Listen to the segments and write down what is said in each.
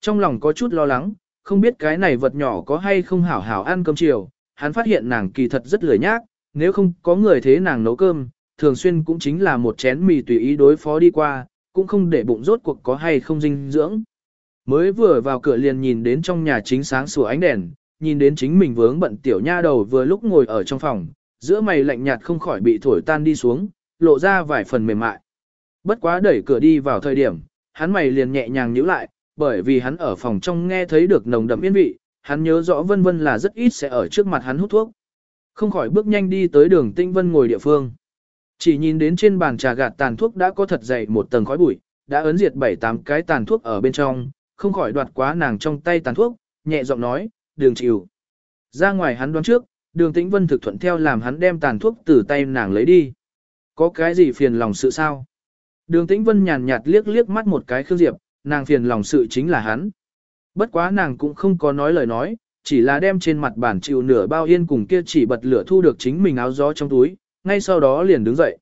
Trong lòng có chút lo lắng, không biết cái này vật nhỏ có hay không hảo hảo ăn cơm chiều, hắn phát hiện nàng kỳ thật rất lười nhác, nếu không có người thế nàng nấu cơm, thường xuyên cũng chính là một chén mì tùy ý đối phó đi qua, cũng không để bụng rốt cuộc có hay không dinh dưỡng. Mới vừa vào cửa liền nhìn đến trong nhà chính sáng sủa ánh đèn, nhìn đến chính mình vướng bận tiểu nha đầu vừa lúc ngồi ở trong phòng, giữa mày lạnh nhạt không khỏi bị thổi tan đi xuống, lộ ra vài phần mềm mại. Bất quá đẩy cửa đi vào thời điểm, hắn mày liền nhẹ nhàng nhíu lại, bởi vì hắn ở phòng trong nghe thấy được nồng đậm yên vị, hắn nhớ rõ vân vân là rất ít sẽ ở trước mặt hắn hút thuốc. Không khỏi bước nhanh đi tới đường tinh vân ngồi địa phương. Chỉ nhìn đến trên bàn trà gạt tàn thuốc đã có thật dày một tầng khói bụi, đã ấn diệt bảy tám cái tàn thuốc ở bên trong, không khỏi đoạt quá nàng trong tay tàn thuốc, nhẹ giọng nói, đường chịu. Ra ngoài hắn đoán trước, đường tĩnh vân thực thuận theo làm hắn đem tàn thuốc từ tay nàng lấy đi. Có cái gì phiền lòng sự sao? Đường tĩnh vân nhàn nhạt liếc liếc mắt một cái Khương Diệp, nàng phiền lòng sự chính là hắn. Bất quá nàng cũng không có nói lời nói, chỉ là đem trên mặt bản chịu nửa bao yên cùng kia chỉ bật lửa thu được chính mình áo gió trong túi, ngay sau đó liền đứng dậy.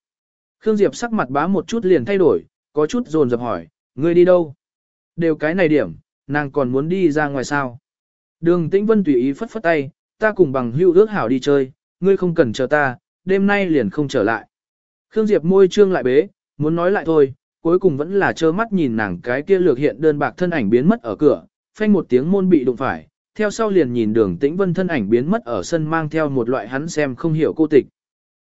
Khương Diệp sắc mặt bá một chút liền thay đổi, có chút dồn dập hỏi, ngươi đi đâu? Đều cái này điểm, nàng còn muốn đi ra ngoài sao? Đường Tĩnh Vân tùy ý phất phất tay, ta cùng bằng hữu ước hảo đi chơi, ngươi không cần chờ ta, đêm nay liền không trở lại. Khương Diệp môi trương lại bế, muốn nói lại thôi, cuối cùng vẫn là trơ mắt nhìn nàng cái kia lược hiện đơn bạc thân ảnh biến mất ở cửa, phanh một tiếng môn bị đụng phải, theo sau liền nhìn đường tĩnh vân thân ảnh biến mất ở sân mang theo một loại hắn xem không hiểu cô tịch.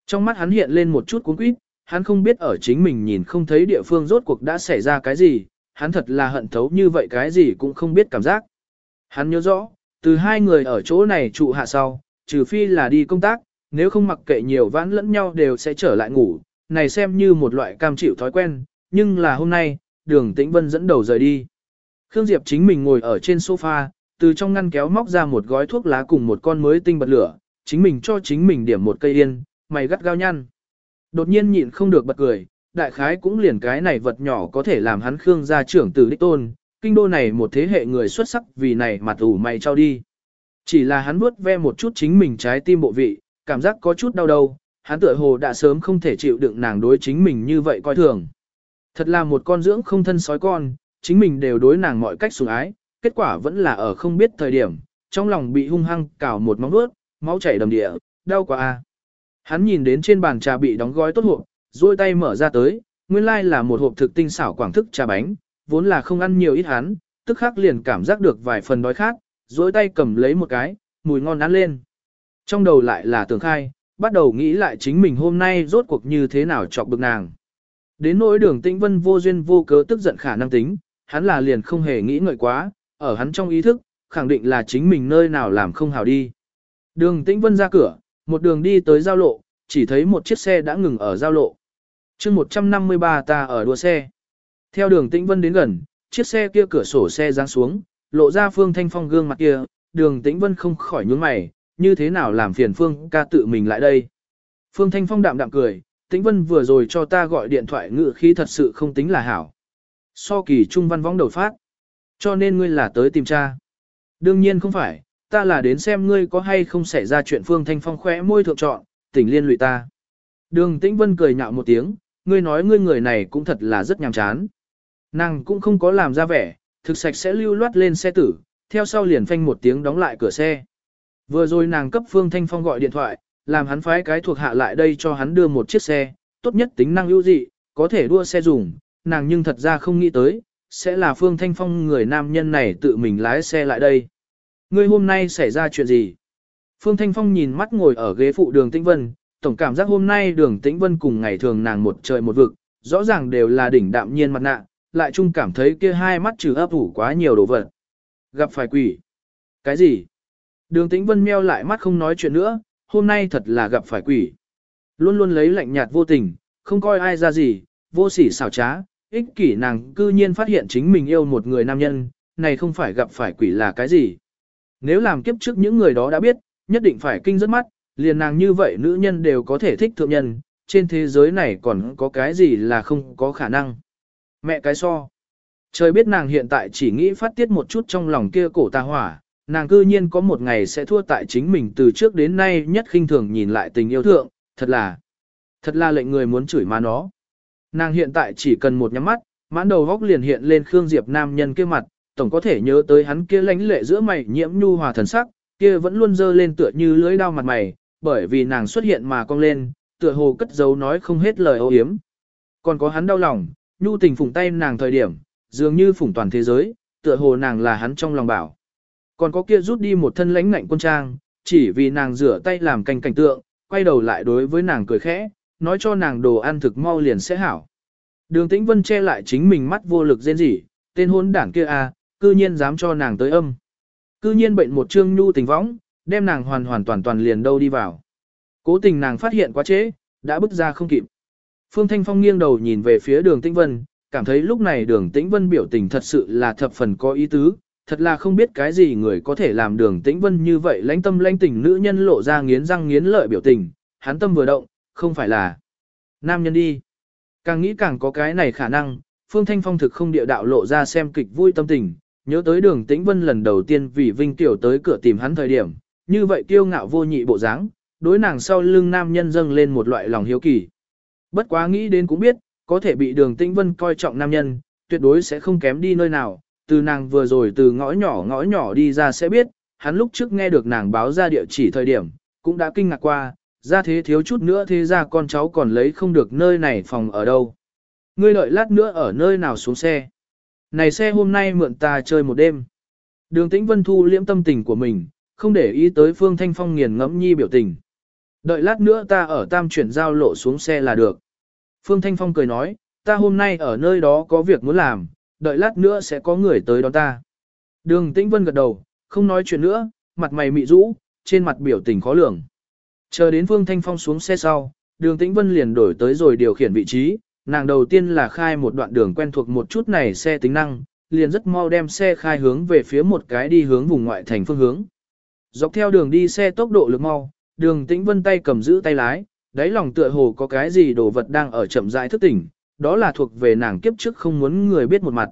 Trong mắt hắn hiện lên một chút cuốn quýt, hắn không biết ở chính mình nhìn không thấy địa phương rốt cuộc đã xảy ra cái gì, hắn thật là hận thấu như vậy cái gì cũng không biết cảm giác. Hắn nhớ rõ, từ hai người ở chỗ này trụ hạ sau, trừ phi là đi công tác, nếu không mặc kệ nhiều vãn lẫn nhau đều sẽ trở lại ngủ, này xem như một loại cam chịu thói quen, nhưng là hôm nay, đường tĩnh vân dẫn đầu rời đi. Khương Diệp chính mình ngồi ở trên sofa, từ trong ngăn kéo móc ra một gói thuốc lá cùng một con mới tinh bật lửa, chính mình cho chính mình điểm một cây yên, mày gắt gao nhăn. Đột nhiên nhịn không được bật cười, đại khái cũng liền cái này vật nhỏ có thể làm hắn Khương gia trưởng tử đích tôn, kinh đô này một thế hệ người xuất sắc vì này mặt ủ mày trao đi. Chỉ là hắn vuốt ve một chút chính mình trái tim bộ vị, cảm giác có chút đau đầu, hắn tựa hồ đã sớm không thể chịu đựng nàng đối chính mình như vậy coi thường. Thật là một con dưỡng không thân sói con, chính mình đều đối nàng mọi cách sủng ái, kết quả vẫn là ở không biết thời điểm, trong lòng bị hung hăng cào một móng vuốt, máu chảy đầm địa, đau quá a. Hắn nhìn đến trên bàn trà bị đóng gói tốt hộp, duỗi tay mở ra tới, nguyên lai là một hộp thực tinh xảo quảng thức trà bánh, vốn là không ăn nhiều ít hắn, tức khắc liền cảm giác được vài phần đói khát, duỗi tay cầm lấy một cái, mùi ngon ăn lên. Trong đầu lại là tưởng khai, bắt đầu nghĩ lại chính mình hôm nay rốt cuộc như thế nào chọc bực nàng. Đến nỗi đường tĩnh vân vô duyên vô cớ tức giận khả năng tính, hắn là liền không hề nghĩ ngợi quá, ở hắn trong ý thức, khẳng định là chính mình nơi nào làm không hào đi. Đường tĩnh vân ra cửa, một đường đi tới giao lộ, chỉ thấy một chiếc xe đã ngừng ở giao lộ. chương 153 ta ở đua xe. Theo đường tĩnh vân đến gần, chiếc xe kia cửa sổ xe giáng xuống, lộ ra phương thanh phong gương mặt kia, đường tĩnh vân không khỏi nhướng mày, như thế nào làm phiền phương ca tự mình lại đây. Phương thanh phong đạm đạm cười, tĩnh vân vừa rồi cho ta gọi điện thoại ngự khí thật sự không tính là hảo. So kỳ trung văn võng đầu phát. Cho nên ngươi là tới tìm cha. Đương nhiên không phải, ta là đến xem ngươi có hay không xảy ra chuyện Phương Thanh Phong khỏe môi thượng trọn, tỉnh liên lụy ta. Đường Tĩnh Vân cười nhạo một tiếng, ngươi nói ngươi người này cũng thật là rất nhàm chán. Nàng cũng không có làm ra vẻ, thực sạch sẽ lưu loát lên xe tử, theo sau liền phanh một tiếng đóng lại cửa xe. Vừa rồi nàng cấp Phương Thanh Phong gọi điện thoại, làm hắn phái cái thuộc hạ lại đây cho hắn đưa một chiếc xe, tốt nhất tính năng ưu dị, có thể đua xe dùng, nàng nhưng thật ra không nghĩ tới, sẽ là Phương Thanh Phong người nam nhân này tự mình lái xe lại đây. Ngươi hôm nay xảy ra chuyện gì? Phương Thanh Phong nhìn mắt ngồi ở ghế phụ đường Tĩnh Vân, tổng cảm giác hôm nay đường Tĩnh Vân cùng ngày thường nàng một trời một vực, rõ ràng đều là đỉnh đạm nhiên mặt nạ, lại chung cảm thấy kia hai mắt trừ ấp ủ quá nhiều đồ vật. Gặp phải quỷ. Cái gì? Đường Tĩnh Vân meo lại mắt không nói chuyện nữa, hôm nay thật là gặp phải quỷ. Luôn luôn lấy lạnh nhạt vô tình, không coi ai ra gì, vô sỉ xảo trá, ích kỷ nàng cư nhiên phát hiện chính mình yêu một người nam nhân, này không phải gặp phải quỷ là cái gì. Nếu làm kiếp trước những người đó đã biết, nhất định phải kinh rất mắt, liền nàng như vậy nữ nhân đều có thể thích thượng nhân, trên thế giới này còn có cái gì là không có khả năng. Mẹ cái so. Trời biết nàng hiện tại chỉ nghĩ phát tiết một chút trong lòng kia cổ ta hỏa, nàng cư nhiên có một ngày sẽ thua tại chính mình từ trước đến nay nhất khinh thường nhìn lại tình yêu thượng, thật là, thật là lệnh người muốn chửi má nó. Nàng hiện tại chỉ cần một nhắm mắt, mãn đầu góc liền hiện lên Khương Diệp nam nhân kia mặt, tổng có thể nhớ tới hắn kia lãnh lệ giữa mày nhiễm nhu hòa thần sắc, kia vẫn luôn dơ lên tựa như lưỡi đao mặt mày, bởi vì nàng xuất hiện mà cong lên, tựa hồ cất giấu nói không hết lời ô hiếm. Còn có hắn đau lòng, nhu tình phủng tay nàng thời điểm, dường như phủng toàn thế giới, tựa hồ nàng là hắn trong lòng bảo. Còn có kia rút đi một thân lãnh ngạnh quân trang, chỉ vì nàng rửa tay làm canh cảnh tượng, quay đầu lại đối với nàng cười khẽ, nói cho nàng đồ ăn thực mau liền sẽ hảo. Đường Tĩnh Vân che lại chính mình mắt vô lực rên rỉ, tên hôn đảng kia à, cư nhiên dám cho nàng tới âm. Cư nhiên bệnh một trương nhu tình võng, đem nàng hoàn hoàn toàn toàn liền đâu đi vào. Cố tình nàng phát hiện quá trễ, đã bước ra không kịp. Phương Thanh Phong nghiêng đầu nhìn về phía đường Tĩnh Vân, cảm thấy lúc này đường Tĩnh Vân biểu tình thật sự là thập phần có ý tứ, thật là không biết cái gì người có thể làm đường Tĩnh Vân như vậy lãnh tâm lãnh tình nữ nhân lộ ra nghiến răng nghiến lợi biểu tình, hắn tâm vừa động, không phải là nam nhân đi. Càng nghĩ càng có cái này khả năng, Phương Thanh Phong thực không địa đạo lộ ra xem kịch vui tâm tình, nhớ tới đường Tĩnh Vân lần đầu tiên vì Vinh Tiểu tới cửa tìm hắn thời điểm, như vậy kiêu ngạo vô nhị bộ dáng, đối nàng sau lưng nam nhân dâng lên một loại lòng hiếu kỳ. Bất quá nghĩ đến cũng biết, có thể bị đường Tĩnh Vân coi trọng nam nhân, tuyệt đối sẽ không kém đi nơi nào, từ nàng vừa rồi từ ngõ nhỏ ngõ nhỏ đi ra sẽ biết, hắn lúc trước nghe được nàng báo ra địa chỉ thời điểm, cũng đã kinh ngạc qua, ra thế thiếu chút nữa thế ra con cháu còn lấy không được nơi này phòng ở đâu. Ngươi đợi lát nữa ở nơi nào xuống xe. Này xe hôm nay mượn ta chơi một đêm. Đường tĩnh vân thu liễm tâm tình của mình, không để ý tới Phương Thanh Phong nghiền ngẫm nhi biểu tình. Đợi lát nữa ta ở tam chuyển giao lộ xuống xe là được. Phương Thanh Phong cười nói, ta hôm nay ở nơi đó có việc muốn làm, đợi lát nữa sẽ có người tới đón ta. Đường Tĩnh Vân gật đầu, không nói chuyện nữa, mặt mày mị rũ, trên mặt biểu tình khó lường. Chờ đến Phương Thanh Phong xuống xe sau, đường Tĩnh Vân liền đổi tới rồi điều khiển vị trí, nàng đầu tiên là khai một đoạn đường quen thuộc một chút này xe tính năng, liền rất mau đem xe khai hướng về phía một cái đi hướng vùng ngoại thành phương hướng. Dọc theo đường đi xe tốc độ lực mau, đường Tĩnh Vân tay cầm giữ tay lái, đáy lòng tựa hồ có cái gì đồ vật đang ở chậm rãi thức tỉnh, đó là thuộc về nàng kiếp trước không muốn người biết một mặt.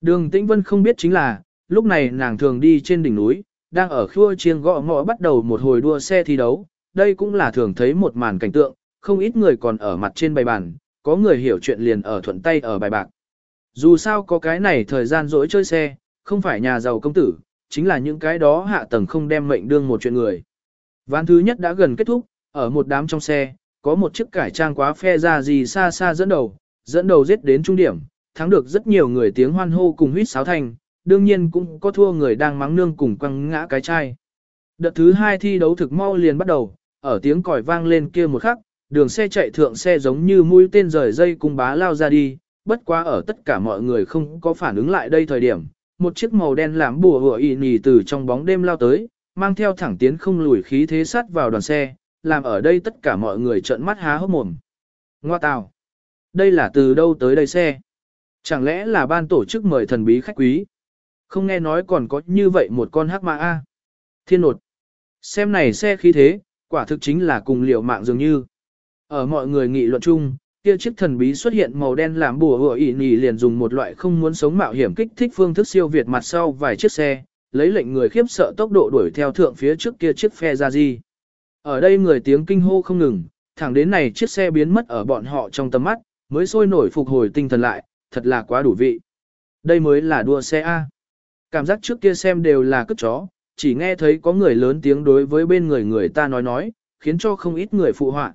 Đường Tĩnh Vân không biết chính là, lúc này nàng thường đi trên đỉnh núi, đang ở khua chiêng gõ ngõ bắt đầu một hồi đua xe thi đấu, đây cũng là thường thấy một màn cảnh tượng, không ít người còn ở mặt trên bày bàn, có người hiểu chuyện liền ở thuận tay ở bài bạc. Dù sao có cái này thời gian rỗi chơi xe, không phải nhà giàu công tử, chính là những cái đó hạ tầng không đem mệnh đương một chuyện người. Ván thứ nhất đã gần kết thúc, ở một đám trong xe, có một chiếc cải trang quá phe ra gì xa xa dẫn đầu, dẫn đầu giết đến trung điểm, thắng được rất nhiều người tiếng hoan hô cùng huýt sáo thành, đương nhiên cũng có thua người đang mắng nương cùng quăng ngã cái chai. Đợt thứ hai thi đấu thực mau liền bắt đầu, ở tiếng còi vang lên kia một khắc, đường xe chạy thượng xe giống như mũi tên rời dây cùng bá lao ra đi, bất quá ở tất cả mọi người không có phản ứng lại đây thời điểm, một chiếc màu đen làm bùa hựa ị nhì từ trong bóng đêm lao tới, mang theo thẳng tiến không lùi khí thế sát vào đoàn xe, làm ở đây tất cả mọi người trợn mắt há hốc mồm. Ngoa tào! Đây là từ đâu tới đây xe? Chẳng lẽ là ban tổ chức mời thần bí khách quý? Không nghe nói còn có như vậy một con hắc mã A. Thiên nột! Xem này xe khí thế, quả thực chính là cùng liều mạng dường như. Ở mọi người nghị luận chung, kia chiếc thần bí xuất hiện màu đen làm bùa hựa ỉ nhì liền dùng một loại không muốn sống mạo hiểm kích thích phương thức siêu việt mặt sau vài chiếc xe, lấy lệnh người khiếp sợ tốc độ đuổi theo thượng phía trước kia chiếc phe ra di. Ở đây người tiếng kinh hô không ngừng, thẳng đến này chiếc xe biến mất ở bọn họ trong tầm mắt, mới sôi nổi phục hồi tinh thần lại, thật là quá đủ vị. Đây mới là đua xe A. Cảm giác trước kia xem đều là cướp chó, chỉ nghe thấy có người lớn tiếng đối với bên người người ta nói nói, khiến cho không ít người phụ họa.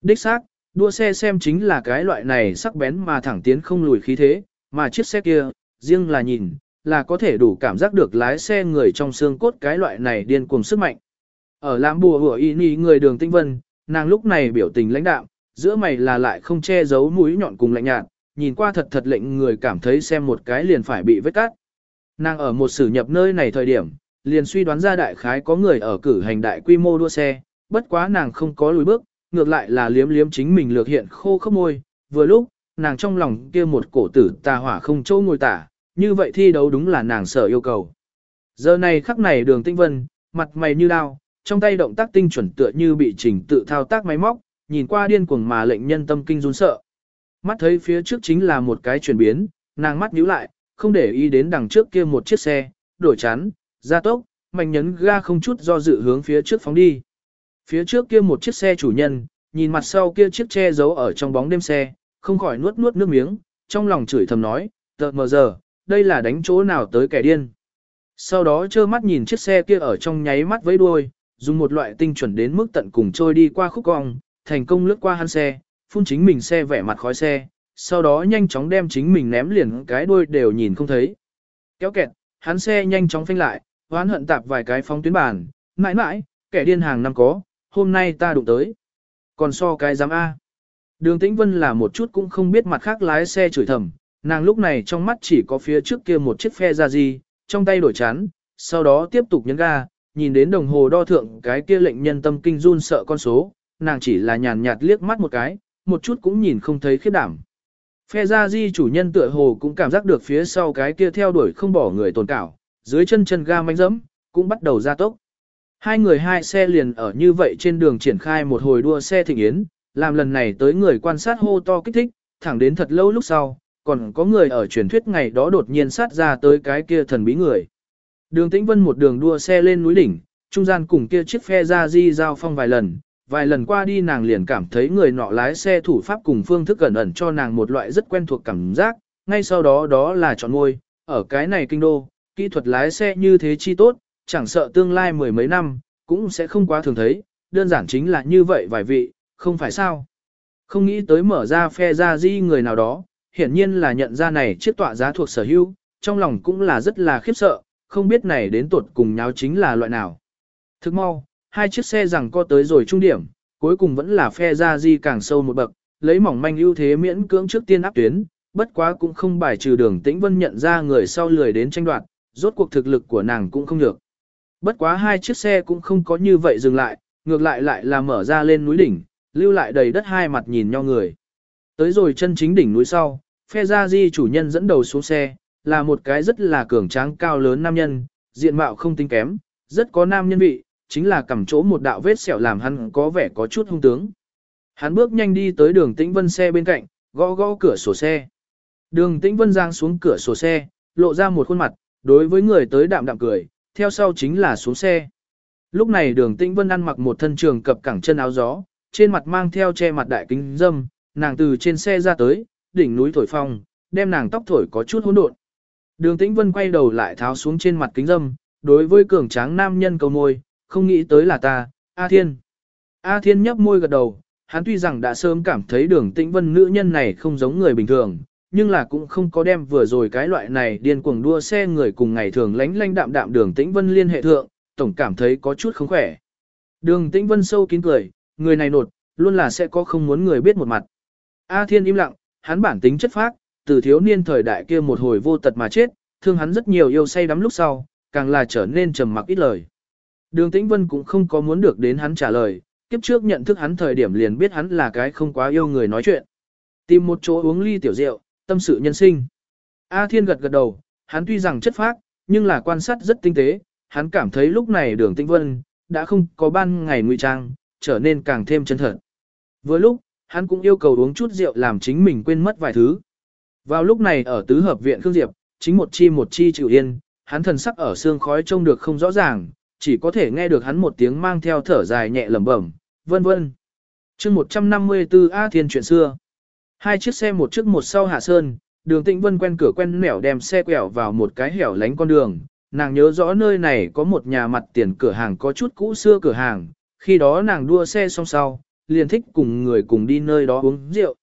Đích xác, đua xe xem chính là cái loại này sắc bén mà thẳng tiến không lùi khí thế, mà chiếc xe kia, riêng là nhìn, là có thể đủ cảm giác được lái xe người trong xương cốt cái loại này điên cuồng sức mạnh. Ở lãm bùa hủa y ni người đường tinh vân, nàng lúc này biểu tình lãnh đạm, giữa mày là lại không che giấu mũi nhọn cùng lạnh nhạt, nhìn qua thật thật lệnh người cảm thấy xem một cái liền phải bị vết cắt. Nàng ở một sử nhập nơi này thời điểm, liền suy đoán ra đại khái có người ở cử hành đại quy mô đua xe, bất quá nàng không có lùi bước, ngược lại là liếm liếm chính mình lược hiện khô khốc môi, vừa lúc, nàng trong lòng kia một cổ tử tà hỏa không chỗ ngồi tả, như vậy thi đấu đúng là nàng sở yêu cầu. Giờ này khắc này đường tinh vân, mặt mày như đao, trong tay động tác tinh chuẩn tựa như bị chỉnh tự thao tác máy móc, nhìn qua điên cuồng mà lệnh nhân tâm kinh run sợ. Mắt thấy phía trước chính là một cái chuyển biến, nàng mắt nhíu lại, không để ý đến đằng trước kia một chiếc xe, đổi chắn, ra tốc, mạnh nhấn ga không chút do dự hướng phía trước phóng đi. Phía trước kia một chiếc xe chủ nhân, nhìn mặt sau kia chiếc che giấu ở trong bóng đêm xe, không khỏi nuốt nuốt nước miếng, trong lòng chửi thầm nói, tờ mờ giờ, đây là đánh chỗ nào tới kẻ điên. Sau đó trơ mắt nhìn chiếc xe kia ở trong nháy mắt với đuôi, dùng một loại tinh chuẩn đến mức tận cùng trôi đi qua khúc cong, thành công lướt qua hắn xe, phun chính mình xe vẻ mặt khói xe, sau đó nhanh chóng đem chính mình ném liền cái đuôi đều nhìn không thấy. Kéo kẹt, hắn xe nhanh chóng phanh lại, hoán hận tạp vài cái phóng tuyến bàn, mãi mãi, kẻ điên hàng năm có, hôm nay ta đụng tới. Còn so cái giám A. Đường Tĩnh Vân là một chút cũng không biết mặt khác lái xe chửi thầm, nàng lúc này trong mắt chỉ có phía trước kia một chiếc phe ra gì, trong tay đổi chán, sau đó tiếp tục nhấn ga, nhìn đến đồng hồ đo thượng cái kia lệnh nhân tâm kinh run sợ con số, nàng chỉ là nhàn nhạt liếc mắt một cái, một chút cũng nhìn không thấy khiếp đảm. Phe gia di chủ nhân tựa hồ cũng cảm giác được phía sau cái kia theo đuổi không bỏ người tồn cảo, dưới chân chân ga manh dẫm, cũng bắt đầu ra tốc. Hai người hai xe liền ở như vậy trên đường triển khai một hồi đua xe thịnh yến, làm lần này tới người quan sát hô to kích thích, thẳng đến thật lâu lúc sau, còn có người ở truyền thuyết ngày đó đột nhiên sát ra tới cái kia thần bí người. Đường Tĩnh Vân một đường đua xe lên núi đỉnh, trung gian cùng kia chiếc phe ra di giao phong vài lần, vài lần qua đi nàng liền cảm thấy người nọ lái xe thủ pháp cùng phương thức gần ẩn cho nàng một loại rất quen thuộc cảm giác, ngay sau đó đó là chọn ngôi, ở cái này kinh đô, kỹ thuật lái xe như thế chi tốt, chẳng sợ tương lai mười mấy năm, cũng sẽ không quá thường thấy, đơn giản chính là như vậy vài vị, không phải sao. Không nghĩ tới mở ra phe ra di người nào đó, hiển nhiên là nhận ra này chiếc tọa giá thuộc sở hữu, trong lòng cũng là rất là khiếp sợ, không biết này đến tuột cùng nháo chính là loại nào. Thức mau, hai chiếc xe rằng co tới rồi trung điểm, cuối cùng vẫn là phe ra di càng sâu một bậc, lấy mỏng manh ưu thế miễn cưỡng trước tiên áp tuyến, bất quá cũng không bài trừ đường tĩnh vân nhận ra người sau lười đến tranh đoạt, rốt cuộc thực lực của nàng cũng không được. Bất quá hai chiếc xe cũng không có như vậy dừng lại, ngược lại lại là mở ra lên núi đỉnh, lưu lại đầy đất hai mặt nhìn nhau người. Tới rồi chân chính đỉnh núi sau, phe gia di chủ nhân dẫn đầu xuống xe, là một cái rất là cường tráng cao lớn nam nhân, diện mạo không tính kém, rất có nam nhân vị, chính là cầm chỗ một đạo vết sẹo làm hắn có vẻ có chút hung tướng. Hắn bước nhanh đi tới đường tĩnh vân xe bên cạnh, gõ gõ cửa sổ xe. Đường tĩnh vân giang xuống cửa sổ xe, lộ ra một khuôn mặt, đối với người tới đạm đạm cười, theo sau chính là xuống xe. Lúc này đường tĩnh vân ăn mặc một thân trường cập cẳng chân áo gió, trên mặt mang theo che mặt đại kính dâm, nàng từ trên xe ra tới, đỉnh núi thổi phong, đem nàng tóc thổi có chút hỗn độn. Đường tĩnh vân quay đầu lại tháo xuống trên mặt kính dâm, đối với cường tráng nam nhân cầu môi, không nghĩ tới là ta, A Thiên. A Thiên nhấp môi gật đầu, hắn tuy rằng đã sớm cảm thấy đường tĩnh vân nữ nhân này không giống người bình thường, nhưng là cũng không có đem vừa rồi cái loại này điên cuồng đua xe người cùng ngày thường lánh lánh đạm đạm đường tĩnh vân liên hệ thượng, tổng cảm thấy có chút không khỏe. Đường tĩnh vân sâu kín cười, người này nột, luôn là sẽ có không muốn người biết một mặt. A Thiên im lặng, hắn bản tính chất phác, từ thiếu niên thời đại kia một hồi vô tật mà chết, thương hắn rất nhiều yêu say đắm lúc sau, càng là trở nên trầm mặc ít lời. Đường Tĩnh Vân cũng không có muốn được đến hắn trả lời, kiếp trước nhận thức hắn thời điểm liền biết hắn là cái không quá yêu người nói chuyện. Tìm một chỗ uống ly tiểu rượu, tâm sự nhân sinh. A Thiên gật gật đầu, hắn tuy rằng chất phác, nhưng là quan sát rất tinh tế, hắn cảm thấy lúc này đường Tĩnh Vân, đã không có ban ngày ngụy trang, trở nên càng thêm chân thật. Vừa lúc, hắn cũng yêu cầu uống chút rượu làm chính mình quên mất vài thứ. Vào lúc này ở tứ hợp viện Khương Diệp, chính một chi một chi chịu yên, hắn thần sắc ở xương khói trông được không rõ ràng, chỉ có thể nghe được hắn một tiếng mang theo thở dài nhẹ lẩm bẩm, vân vân. chương 154 A Thiên chuyện xưa. Hai chiếc xe một trước một sau hạ sơn, đường tĩnh vân quen cửa quen nẻo đem xe quẹo vào một cái hẻo lánh con đường. Nàng nhớ rõ nơi này có một nhà mặt tiền cửa hàng có chút cũ xưa cửa hàng, khi đó nàng đua xe xong sau, liền thích cùng người cùng đi nơi đó uống rượu.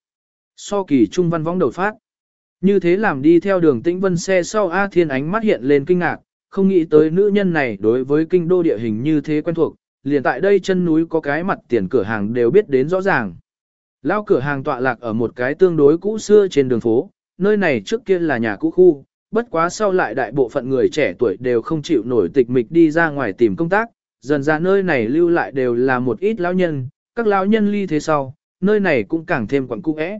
So kỳ trung văn võng đầu phát. Như thế làm đi theo đường tĩnh vân xe sau A Thiên ánh mắt hiện lên kinh ngạc, không nghĩ tới nữ nhân này đối với kinh đô địa hình như thế quen thuộc, liền tại đây chân núi có cái mặt tiền cửa hàng đều biết đến rõ ràng. Lao cửa hàng tọa lạc ở một cái tương đối cũ xưa trên đường phố, nơi này trước kia là nhà cũ khu, bất quá sau lại đại bộ phận người trẻ tuổi đều không chịu nổi tịch mịch đi ra ngoài tìm công tác, dần ra nơi này lưu lại đều là một ít lão nhân, các lão nhân ly thế sau, nơi này cũng càng thêm quẩn cung ẽ.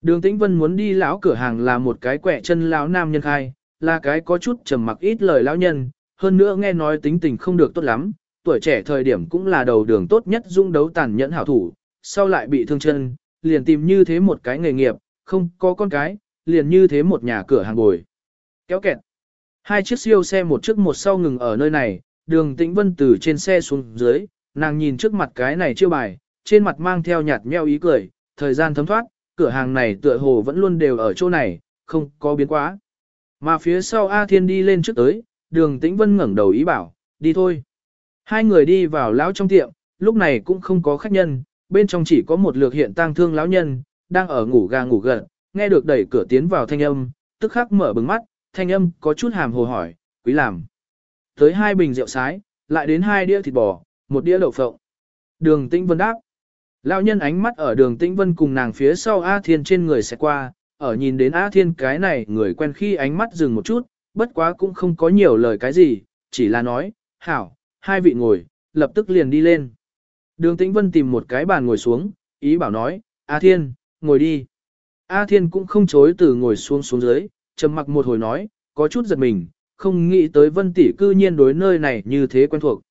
Đường Tĩnh Vân muốn đi lão cửa hàng là một cái quẹ chân lão nam nhân khai, là cái có chút trầm mặc ít lời lão nhân, hơn nữa nghe nói tính tình không được tốt lắm, tuổi trẻ thời điểm cũng là đầu đường tốt nhất dung đấu tàn nhẫn hảo thủ, sau lại bị thương chân, liền tìm như thế một cái nghề nghiệp, không có con cái, liền như thế một nhà cửa hàng bồi. Kéo kẹt. Hai chiếc siêu xe một trước một sau ngừng ở nơi này, đường tĩnh vân từ trên xe xuống dưới, nàng nhìn trước mặt cái này chiêu bài, trên mặt mang theo nhạt nheo ý cười, thời gian thấm thoát, cửa hàng này tựa hồ vẫn luôn đều ở chỗ này, không có biến quá. Mà phía sau A Thiên đi lên trước tới, đường tĩnh vân ngẩng đầu ý bảo, đi thôi. Hai người đi vào lão trong tiệm, lúc này cũng không có khách nhân, bên trong chỉ có một lược hiện tang thương lão nhân, đang ở ngủ gà ngủ gật, nghe được đẩy cửa tiến vào thanh âm, tức khắc mở bừng mắt, thanh âm có chút hàm hồ hỏi, quý làm. Tới hai bình rượu sái, lại đến hai đĩa thịt bò, một đĩa lẩu phộng. Đường Tĩnh Vân đáp. Lão nhân ánh mắt ở đường Tĩnh Vân cùng nàng phía sau A Thiên trên người sẽ qua, ở nhìn đến A Thiên cái này người quen khi ánh mắt dừng một chút, bất quá cũng không có nhiều lời cái gì, chỉ là nói, hảo, hai vị ngồi, lập tức liền đi lên. Đường Tĩnh Vân tìm một cái bàn ngồi xuống, ý bảo nói, A Thiên, ngồi đi. A Thiên cũng không chối từ ngồi xuống xuống dưới, trầm mặc một hồi nói, có chút giật mình, không nghĩ tới Vân tỷ cư nhiên đối nơi này như thế quen thuộc.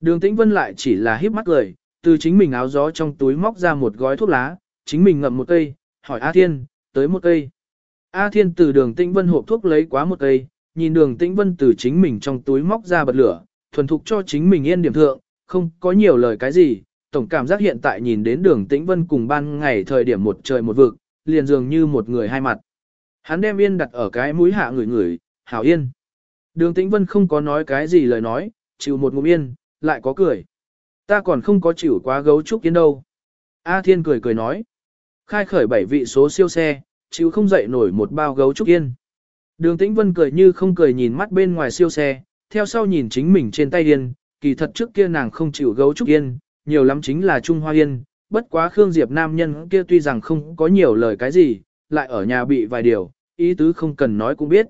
Đường Tĩnh Vân lại chỉ là híp mắt cười, từ chính mình áo gió trong túi móc ra một gói thuốc lá, chính mình ngậm một cây, hỏi A Thiên, tới một cây. A Thiên từ đường Tĩnh Vân hộp thuốc lấy quá một cây, nhìn đường Tĩnh Vân từ chính mình trong túi móc ra bật lửa, thuần thục cho chính mình yên điểm thượng, không có nhiều lời cái gì, tổng cảm giác hiện tại nhìn đến đường Tĩnh Vân cùng ban ngày thời điểm một trời một vực, liền dường như một người hai mặt. Hắn đem yên đặt ở cái mũi hạ người người, hảo yên. Đường Tĩnh Vân không có nói cái gì lời nói, chịu một ngụm yên, lại có cười. Ta còn không có chịu quá gấu trúc yên đâu. A Thiên cười cười nói. Khai khởi bảy vị số siêu xe, chịu không dậy nổi một bao gấu trúc yên. Đường Tĩnh Vân cười như không cười nhìn mắt bên ngoài siêu xe, theo sau nhìn chính mình trên tay điên, kỳ thật trước kia nàng không chịu gấu trúc yên, nhiều lắm chính là Trung Hoa Yên, bất quá Khương Diệp nam nhân kia tuy rằng không có nhiều lời cái gì, lại ở nhà bị vài điều, ý tứ không cần nói cũng biết.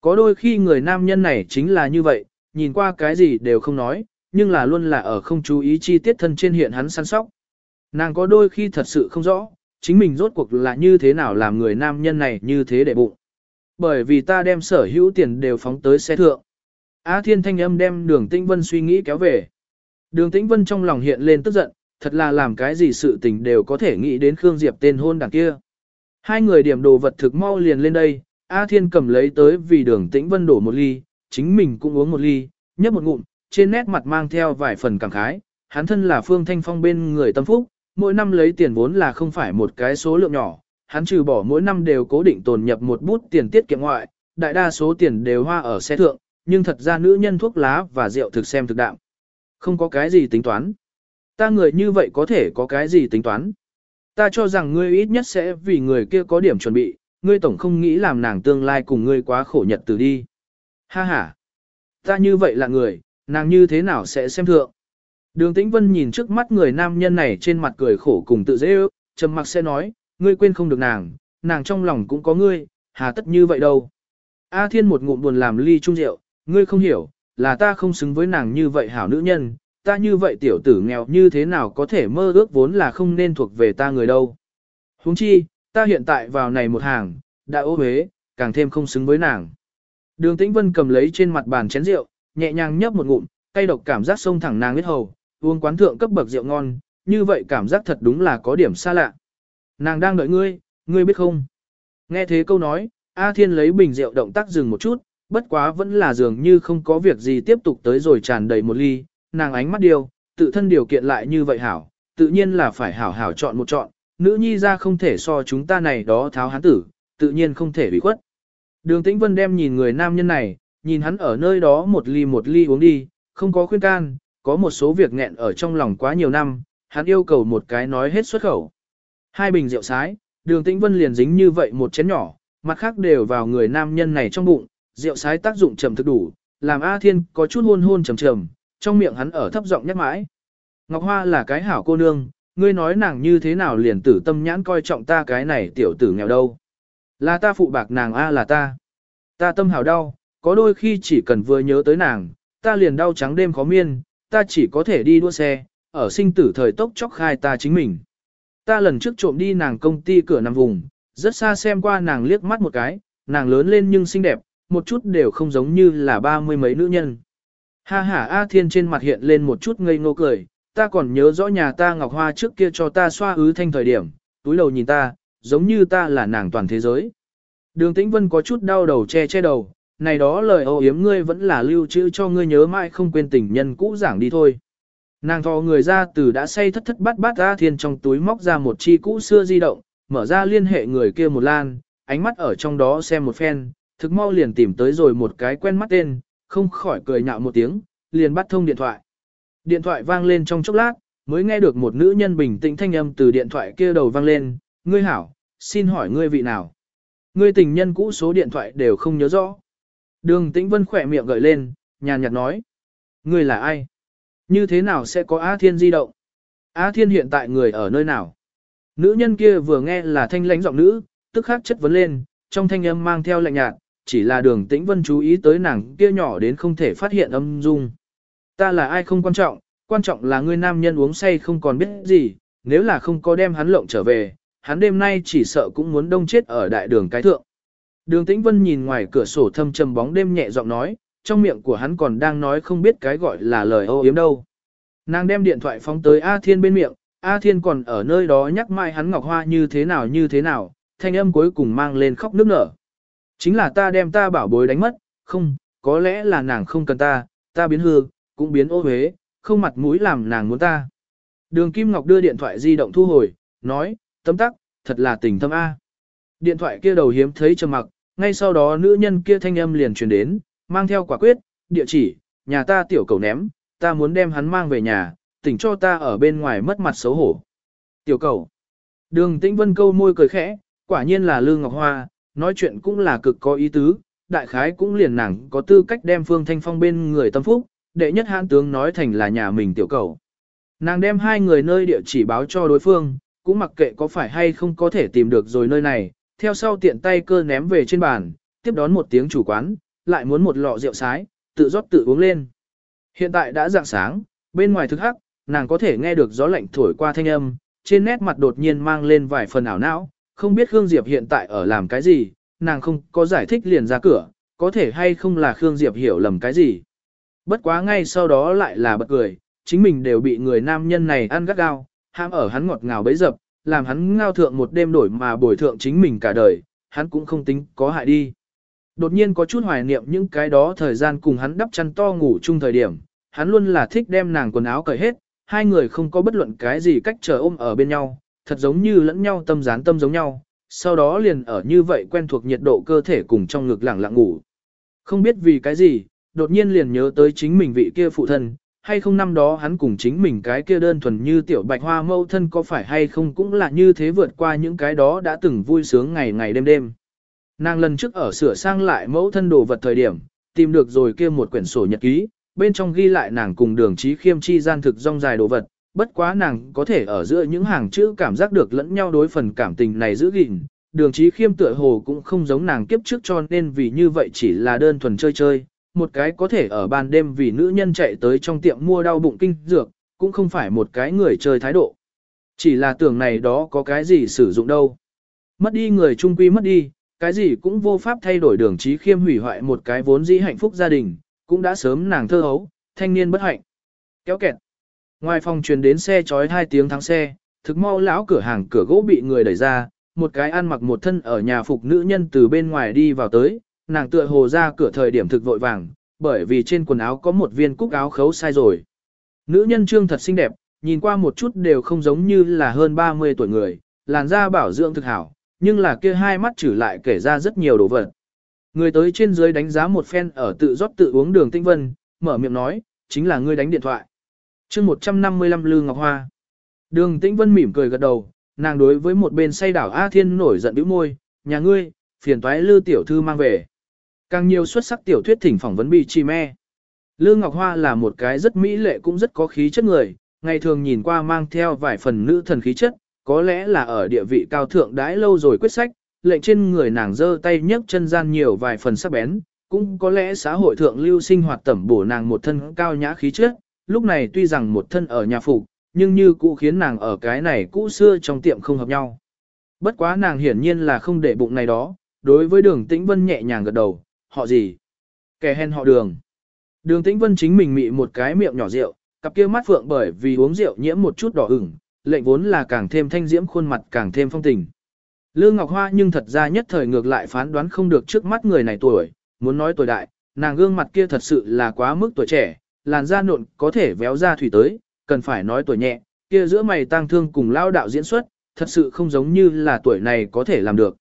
Có đôi khi người nam nhân này chính là như vậy, nhìn qua cái gì đều không nói, nhưng là luôn là ở không chú ý chi tiết thân trên hiện hắn săn sóc. Nàng có đôi khi thật sự không rõ, chính mình rốt cuộc là như thế nào làm người nam nhân này như thế để bụng. Bởi vì ta đem sở hữu tiền đều phóng tới xe thượng. Á thiên thanh âm đem đường tĩnh vân suy nghĩ kéo về. Đường tĩnh vân trong lòng hiện lên tức giận, thật là làm cái gì sự tình đều có thể nghĩ đến Khương Diệp tên hôn đằng kia. Hai người điểm đồ vật thực mau liền lên đây, A Thiên cầm lấy tới vì đường tĩnh vân đổ một ly, chính mình cũng uống một ly, nhấp một ngụm, trên nét mặt mang theo vài phần cảm khái, hắn thân là Phương Thanh Phong bên người tâm phúc, mỗi năm lấy tiền vốn là không phải một cái số lượng nhỏ, hắn trừ bỏ mỗi năm đều cố định tồn nhập một bút tiền tiết kiệm ngoại, đại đa số tiền đều hoa ở xe thượng, nhưng thật ra nữ nhân thuốc lá và rượu thực xem thực đạm, Không có cái gì tính toán. Ta người như vậy có thể có cái gì tính toán. Ta cho rằng ngươi ít nhất sẽ vì người kia có điểm chuẩn bị, ngươi tổng không nghĩ làm nàng tương lai cùng ngươi quá khổ nhật từ đi. Ha ha. Ta như vậy là người, nàng như thế nào sẽ xem thượng. Đường Tĩnh Vân nhìn trước mắt người nam nhân này trên mặt cười khổ cùng tự dễ ước, trầm mặc sẽ nói, ngươi quên không được nàng, nàng trong lòng cũng có ngươi, hà tất như vậy đâu. A Thiên một ngụm buồn làm ly trung rượu, ngươi không hiểu, là ta không xứng với nàng như vậy hảo nữ nhân, ta như vậy tiểu tử nghèo như thế nào có thể mơ ước vốn là không nên thuộc về ta người đâu. huống chi, ta hiện tại vào này một hàng, đã ô huế, càng thêm không xứng với nàng. Đường Tĩnh Vân cầm lấy trên mặt bàn chén rượu, nhẹ nhàng nhấp một ngụm, cay độc cảm giác sông thẳng nàng huyết hầu, uống quán thượng cấp bậc rượu ngon, như vậy cảm giác thật đúng là có điểm xa lạ. Nàng đang đợi ngươi, ngươi biết không? Nghe thế câu nói, A Thiên lấy bình rượu động tác dừng một chút, bất quá vẫn là dường như không có việc gì tiếp tục tới rồi tràn đầy một ly, nàng ánh mắt điều, tự thân điều kiện lại như vậy hảo, tự nhiên là phải hảo hảo chọn một chọn, nữ nhi ra không thể so chúng ta này đó tháo hán tử, tự nhiên không thể bị khuất. Đường Tĩnh Vân đem nhìn người nam nhân này, nhìn hắn ở nơi đó một ly một ly uống đi, không có khuyên can, có một số việc nghẹn ở trong lòng quá nhiều năm, hắn yêu cầu một cái nói hết xuất khẩu. Hai bình rượu sái, đường Tĩnh Vân liền dính như vậy một chén nhỏ, mặt khác đều vào người nam nhân này trong bụng, rượu sái tác dụng trầm thực đủ, làm A Thiên có chút hôn hôn trầm trầm, trong miệng hắn ở thấp giọng nhắc mãi. Ngọc Hoa là cái hảo cô nương, ngươi nói nàng như thế nào liền tử tâm nhãn coi trọng ta cái này tiểu tử nghèo đâu. Là ta phụ bạc nàng A là ta. Ta tâm hảo đau, có đôi khi chỉ cần vừa nhớ tới nàng, ta liền đau trắng đêm khó miên, ta chỉ có thể đi đua xe, ở sinh tử thời tốc chóc khai ta chính mình. Ta lần trước trộm đi nàng công ty cửa nằm vùng, rất xa xem qua nàng liếc mắt một cái, nàng lớn lên nhưng xinh đẹp, một chút đều không giống như là ba mươi mấy nữ nhân. Ha ha A Thiên trên mặt hiện lên một chút ngây ngô cười, ta còn nhớ rõ nhà ta Ngọc Hoa trước kia cho ta xoa ứ thanh thời điểm, túi đầu nhìn ta, giống như ta là nàng toàn thế giới. Đường Tĩnh Vân có chút đau đầu che che đầu, này đó lời ô yếm ngươi vẫn là lưu trữ cho ngươi nhớ mãi không quên tình nhân cũ giảng đi thôi. Nàng thò người ra từ đã say thất thất bát bát ra Thiên trong túi móc ra một chi cũ xưa di động, mở ra liên hệ người kia một lan, ánh mắt ở trong đó xem một phen, thực mau liền tìm tới rồi một cái quen mắt tên, không khỏi cười nhạo một tiếng, liền bắt thông điện thoại. Điện thoại vang lên trong chốc lát, mới nghe được một nữ nhân bình tĩnh thanh âm từ điện thoại kia đầu vang lên, ngươi hảo, xin hỏi ngươi vị nào. Ngươi tình nhân cũ số điện thoại đều không nhớ rõ. Đường tĩnh vân khỏe miệng gợi lên, nhàn nhạt nói. Ngươi là ai? Như thế nào sẽ có Á Thiên di động? Á Thiên hiện tại người ở nơi nào? Nữ nhân kia vừa nghe là thanh lãnh giọng nữ, tức khắc chất vấn lên, trong thanh âm mang theo lạnh nhạt, chỉ là đường tĩnh vân chú ý tới nàng kia nhỏ đến không thể phát hiện âm dung. Ta là ai không quan trọng, quan trọng là ngươi nam nhân uống say không còn biết gì, nếu là không có đem hắn lộng trở về, hắn đêm nay chỉ sợ cũng muốn đông chết ở đại đường cái thượng. Đường Tĩnh Vân nhìn ngoài cửa sổ thâm trầm bóng đêm nhẹ giọng nói, trong miệng của hắn còn đang nói không biết cái gọi là lời ô yếm đâu. Nàng đem điện thoại phóng tới A Thiên bên miệng, A Thiên còn ở nơi đó nhắc mai hắn ngọc hoa như thế nào như thế nào, thanh âm cuối cùng mang lên khóc nước nở. Chính là ta đem ta bảo bối đánh mất, không, có lẽ là nàng không cần ta, ta biến hư, cũng biến ô huế, không mặt mũi làm nàng muốn ta. Đường Kim Ngọc đưa điện thoại di động thu hồi, nói, tấm tắc, thật là tình thâm A. Điện thoại kia đầu hiếm thấy trầm mặc, ngay sau đó nữ nhân kia thanh âm liền truyền đến, mang theo quả quyết, địa chỉ, nhà ta tiểu cầu ném, ta muốn đem hắn mang về nhà, tỉnh cho ta ở bên ngoài mất mặt xấu hổ. Tiểu cầu. Đường tĩnh vân câu môi cười khẽ, quả nhiên là Lương Ngọc Hoa, nói chuyện cũng là cực có ý tứ, đại khái cũng liền nàng có tư cách đem Phương Thanh Phong bên người tâm phúc, đệ nhất hãn tướng nói thành là nhà mình tiểu cầu. Nàng đem hai người nơi địa chỉ báo cho đối phương, cũng mặc kệ có phải hay không có thể tìm được rồi nơi này, theo sau tiện tay cơ ném về trên bàn, tiếp đón một tiếng chủ quán, lại muốn một lọ rượu sái, tự rót tự uống lên. Hiện tại đã dạng sáng, bên ngoài thức hắc, nàng có thể nghe được gió lạnh thổi qua thanh âm, trên nét mặt đột nhiên mang lên vài phần ảo não, không biết Khương Diệp hiện tại ở làm cái gì, nàng không có giải thích liền ra cửa, có thể hay không là Khương Diệp hiểu lầm cái gì. Bất quá ngay sau đó lại là bật cười, chính mình đều bị người nam nhân này ăn gắt gao, ham ở hắn ngọt ngào bấy dập, làm hắn ngao thượng một đêm đổi mà bồi thượng chính mình cả đời, hắn cũng không tính có hại đi. Đột nhiên có chút hoài niệm những cái đó thời gian cùng hắn đắp chăn to ngủ chung thời điểm, hắn luôn là thích đem nàng quần áo cởi hết, hai người không có bất luận cái gì cách chờ ôm ở bên nhau, thật giống như lẫn nhau tâm dán tâm giống nhau, sau đó liền ở như vậy quen thuộc nhiệt độ cơ thể cùng trong ngực lẳng lặng ngủ. Không biết vì cái gì, đột nhiên liền nhớ tới chính mình vị kia phụ thân, hay không năm đó hắn cùng chính mình cái kia đơn thuần như tiểu bạch hoa mâu thân có phải hay không cũng là như thế vượt qua những cái đó đã từng vui sướng ngày ngày đêm đêm. Nàng lần trước ở sửa sang lại mẫu thân đồ vật thời điểm, tìm được rồi kia một quyển sổ nhật ký, bên trong ghi lại nàng cùng đường trí khiêm chi gian thực rong dài đồ vật, bất quá nàng có thể ở giữa những hàng chữ cảm giác được lẫn nhau đối phần cảm tình này giữ gìn. Đường trí khiêm tựa hồ cũng không giống nàng kiếp trước cho nên vì như vậy chỉ là đơn thuần chơi chơi, một cái có thể ở ban đêm vì nữ nhân chạy tới trong tiệm mua đau bụng kinh dược, cũng không phải một cái người chơi thái độ. Chỉ là tưởng này đó có cái gì sử dụng đâu. Mất đi người trung quy mất đi, cái gì cũng vô pháp thay đổi đường trí khiêm hủy hoại một cái vốn dĩ hạnh phúc gia đình, cũng đã sớm nàng thơ hấu, thanh niên bất hạnh. Kéo kẹt. Ngoài phòng truyền đến xe chói hai tiếng thắng xe, thực mau lão cửa hàng cửa gỗ bị người đẩy ra, một cái ăn mặc một thân ở nhà phục nữ nhân từ bên ngoài đi vào tới, nàng tựa hồ ra cửa thời điểm thực vội vàng, bởi vì trên quần áo có một viên cúc áo khấu sai rồi. Nữ nhân trương thật xinh đẹp, nhìn qua một chút đều không giống như là hơn 30 tuổi người, làn da bảo dưỡng thực hảo, nhưng là kia hai mắt trừ lại kể ra rất nhiều đồ vật. Người tới trên dưới đánh giá một phen ở tự rót tự uống đường tinh vân, mở miệng nói, chính là ngươi đánh điện thoại. chương 155 Lương Ngọc Hoa. Đường Tĩnh Vân mỉm cười gật đầu, nàng đối với một bên say đảo A Thiên nổi giận bĩu môi, nhà ngươi, phiền toái Lư tiểu thư mang về. Càng nhiều xuất sắc tiểu thuyết thỉnh phỏng vấn bị chi me. Lương Ngọc Hoa là một cái rất mỹ lệ cũng rất có khí chất người, ngày thường nhìn qua mang theo vài phần nữ thần khí chất, có lẽ là ở địa vị cao thượng đãi lâu rồi quyết sách, lệnh trên người nàng giơ tay nhấc chân gian nhiều vài phần sắc bén, cũng có lẽ xã hội thượng lưu sinh hoạt tẩm bổ nàng một thân cao nhã khí chất, lúc này tuy rằng một thân ở nhà phục, nhưng như cũ khiến nàng ở cái này cũ xưa trong tiệm không hợp nhau. Bất quá nàng hiển nhiên là không để bụng này đó, đối với đường tĩnh vân nhẹ nhàng gật đầu, họ gì? Kẻ hèn họ đường. Đường tĩnh vân chính mình mị một cái miệng nhỏ rượu, cặp kia mắt phượng bởi vì uống rượu nhiễm một chút đỏ ửng, lệnh vốn là càng thêm thanh diễm khuôn mặt càng thêm phong tình. Lương Ngọc Hoa nhưng thật ra nhất thời ngược lại phán đoán không được trước mắt người này tuổi, muốn nói tuổi đại, nàng gương mặt kia thật sự là quá mức tuổi trẻ, làn da nộn có thể véo ra thủy tới, cần phải nói tuổi nhẹ, kia giữa mày tang thương cùng lao đạo diễn xuất, thật sự không giống như là tuổi này có thể làm được.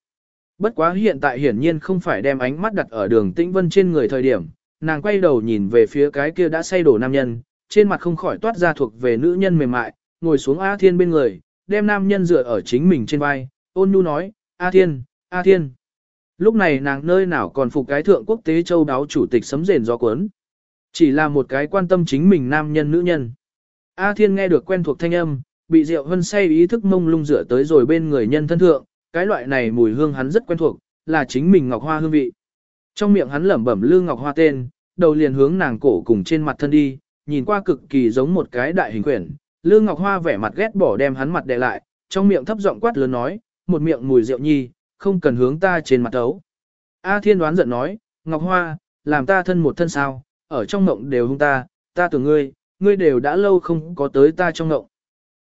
Bất quá hiện tại hiển nhiên không phải đem ánh mắt đặt ở đường tĩnh vân trên người thời điểm, nàng quay đầu nhìn về phía cái kia đã say đổ nam nhân, trên mặt không khỏi toát ra thuộc về nữ nhân mềm mại, ngồi xuống A Thiên bên người, đem nam nhân dựa ở chính mình trên vai, ôn nhu nói, A Thiên, A Thiên. Lúc này nàng nơi nào còn phục cái thượng quốc tế châu đáo chủ tịch sấm rền gió cuốn. Chỉ là một cái quan tâm chính mình nam nhân nữ nhân. A Thiên nghe được quen thuộc thanh âm, bị rượu hân say ý thức mông lung dựa tới rồi bên người nhân thân thượng, cái loại này mùi hương hắn rất quen thuộc, là chính mình ngọc hoa hương vị. Trong miệng hắn lẩm bẩm lương ngọc hoa tên, đầu liền hướng nàng cổ cùng trên mặt thân đi, nhìn qua cực kỳ giống một cái đại hình quyển. Lương Ngọc Hoa vẻ mặt ghét bỏ đem hắn mặt đè lại, trong miệng thấp giọng quát lớn nói, một miệng mùi rượu nhi, không cần hướng ta trên mặt tấu. A Thiên đoán giận nói, Ngọc Hoa, làm ta thân một thân sao, ở trong ngộng đều hung ta, ta tưởng ngươi, ngươi đều đã lâu không có tới ta trong ngộng.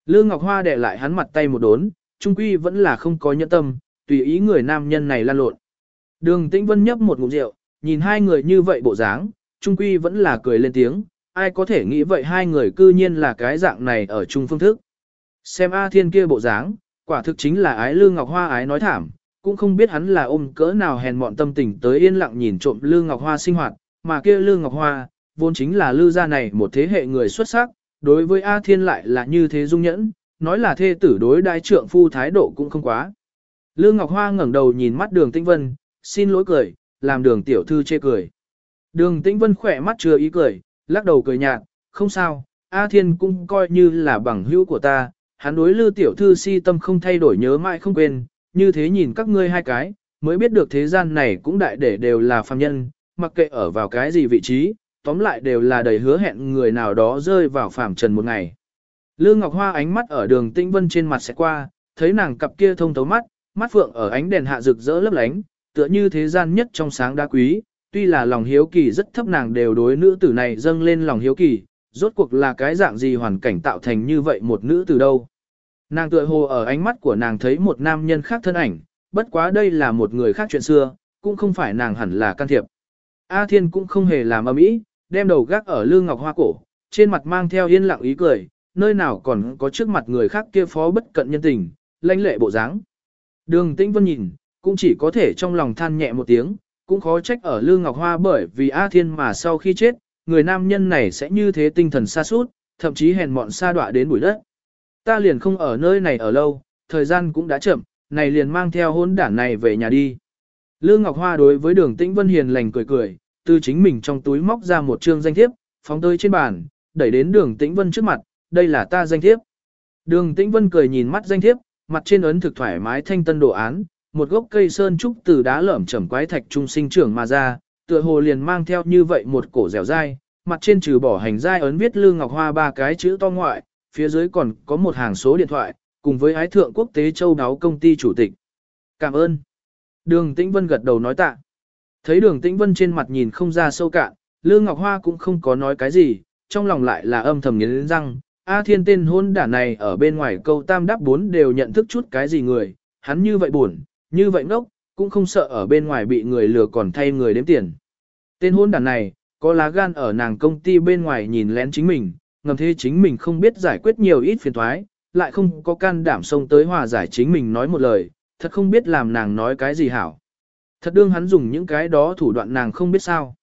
Lương Ngọc Hoa đè lại hắn mặt tay một đốn, trung quy vẫn là không có nhẫn tâm, tùy ý người nam nhân này lan lộn. Đường Tĩnh Vân nhấp một ngụm rượu, nhìn hai người như vậy bộ dáng, trung quy vẫn là cười lên tiếng, ai có thể nghĩ vậy hai người cư nhiên là cái dạng này ở chung phương thức. Xem A Thiên kia bộ dáng, quả thực chính là ái Lương Ngọc Hoa ái nói thảm, cũng không biết hắn là ôm cỡ nào hèn mọn tâm tình tới yên lặng nhìn trộm Lương Ngọc Hoa sinh hoạt, mà kia Lương Ngọc Hoa, vốn chính là Lư gia này một thế hệ người xuất sắc, đối với A Thiên lại là như thế dung nhẫn, nói là thê tử đối đại trượng phu thái độ cũng không quá. Lương Ngọc Hoa ngẩng đầu nhìn mắt đường Tĩnh Vân, xin lỗi cười, làm đường tiểu thư chê cười. Đường Tĩnh Vân khỏe mắt chưa ý cười, lắc đầu cười nhạt, không sao, A Thiên cũng coi như là bằng hữu của ta, hắn đối Lư tiểu thư si tâm không thay đổi nhớ mãi không quên, như thế nhìn các ngươi hai cái, mới biết được thế gian này cũng đại để đều là phàm nhân, mặc kệ ở vào cái gì vị trí, tóm lại đều là đầy hứa hẹn người nào đó rơi vào phàm trần một ngày. Lương Ngọc Hoa ánh mắt ở đường Tĩnh Vân trên mặt sẽ qua, thấy nàng cặp kia thông thấu mắt, mắt phượng ở ánh đèn hạ rực rỡ lấp lánh, tựa như thế gian nhất trong sáng đá quý, tuy là lòng hiếu kỳ rất thấp nàng đều đối nữ tử này dâng lên lòng hiếu kỳ, rốt cuộc là cái dạng gì hoàn cảnh tạo thành như vậy một nữ tử đâu. Nàng tựa hồ ở ánh mắt của nàng thấy một nam nhân khác thân ảnh, bất quá đây là một người khác chuyện xưa, cũng không phải nàng hẳn là can thiệp. A Thiên cũng không hề làm ầm ĩ, đem đầu gác ở lương ngọc hoa cổ, trên mặt mang theo yên lặng ý cười, nơi nào còn có trước mặt người khác kia phó bất cận nhân tình, lãnh lệ bộ dáng. Đường Tĩnh Vân nhìn, cũng chỉ có thể trong lòng than nhẹ một tiếng, cũng khó trách ở Lương Ngọc Hoa bởi vì A Thiên mà sau khi chết, người nam nhân này sẽ như thế tinh thần xa suốt, thậm chí hèn mọn xa đọa đến bụi đất. Ta liền không ở nơi này ở lâu, thời gian cũng đã chậm, này liền mang theo hôn đản này về nhà đi. Lương Ngọc Hoa đối với đường Tĩnh Vân hiền lành cười cười, từ chính mình trong túi móc ra một trương danh thiếp, phóng tới trên bàn, đẩy đến đường Tĩnh Vân trước mặt, đây là ta danh thiếp. Đường Tĩnh Vân cười nhìn mắt danh thiếp, mặt trên ấn thực thoải mái thanh tân đồ án, một gốc cây sơn trúc từ đá lởm chởm quái thạch trung sinh trưởng mà ra, tựa hồ liền mang theo như vậy một cổ dẻo dai, mặt trên trừ bỏ hành dai ấn viết Lương Ngọc Hoa ba cái chữ to ngoại, phía dưới còn có một hàng số điện thoại, cùng với ái thượng quốc tế châu đáo công ty chủ tịch. Cảm ơn. Đường Tĩnh Vân gật đầu nói tạ. Thấy đường Tĩnh Vân trên mặt nhìn không ra sâu cạn, Lương Ngọc Hoa cũng không có nói cái gì, trong lòng lại là âm thầm nghiến răng. A thiên tên hôn đản này ở bên ngoài câu tam đáp bốn đều nhận thức chút cái gì người, hắn như vậy buồn, như vậy ngốc, cũng không sợ ở bên ngoài bị người lừa còn thay người đếm tiền. Tên hôn đản này, có lá gan ở nàng công ty bên ngoài nhìn lén chính mình, ngầm thế chính mình không biết giải quyết nhiều ít phiền thoái, lại không có can đảm xông tới hòa giải chính mình nói một lời, thật không biết làm nàng nói cái gì hảo. Thật đương hắn dùng những cái đó thủ đoạn nàng không biết sao.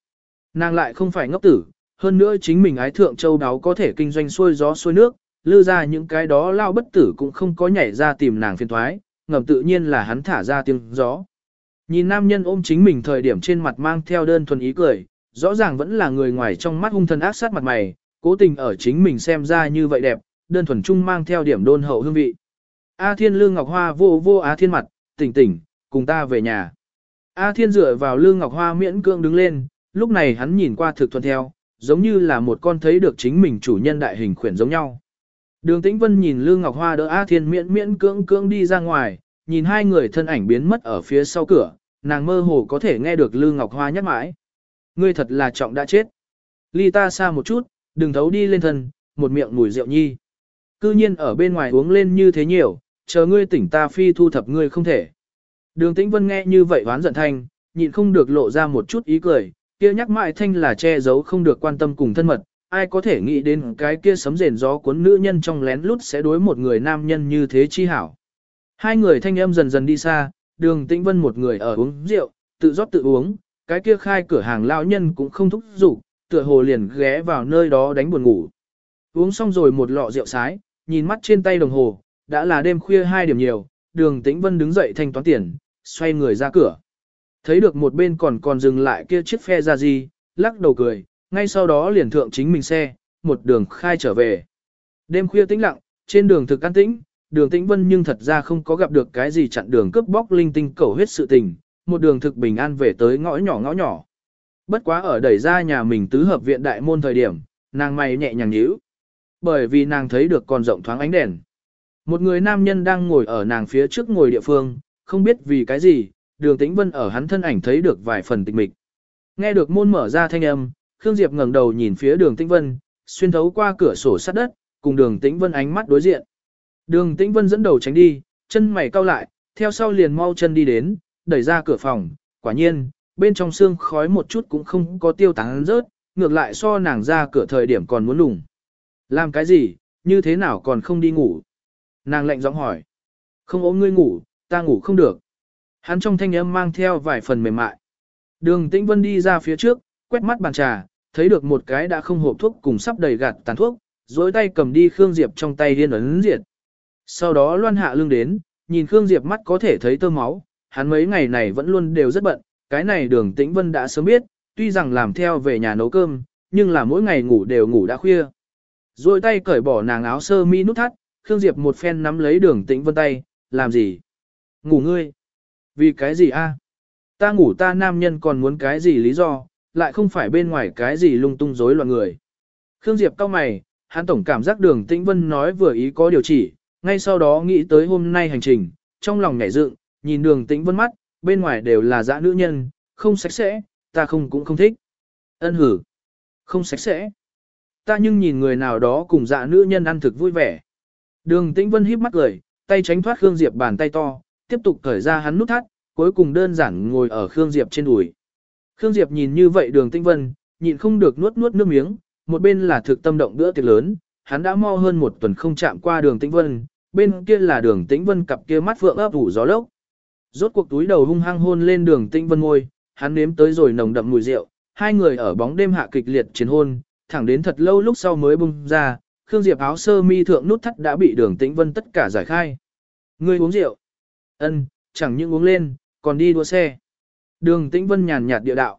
Nàng lại không phải ngốc tử, hơn nữa chính mình ái thượng châu đáo có thể kinh doanh xuôi gió xuôi nước, lư ra những cái đó lao bất tử cũng không có nhảy ra tìm nàng phiền thoái, ngầm tự nhiên là hắn thả ra tiếng gió. Nhìn nam nhân ôm chính mình thời điểm trên mặt mang theo đơn thuần ý cười, rõ ràng vẫn là người ngoài trong mắt hung thần ác sát mặt mày, cố tình ở chính mình xem ra như vậy đẹp, đơn thuần chung mang theo điểm đôn hậu hương vị. A Thiên Lương Ngọc Hoa vô vô á Thiên mặt, tỉnh tỉnh, cùng ta về nhà. A Thiên dựa vào Lương Ngọc Hoa miễn cưỡng đứng lên, lúc này hắn nhìn qua thực thuần theo, giống như là một con thấy được chính mình chủ nhân đại hình khuyển giống nhau. Đường Tĩnh Vân nhìn Lương Ngọc Hoa đỡ A Thiên miễn miễn cưỡng cưỡng đi ra ngoài, nhìn hai người thân ảnh biến mất ở phía sau cửa, nàng mơ hồ có thể nghe được Lương Ngọc Hoa nhắc mãi. Ngươi thật là trọng đã chết. Ly ta xa một chút, đừng thấu đi lên thân, một miệng mùi rượu nhi. Cư nhiên ở bên ngoài uống lên như thế nhiều, chờ ngươi tỉnh ta phi thu thập ngươi không thể. Đường Tĩnh Vân nghe như vậy oán giận thanh, nhịn không được lộ ra một chút ý cười, kia nhắc mãi thanh là che giấu không được quan tâm cùng thân mật, ai có thể nghĩ đến cái kia sấm rền gió cuốn nữ nhân trong lén lút sẽ đối một người nam nhân như thế chi hảo. Hai người thanh âm dần dần đi xa, đường tĩnh vân một người ở uống rượu, tự rót tự uống, cái kia khai cửa hàng lão nhân cũng không thúc giục, tựa hồ liền ghé vào nơi đó đánh buồn ngủ. Uống xong rồi một lọ rượu sái, nhìn mắt trên tay đồng hồ, đã là đêm khuya hai điểm nhiều, đường tĩnh vân đứng dậy thanh toán tiền, xoay người ra cửa. Thấy được một bên còn còn dừng lại kia chiếc phe ra gì, lắc đầu cười, ngay sau đó liền thượng chính mình xe, một đường khai trở về. Đêm khuya tĩnh lặng, trên đường thực an tĩnh, đường tĩnh vân nhưng thật ra không có gặp được cái gì chặn đường cướp bóc linh tinh cầu huyết sự tình, một đường thực bình an về tới ngõ nhỏ ngõ nhỏ. Bất quá ở đẩy ra nhà mình tứ hợp viện đại môn thời điểm, nàng mày nhẹ nhàng nhíu. Bởi vì nàng thấy được còn rộng thoáng ánh đèn. Một người nam nhân đang ngồi ở nàng phía trước ngồi địa phương, không biết vì cái gì, đường tĩnh vân ở hắn thân ảnh thấy được vài phần tịch mịch. Nghe được môn mở ra thanh âm, Khương Diệp ngẩng đầu nhìn phía đường tĩnh vân, xuyên thấu qua cửa sổ sắt đất, cùng đường tĩnh vân ánh mắt đối diện. Đường tĩnh vân dẫn đầu tránh đi, chân mày cau lại, theo sau liền mau chân đi đến, đẩy ra cửa phòng, quả nhiên, bên trong xương khói một chút cũng không có tiêu tán rớt, ngược lại so nàng ra cửa thời điểm còn muốn lùng. Làm cái gì, như thế nào còn không đi ngủ? Nàng lạnh giọng hỏi. Không ốm ngươi ngủ, ta ngủ không được. Hắn trong thanh âm mang theo vài phần mềm mại. Đường Tĩnh Vân đi ra phía trước, quét mắt bàn trà, thấy được một cái đã không hộp thuốc cùng sắp đầy gạt tàn thuốc, dối tay cầm đi Khương Diệp trong tay điên ấn diệt. Sau đó loan hạ lưng đến, nhìn Khương Diệp mắt có thể thấy tơ máu, hắn mấy ngày này vẫn luôn đều rất bận, cái này đường Tĩnh Vân đã sớm biết, tuy rằng làm theo về nhà nấu cơm, nhưng là mỗi ngày ngủ đều ngủ đã khuya. Rồi tay cởi bỏ nàng áo sơ mi nút thắt, Khương Diệp một phen nắm lấy đường Tĩnh Vân tay, làm gì? Ngủ ngươi. Vì cái gì a? Ta ngủ ta nam nhân còn muốn cái gì lý do, lại không phải bên ngoài cái gì lung tung rối loạn người. Khương Diệp cao mày, hắn tổng cảm giác đường Tĩnh Vân nói vừa ý có điều chỉ, ngay sau đó nghĩ tới hôm nay hành trình, trong lòng nhảy dựng, nhìn đường Tĩnh Vân mắt, bên ngoài đều là dã nữ nhân, không sạch sẽ, ta không cũng không thích. Ân hử, không sạch sẽ. Ta nhưng nhìn người nào đó cùng dạ nữ nhân ăn thực vui vẻ. Đường Tĩnh Vân híp mắt cười, tay tránh thoát Khương Diệp bàn tay to, tiếp tục cởi ra hắn nút thắt, cuối cùng đơn giản ngồi ở Khương Diệp trên đùi. Khương Diệp nhìn như vậy đường Tĩnh Vân, nhịn không được nuốt nuốt nước miếng, một bên là thực tâm động bữa tiệc lớn, hắn đã mo hơn một tuần không chạm qua đường Tĩnh Vân, bên kia là đường Tĩnh Vân cặp kia mắt vượng ấp ủ gió lốc. Rốt cuộc túi đầu hung hăng hôn lên đường Tĩnh Vân ngôi, hắn nếm tới rồi nồng đậm mùi rượu, hai người ở bóng đêm hạ kịch liệt chiến hôn, thẳng đến thật lâu lúc sau mới bung ra, Khương Diệp áo sơ mi thượng nút thắt đã bị đường Tĩnh Vân tất cả giải khai. Ngươi uống rượu? Ân, chẳng những uống lên, còn đi đua xe. Đường Tĩnh Vân nhàn nhạt địa đạo.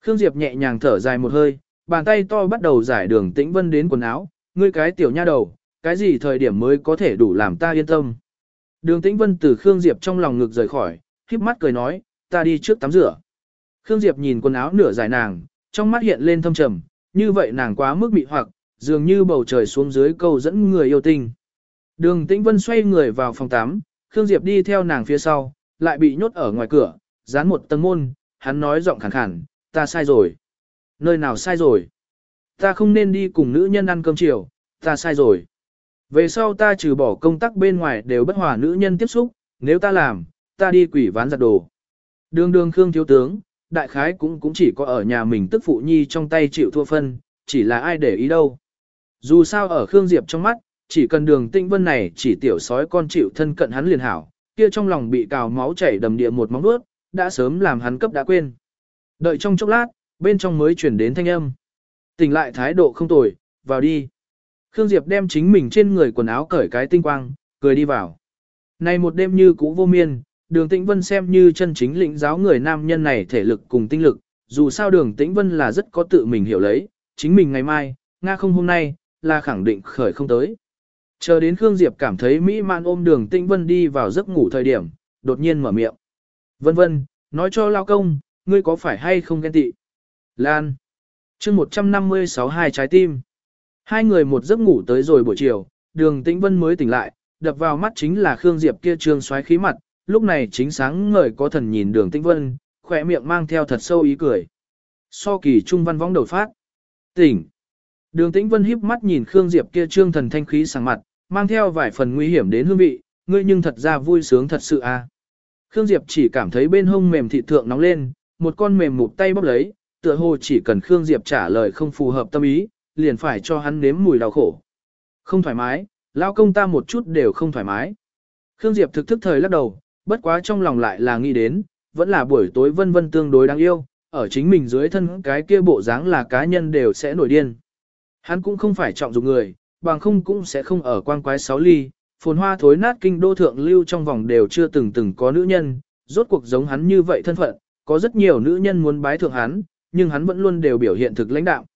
Khương Diệp nhẹ nhàng thở dài một hơi, bàn tay to bắt đầu giải đường Tĩnh Vân đến quần áo, ngươi cái tiểu nha đầu, cái gì thời điểm mới có thể đủ làm ta yên tâm. Đường Tĩnh Vân từ Khương Diệp trong lòng ngực rời khỏi, khiếp mắt cười nói, ta đi trước tắm rửa. Khương Diệp nhìn quần áo nửa dài nàng, trong mắt hiện lên thâm trầm, như vậy nàng quá mức mị hoặc, dường như bầu trời xuống dưới câu dẫn người yêu tình. Đường Tĩnh Vân xoay người vào phòng tắm, Khương Diệp đi theo nàng phía sau, lại bị nhốt ở ngoài cửa, dán một tầng môn, hắn nói giọng khàn khàn, ta sai rồi. Nơi nào sai rồi? Ta không nên đi cùng nữ nhân ăn cơm chiều, ta sai rồi. Về sau ta trừ bỏ công tác bên ngoài đều bất hòa nữ nhân tiếp xúc, nếu ta làm, ta đi quỷ ván giặt đồ. Đường đường Khương thiếu tướng, đại khái cũng cũng chỉ có ở nhà mình tức phụ nhi trong tay chịu thua phân, chỉ là ai để ý đâu. Dù sao ở Khương Diệp trong mắt, chỉ cần đường tinh vân này chỉ tiểu sói con chịu thân cận hắn liền hảo, kia trong lòng bị cào máu chảy đầm địa một móng vuốt, đã sớm làm hắn cấp đã quên. Đợi trong chốc lát, bên trong mới chuyển đến thanh âm. Tỉnh lại thái độ không tồi, vào đi. Khương Diệp đem chính mình trên người quần áo cởi cái tinh quang, cười đi vào. Này một đêm như cũ vô miên, đường tĩnh vân xem như chân chính lĩnh giáo người nam nhân này thể lực cùng tinh lực, dù sao đường tĩnh vân là rất có tự mình hiểu lấy, chính mình ngày mai, Nga không hôm nay, là khẳng định khởi không tới. Chờ đến Khương Diệp cảm thấy mỹ man ôm đường tĩnh vân đi vào giấc ngủ thời điểm, đột nhiên mở miệng. Vân vân, nói cho lao công, ngươi có phải hay không ghen tị? Lan. chương 156 hai trái tim. Hai người một giấc ngủ tới rồi buổi chiều, đường tĩnh vân mới tỉnh lại, đập vào mắt chính là Khương Diệp kia trương xoáy khí mặt, lúc này chính sáng ngời có thần nhìn đường tĩnh vân, khỏe miệng mang theo thật sâu ý cười. So kỳ trung văn võng đầu phát. Tỉnh. Đường tĩnh vân híp mắt nhìn Khương Diệp kia trương thần thanh khí sảng mặt, mang theo vài phần nguy hiểm đến hương vị, ngươi nhưng thật ra vui sướng thật sự à. Khương Diệp chỉ cảm thấy bên hông mềm thịt thượng nóng lên, một con mềm một tay bóp lấy, tựa hồ chỉ cần Khương Diệp trả lời không phù hợp tâm ý, liền phải cho hắn nếm mùi đau khổ. Không thoải mái, lao công ta một chút đều không thoải mái. Khương Diệp thực thức thời lắc đầu, bất quá trong lòng lại là nghĩ đến, vẫn là buổi tối vân vân tương đối đáng yêu, ở chính mình dưới thân cái kia bộ dáng là cá nhân đều sẽ nổi điên. Hắn cũng không phải trọng dụng người, bằng không cũng sẽ không ở quang quái sáu ly, phồn hoa thối nát kinh đô thượng lưu trong vòng đều chưa từng từng có nữ nhân, rốt cuộc giống hắn như vậy thân phận, có rất nhiều nữ nhân muốn bái thượng hắn, nhưng hắn vẫn luôn đều biểu hiện thực lãnh đạo.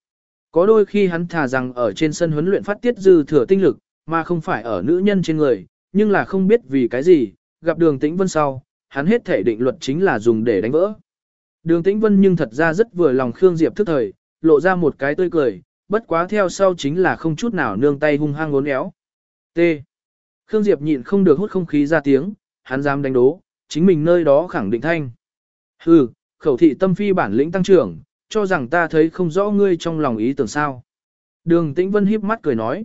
Có đôi khi hắn thà rằng ở trên sân huấn luyện phát tiết dư thừa tinh lực, mà không phải ở nữ nhân trên người, nhưng là không biết vì cái gì, gặp đường tĩnh vân sau, hắn hết thể định luật chính là dùng để đánh vỡ. Đường tĩnh vân nhưng thật ra rất vừa lòng Khương Diệp thức thời, lộ ra một cái tươi cười, bất quá theo sau chính là không chút nào nương tay hung hăng ngốn éo. T. Khương Diệp nhịn không được hút không khí ra tiếng, hắn dám đánh đố, chính mình nơi đó khẳng định thanh. Hừ, khẩu thị tâm phi bản lĩnh tăng trưởng, cho rằng ta thấy không rõ ngươi trong lòng ý tưởng sao. Đường Tĩnh Vân híp mắt cười nói.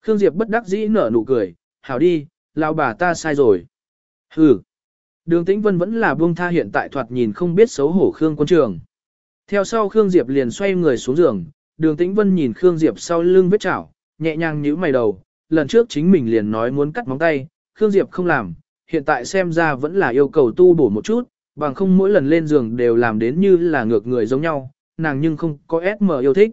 Khương Diệp bất đắc dĩ nở nụ cười, hảo đi, lão bà ta sai rồi. Hừ. Đường Tĩnh Vân vẫn là buông tha hiện tại thoạt nhìn không biết xấu hổ Khương quân trường. Theo sau Khương Diệp liền xoay người xuống giường, đường Tĩnh Vân nhìn Khương Diệp sau lưng vết chảo, nhẹ nhàng nhíu mày đầu, lần trước chính mình liền nói muốn cắt móng tay, Khương Diệp không làm, hiện tại xem ra vẫn là yêu cầu tu bổ một chút, bằng không mỗi lần lên giường đều làm đến như là ngược người giống nhau, nàng nhưng không có SM yêu thích.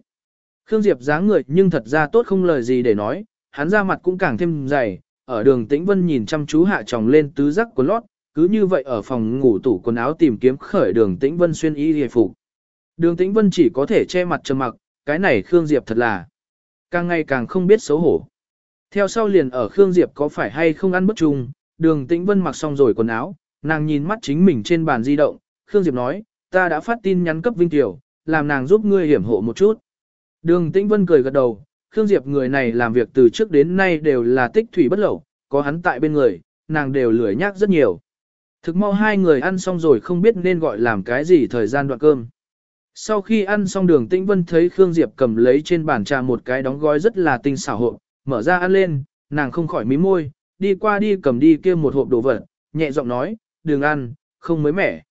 Khương Diệp dáng người nhưng thật ra tốt không lời gì để nói, hắn ra mặt cũng càng thêm dày, ở đường Tĩnh Vân nhìn chăm chú hạ tròng lên tứ giác của lót, cứ như vậy ở phòng ngủ tủ quần áo tìm kiếm khởi đường Tĩnh Vân xuyên y hề phục. Đường Tĩnh Vân chỉ có thể che mặt trầm mặc, cái này Khương Diệp thật là càng ngày càng không biết xấu hổ. Theo sau liền ở Khương Diệp có phải hay không ăn bất chung, đường Tĩnh Vân mặc xong rồi quần áo, nàng nhìn mắt chính mình trên bàn di động, Khương Diệp nói, ta đã phát tin nhắn cấp Vinh Tiểu, làm nàng giúp ngươi hiểm hộ một chút. Đường Tĩnh Vân cười gật đầu, Khương Diệp người này làm việc từ trước đến nay đều là tích thủy bất lẩu, có hắn tại bên người, nàng đều lười nhác rất nhiều. Thực mau hai người ăn xong rồi không biết nên gọi làm cái gì thời gian đoạn cơm. Sau khi ăn xong đường Tĩnh Vân thấy Khương Diệp cầm lấy trên bàn trà một cái đóng gói rất là tinh xảo hộp, mở ra ăn lên, nàng không khỏi mí môi, đi qua đi cầm đi kia một hộp đồ vật, nhẹ giọng nói, đừng ăn, không mới mẻ.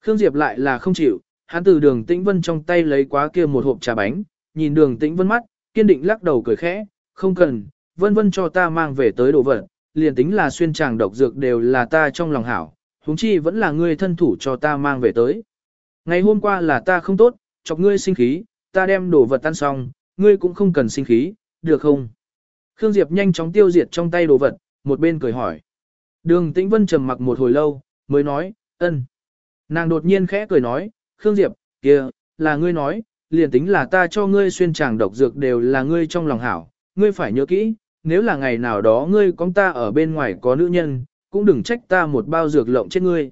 Khương Diệp lại là không chịu, hắn từ đường Tĩnh Vân trong tay lấy quá kia một hộp trà bánh, nhìn đường Tĩnh Vân mắt, kiên định lắc đầu cười khẽ, không cần, Vân Vân cho ta mang về tới đồ vật, liền tính là xuyên tràng độc dược đều là ta trong lòng hảo, huống chi vẫn là ngươi thân thủ cho ta mang về tới. Ngày hôm qua là ta không tốt, chọc ngươi sinh khí, ta đem đồ vật tan xong, ngươi cũng không cần sinh khí, được không? Khương Diệp nhanh chóng tiêu diệt trong tay đồ vật, một bên cười hỏi. Đường Tĩnh Vân trầm mặc một hồi lâu, mới nói, ân. Nàng đột nhiên khẽ cười nói, Khương Diệp, kia, là ngươi nói, liền tính là ta cho ngươi xuyên tràng độc dược đều là ngươi trong lòng hảo, ngươi phải nhớ kỹ, nếu là ngày nào đó ngươi con ta ở bên ngoài có nữ nhân, cũng đừng trách ta một bao dược lộng chết ngươi.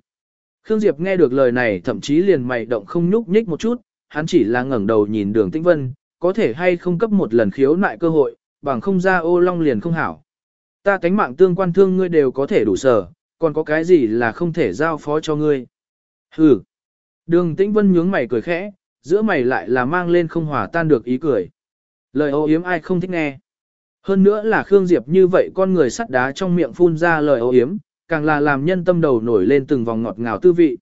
Khương Diệp nghe được lời này thậm chí liền mày động không nhúc nhích một chút, hắn chỉ là ngẩng đầu nhìn đường tĩnh vân, có thể hay không cấp một lần khiếu nại cơ hội, bằng không ra ô long liền không hảo. Ta cánh mạng tương quan thương ngươi đều có thể đủ sở, còn có cái gì là không thể giao phó cho ngươi. Hừ. Đường tĩnh vân nhướng mày cười khẽ, giữa mày lại là mang lên không hòa tan được ý cười. Lời ô yếm ai không thích nghe. Hơn nữa là Khương Diệp như vậy con người sắt đá trong miệng phun ra lời ô yếm, càng là làm nhân tâm đầu nổi lên từng vòng ngọt ngào tư vị.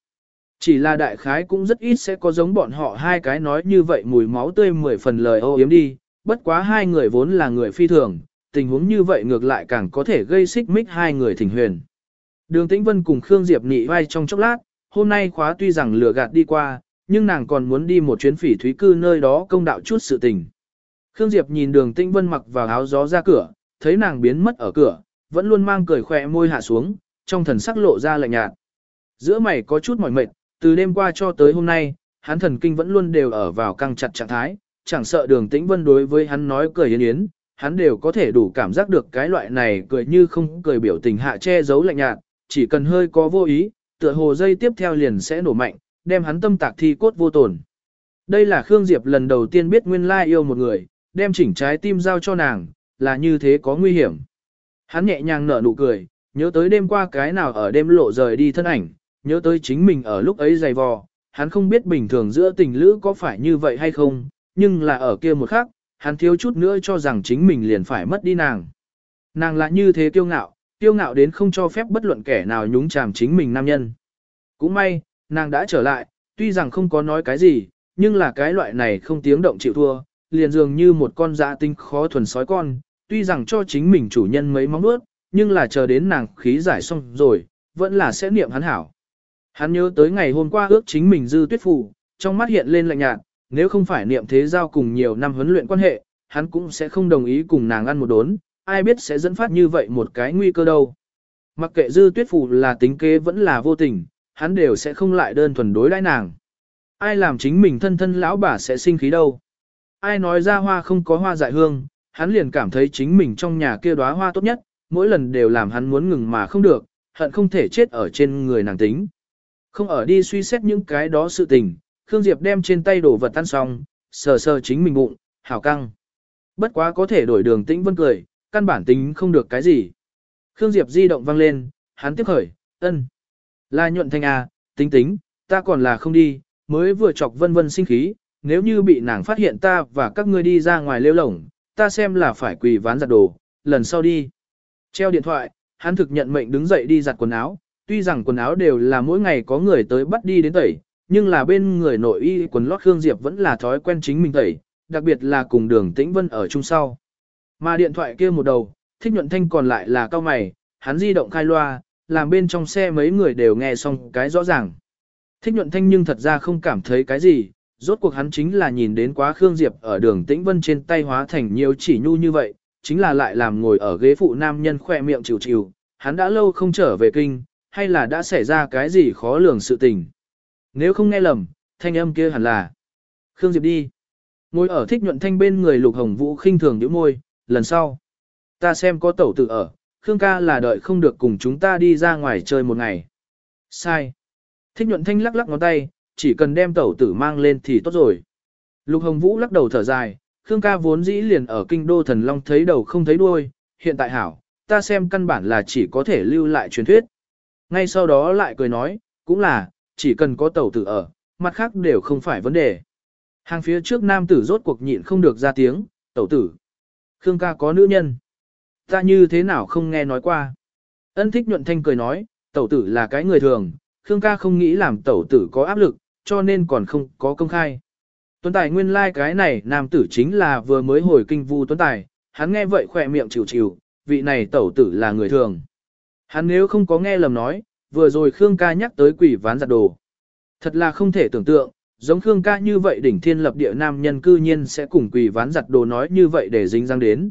Chỉ là đại khái cũng rất ít sẽ có giống bọn họ hai cái nói như vậy mùi máu tươi mười phần lời ô yếm đi, bất quá hai người vốn là người phi thường, tình huống như vậy ngược lại càng có thể gây xích mích hai người thỉnh huyền. Đường Tĩnh Vân cùng Khương Diệp nị vai trong chốc lát, hôm nay khóa tuy rằng lừa gạt đi qua, nhưng nàng còn muốn đi một chuyến phỉ thúy cư nơi đó công đạo chút sự tình. Khương Diệp nhìn đường Tĩnh Vân mặc vào áo gió ra cửa, thấy nàng biến mất ở cửa, vẫn luôn mang cười khỏe môi hạ xuống, trong thần sắc lộ ra lạnh nhạt. Giữa mày có chút mỏi mệt, từ đêm qua cho tới hôm nay, hắn thần kinh vẫn luôn đều ở vào căng chặt trạng thái, chẳng sợ đường tĩnh vân đối với hắn nói cười yến yến, hắn đều có thể đủ cảm giác được cái loại này cười như không cười biểu tình hạ che giấu lạnh nhạt, chỉ cần hơi có vô ý, tựa hồ dây tiếp theo liền sẽ nổ mạnh, đem hắn tâm tạc thi cốt vô tổn. Đây là Khương Diệp lần đầu tiên biết nguyên lai yêu một người, đem chỉnh trái tim giao cho nàng, là như thế có nguy hiểm. Hắn nhẹ nhàng nở nụ cười, nhớ tới đêm qua cái nào ở đêm lộ rời đi thân ảnh, nhớ tới chính mình ở lúc ấy dày vò, hắn không biết bình thường giữa tình lữ có phải như vậy hay không, nhưng là ở kia một khắc, hắn thiếu chút nữa cho rằng chính mình liền phải mất đi nàng. Nàng là như thế kiêu ngạo, kiêu ngạo đến không cho phép bất luận kẻ nào nhúng chàm chính mình nam nhân. Cũng may, nàng đã trở lại, tuy rằng không có nói cái gì, nhưng là cái loại này không tiếng động chịu thua, liền dường như một con dạ tinh khó thuần sói con, tuy rằng cho chính mình chủ nhân mấy móng nuốt, nhưng là chờ đến nàng khí giải xong rồi, vẫn là sẽ niệm hắn hảo. Hắn nhớ tới ngày hôm qua ước chính mình dư tuyết phù, trong mắt hiện lên lạnh nhạt, nếu không phải niệm thế giao cùng nhiều năm huấn luyện quan hệ, hắn cũng sẽ không đồng ý cùng nàng ăn một đốn, ai biết sẽ dẫn phát như vậy một cái nguy cơ đâu. Mặc kệ dư tuyết phù là tính kế vẫn là vô tình, hắn đều sẽ không lại đơn thuần đối đãi nàng. Ai làm chính mình thân thân lão bà sẽ sinh khí đâu. Ai nói ra hoa không có hoa dại hương, hắn liền cảm thấy chính mình trong nhà kia đóa hoa tốt nhất, mỗi lần đều làm hắn muốn ngừng mà không được, hận không thể chết ở trên người nàng tính. Không ở đi suy xét những cái đó sự tình, Khương Diệp đem trên tay đổ vật tan xong, sờ sờ chính mình bụng, hảo căng. Bất quá có thể đổi đường tĩnh vân cười, căn bản tính không được cái gì. Khương Diệp di động vang lên, hắn tiếp khởi, ân. Là nhuận thanh à, tính tính, ta còn là không đi, mới vừa chọc vân vân sinh khí, nếu như bị nàng phát hiện ta và các ngươi đi ra ngoài lêu lổng, ta xem là phải quỳ ván giặt đồ, lần sau đi. Treo điện thoại, hắn thực nhận mệnh đứng dậy đi giặt quần áo, tuy rằng quần áo đều là mỗi ngày có người tới bắt đi đến tẩy, nhưng là bên người nội y quần lót Khương Diệp vẫn là thói quen chính mình tẩy, đặc biệt là cùng đường tĩnh vân ở chung sau. Mà điện thoại kia một đầu, thích nhuận thanh còn lại là cao mày, hắn di động khai loa, làm bên trong xe mấy người đều nghe xong cái rõ ràng. Thích nhuận thanh nhưng thật ra không cảm thấy cái gì, rốt cuộc hắn chính là nhìn đến quá Khương Diệp ở đường tĩnh vân trên tay hóa thành nhiều chỉ nhu như vậy, chính là lại làm ngồi ở ghế phụ nam nhân khỏe miệng chịu chịu, hắn đã lâu không trở về kinh, hay là đã xảy ra cái gì khó lường sự tình. Nếu không nghe lầm, thanh âm kia hẳn là Khương Diệp đi. Ngồi ở thích nhuận thanh bên người lục hồng vũ khinh thường nhíu môi, lần sau. Ta xem có tẩu tử ở, Khương ca là đợi không được cùng chúng ta đi ra ngoài chơi một ngày. Sai. Thích nhuận thanh lắc lắc ngón tay, chỉ cần đem tẩu tử mang lên thì tốt rồi. Lục hồng vũ lắc đầu thở dài, Khương ca vốn dĩ liền ở kinh đô thần long thấy đầu không thấy đuôi, hiện tại hảo, ta xem căn bản là chỉ có thể lưu lại truyền thuyết. Ngay sau đó lại cười nói, cũng là, chỉ cần có tẩu tử ở, mặt khác đều không phải vấn đề. Hàng phía trước nam tử rốt cuộc nhịn không được ra tiếng, tẩu tử. Khương ca có nữ nhân. Ta như thế nào không nghe nói qua. Ân thích nhuận thanh cười nói, tẩu tử là cái người thường, Khương ca không nghĩ làm tẩu tử có áp lực, cho nên còn không có công khai. Tuấn Tài nguyên lai like cái này nam tử chính là vừa mới hồi kinh vu Tuấn Tài, hắn nghe vậy khỏe miệng chịu chịu, vị này tẩu tử là người thường. Hắn nếu không có nghe lầm nói, vừa rồi Khương ca nhắc tới quỷ ván giặt đồ. Thật là không thể tưởng tượng, giống Khương ca như vậy đỉnh thiên lập địa nam nhân cư nhiên sẽ cùng quỷ ván giặt đồ nói như vậy để dính răng đến.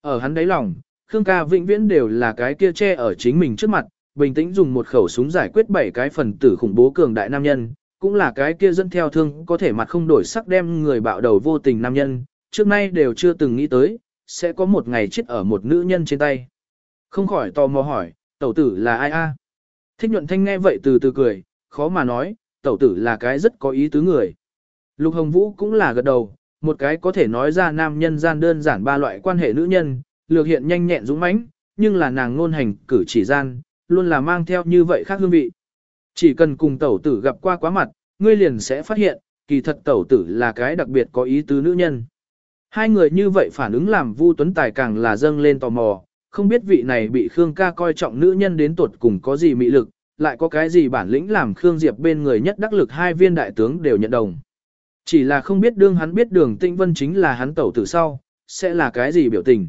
Ở hắn đáy lòng, Khương ca vĩnh viễn đều là cái kia che ở chính mình trước mặt, bình tĩnh dùng một khẩu súng giải quyết bảy cái phần tử khủng bố cường đại nam nhân, cũng là cái kia dẫn theo thương có thể mặt không đổi sắc đem người bạo đầu vô tình nam nhân, trước nay đều chưa từng nghĩ tới, sẽ có một ngày chết ở một nữ nhân trên tay. Không khỏi tò mò hỏi, tẩu tử là ai a? Thích nhuận thanh nghe vậy từ từ cười, khó mà nói, tẩu tử là cái rất có ý tứ người. Lục Hồng Vũ cũng là gật đầu, một cái có thể nói ra nam nhân gian đơn giản ba loại quan hệ nữ nhân, lược hiện nhanh nhẹn dũng mãnh, nhưng là nàng ngôn hành cử chỉ gian, luôn là mang theo như vậy khác hương vị. Chỉ cần cùng tẩu tử gặp qua quá mặt, ngươi liền sẽ phát hiện, kỳ thật tẩu tử là cái đặc biệt có ý tứ nữ nhân. Hai người như vậy phản ứng làm Vu Tuấn Tài càng là dâng lên tò mò, không biết vị này bị Khương ca coi trọng nữ nhân đến tuột cùng có gì mị lực, lại có cái gì bản lĩnh làm Khương Diệp bên người nhất đắc lực hai viên đại tướng đều nhận đồng. Chỉ là không biết đương hắn biết đường tinh vân chính là hắn tẩu tử sau, sẽ là cái gì biểu tình.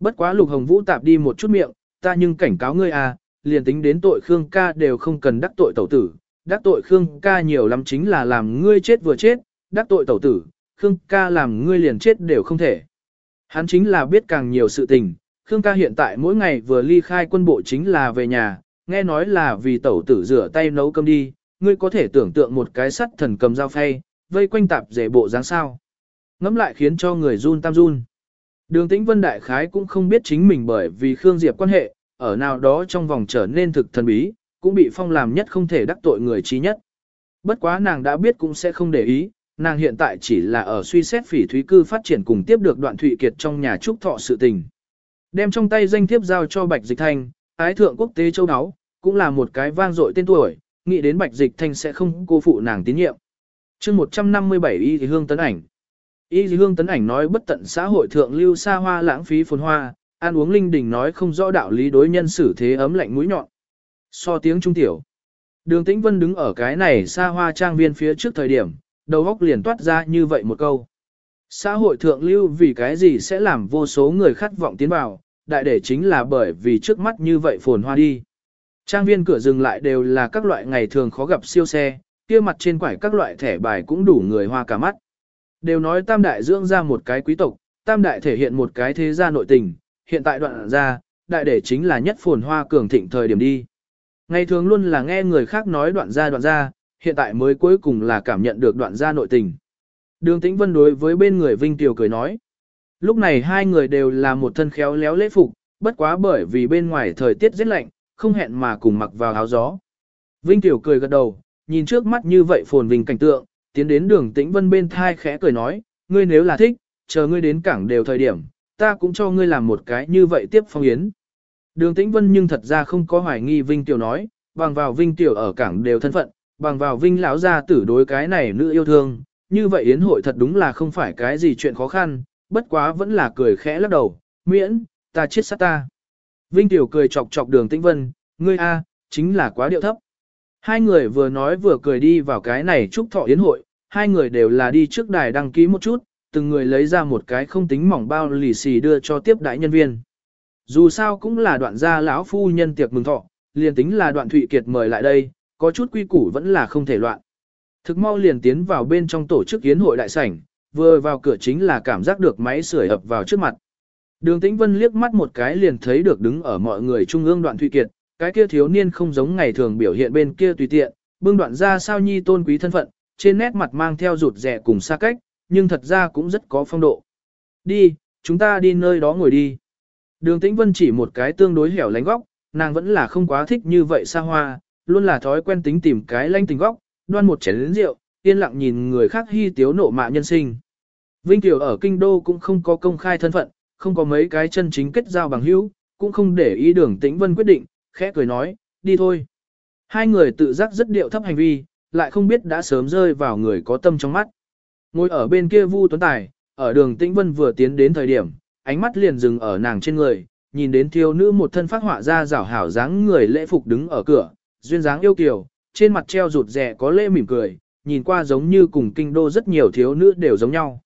Bất quá lục hồng vũ tạp đi một chút miệng, ta nhưng cảnh cáo ngươi à, liền tính đến tội Khương ca đều không cần đắc tội tẩu tử, đắc tội Khương ca nhiều lắm chính là làm ngươi chết vừa chết, đắc tội tẩu tử, Khương ca làm ngươi liền chết đều không thể. Hắn chính là biết càng nhiều sự tình, Khương ca hiện tại mỗi ngày vừa ly khai quân bộ chính là về nhà, nghe nói là vì tẩu tử rửa tay nấu cơm đi, ngươi có thể tưởng tượng một cái sắt thần cầm dao phay, vây quanh tạp rể bộ dáng sao. Ngắm lại khiến cho người run tam run. Đường tĩnh vân đại khái cũng không biết chính mình bởi vì Khương Diệp quan hệ, ở nào đó trong vòng trở nên thực thần bí, cũng bị phong làm nhất không thể đắc tội người trí nhất. Bất quá nàng đã biết cũng sẽ không để ý, nàng hiện tại chỉ là ở suy xét phỉ thúy cư phát triển cùng tiếp được đoạn thụy kiệt trong nhà trúc thọ sự tình. Đem trong tay danh thiếp giao cho Bạch Dịch Thanh, ái thượng quốc tế châu áo, cũng là một cái vang dội tên tuổi, nghĩ đến Bạch Dịch Thanh sẽ không cô phụ nàng tín nhiệm. chương 157 Y Thì Hương Tấn Ảnh Y Thì Hương Tấn Ảnh nói bất tận xã hội thượng lưu xa hoa lãng phí phồn hoa, ăn uống linh đình nói không rõ đạo lý đối nhân xử thế ấm lạnh mũi nhọn. So tiếng trung tiểu. Đường Tĩnh Vân đứng ở cái này xa hoa trang viên phía trước thời điểm, đầu óc liền toát ra như vậy một câu. Xã hội thượng lưu vì cái gì sẽ làm vô số người khát vọng tiến vào, đại để chính là bởi vì trước mắt như vậy phồn hoa đi. Trang viên cửa dừng lại đều là các loại ngày thường khó gặp siêu xe, kia mặt trên quải các loại thẻ bài cũng đủ người hoa cả mắt. Đều nói tam đại dưỡng ra một cái quý tộc, tam đại thể hiện một cái thế gia nội tình, hiện tại đoạn ra, đại để chính là nhất phồn hoa cường thịnh thời điểm đi. Ngày thường luôn là nghe người khác nói đoạn ra đoạn ra, hiện tại mới cuối cùng là cảm nhận được đoạn ra nội tình. Đường Tĩnh Vân đối với bên người Vinh Tiểu cười nói. Lúc này hai người đều là một thân khéo léo lễ phục, bất quá bởi vì bên ngoài thời tiết rất lạnh, không hẹn mà cùng mặc vào áo gió. Vinh Tiểu cười gật đầu, nhìn trước mắt như vậy phồn vinh cảnh tượng, tiến đến đường Tĩnh Vân bên thai khẽ cười nói, ngươi nếu là thích, chờ ngươi đến cảng đều thời điểm, ta cũng cho ngươi làm một cái như vậy tiếp phong yến. Đường Tĩnh Vân nhưng thật ra không có hoài nghi Vinh Tiểu nói, bằng vào Vinh Tiểu ở cảng đều thân phận, bằng vào Vinh lão gia tử đối cái này nữ yêu thương, như vậy yến hội thật đúng là không phải cái gì chuyện khó khăn, bất quá vẫn là cười khẽ lắc đầu, miễn, ta chết sát ta. Vinh Tiểu cười chọc chọc đường Tĩnh Vân, ngươi a, chính là quá điệu thấp. Hai người vừa nói vừa cười đi vào cái này chúc thọ yến hội, hai người đều là đi trước đài đăng ký một chút, từng người lấy ra một cái không tính mỏng bao lì xì đưa cho tiếp đại nhân viên. Dù sao cũng là đoạn gia lão phu nhân tiệc mừng thọ, liền tính là đoạn Thụy Kiệt mời lại đây, có chút quy củ vẫn là không thể loạn. Thực mau liền tiến vào bên trong tổ chức yến hội đại sảnh, vừa vào cửa chính là cảm giác được máy sưởi ập vào trước mặt. Đường Tĩnh Vân liếc mắt một cái liền thấy được đứng ở mọi người trung ương đoạn Thụy Kiệt, cái kia thiếu niên không giống ngày thường biểu hiện bên kia tùy tiện, bưng đoạn ra sao nhi tôn quý thân phận, trên nét mặt mang theo rụt rẻ cùng xa cách, nhưng thật ra cũng rất có phong độ. Đi, chúng ta đi nơi đó ngồi đi. Đường Tĩnh Vân chỉ một cái tương đối hẻo lánh góc, nàng vẫn là không quá thích như vậy xa hoa, luôn là thói quen tính tìm cái lanh tình góc, đoan một chén lĩnh rượu, yên lặng nhìn người khác hy tiếu nộ mạ nhân sinh. Vinh Tiểu ở kinh đô cũng không có công khai thân phận, không có mấy cái chân chính kết giao bằng hữu, cũng không để ý đường Tĩnh Vân quyết định, khẽ cười nói, đi thôi. Hai người tự giác rất điệu thấp hành vi, lại không biết đã sớm rơi vào người có tâm trong mắt. Ngồi ở bên kia Vu Tuấn Tài, ở đường Tĩnh Vân vừa tiến đến thời điểm, ánh mắt liền dừng ở nàng trên người, nhìn đến thiếu nữ một thân phát họa ra rảo hảo dáng người lễ phục đứng ở cửa, duyên dáng yêu kiều, trên mặt treo rụt rẻ có lễ mỉm cười, nhìn qua giống như cùng kinh đô rất nhiều thiếu nữ đều giống nhau.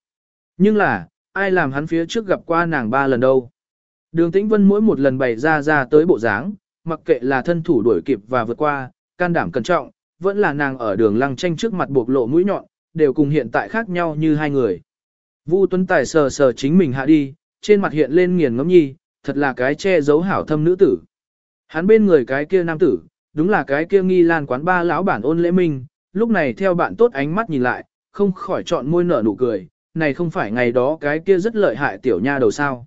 Nhưng là, ai làm hắn phía trước gặp qua nàng ba lần đâu. Đường Tĩnh Vân mỗi một lần bày ra ra tới bộ dáng, mặc kệ là thân thủ đuổi kịp và vượt qua, can đảm cẩn trọng, vẫn là nàng ở đường lăng tranh trước mặt buộc lộ mũi nhọn, đều cùng hiện tại khác nhau như hai người. Vu Tuấn Tài sờ sờ chính mình hạ đi, trên mặt hiện lên nghiền ngẫm nhi, thật là cái che giấu hảo thâm nữ tử. Hắn bên người cái kia nam tử, đúng là cái kia nghi lan quán ba lão bản ôn lễ minh, lúc này theo bạn tốt ánh mắt nhìn lại, không khỏi chọn môi nở nụ cười, này không phải ngày đó cái kia rất lợi hại tiểu nha đầu sao.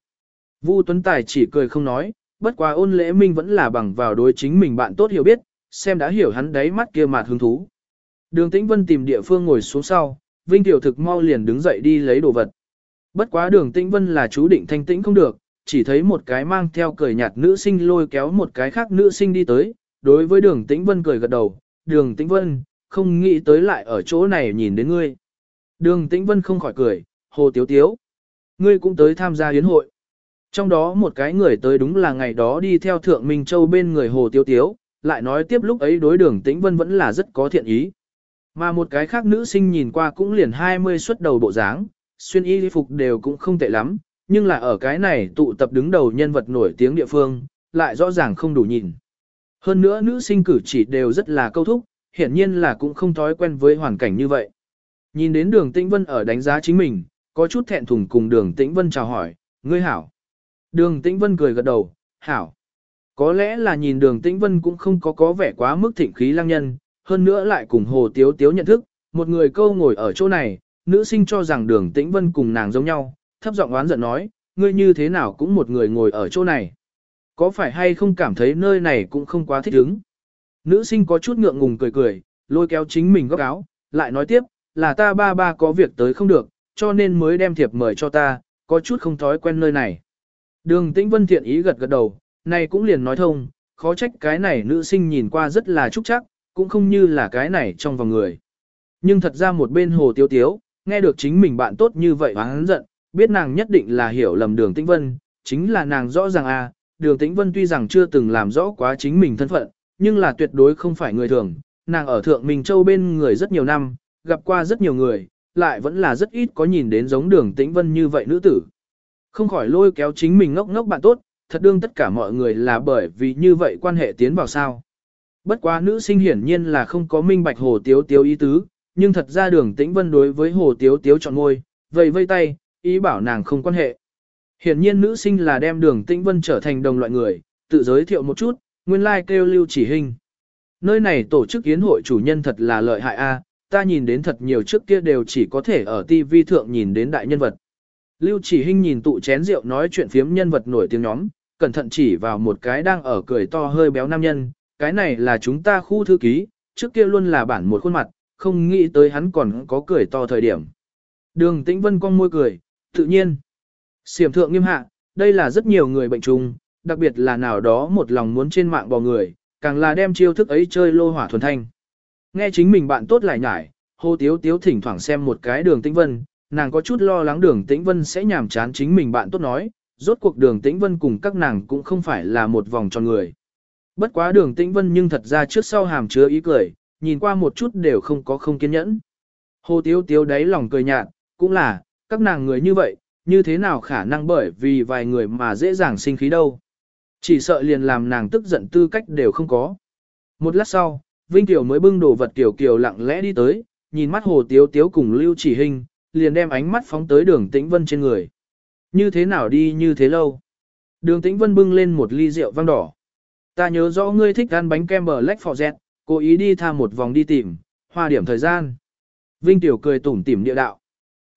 Vu Tuấn Tài chỉ cười không nói, bất quá ôn lễ minh vẫn là bằng vào đối chính mình bạn tốt hiểu biết, xem đã hiểu hắn đáy mắt kia mà hứng thú. Đường Tĩnh Vân tìm địa phương ngồi xuống sau, Vinh Tiểu Thực mau liền đứng dậy đi lấy đồ vật. Bất quá đường Tĩnh Vân là chú định thanh tĩnh không được, chỉ thấy một cái mang theo cười nhạt nữ sinh lôi kéo một cái khác nữ sinh đi tới, đối với đường Tĩnh Vân cười gật đầu, đường Tĩnh Vân, không nghĩ tới lại ở chỗ này nhìn đến ngươi. Đường Tĩnh Vân không khỏi cười, hồ tiếu tiếu. Ngươi cũng tới tham gia yến hội. Trong đó một cái người tới đúng là ngày đó đi theo Thượng Minh Châu bên người hồ tiếu tiếu, lại nói tiếp lúc ấy đối đường Tĩnh Vân vẫn là rất có thiện ý. Mà một cái khác nữ sinh nhìn qua cũng liền 20 xuất đầu bộ dáng, xuyên y phục đều cũng không tệ lắm, nhưng là ở cái này tụ tập đứng đầu nhân vật nổi tiếng địa phương, lại rõ ràng không đủ nhìn. Hơn nữa nữ sinh cử chỉ đều rất là câu thúc, hiển nhiên là cũng không thói quen với hoàn cảnh như vậy. Nhìn đến đường tĩnh vân ở đánh giá chính mình, có chút thẹn thùng cùng đường tĩnh vân chào hỏi, ngươi hảo. Đường tĩnh vân cười gật đầu, hảo. Có lẽ là nhìn đường tĩnh vân cũng không có có vẻ quá mức thịnh khí lang nhân, hơn nữa lại cùng hồ tiếu tiếu nhận thức, một người câu ngồi ở chỗ này, nữ sinh cho rằng đường tĩnh vân cùng nàng giống nhau, thấp giọng oán giận nói, ngươi như thế nào cũng một người ngồi ở chỗ này. Có phải hay không cảm thấy nơi này cũng không quá thích ứng? Nữ sinh có chút ngượng ngùng cười cười, lôi kéo chính mình góc áo, lại nói tiếp, là ta ba ba có việc tới không được, cho nên mới đem thiệp mời cho ta, có chút không thói quen nơi này. Đường tĩnh vân thiện ý gật gật đầu, này cũng liền nói thông, khó trách cái này nữ sinh nhìn qua rất là trúc chắc, cũng không như là cái này trong vòng người. Nhưng thật ra một bên hồ tiếu tiếu, nghe được chính mình bạn tốt như vậy hắn giận, biết nàng nhất định là hiểu lầm đường tĩnh vân, chính là nàng rõ ràng à, đường tĩnh vân tuy rằng chưa từng làm rõ quá chính mình thân phận, nhưng là tuyệt đối không phải người thường, nàng ở Thượng Minh Châu bên người rất nhiều năm, gặp qua rất nhiều người, lại vẫn là rất ít có nhìn đến giống đường tĩnh vân như vậy nữ tử. Không khỏi lôi kéo chính mình ngốc ngốc bạn tốt, thật đương tất cả mọi người là bởi vì như vậy quan hệ tiến vào sao. Bất quá nữ sinh hiển nhiên là không có minh bạch hồ tiếu tiếu ý tứ, nhưng thật ra đường tĩnh vân đối với hồ tiếu tiếu chọn ngôi, vầy vây tay, ý bảo nàng không quan hệ. Hiển nhiên nữ sinh là đem đường tĩnh vân trở thành đồng loại người, tự giới thiệu một chút, nguyên lai like kêu lưu chỉ hình. Nơi này tổ chức yến hội chủ nhân thật là lợi hại a, ta nhìn đến thật nhiều trước kia đều chỉ có thể ở TV thượng nhìn đến đại nhân vật. Lưu chỉ hình nhìn tụ chén rượu nói chuyện phiếm nhân vật nổi tiếng nhóm, cẩn thận chỉ vào một cái đang ở cười to hơi béo nam nhân, cái này là chúng ta khu thư ký, trước kia luôn là bản một khuôn mặt, không nghĩ tới hắn còn có cười to thời điểm. Đường tĩnh vân cong môi cười, tự nhiên. Xiểm thượng nghiêm hạ, đây là rất nhiều người bệnh trùng, đặc biệt là nào đó một lòng muốn trên mạng bò người, càng là đem chiêu thức ấy chơi lô hỏa thuần thanh. Nghe chính mình bạn tốt lại nhải, hô tiếu tiếu thỉnh thoảng xem một cái đường tĩnh vân, nàng có chút lo lắng đường tĩnh vân sẽ nhàm chán chính mình bạn tốt nói, rốt cuộc đường tĩnh vân cùng các nàng cũng không phải là một vòng tròn người. Bất quá đường tĩnh vân nhưng thật ra trước sau hàm chứa ý cười, nhìn qua một chút đều không có không kiên nhẫn. Hồ tiếu tiếu đáy lòng cười nhạt, cũng là, các nàng người như vậy, như thế nào khả năng bởi vì vài người mà dễ dàng sinh khí đâu. Chỉ sợ liền làm nàng tức giận tư cách đều không có. Một lát sau, Vinh Tiểu mới bưng đồ vật Tiểu Kiều lặng lẽ đi tới, nhìn mắt Hồ Tiếu Tiếu cùng Lưu Chỉ Hình, liền đem ánh mắt phóng tới đường Tĩnh Vân trên người. Như thế nào đi như thế lâu? Đường Tĩnh Vân bưng lên một ly rượu vang đỏ. Ta nhớ rõ ngươi thích ăn bánh kem bờ lách phò dẹt, cố ý đi tha một vòng đi tìm, hoa điểm thời gian. Vinh Tiểu cười tủm tỉm địa đạo.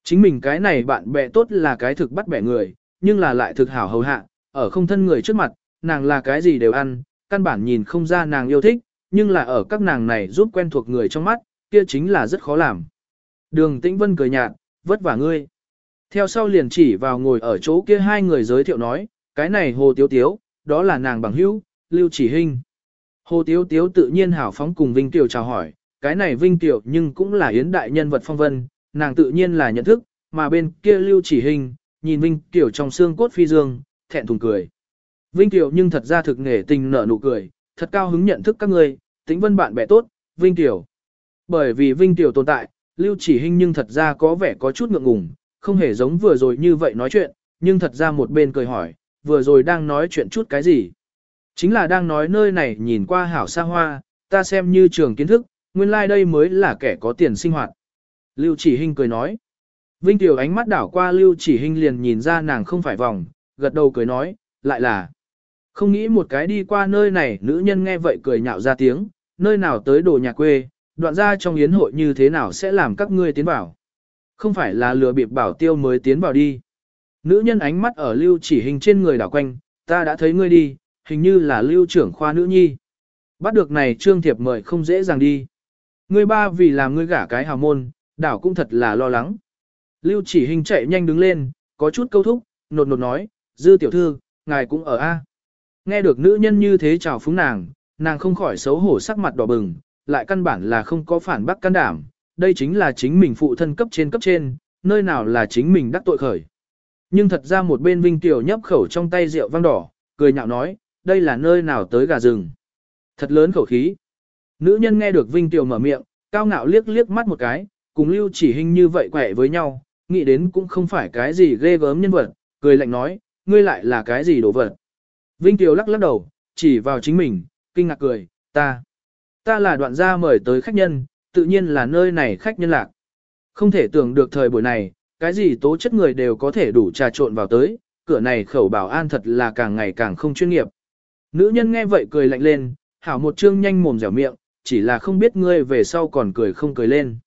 Chính mình cái này bạn bè tốt là cái thực bắt bẻ người, nhưng là lại thực hảo hầu hạ, ở không thân người trước mặt, nàng là cái gì đều ăn, căn bản nhìn không ra nàng yêu thích, nhưng là ở các nàng này giúp quen thuộc người trong mắt, kia chính là rất khó làm. Đường Tĩnh Vân cười nhạt, vất vả ngươi. Theo sau liền chỉ vào ngồi ở chỗ kia hai người giới thiệu nói, cái này Hồ Tiếu Tiếu, đó là nàng bằng hữu, Lưu Chỉ Hinh. Hồ Tiếu Tiếu tự nhiên hảo phóng cùng Vinh Tiểu chào hỏi, cái này Vinh Tiểu nhưng cũng là yến đại nhân vật phong vân, nàng tự nhiên là nhận thức, mà bên kia Lưu Chỉ Hinh, nhìn Vinh Tiểu trong xương cốt phi dương, thẹn thùng cười. Vinh Tiểu nhưng thật ra thực nghề tình nở nụ cười, thật cao hứng nhận thức các người, tính vân bạn bè tốt, Vinh Tiểu. Bởi vì Vinh Tiểu tồn tại, Lưu Chỉ Hinh nhưng thật ra có vẻ có chút ngượng ngùng, không hề giống vừa rồi như vậy nói chuyện, nhưng thật ra một bên cười hỏi, vừa rồi đang nói chuyện chút cái gì. Chính là đang nói nơi này nhìn qua hảo xa hoa, ta xem như trường kiến thức, nguyên lai like đây mới là kẻ có tiền sinh hoạt. Lưu Chỉ Hinh cười nói. Vinh Tiểu ánh mắt đảo qua Lưu Chỉ Hinh liền nhìn ra nàng không phải vòng, gật đầu cười nói, lại là. Không nghĩ một cái đi qua nơi này nữ nhân nghe vậy cười nhạo ra tiếng, nơi nào tới đồ nhà quê, đoạn ra trong yến hội như thế nào sẽ làm các ngươi tiến vào. Không phải là lừa bịp bảo tiêu mới tiến vào đi. Nữ nhân ánh mắt ở lưu chỉ hình trên người đảo quanh, ta đã thấy ngươi đi, hình như là lưu trưởng khoa nữ nhi. Bắt được này trương thiệp mời không dễ dàng đi. Ngươi ba vì làm ngươi gả cái hào môn, đảo cũng thật là lo lắng. Lưu chỉ hình chạy nhanh đứng lên, có chút câu thúc, nột nột nói, dư tiểu thư, ngài cũng ở A. Nghe được nữ nhân như thế chào phúng nàng, nàng không khỏi xấu hổ sắc mặt đỏ bừng, lại căn bản là không có phản bác can đảm, đây chính là chính mình phụ thân cấp trên cấp trên, nơi nào là chính mình đắc tội khởi. Nhưng thật ra một bên Vinh Tiểu nhấp khẩu trong tay rượu vang đỏ, cười nhạo nói, đây là nơi nào tới gà rừng. Thật lớn khẩu khí. Nữ nhân nghe được Vinh Tiểu mở miệng, cao ngạo liếc liếc mắt một cái, cùng lưu chỉ hình như vậy quẻ với nhau, nghĩ đến cũng không phải cái gì ghê gớm nhân vật, cười lạnh nói, ngươi lại là cái gì đồ vật. Vinh Tiểu lắc lắc đầu, chỉ vào chính mình, kinh ngạc cười, ta. Ta là đoạn gia mời tới khách nhân, tự nhiên là nơi này khách nhân lạc. Không thể tưởng được thời buổi này, cái gì tố chất người đều có thể đủ trà trộn vào tới, cửa này khẩu bảo an thật là càng ngày càng không chuyên nghiệp. Nữ nhân nghe vậy cười lạnh lên, hảo một trương nhanh mồm dẻo miệng, chỉ là không biết ngươi về sau còn cười không cười lên.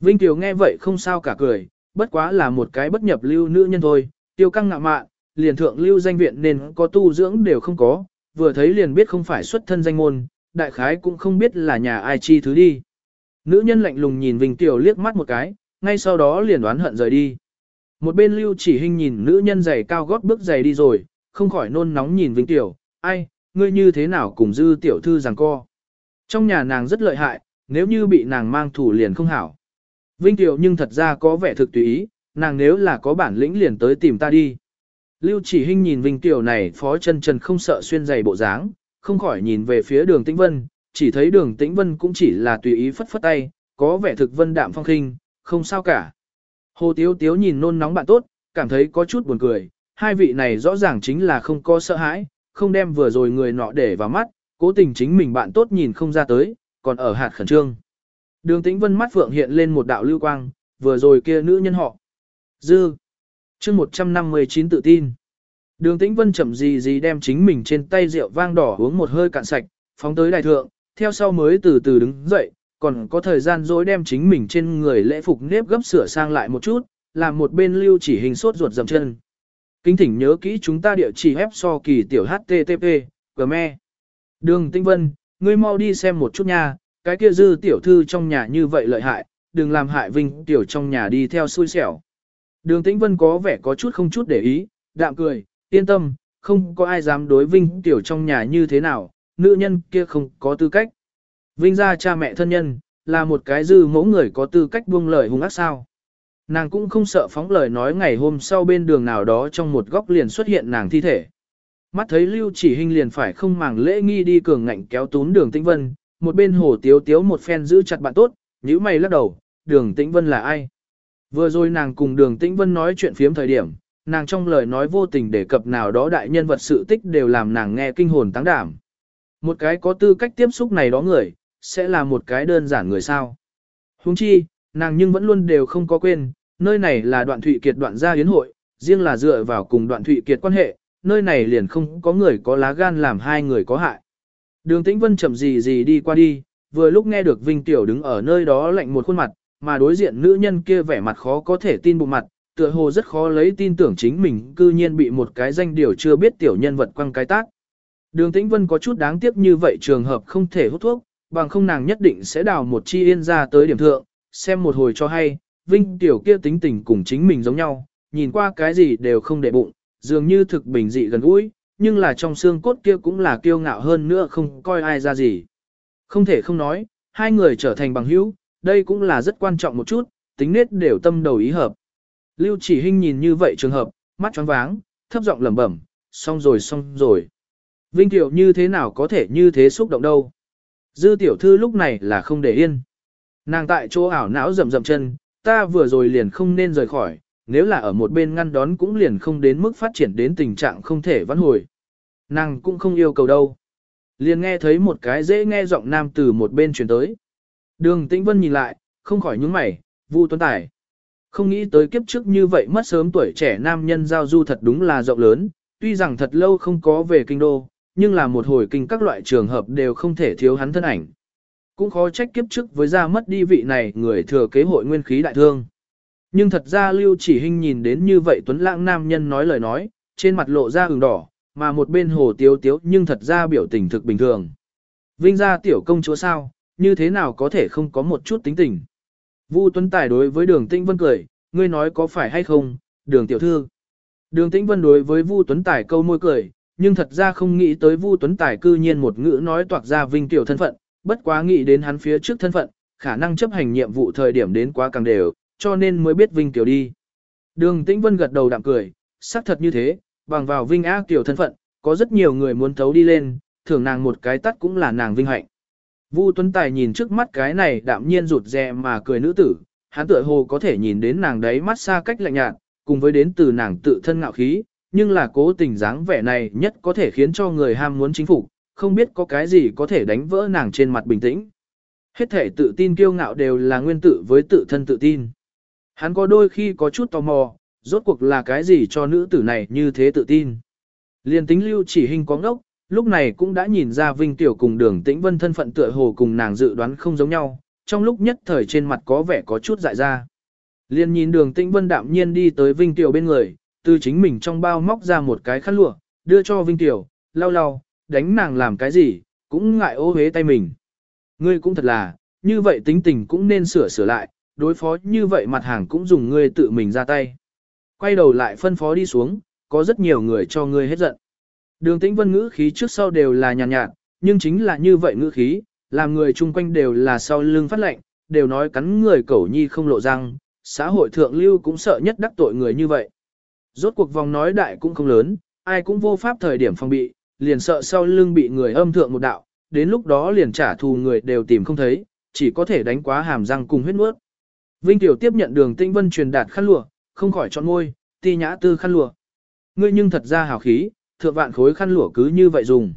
Vinh Kiều nghe vậy không sao cả cười, bất quá là một cái bất nhập lưu nữ nhân thôi, tiêu căng ngạ mạn, liền thượng lưu danh viện nên có tu dưỡng đều không có, vừa thấy liền biết không phải xuất thân danh môn, đại khái cũng không biết là nhà ai chi thứ đi. Nữ nhân lạnh lùng nhìn Vinh Tiểu liếc mắt một cái, ngay sau đó liền đoán hận rời đi. Một bên lưu chỉ hình nhìn nữ nhân giày cao gót bước giày đi rồi, không khỏi nôn nóng nhìn Vinh Tiểu, ai, ngươi như thế nào cùng dư tiểu thư rằng co. Trong nhà nàng rất lợi hại, nếu như bị nàng mang thủ liền không hảo. Vinh Tiểu nhưng thật ra có vẻ thực tùy ý, nàng nếu là có bản lĩnh liền tới tìm ta đi. Lưu chỉ Hinh nhìn Vinh Tiểu này phó chân trần không sợ xuyên giày bộ dáng, không khỏi nhìn về phía đường Tĩnh Vân, chỉ thấy đường Tĩnh Vân cũng chỉ là tùy ý phất phất tay, có vẻ thực vân đạm phong khinh, không sao cả. Hồ Tiếu Tiếu nhìn nôn nóng bạn tốt, cảm thấy có chút buồn cười, hai vị này rõ ràng chính là không có sợ hãi, không đem vừa rồi người nọ để vào mắt, cố tình chính mình bạn tốt nhìn không ra tới, còn ở hạt khẩn trương. Đường tĩnh vân mắt phượng hiện lên một đạo lưu quang, vừa rồi kia nữ nhân họ. Dư. chương 159 tự tin. Đường tĩnh vân chậm gì gì đem chính mình trên tay rượu vang đỏ uống một hơi cạn sạch, phóng tới đại thượng, theo sau mới từ từ đứng dậy, còn có thời gian dối đem chính mình trên người lễ phục nếp gấp sửa sang lại một chút, làm một bên lưu chỉ hình sốt ruột dầm chân. Kính thỉnh nhớ kỹ chúng ta địa chỉ web so kỳ tiểu HTTP, Gme. Đường Tinh Vân, ngươi mau đi xem một chút nha, cái kia dư tiểu thư trong nhà như vậy lợi hại, đừng làm hại Vinh tiểu trong nhà đi theo xui xẻo. Đường Tĩnh Vân có vẻ có chút không chút để ý, đạm cười, yên tâm, không có ai dám đối Vinh tiểu trong nhà như thế nào, nữ nhân kia không có tư cách. Vinh ra cha mẹ thân nhân, là một cái dư mẫu người có tư cách buông lời hung ác sao. Nàng cũng không sợ phóng lời nói ngày hôm sau bên đường nào đó trong một góc liền xuất hiện nàng thi thể. Mắt thấy Lưu Chỉ Hinh liền phải không màng lễ nghi đi cường ngạnh kéo tún đường Tĩnh Vân, một bên hồ tiếu tiếu một phen giữ chặt bạn tốt, nhíu mày lắc đầu, đường Tĩnh Vân là ai? Vừa rồi nàng cùng đường Tĩnh Vân nói chuyện phiếm thời điểm, nàng trong lời nói vô tình đề cập nào đó đại nhân vật sự tích đều làm nàng nghe kinh hồn táng đảm. Một cái có tư cách tiếp xúc này đó người, sẽ là một cái đơn giản người sao. Huống chi, nàng nhưng vẫn luôn đều không có quên, nơi này là đoạn thụy kiệt đoạn gia yến hội, riêng là dựa vào cùng đoạn thụy kiệt quan hệ, nơi này liền không có người có lá gan làm hai người có hại. Đường Tĩnh Vân chậm gì gì đi qua đi, vừa lúc nghe được Vinh Tiểu đứng ở nơi đó lạnh một khuôn mặt, mà đối diện nữ nhân kia vẻ mặt khó có thể tin bụng mặt, tựa hồ rất khó lấy tin tưởng chính mình cư nhiên bị một cái danh điều chưa biết tiểu nhân vật quăng cái tác. Đường Tĩnh Vân có chút đáng tiếc như vậy trường hợp không thể hút thuốc, bằng không nàng nhất định sẽ đào một chi yên ra tới điểm thượng, xem một hồi cho hay, Vinh Tiểu kia tính tình cùng chính mình giống nhau, nhìn qua cái gì đều không để bụng, dường như thực bình dị gần gũi, nhưng là trong xương cốt kia cũng là kiêu ngạo hơn nữa không coi ai ra gì. Không thể không nói, hai người trở thành bằng hữu, đây cũng là rất quan trọng một chút, tính nết đều tâm đầu ý hợp. Lưu chỉ hình nhìn như vậy trường hợp, mắt choáng váng, thấp giọng lẩm bẩm, xong rồi xong rồi. Vinh Tiểu như thế nào có thể như thế xúc động đâu. Dư tiểu thư lúc này là không để yên. Nàng tại chỗ ảo não rầm rầm chân, ta vừa rồi liền không nên rời khỏi, nếu là ở một bên ngăn đón cũng liền không đến mức phát triển đến tình trạng không thể vãn hồi. Nàng cũng không yêu cầu đâu. Liền nghe thấy một cái dễ nghe giọng nam từ một bên truyền tới. Đường Tĩnh Vân nhìn lại, không khỏi nhướng mày, Vu Tuấn Tài. Không nghĩ tới kiếp trước như vậy mất sớm tuổi trẻ nam nhân giao du thật đúng là rộng lớn, tuy rằng thật lâu không có về kinh đô, nhưng là một hồi kinh các loại trường hợp đều không thể thiếu hắn thân ảnh. Cũng khó trách kiếp trước với ra mất đi vị này người thừa kế hội nguyên khí đại thương. Nhưng thật ra Lưu Chỉ Hinh nhìn đến như vậy Tuấn Lãng nam nhân nói lời nói, trên mặt lộ ra ửng đỏ, mà một bên hồ tiếu tiếu nhưng thật ra biểu tình thực bình thường. Vinh gia tiểu công chúa sao, như thế nào có thể không có một chút tính tình. Vu Tuấn Tài đối với đường Tĩnh Vân cười, ngươi nói có phải hay không, đường tiểu thư. Đường Tĩnh Vân đối với Vu Tuấn Tài câu môi cười, nhưng thật ra không nghĩ tới Vu Tuấn Tài cư nhiên một ngữ nói toạc ra Vinh tiểu thân phận, bất quá nghĩ đến hắn phía trước thân phận, khả năng chấp hành nhiệm vụ thời điểm đến quá càng đều, cho nên mới biết Vinh Kiều đi. Đường Tĩnh Vân gật đầu đạm cười, xác thật như thế, bằng vào Vinh Á Kiều thân phận, có rất nhiều người muốn thấu đi lên, thưởng nàng một cái tắt cũng là nàng vinh hạnh. Vu Tuấn Tài nhìn trước mắt cái này đạm nhiên rụt rè mà cười nữ tử, hắn tựa hồ có thể nhìn đến nàng đấy mắt xa cách lạnh nhạt, cùng với đến từ nàng tự thân ngạo khí, nhưng là cố tình dáng vẻ này nhất có thể khiến cho người ham muốn chính phủ, không biết có cái gì có thể đánh vỡ nàng trên mặt bình tĩnh. Hết thể tự tin kiêu ngạo đều là nguyên tử với tự thân tự tin. Hắn có đôi khi có chút tò mò, rốt cuộc là cái gì cho nữ tử này như thế tự tin. Liên tính lưu chỉ hình có ngốc, lúc này cũng đã nhìn ra Vinh Tiểu cùng đường tĩnh vân thân phận tựa hồ cùng nàng dự đoán không giống nhau, trong lúc nhất thời trên mặt có vẻ có chút dại ra. Liên nhìn đường tĩnh vân đạm nhiên đi tới Vinh Tiểu bên người, từ chính mình trong bao móc ra một cái khăn lụa, đưa cho Vinh Tiểu, lau lau, đánh nàng làm cái gì, cũng ngại ô hế tay mình. Ngươi cũng thật là, như vậy tính tình cũng nên sửa sửa lại, đối phó như vậy mặt hàng cũng dùng ngươi tự mình ra tay. Quay đầu lại phân phó đi xuống, có rất nhiều người cho ngươi hết giận. Đường tĩnh vân ngữ khí trước sau đều là nhàn nhạt, nhạt, nhưng chính là như vậy ngữ khí, làm người chung quanh đều là sau lưng phát lệnh, đều nói cắn người cẩu nhi không lộ răng, xã hội thượng lưu cũng sợ nhất đắc tội người như vậy. Rốt cuộc vòng nói đại cũng không lớn, ai cũng vô pháp thời điểm phòng bị, liền sợ sau lưng bị người âm thượng một đạo, đến lúc đó liền trả thù người đều tìm không thấy, chỉ có thể đánh quá hàm răng cùng huyết nuốt. Vinh Tiểu tiếp nhận đường Tinh Vân truyền đạt khăn lụa, không khỏi chọn môi, ti nhã tư khăn lụa. Ngươi nhưng thật ra hào khí, thượng vạn khối khăn lụa cứ như vậy dùng.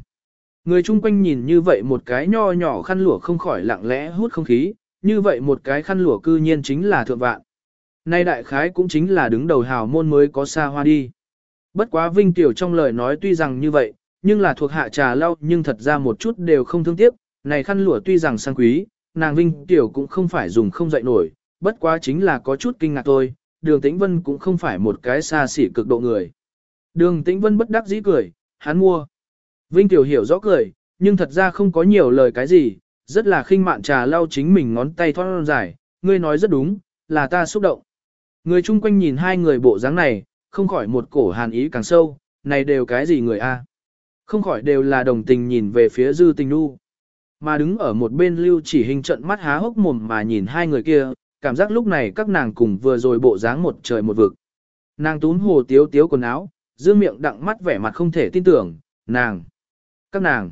Người chung quanh nhìn như vậy một cái nho nhỏ khăn lụa không khỏi lặng lẽ hút không khí, như vậy một cái khăn lụa cư nhiên chính là thượng vạn. Nay đại khái cũng chính là đứng đầu hào môn mới có xa hoa đi. Bất quá Vinh Tiểu trong lời nói tuy rằng như vậy, nhưng là thuộc hạ trà lau nhưng thật ra một chút đều không thương tiếc, này khăn lụa tuy rằng sang quý, nàng Vinh Tiểu cũng không phải dùng không dậy nổi, bất quá chính là có chút kinh ngạc thôi, đường tĩnh vân cũng không phải một cái xa xỉ cực độ người. Đường tĩnh vân bất đắc dĩ cười, hắn mua. Vinh Tiểu hiểu rõ cười, nhưng thật ra không có nhiều lời cái gì, rất là khinh mạn trà lau chính mình ngón tay thon dài, ngươi nói rất đúng, là ta xúc động. Người chung quanh nhìn hai người bộ dáng này, không khỏi một cổ hàn ý càng sâu, này đều cái gì người a? Không khỏi đều là đồng tình nhìn về phía dư tình nu. Mà đứng ở một bên lưu chỉ hình trận mắt há hốc mồm mà nhìn hai người kia, cảm giác lúc này các nàng cùng vừa rồi bộ dáng một trời một vực. Nàng tún hồ tiếu tiếu quần áo, dương miệng đặng mắt vẻ mặt không thể tin tưởng, nàng, các nàng.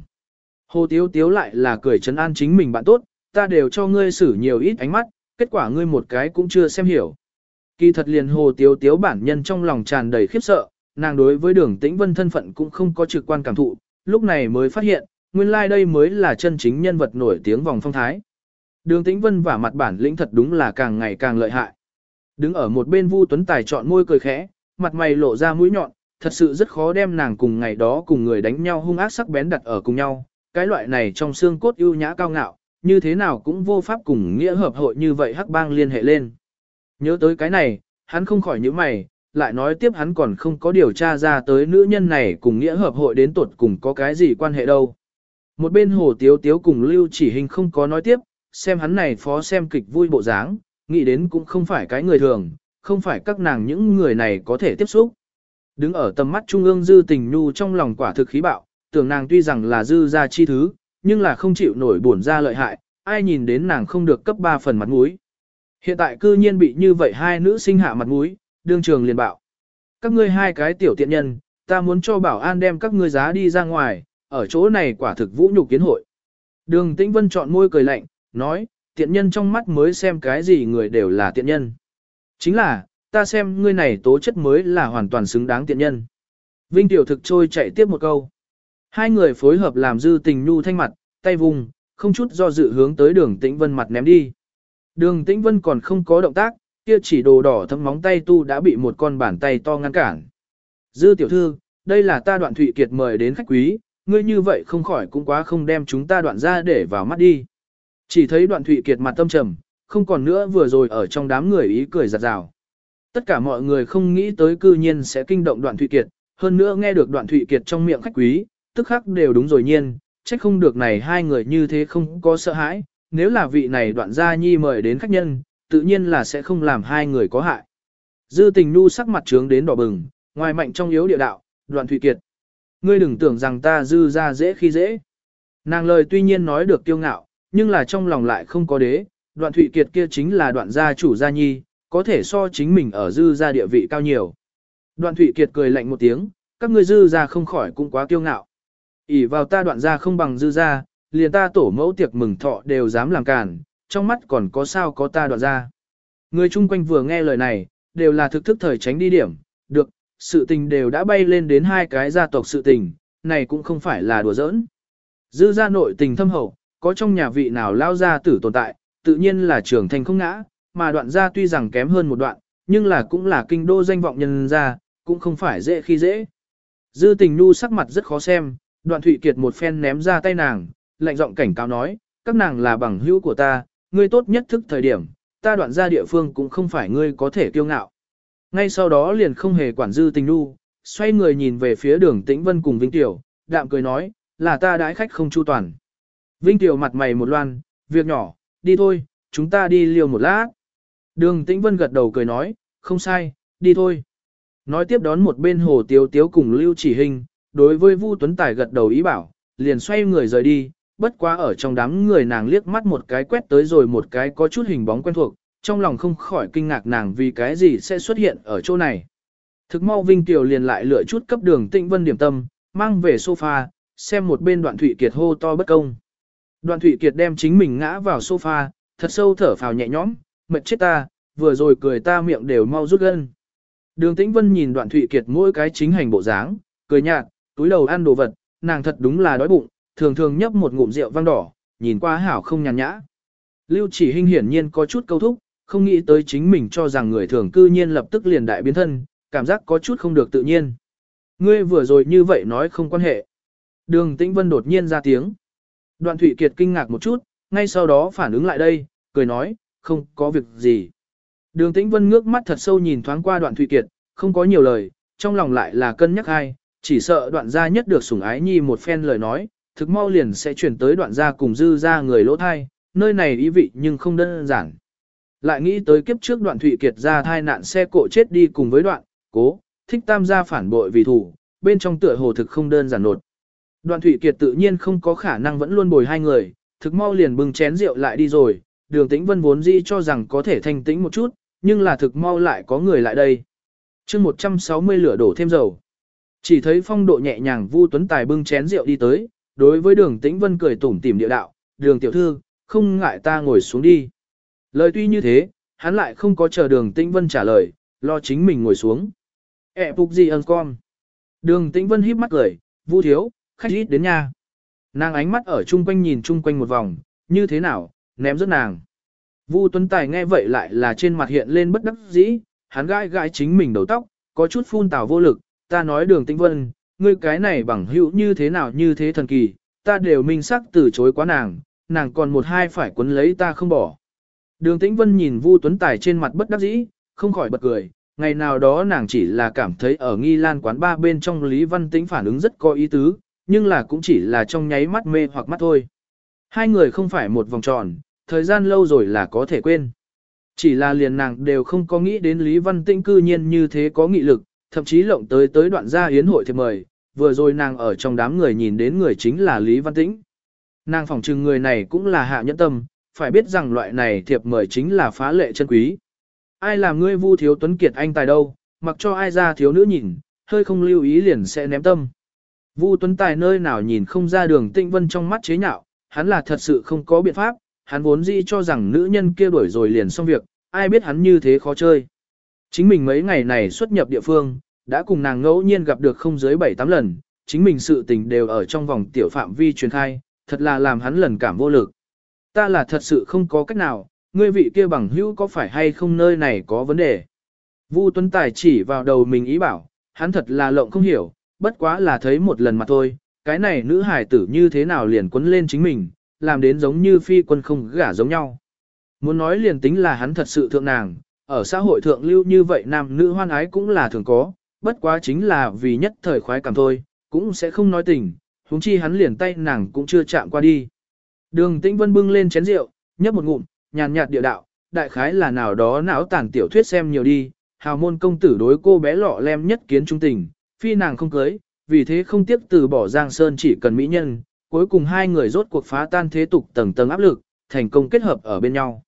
Hồ tiếu tiếu lại là cười trấn an chính mình bạn tốt, ta đều cho ngươi xử nhiều ít ánh mắt, kết quả ngươi một cái cũng chưa xem hiểu. Kỳ thật liền hồ tiếu tiếu bản nhân trong lòng tràn đầy khiếp sợ, nàng đối với đường tĩnh vân thân phận cũng không có trực quan cảm thụ, lúc này mới phát hiện, nguyên lai like đây mới là chân chính nhân vật nổi tiếng vòng phong thái. Đường tĩnh vân và mặt bản lĩnh thật đúng là càng ngày càng lợi hại. Đứng ở một bên Vu Tuấn Tài chọn môi cười khẽ, mặt mày lộ ra mũi nhọn, thật sự rất khó đem nàng cùng ngày đó cùng người đánh nhau hung ác sắc bén đặt ở cùng nhau. Cái loại này trong xương cốt ưu nhã cao ngạo, như thế nào cũng vô pháp cùng nghĩa hợp hội như vậy hắc bang liên hệ lên. Nhớ tới cái này, hắn không khỏi nhíu mày, lại nói tiếp hắn còn không có điều tra ra tới nữ nhân này cùng nghĩa hợp hội đến tuột cùng có cái gì quan hệ đâu. Một bên hồ tiếu tiếu cùng lưu chỉ hình không có nói tiếp, xem hắn này phó xem kịch vui bộ dáng, nghĩ đến cũng không phải cái người thường, không phải các nàng những người này có thể tiếp xúc. Đứng ở tầm mắt trung ương dư tình nhu trong lòng quả thực khí bạo, tưởng nàng tuy rằng là dư ra chi thứ, nhưng là không chịu nổi buồn ra lợi hại, ai nhìn đến nàng không được cấp 3 phần mặt mũi. Hiện tại cư nhiên bị như vậy hai nữ sinh hạ mặt mũi, đương trường liền bạo. Các ngươi hai cái tiểu tiện nhân, ta muốn cho bảo an đem các ngươi giá đi ra ngoài, ở chỗ này quả thực vũ nhục kiến hội. Đường Tĩnh Vân chọn môi cười lạnh, nói, tiện nhân trong mắt mới xem cái gì người đều là tiện nhân. Chính là, ta xem ngươi này tố chất mới là hoàn toàn xứng đáng tiện nhân. Vinh Tiểu Thực trôi chạy tiếp một câu. Hai người phối hợp làm dư tình nhu thanh mặt, tay vùng, không chút do dự hướng tới đường Tĩnh Vân mặt ném đi. Đường Tĩnh Vân còn không có động tác, kia chỉ đồ đỏ thấm móng tay tu đã bị một con bàn tay to ngăn cản. Dư tiểu thư, đây là ta đoạn thụy kiệt mời đến khách quý, ngươi như vậy không khỏi cũng quá không đem chúng ta đoạn ra để vào mắt đi. Chỉ thấy đoạn thụy kiệt mặt tâm trầm, không còn nữa vừa rồi ở trong đám người ý cười giặt rào. Tất cả mọi người không nghĩ tới cư nhiên sẽ kinh động đoạn thụy kiệt, hơn nữa nghe được đoạn thụy kiệt trong miệng khách quý, tức khắc đều đúng rồi nhiên, trách không được này hai người như thế không có sợ hãi, nếu là vị này đoạn gia nhi mời đến khách nhân, tự nhiên là sẽ không làm hai người có hại. Dư tình nu sắc mặt trướng đến đỏ bừng, ngoài mạnh trong yếu địa đạo, đoạn thụy kiệt. Ngươi đừng tưởng rằng ta dư ra dễ khi dễ. Nàng lời tuy nhiên nói được kiêu ngạo, nhưng là trong lòng lại không có đế, đoạn thụy kiệt kia chính là đoạn gia chủ gia nhi, có thể so chính mình ở dư gia địa vị cao nhiều. Đoạn thụy kiệt cười lạnh một tiếng, các ngươi dư gia không khỏi cũng quá kiêu ngạo. ỉ vào ta đoạn gia không bằng dư gia, liền ta tổ mẫu tiệc mừng thọ đều dám làm cản, trong mắt còn có sao có ta đoạn ra Người chung quanh vừa nghe lời này, đều là thực thức thời tránh đi điểm, được, sự tình đều đã bay lên đến hai cái gia tộc sự tình, này cũng không phải là đùa giỡn. Dư gia nội tình thâm hậu, có trong nhà vị nào lao gia tử tồn tại, tự nhiên là trưởng thành không ngã, mà đoạn gia tuy rằng kém hơn một đoạn, nhưng là cũng là kinh đô danh vọng nhân gia, cũng không phải dễ khi dễ. Dư tình nu sắc mặt rất khó xem, đoạn thụy kiệt một phen ném ra tay nàng, lạnh giọng cảnh cáo nói, các nàng là bằng hữu của ta, ngươi tốt nhất thức thời điểm, ta đoạn ra địa phương cũng không phải ngươi có thể kiêu ngạo. Ngay sau đó liền không hề quản dư tình nu, xoay người nhìn về phía đường tĩnh vân cùng Vinh Tiểu, đạm cười nói, là ta đãi khách không chu toàn. Vinh Tiểu mặt mày một loan, việc nhỏ, đi thôi, chúng ta đi liều một lát. Đường Tĩnh Vân gật đầu cười nói, không sai, đi thôi. Nói tiếp đón một bên hồ tiếu tiếu cùng Lưu Chỉ Hình, đối với Vu Tuấn Tài gật đầu ý bảo, liền xoay người rời đi, bất quá ở trong đám người nàng liếc mắt một cái quét tới rồi một cái có chút hình bóng quen thuộc, trong lòng không khỏi kinh ngạc nàng vì cái gì sẽ xuất hiện ở chỗ này. Thực mau Vinh Tiểu liền lại lựa chút cấp đường tịnh Vân điểm tâm, mang về sofa, xem một bên đoạn thủy kiệt hô to bất công. Đoạn Thụy Kiệt đem chính mình ngã vào sofa, thật sâu thở phào nhẹ nhõm, mệt chết ta, vừa rồi cười ta miệng đều mau rút gân. Đường Tĩnh Vân nhìn Đoạn Thụy Kiệt mỗi cái chính hành bộ dáng, cười nhạt, túi đầu ăn đồ vật, nàng thật đúng là đói bụng, thường thường nhấp một ngụm rượu vang đỏ, nhìn qua hảo không nhàn nhã. Lưu chỉ hình hiển nhiên có chút câu thúc, không nghĩ tới chính mình cho rằng người thường cư nhiên lập tức liền đại biến thân, cảm giác có chút không được tự nhiên. Ngươi vừa rồi như vậy nói không quan hệ. Đường Tĩnh Vân đột nhiên ra tiếng. Đoạn Thụy Kiệt kinh ngạc một chút, ngay sau đó phản ứng lại đây, cười nói, không có việc gì. Đường Tĩnh Vân ngước mắt thật sâu nhìn thoáng qua đoạn Thụy Kiệt, không có nhiều lời, trong lòng lại là cân nhắc hai, chỉ sợ đoạn gia nhất được sủng ái nhi một phen lời nói, thực mau liền sẽ chuyển tới đoạn gia cùng dư gia người lỗ thai, nơi này ý vị nhưng không đơn giản. Lại nghĩ tới kiếp trước đoạn Thụy Kiệt ra thai nạn xe cộ chết đi cùng với đoạn, cố, thích tam gia phản bội vì thủ, bên trong tựa hồ thực không đơn giản nột. Đoạn Thụy Kiệt tự nhiên không có khả năng vẫn luôn bồi hai người, thực mau liền bưng chén rượu lại đi rồi, đường tĩnh vân vốn dĩ cho rằng có thể thanh tĩnh một chút, nhưng là thực mau lại có người lại đây. chương 160 lửa đổ thêm dầu. Chỉ thấy phong độ nhẹ nhàng Vu Tuấn Tài bưng chén rượu đi tới, đối với đường tĩnh vân cười tủm tỉm địa đạo, đường tiểu thư, không ngại ta ngồi xuống đi. Lời tuy như thế, hắn lại không có chờ đường tĩnh vân trả lời, lo chính mình ngồi xuống. Ế phục gì ơn con. Đường tĩnh vân híp mắt cười, Vu thiếu, khách ít đến nha. Nàng ánh mắt ở chung quanh nhìn chung quanh một vòng, như thế nào, ném rất nàng. Vu Tuấn Tài nghe vậy lại là trên mặt hiện lên bất đắc dĩ, hắn gãi gãi chính mình đầu tóc, có chút phun tào vô lực, ta nói đường tĩnh vân, ngươi cái này bằng hữu như thế nào như thế thần kỳ, ta đều minh sắc từ chối quá nàng, nàng còn một hai phải quấn lấy ta không bỏ. Đường tĩnh vân nhìn Vu Tuấn Tài trên mặt bất đắc dĩ, không khỏi bật cười, ngày nào đó nàng chỉ là cảm thấy ở nghi lan quán ba bên trong Lý Văn Tĩnh phản ứng rất có ý tứ, nhưng là cũng chỉ là trong nháy mắt mê hoặc mắt thôi. Hai người không phải một vòng tròn, thời gian lâu rồi là có thể quên. Chỉ là liền nàng đều không có nghĩ đến Lý Văn Tĩnh cư nhiên như thế có nghị lực, thậm chí lộng tới tới đoạn gia yến hội thiệp mời, vừa rồi nàng ở trong đám người nhìn đến người chính là Lý Văn Tĩnh. Nàng phỏng trừng người này cũng là hạ nhẫn tâm, phải biết rằng loại này thiệp mời chính là phá lệ chân quý. Ai làm ngươi vu thiếu tuấn kiệt anh tài đâu, mặc cho ai ra thiếu nữ nhìn, hơi không lưu ý liền sẽ ném tâm. Vu Tuấn Tài nơi nào nhìn không ra đường tinh vân trong mắt chế nhạo, hắn là thật sự không có biện pháp, hắn vốn dĩ cho rằng nữ nhân kia đuổi rồi liền xong việc, ai biết hắn như thế khó chơi. Chính mình mấy ngày này xuất nhập địa phương, đã cùng nàng ngẫu nhiên gặp được không dưới 7-8 lần, chính mình sự tình đều ở trong vòng tiểu phạm vi truyền khai, thật là làm hắn lần cảm vô lực. Ta là thật sự không có cách nào, ngươi vị kia bằng hữu có phải hay không nơi này có vấn đề. Vu Tuấn Tài chỉ vào đầu mình ý bảo, hắn thật là lộng không hiểu, bất quá là thấy một lần mà thôi, cái này nữ hải tử như thế nào liền quấn lên chính mình, làm đến giống như phi quân không gả giống nhau. Muốn nói liền tính là hắn thật sự thượng nàng, ở xã hội thượng lưu như vậy nam nữ hoan ái cũng là thường có, bất quá chính là vì nhất thời khoái cảm thôi, cũng sẽ không nói tình, huống chi hắn liền tay nàng cũng chưa chạm qua đi. Đường Tĩnh Vân bưng lên chén rượu, nhấp một ngụm, nhàn nhạt địa đạo, đại khái là nào đó não tản tiểu thuyết xem nhiều đi, hào môn công tử đối cô bé lọ lem nhất kiến trung tình, phi nàng không cưới, vì thế không tiếc từ bỏ Giang Sơn chỉ cần mỹ nhân, cuối cùng hai người rốt cuộc phá tan thế tục tầng tầng áp lực, thành công kết hợp ở bên nhau.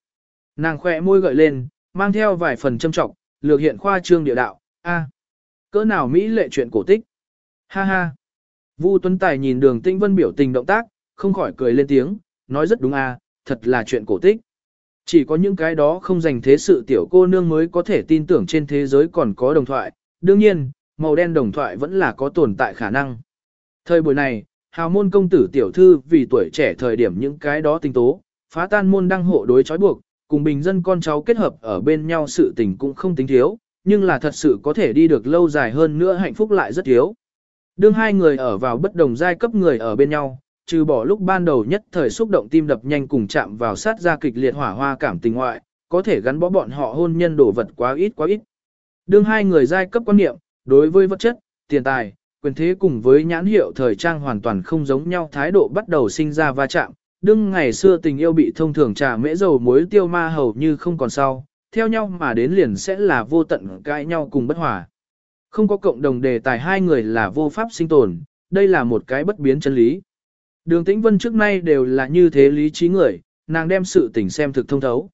Nàng khỏe môi gợi lên, mang theo vài phần châm trọng, lược hiện khoa trương địa đạo, a, cỡ nào mỹ lệ chuyện cổ tích. Ha ha. Vu Tuấn Tài nhìn đường Tĩnh Vân biểu tình động tác, không khỏi cười lên tiếng, nói rất đúng a, thật là chuyện cổ tích. Chỉ có những cái đó không dành thế sự tiểu cô nương mới có thể tin tưởng trên thế giới còn có đồng thoại. Đương nhiên, màu đen đồng thoại vẫn là có tồn tại khả năng. Thời buổi này, hào môn công tử tiểu thư vì tuổi trẻ thời điểm những cái đó tinh tố, phá tan môn đăng hộ đối chói buộc, cùng bình dân con cháu kết hợp ở bên nhau sự tình cũng không tính thiếu, nhưng là thật sự có thể đi được lâu dài hơn nữa hạnh phúc lại rất thiếu. Đương hai người ở vào bất đồng giai cấp người ở bên nhau, trừ bỏ lúc ban đầu nhất thời xúc động tim đập nhanh cùng chạm vào sát ra kịch liệt hỏa hoa cảm tình ngoại, có thể gắn bó bọn họ hôn nhân đổ vật quá ít quá ít. Đương hai người giai cấp quan niệm, đối với vật chất, tiền tài, quyền thế cùng với nhãn hiệu thời trang hoàn toàn không giống nhau thái độ bắt đầu sinh ra va chạm. Đương ngày xưa tình yêu bị thông thường trà mễ dầu muối tiêu ma hầu như không còn sau, theo nhau mà đến liền sẽ là vô tận cãi nhau cùng bất hòa. Không có cộng đồng đề tài hai người là vô pháp sinh tồn, đây là một cái bất biến chân lý. Đường Tĩnh Vân trước nay đều là như thế lý trí người, nàng đem sự tình xem thực thông thấu.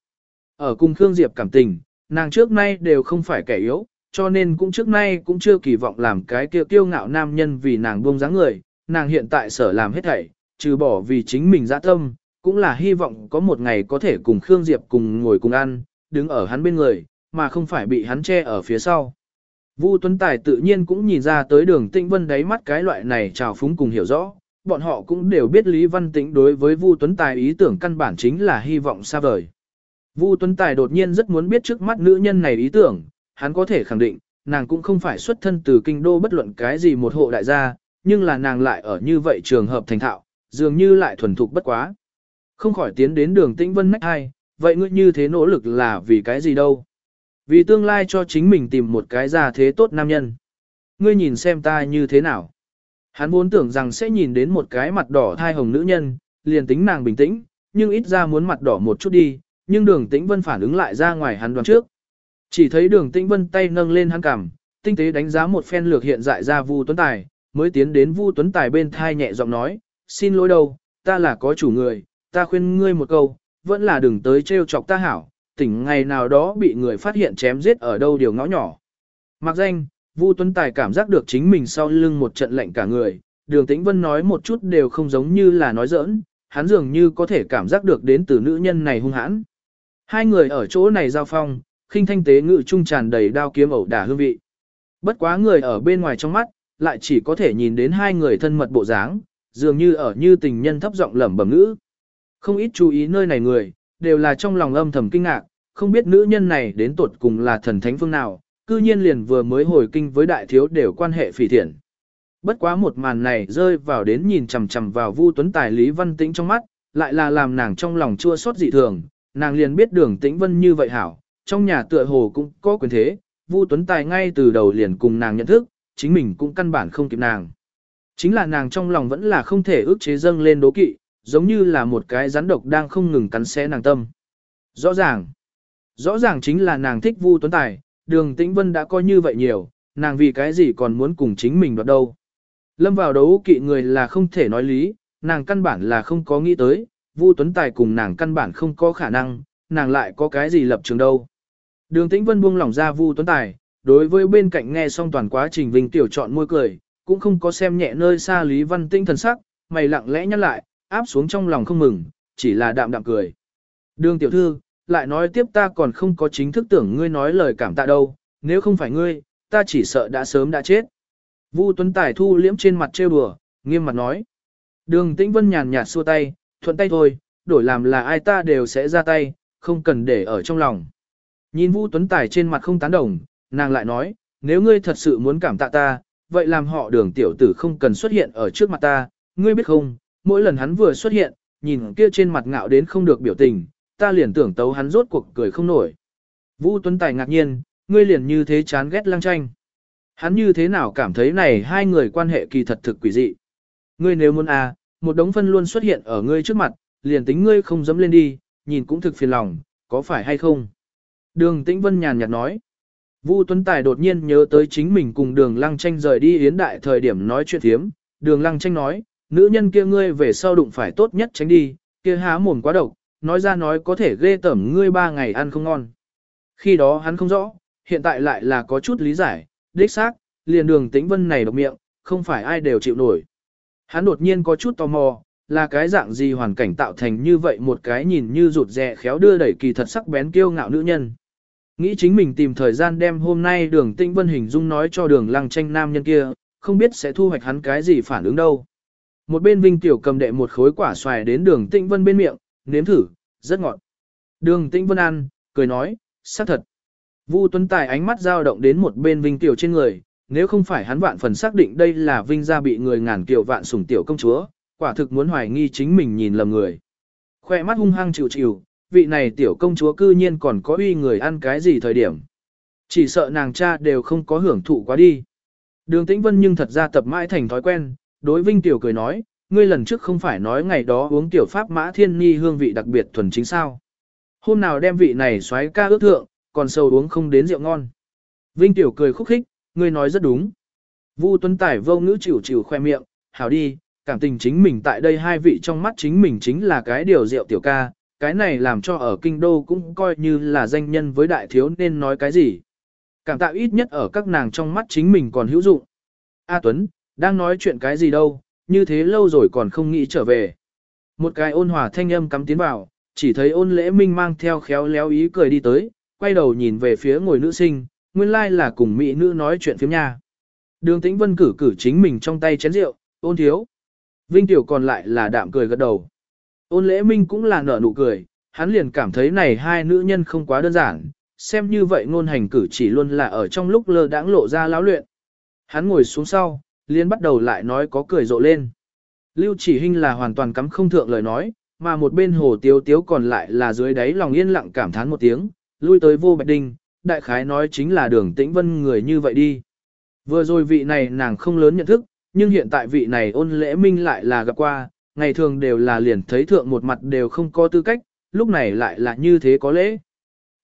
Ở cùng Khương Diệp cảm tình, nàng trước nay đều không phải kẻ yếu, cho nên cũng trước nay cũng chưa kỳ vọng làm cái kia kiêu ngạo nam nhân vì nàng buông dáng người, nàng hiện tại sở làm hết thảy, trừ bỏ vì chính mình dã tâm, cũng là hy vọng có một ngày có thể cùng Khương Diệp cùng ngồi cùng ăn, đứng ở hắn bên người, mà không phải bị hắn che ở phía sau. Vu Tuấn Tài tự nhiên cũng nhìn ra tới đường Tĩnh Vân đáy mắt cái loại này trào phúng cùng hiểu rõ, bọn họ cũng đều biết Lý Văn Tĩnh đối với Vu Tuấn Tài ý tưởng căn bản chính là hy vọng xa vời. Vu Tuấn Tài đột nhiên rất muốn biết trước mắt nữ nhân này ý tưởng, hắn có thể khẳng định, nàng cũng không phải xuất thân từ kinh đô bất luận cái gì một hộ đại gia, nhưng là nàng lại ở như vậy trường hợp thành thạo, dường như lại thuần thục bất quá. Không khỏi tiến đến đường tĩnh vân nách hai, vậy ngươi như thế nỗ lực là vì cái gì đâu? Vì tương lai cho chính mình tìm một cái gia thế tốt nam nhân. Ngươi nhìn xem ta như thế nào? Hắn vốn tưởng rằng sẽ nhìn đến một cái mặt đỏ thai hồng nữ nhân, liền tính nàng bình tĩnh, nhưng ít ra muốn mặt đỏ một chút đi, nhưng đường tĩnh vân phản ứng lại ra ngoài hắn đoán trước. Chỉ thấy đường tĩnh vân tay nâng lên hắn cằm, tinh tế đánh giá một phen lược hiện dại ra Vu Tuấn Tài, mới tiến đến Vu Tuấn Tài bên thai nhẹ giọng nói, xin lỗi đâu, ta là có chủ người, ta khuyên ngươi một câu, vẫn là đừng tới trêu chọc ta hảo, tỉnh ngày nào đó bị người phát hiện chém giết ở đâu điều ngõ nhỏ. Mặc danh, Vu Tuấn Tài cảm giác được chính mình sau lưng một trận lạnh cả người, đường tĩnh vân nói một chút đều không giống như là nói giỡn, hắn dường như có thể cảm giác được đến từ nữ nhân này hung hãn. Hai người ở chỗ này giao phong, khinh thanh tế ngự trung tràn đầy đao kiếm ẩu đả hương vị. Bất quá người ở bên ngoài trong mắt, lại chỉ có thể nhìn đến hai người thân mật bộ dáng, dường như ở như tình nhân thấp giọng lẩm bẩm ngữ. Không ít chú ý nơi này người, đều là trong lòng âm thầm kinh ngạc, không biết nữ nhân này đến tột cùng là thần thánh phương nào, cư nhiên liền vừa mới hồi kinh với đại thiếu đều quan hệ phỉ thiện. Bất quá một màn này rơi vào đến nhìn chằm chằm vào Vu Tuấn Tài Lý Văn Tĩnh trong mắt, lại là làm nàng trong lòng chua xót dị thường, nàng liền biết đường Tĩnh Vân như vậy hảo, trong nhà tựa hồ cũng có quyền thế, Vu Tuấn Tài ngay từ đầu liền cùng nàng nhận thức, chính mình cũng căn bản không kịp nàng. Chính là nàng trong lòng vẫn là không thể ước chế dâng lên đố kỵ, giống như là một cái rắn độc đang không ngừng cắn xé nàng tâm. Rõ ràng, rõ ràng chính là nàng thích Vu Tuấn Tài, đường tĩnh vân đã coi như vậy nhiều, nàng vì cái gì còn muốn cùng chính mình đoạt đâu. Lâm vào đấu kỵ người là không thể nói lý, nàng căn bản là không có nghĩ tới, Vu Tuấn Tài cùng nàng căn bản không có khả năng, nàng lại có cái gì lập trường đâu. Đường Tĩnh Vân buông lỏng ra Vu Tuấn Tài, đối với bên cạnh nghe xong toàn quá trình Vinh Tiểu chọn môi cười, cũng không có xem nhẹ nơi xa Lý Văn Tĩnh thần sắc, mày lặng lẽ nhắc lại, áp xuống trong lòng không mừng, chỉ là đạm đạm cười. Đường Tiểu Thư, lại nói tiếp ta còn không có chính thức tưởng ngươi nói lời cảm tạ đâu, nếu không phải ngươi, ta chỉ sợ đã sớm đã chết. Vu Tuấn Tài thu liễm trên mặt trêu đùa, nghiêm mặt nói. Đường Tĩnh Vân nhàn nhạt xua tay, thuận tay thôi, đổi làm là ai ta đều sẽ ra tay, không cần để ở trong lòng. Nhìn Vu Tuấn Tài trên mặt không tán đồng, nàng lại nói, nếu ngươi thật sự muốn cảm tạ ta, vậy làm họ đường tiểu tử không cần xuất hiện ở trước mặt ta, ngươi biết không, mỗi lần hắn vừa xuất hiện, nhìn kia trên mặt ngạo đến không được biểu tình, ta liền tưởng tấu hắn rốt cuộc cười không nổi. Vu Tuấn Tài ngạc nhiên, ngươi liền như thế chán ghét lăng tranh. Hắn như thế nào cảm thấy này hai người quan hệ kỳ thật thực quỷ dị. Ngươi nếu muốn à, một đống phân luôn xuất hiện ở ngươi trước mặt, liền tính ngươi không dám lên đi, nhìn cũng thực phiền lòng, có phải hay không? Đường Tĩnh Vân nhàn nhạt nói. Vu Tuấn Tài đột nhiên nhớ tới chính mình cùng đường lăng tranh rời đi yến đại thời điểm nói chuyện thiếm. Đường lăng tranh nói, nữ nhân kia ngươi về sau đụng phải tốt nhất tránh đi, kia há mồm quá độc, nói ra nói có thể ghê tẩm ngươi ba ngày ăn không ngon. Khi đó hắn không rõ, hiện tại lại là có chút lý giải, đích xác, liền đường tĩnh vân này độc miệng, không phải ai đều chịu nổi. Hắn đột nhiên có chút tò mò, là cái dạng gì hoàn cảnh tạo thành như vậy một cái nhìn như rụt rè khéo đưa đẩy kỳ thật sắc bén kiêu ngạo nữ nhân. Nghĩ chính mình tìm thời gian đem hôm nay đường tĩnh vân hình dung nói cho đường lăng tranh nam nhân kia, không biết sẽ thu hoạch hắn cái gì phản ứng đâu. Một bên Vinh Tiểu cầm đệ một khối quả xoài đến đường tĩnh vân bên miệng, nếm thử, rất ngọt. Đường tĩnh vân ăn, cười nói, xác thật. Vu Tuấn Tài ánh mắt dao động đến một bên Vinh Tiểu trên người, nếu không phải hắn vạn phần xác định đây là Vinh gia bị người ngàn kiểu vạn sủng tiểu công chúa, quả thực muốn hoài nghi chính mình nhìn lầm người. Khoe mắt hung hăng chịu chịu, vị này tiểu công chúa cư nhiên còn có uy người ăn cái gì thời điểm. Chỉ sợ nàng cha đều không có hưởng thụ quá đi. Đường Tĩnh Vân nhưng thật ra tập mãi thành thói quen, đối Vinh Tiểu cười nói, ngươi lần trước không phải nói ngày đó uống tiểu pháp mã thiên ni hương vị đặc biệt thuần chính sao. Hôm nào đem vị này xoáy ca ước thượng, còn sâu uống không đến rượu ngon. Vinh Tiểu cười khúc khích, ngươi nói rất đúng. Vu Tuấn Tài vô ngữ chịu chịu khoe miệng, hảo đi, cảm tình chính mình tại đây hai vị trong mắt chính mình chính là cái điều rượu tiểu ca, cái này làm cho ở kinh đô cũng coi như là danh nhân với đại thiếu nên nói cái gì. Cảm tạo ít nhất ở các nàng trong mắt chính mình còn hữu dụng. A Tuấn, đang nói chuyện cái gì đâu, như thế lâu rồi còn không nghĩ trở về. Một cái ôn hòa thanh âm cắm tiến vào, chỉ thấy ôn lễ minh mang theo khéo léo ý cười đi tới, quay đầu nhìn về phía ngồi nữ sinh, nguyên lai là cùng mỹ nữ nói chuyện phiếm nha. Đường tĩnh vân cử cử chính mình trong tay chén rượu, ôn thiếu. Vinh Tiểu còn lại là đạm cười gật đầu. Ôn lễ minh cũng là nở nụ cười, hắn liền cảm thấy này hai nữ nhân không quá đơn giản, xem như vậy ngôn hành cử chỉ luôn là ở trong lúc lơ đãng lộ ra láo luyện. Hắn ngồi xuống sau, liền bắt đầu lại nói có cười rộ lên. Lưu chỉ hình là hoàn toàn cắm không thượng lời nói, mà một bên hồ tiếu tiếu còn lại là dưới đáy lòng yên lặng cảm thán một tiếng, lui tới vô bạch đinh, đại khái nói chính là đường tĩnh vân người như vậy đi. Vừa rồi vị này nàng không lớn nhận thức, nhưng hiện tại vị này ôn lễ minh lại là gặp qua, ngày thường đều là liền thấy thượng một mặt đều không có tư cách, lúc này lại là như thế có lễ.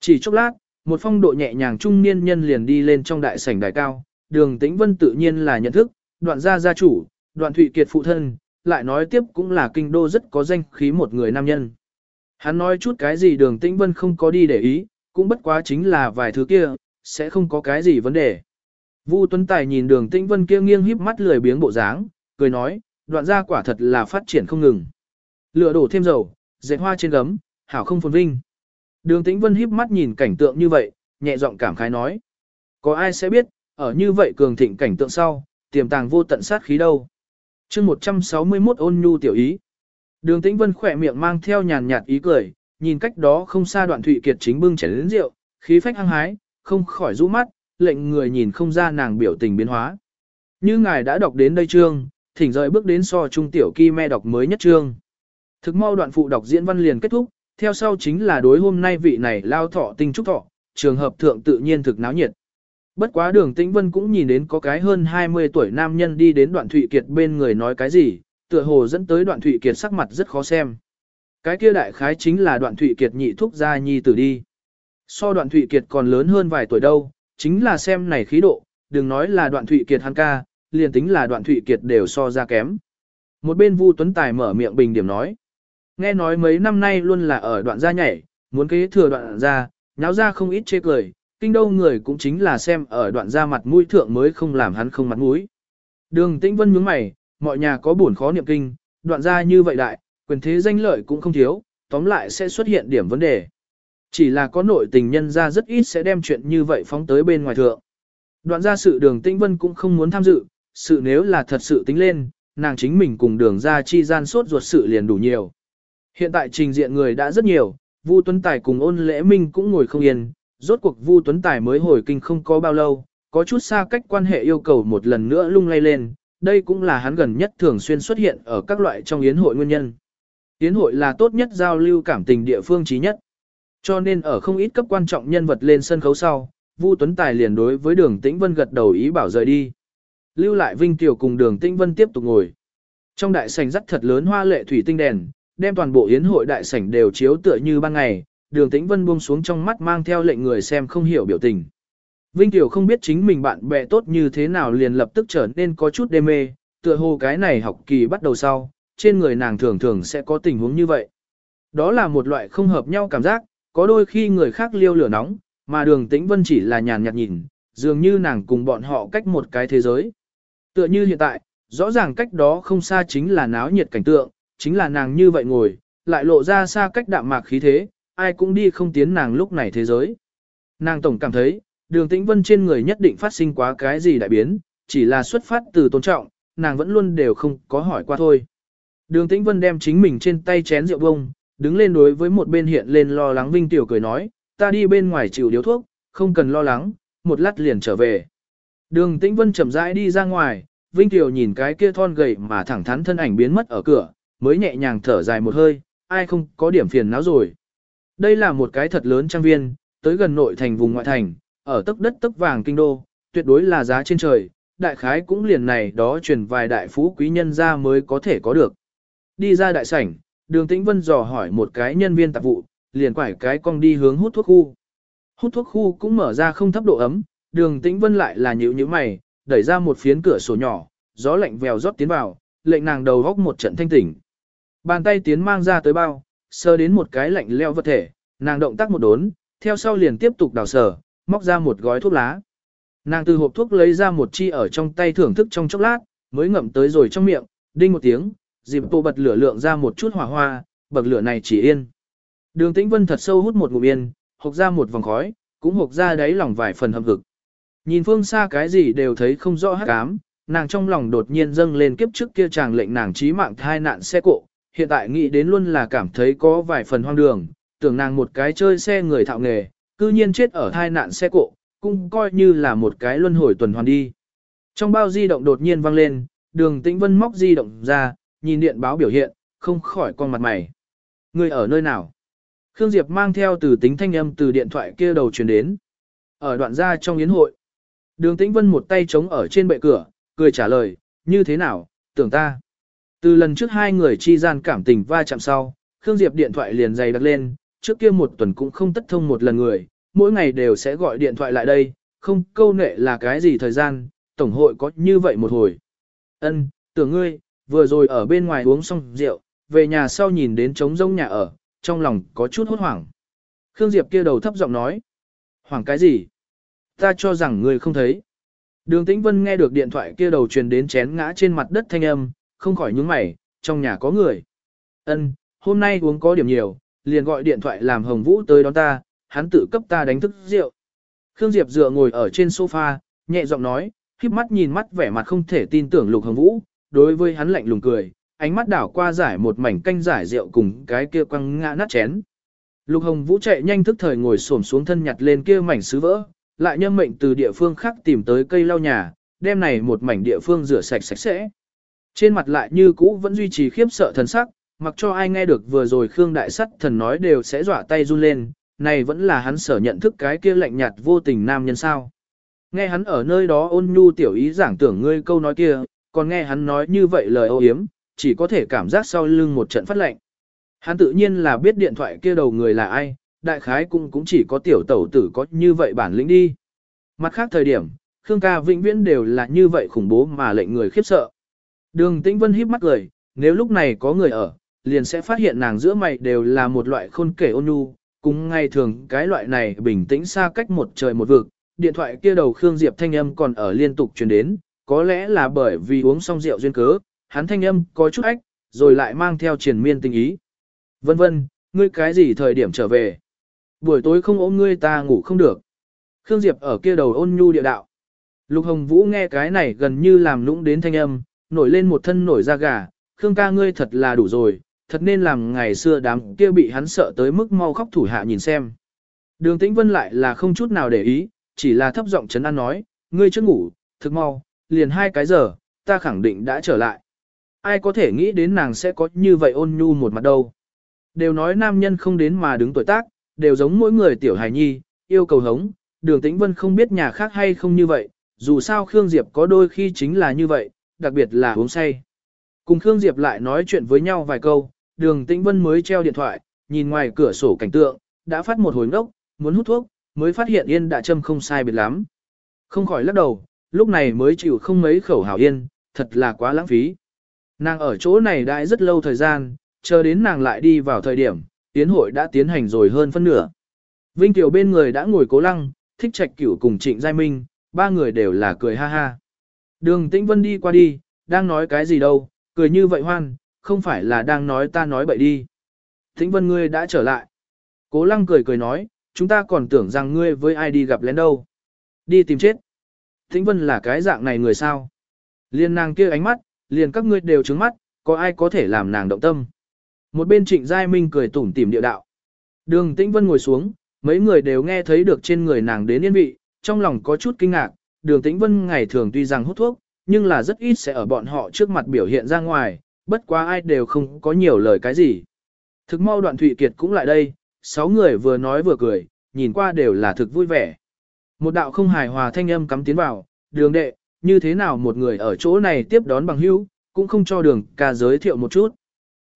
Chỉ chốc lát, một phong độ nhẹ nhàng trung niên nhân liền đi lên trong đại sảnh đài cao, đường tĩnh vân tự nhiên là nhận thức, đoạn gia gia chủ, đoạn thụy kiệt phụ thân, lại nói tiếp cũng là kinh đô rất có danh khí một người nam nhân. Hắn nói chút cái gì đường tĩnh vân không có đi để ý, cũng bất quá chính là vài thứ kia, sẽ không có cái gì vấn đề. Vu Tuấn Tài nhìn đường tĩnh vân kia nghiêng híp mắt lười biếng bộ dáng, cười nói, đoạn gia quả thật là phát triển không ngừng. Lửa đổ thêm dầu, dệt hoa trên gấm, hảo không phồn vinh. Đường tĩnh vân híp mắt nhìn cảnh tượng như vậy, nhẹ giọng cảm khái nói. Có ai sẽ biết, ở như vậy cường thịnh cảnh tượng sau, tiềm tàng vô tận sát khí đâu. chương 161 ôn nhu tiểu ý. Đường tĩnh vân khỏe miệng mang theo nhàn nhạt ý cười, nhìn cách đó không xa đoạn thụy kiệt chính bưng chén rượu, khí phách hăng hái, không khỏi rũ mắt, lệnh người nhìn không ra nàng biểu tình biến hóa. Như ngài đã đọc đến đây chương, thỉnh rời bước đến so trung tiểu kỳ me đọc mới nhất trương Thực mau đoạn phụ đọc diễn văn liền kết thúc, theo sau chính là đối hôm nay vị này lao thọ tinh trúc thọ, trường hợp thượng tự nhiên thực náo nhiệt. Bất quá đường tĩnh vân cũng nhìn đến có cái hơn 20 tuổi nam nhân đi đến đoạn thụy kiệt bên người nói cái gì, tựa hồ dẫn tới đoạn thụy kiệt sắc mặt rất khó xem. Cái kia đại khái chính là đoạn thụy kiệt nhị thúc gia nhi tử đi. So đoạn thụy kiệt còn lớn hơn vài tuổi đâu, chính là xem này khí độ, đừng nói là đoạn thụy kiệt hắn ca, liền tính là đoạn thụy kiệt đều so ra kém. Một bên Vu Tuấn Tài mở miệng bình điểm nói. Nghe nói mấy năm nay luôn là ở đoạn gia nhảy, muốn kế thừa đoạn gia, nháo ra không ít chê cười, kinh đâu người cũng chính là xem ở đoạn gia mặt mũi thượng mới không làm hắn không mặt mũi. Đường Tĩnh Vân nhướng mày, mọi nhà có buồn khó niệm kinh, đoạn gia như vậy đại, quyền thế danh lợi cũng không thiếu, tóm lại sẽ xuất hiện điểm vấn đề. Chỉ là có nội tình nhân ra rất ít sẽ đem chuyện như vậy phóng tới bên ngoài thượng. Đoạn gia sự đường tĩnh vân cũng không muốn tham dự, sự nếu là thật sự tính lên, nàng chính mình cùng đường ra chi gian sốt ruột sự liền đủ nhiều. Hiện tại trình diện người đã rất nhiều, Vu Tuấn Tài cùng ôn lễ minh cũng ngồi không yên, rốt cuộc Vu Tuấn Tài mới hồi kinh không có bao lâu, có chút xa cách quan hệ yêu cầu một lần nữa lung lay lên, đây cũng là hắn gần nhất thường xuyên xuất hiện ở các loại trong yến hội nguyên nhân. Yến hội là tốt nhất giao lưu cảm tình địa phương trí nhất. Cho nên ở không ít cấp quan trọng nhân vật lên sân khấu sau, Vu Tuấn Tài liền đối với đường Tĩnh Vân gật đầu ý bảo rời đi. Lưu lại Vinh Tiểu cùng đường Tĩnh Vân tiếp tục ngồi. Trong đại sảnh rất thật lớn hoa lệ thủy tinh đèn, đem toàn bộ yến hội đại sảnh đều chiếu tựa như ban ngày, đường Tĩnh Vân buông xuống trong mắt mang theo lệnh người xem không hiểu biểu tình. Vinh Tiểu không biết chính mình bạn bè tốt như thế nào liền lập tức trở nên có chút đê mê, tựa hồ cái này học kỳ bắt đầu sau, trên người nàng thường thường sẽ có tình huống như vậy. Đó là một loại không hợp nhau cảm giác, có đôi khi người khác liêu lửa nóng, mà đường tĩnh vân chỉ là nhàn nhạt nhìn, dường như nàng cùng bọn họ cách một cái thế giới. Tựa như hiện tại, rõ ràng cách đó không xa chính là náo nhiệt cảnh tượng, chính là nàng như vậy ngồi, lại lộ ra xa cách đạm mạc khí thế, ai cũng đi không tiến nàng lúc này thế giới. Nàng tổng cảm thấy, đường tĩnh vân trên người nhất định phát sinh quá cái gì đại biến, chỉ là xuất phát từ tôn trọng, nàng vẫn luôn đều không có hỏi qua thôi. Đường tĩnh vân đem chính mình trên tay chén rượu bông, đứng lên đối với một bên hiện lên lo lắng Vinh Tiểu cười nói, ta đi bên ngoài chịu điếu thuốc, không cần lo lắng, một lát liền trở về. Đường Tĩnh Vân chậm rãi đi ra ngoài, Vinh Tiểu nhìn cái kia thon gầy mà thẳng thắn thân ảnh biến mất ở cửa, mới nhẹ nhàng thở dài một hơi, ai không có điểm phiền não rồi. Đây là một cái thật lớn trang viên, tới gần nội thành vùng ngoại thành, ở tấc đất tấc vàng kinh đô, tuyệt đối là giá trên trời, đại khái cũng liền này đó truyền vài đại phú quý nhân ra mới có thể có được. Đi ra đại sảnh, Đường Tĩnh Vân dò hỏi một cái nhân viên tạp vụ, liền quải cái cong đi hướng hút thuốc khu. Hút thuốc khu cũng mở ra không thấp độ ấm, đường Tĩnh Vân lại là nhữ như mày, đẩy ra một phiến cửa sổ nhỏ, gió lạnh vèo rót tiến vào, lệnh nàng đầu góc một trận thanh tỉnh. Bàn tay tiến mang ra tới bao, sờ đến một cái lạnh leo vật thể, nàng động tác một đốn, theo sau liền tiếp tục đào sờ, móc ra một gói thuốc lá. Nàng từ hộp thuốc lấy ra một chi ở trong tay thưởng thức trong chốc lát, mới ngậm tới rồi trong miệng, đinh một tiếng, dịp bộ bật lửa lượng ra một chút hỏa hoa, bậc lửa này chỉ yên. Đường Tĩnh Vân thật sâu hút một ngụm yên, hộc ra một vòng khói, cũng hộc ra đáy lòng vài phần hầm hực. Nhìn phương xa cái gì đều thấy không rõ hắc ám, nàng trong lòng đột nhiên dâng lên kiếp trước kia chàng lệnh nàng chí mạng thai nạn xe cộ, hiện tại nghĩ đến luôn là cảm thấy có vài phần hoang đường, tưởng nàng một cái chơi xe người thạo nghề, cư nhiên chết ở thai nạn xe cộ, cũng coi như là một cái luân hồi tuần hoàn đi. Trong bao di động đột nhiên vang lên, đường tĩnh vân móc di động ra, nhìn điện báo biểu hiện, không khỏi con mặt mày. Người ở nơi nào? Khương Diệp mang theo từ tính thanh âm từ điện thoại kia đầu truyền đến. Ở đoạn ra trong yến hội. Đường tĩnh vân một tay chống ở trên bệ cửa, cười trả lời, như thế nào, tưởng ta. Từ lần trước hai người chi gian cảm tình va chạm sau, Khương Diệp điện thoại liền dày đặc lên, trước kia một tuần cũng không tất thông một lần người, mỗi ngày đều sẽ gọi điện thoại lại đây, không câu nệ là cái gì thời gian, tổng hội có như vậy một hồi. Ân, tưởng ngươi, vừa rồi ở bên ngoài uống xong rượu, về nhà sau nhìn đến trống rông nhà ở, trong lòng có chút hốt hoảng. Khương Diệp kia đầu thấp giọng nói. Hoảng cái gì? Ta cho rằng ngươi không thấy. Đường Tĩnh Vân nghe được điện thoại kia đầu truyền đến chén ngã trên mặt đất thanh âm, không khỏi nhướng mày, trong nhà có người. Ân, hôm nay uống có điểm nhiều, liền gọi điện thoại làm Hồng Vũ tới đón ta, hắn tự cấp ta đánh thức rượu. Khương Diệp dựa ngồi ở trên sofa, nhẹ giọng nói, khiếp mắt nhìn mắt vẻ mặt không thể tin tưởng Lục Hồng Vũ, đối với hắn lạnh lùng cười, ánh mắt đảo qua giải một mảnh canh giải rượu cùng cái kia quăng ngã nát chén. Lục Hồng Vũ chạy nhanh thức thời ngồi xổm xuống thân nhặt lên kia mảnh sứ vỡ, lại nhâm mệnh từ địa phương khác tìm tới cây lau nhà, đem này một mảnh địa phương rửa sạch sạch sẽ. Trên mặt lại như cũ vẫn duy trì khiếp sợ thần sắc, mặc cho ai nghe được vừa rồi Khương Đại Sắt thần nói đều sẽ dọa tay run lên, này vẫn là hắn sở nhận thức cái kia lạnh nhạt vô tình nam nhân sao. Nghe hắn ở nơi đó ôn nhu tiểu ý giảng tưởng ngươi câu nói kia, còn nghe hắn nói như vậy lời ô hiếm, chỉ có thể cảm giác sau lưng một trận phát lạnh. Hắn tự nhiên là biết điện thoại kia đầu người là ai, đại khái cũng cũng chỉ có tiểu tẩu tử có như vậy bản lĩnh đi. Mặt khác thời điểm, Khương ca vĩnh viễn đều là như vậy khủng bố mà lệnh người khiếp sợ. Đường Tĩnh Vân híp mắt cười, nếu lúc này có người ở, liền sẽ phát hiện nàng giữa mày đều là một loại khôn kể ôn nhu, cũng ngay thường cái loại này bình tĩnh xa cách một trời một vực. Điện thoại kia đầu Khương Diệp thanh âm còn ở liên tục truyền đến, có lẽ là bởi vì uống xong rượu duyên cớ, hắn thanh âm có chút ách, rồi lại mang theo triền miên tình ý. Vân vân, ngươi cái gì thời điểm trở về? Buổi tối không ôm ngươi ta ngủ không được. Khương Diệp ở kia đầu ôn nhu địa đạo. Lục Hồng Vũ nghe cái này gần như làm lũng đến thanh âm, nổi lên một thân nổi da gà, Khương ca ngươi thật là đủ rồi, thật nên làm ngày xưa đám kia bị hắn sợ tới mức mau khóc thủ hạ nhìn xem. Đường Tĩnh Vân lại là không chút nào để ý, chỉ là thấp giọng chấn an nói, ngươi chưa ngủ, thực mau, liền hai cái giờ, ta khẳng định đã trở lại. Ai có thể nghĩ đến nàng sẽ có như vậy ôn nhu một mặt đâu. Đều nói nam nhân không đến mà đứng tuổi tác, đều giống mỗi người tiểu hài nhi, yêu cầu hống, đường tĩnh vân không biết nhà khác hay không như vậy, dù sao Khương Diệp có đôi khi chính là như vậy, đặc biệt là uống say. Cùng Khương Diệp lại nói chuyện với nhau vài câu, đường tĩnh vân mới treo điện thoại, nhìn ngoài cửa sổ cảnh tượng, đã phát một hồi ngốc, muốn hút thuốc, mới phát hiện yên đã châm không sai biệt lắm. Không khỏi lắc đầu, lúc này mới chịu không mấy khẩu hảo yên, thật là quá lãng phí. Nàng ở chỗ này đã rất lâu thời gian, chờ đến nàng lại đi vào thời điểm, tiến hội đã tiến hành rồi hơn phân nửa. Vinh Tiểu bên người đã ngồi cố lăng, thích trạch cửu cùng trịnh giai minh, ba người đều là cười ha ha. Đường Tĩnh Vân đi qua đi, đang nói cái gì đâu, cười như vậy hoan, không phải là đang nói ta nói bậy đi. Tĩnh Vân ngươi đã trở lại. Cố lăng cười cười nói, chúng ta còn tưởng rằng ngươi với ai đi gặp lén đâu. Đi tìm chết. Tĩnh Vân là cái dạng này người sao? Liên nàng kia ánh mắt, liền các ngươi đều trứng mắt, có ai có thể làm nàng động tâm. Một bên trịnh giai minh cười tủm tỉm địa đạo. Đường Tĩnh Vân ngồi xuống, mấy người đều nghe thấy được trên người nàng đến yên vị, trong lòng có chút kinh ngạc. Đường Tĩnh Vân ngày thường tuy rằng hút thuốc, nhưng là rất ít sẽ ở bọn họ trước mặt biểu hiện ra ngoài, bất quá ai đều không có nhiều lời cái gì. Thực mau đoạn Thụy Kiệt cũng lại đây, sáu người vừa nói vừa cười, nhìn qua đều là thực vui vẻ. Một đạo không hài hòa thanh âm cắm tiến vào, đường đệ, như thế nào một người ở chỗ này tiếp đón bằng hữu, cũng không cho đường ca giới thiệu một chút.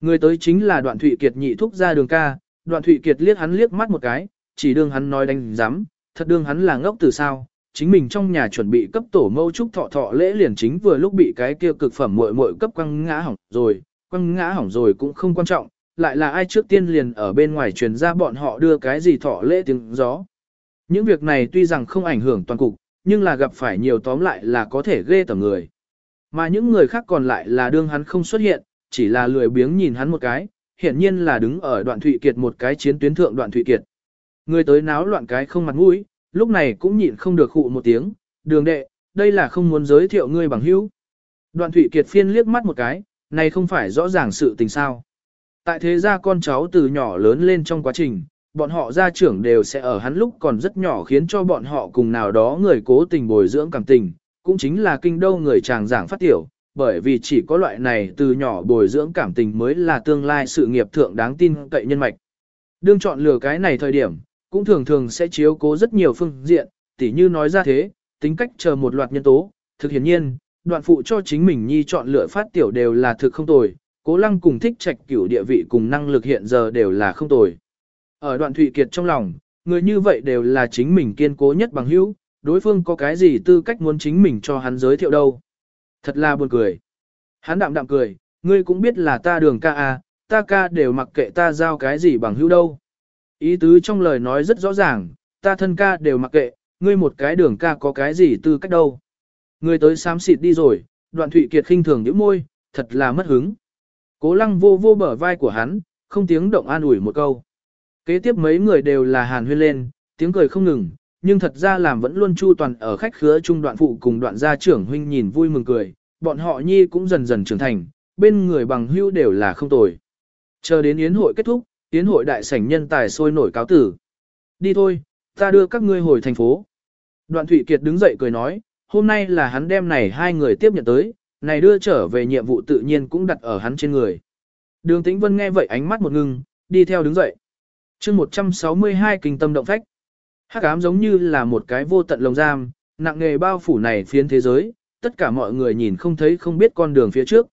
Người tới chính là đoạn Thụy Kiệt nhị thúc ra đường ca, đoạn Thụy Kiệt liếc hắn liếc mắt một cái, chỉ đương hắn nói đánh giám, thật đương hắn là ngốc từ sao. Chính mình trong nhà chuẩn bị cấp tổ mâu trúc thọ thọ lễ liền chính vừa lúc bị cái kia cực phẩm muội muội cấp quăng ngã hỏng rồi, quăng ngã hỏng rồi cũng không quan trọng, lại là ai trước tiên liền ở bên ngoài truyền ra bọn họ đưa cái gì thọ lễ tiếng gió. Những việc này tuy rằng không ảnh hưởng toàn cục, nhưng là gặp phải nhiều tóm lại là có thể ghê tởm người. Mà những người khác còn lại là đương hắn không xuất hiện, chỉ là lười biếng nhìn hắn một cái, hiển nhiên là đứng ở đoạn Thụy Kiệt một cái chiến tuyến thượng đoạn Thụy Kiệt. Người tới náo loạn cái không mặt mũi, lúc này cũng nhịn không được hụ một tiếng, đường đệ, đây là không muốn giới thiệu ngươi bằng hữu, Đoạn Thụy Kiệt phiên liếc mắt một cái, này không phải rõ ràng sự tình sao. Tại thế gia con cháu từ nhỏ lớn lên trong quá trình, bọn họ gia trưởng đều sẽ ở hắn lúc còn rất nhỏ khiến cho bọn họ cùng nào đó người cố tình bồi dưỡng cảm tình, cũng chính là kinh đô người chàng giảng phát tiểu, bởi vì chỉ có loại này từ nhỏ bồi dưỡng cảm tình mới là tương lai sự nghiệp thượng đáng tin cậy nhân mạch. Đương chọn lựa cái này thời điểm, cũng thường thường sẽ chiếu cố rất nhiều phương diện, tỉ như nói ra thế, tính cách chờ một loạt nhân tố, thực hiển nhiên, đoạn phụ cho chính mình nhi chọn lựa phát tiểu đều là thực không tồi, cố lăng cùng thích trạch cửu địa vị cùng năng lực hiện giờ đều là không tồi. Ở đoạn thụy kiệt trong lòng, người như vậy đều là chính mình kiên cố nhất bằng hữu, đối phương có cái gì tư cách muốn chính mình cho hắn giới thiệu đâu. Thật là buồn cười. Hắn đạm đạm cười, ngươi cũng biết là ta đường ca à, ta ca đều mặc kệ ta giao cái gì bằng hữu đâu. Ý tứ trong lời nói rất rõ ràng, ta thân ca đều mặc kệ, ngươi một cái đường ca có cái gì tư cách đâu. Ngươi tới xám xịt đi rồi, đoạn thụy kiệt khinh thường những môi, thật là mất hứng. Cố lăng vô vô bở vai của hắn, không tiếng động an ủi một câu. Kế tiếp mấy người đều là hàn huyên lên, tiếng cười không ngừng, nhưng thật ra làm vẫn luôn chu toàn ở khách khứa trung đoạn phụ cùng đoạn gia trưởng huynh nhìn vui mừng cười, bọn họ nhi cũng dần dần trưởng thành, bên người bằng hưu đều là không tồi. Chờ đến yến hội kết thúc, yến hội đại sảnh nhân tài sôi nổi cáo tử. Đi thôi, ta đưa các ngươi hồi thành phố. Đoạn Thụy Kiệt đứng dậy cười nói, hôm nay là hắn đem này hai người tiếp nhận tới, này đưa trở về nhiệm vụ tự nhiên cũng đặt ở hắn trên người. Đường Tĩnh Vân nghe vậy ánh mắt một ngưng, đi theo đứng dậy. chương 162 kinh tâm động phách. Hắc ám giống như là một cái vô tận lồng giam, nặng nghề bao phủ này phiến thế giới, tất cả mọi người nhìn không thấy không biết con đường phía trước.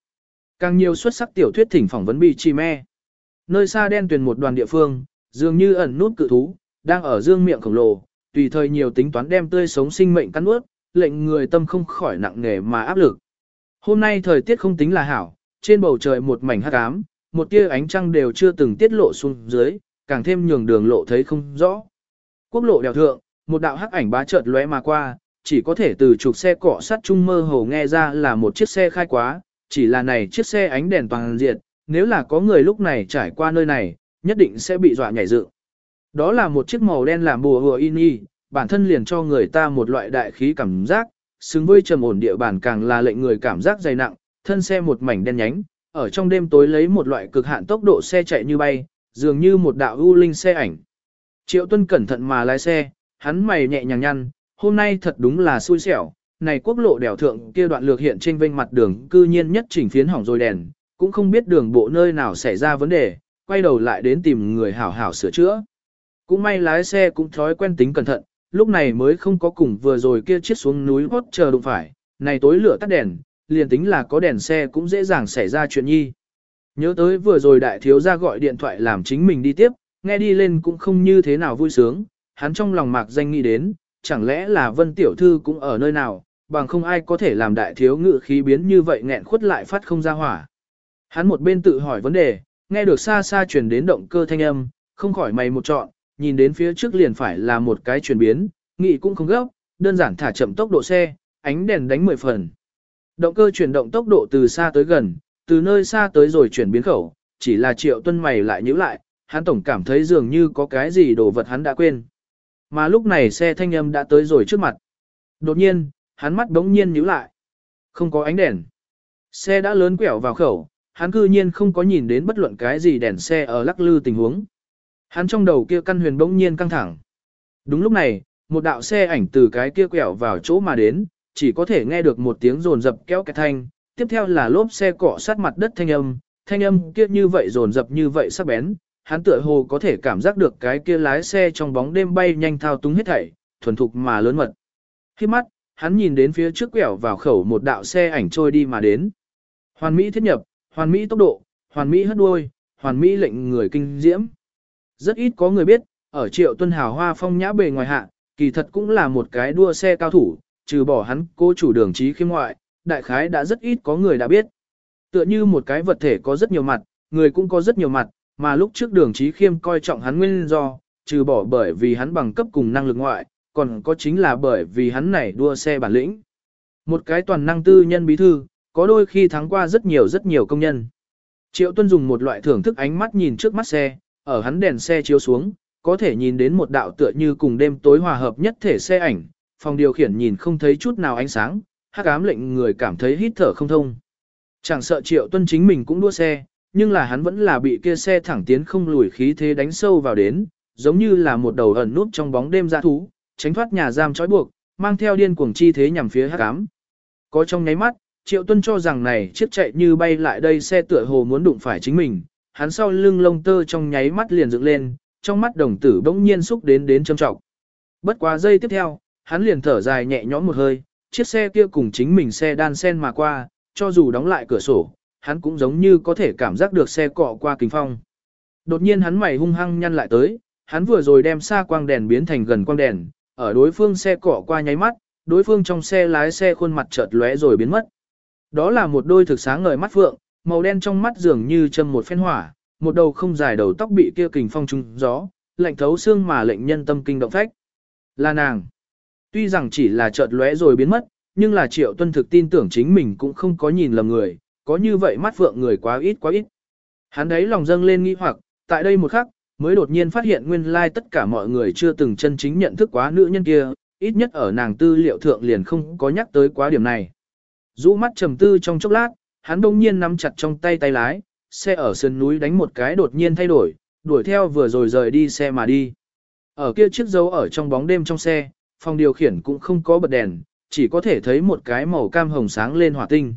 Càng nhiều xuất sắc tiểu thuyết thỉnh phỏng vấn bị chi me. Nơi xa đen tuyền một đoàn địa phương, dường như ẩn nút cự thú, đang ở dương miệng khổng lồ, tùy thời nhiều tính toán đem tươi sống sinh mệnh cắn nuốt, lệnh người tâm không khỏi nặng nghề mà áp lực. Hôm nay thời tiết không tính là hảo, trên bầu trời một mảnh hắc ám, một tia ánh trăng đều chưa từng tiết lộ xuống dưới, càng thêm nhường đường lộ thấy không rõ. Quốc lộ đèo thượng, một đạo hắc ảnh bá chợt lóe mà qua, chỉ có thể từ trục xe cọ sắt trung mơ hồ nghe ra là một chiếc xe khai quá, chỉ là này chiếc xe ánh đèn toàn diện, nếu là có người lúc này trải qua nơi này, nhất định sẽ bị dọa nhảy dựng. Đó là một chiếc màu đen làm bùa hùa in y, bản thân liền cho người ta một loại đại khí cảm giác, xứng với trầm ổn địa bàn càng là lệnh người cảm giác dày nặng, thân xe một mảnh đen nhánh, ở trong đêm tối lấy một loại cực hạn tốc độ xe chạy như bay, dường như một đạo u linh xe ảnh. Triệu Tuân cẩn thận mà lái xe, hắn mày nhẹ nhàng nhăn, hôm nay thật đúng là xui xẻo, này quốc lộ đèo thượng kia đoạn lược hiện trên vênh mặt đường cư nhiên nhất chỉnh phiến hỏng rồi đèn, cũng không biết đường bộ nơi nào xảy ra vấn đề, quay đầu lại đến tìm người hảo hảo sửa chữa. Cũng may lái xe cũng thói quen tính cẩn thận, lúc này mới không có cùng vừa rồi kia chiếc xuống núi hót chờ đụng phải, này tối lửa tắt đèn, liền tính là có đèn xe cũng dễ dàng xảy ra chuyện nhi. Nhớ tới vừa rồi đại thiếu gia gọi điện thoại làm chính mình đi tiếp, nghe đi lên cũng không như thế nào vui sướng, hắn trong lòng mạc danh nghĩ đến, chẳng lẽ là vân tiểu thư cũng ở nơi nào, bằng không ai có thể làm đại thiếu ngự khí biến như vậy nghẹn khuất lại phát không ra hỏa. Hắn một bên tự hỏi vấn đề, nghe được xa xa truyền đến động cơ thanh âm, không khỏi mày một trọn, nhìn đến phía trước liền phải là một cái chuyển biến, nghĩ cũng không gấp, đơn giản thả chậm tốc độ xe, ánh đèn đánh 10 phần. Động cơ chuyển động tốc độ từ xa tới gần, từ nơi xa tới rồi chuyển biến khẩu, chỉ là triệu tuân mày lại nhíu lại, hắn tổng cảm thấy dường như có cái gì đồ vật hắn đã quên. Mà lúc này xe thanh âm đã tới rồi trước mặt. Đột nhiên, hắn mắt đống nhiên nhíu lại. Không có ánh đèn. Xe đã lớn quẹo vào khẩu, hắn cư nhiên không có nhìn đến bất luận cái gì đèn xe ở lắc lư tình huống. Hắn trong đầu kia căn huyền bỗng nhiên căng thẳng. Đúng lúc này, một đạo xe ảnh từ cái kia quẹo vào chỗ mà đến, chỉ có thể nghe được một tiếng rồn rập kéo cái thanh, tiếp theo là lốp xe cọ sát mặt đất thanh âm, thanh âm kia như vậy rồn rập như vậy sắc bén, hắn tựa hồ có thể cảm giác được cái kia lái xe trong bóng đêm bay nhanh thao túng hết thảy, thuần thục mà lớn mật. Khi mắt, hắn nhìn đến phía trước quẹo vào khẩu một đạo xe ảnh trôi đi mà đến. Hoàn mỹ thiết nhập, hoàn mỹ tốc độ, hoàn mỹ hất đuôi, hoàn mỹ lệnh người kinh diễm. Rất ít có người biết, ở triệu tuân hào hoa phong nhã bề ngoài hạ, kỳ thật cũng là một cái đua xe cao thủ, trừ bỏ hắn cô chủ đường trí khiêm ngoại, đại khái đã rất ít có người đã biết. Tựa như một cái vật thể có rất nhiều mặt, người cũng có rất nhiều mặt, mà lúc trước đường trí khiêm coi trọng hắn nguyên do, trừ bỏ bởi vì hắn bằng cấp cùng năng lực ngoại, còn có chính là bởi vì hắn này đua xe bản lĩnh. Một cái toàn năng tư nhân bí thư, có đôi khi thắng qua rất nhiều rất nhiều công nhân. Triệu Tuân dùng một loại thưởng thức ánh mắt nhìn trước mắt xe, ở hắn đèn xe chiếu xuống, có thể nhìn đến một đạo tựa như cùng đêm tối hòa hợp nhất thể xe ảnh, phòng điều khiển nhìn không thấy chút nào ánh sáng, hắc ám lệnh người cảm thấy hít thở không thông. Chẳng sợ triệu tuân chính mình cũng đua xe, nhưng là hắn vẫn là bị kia xe thẳng tiến không lùi khí thế đánh sâu vào đến, giống như là một đầu ẩn núp trong bóng đêm dã thú, tránh thoát nhà giam trói buộc, mang theo điên cuồng chi thế nhằm phía hắc ám. Có trong nháy mắt, Triệu Tuân cho rằng này chiếc chạy như bay lại đây xe tựa hồ muốn đụng phải chính mình, hắn sau lưng lông tơ trong nháy mắt liền dựng lên, trong mắt đồng tử bỗng nhiên xúc đến đến châm trọng. Bất quá giây tiếp theo, hắn liền thở dài nhẹ nhõm một hơi, chiếc xe kia cùng chính mình xe đan sen mà qua, cho dù đóng lại cửa sổ, hắn cũng giống như có thể cảm giác được xe cọ qua kính phong. Đột nhiên hắn mày hung hăng nhăn lại tới, hắn vừa rồi đem xa quang đèn biến thành gần quang đèn, ở đối phương xe cọ qua nháy mắt, đối phương trong xe lái xe khuôn mặt chợt lóe rồi biến mất. Đó là một đôi thực sáng ngời mắt phượng, màu đen trong mắt dường như châm một phen hỏa, một đầu không dài đầu tóc bị kia kình phong trung gió, lạnh thấu xương mà lệnh nhân tâm kinh động phách. Là nàng. Tuy rằng chỉ là chợt lóe rồi biến mất, nhưng là triệu tuân thực tin tưởng chính mình cũng không có nhìn lầm người, có như vậy mắt phượng người quá ít quá ít. Hắn đấy lòng dâng lên nghi hoặc, tại đây một khắc, mới đột nhiên phát hiện nguyên lai tất cả mọi người chưa từng chân chính nhận thức quá nữ nhân kia, ít nhất ở nàng tư liệu thượng liền không có nhắc tới quá điểm này. Rũ mắt trầm tư trong chốc lát, hắn đông nhiên nắm chặt trong tay tay lái, xe ở sườn núi đánh một cái đột nhiên thay đổi, đuổi theo vừa rồi rời đi xe mà đi. Ở kia chiếc dấu ở trong bóng đêm trong xe, phòng điều khiển cũng không có bật đèn, chỉ có thể thấy một cái màu cam hồng sáng lên hỏa tinh.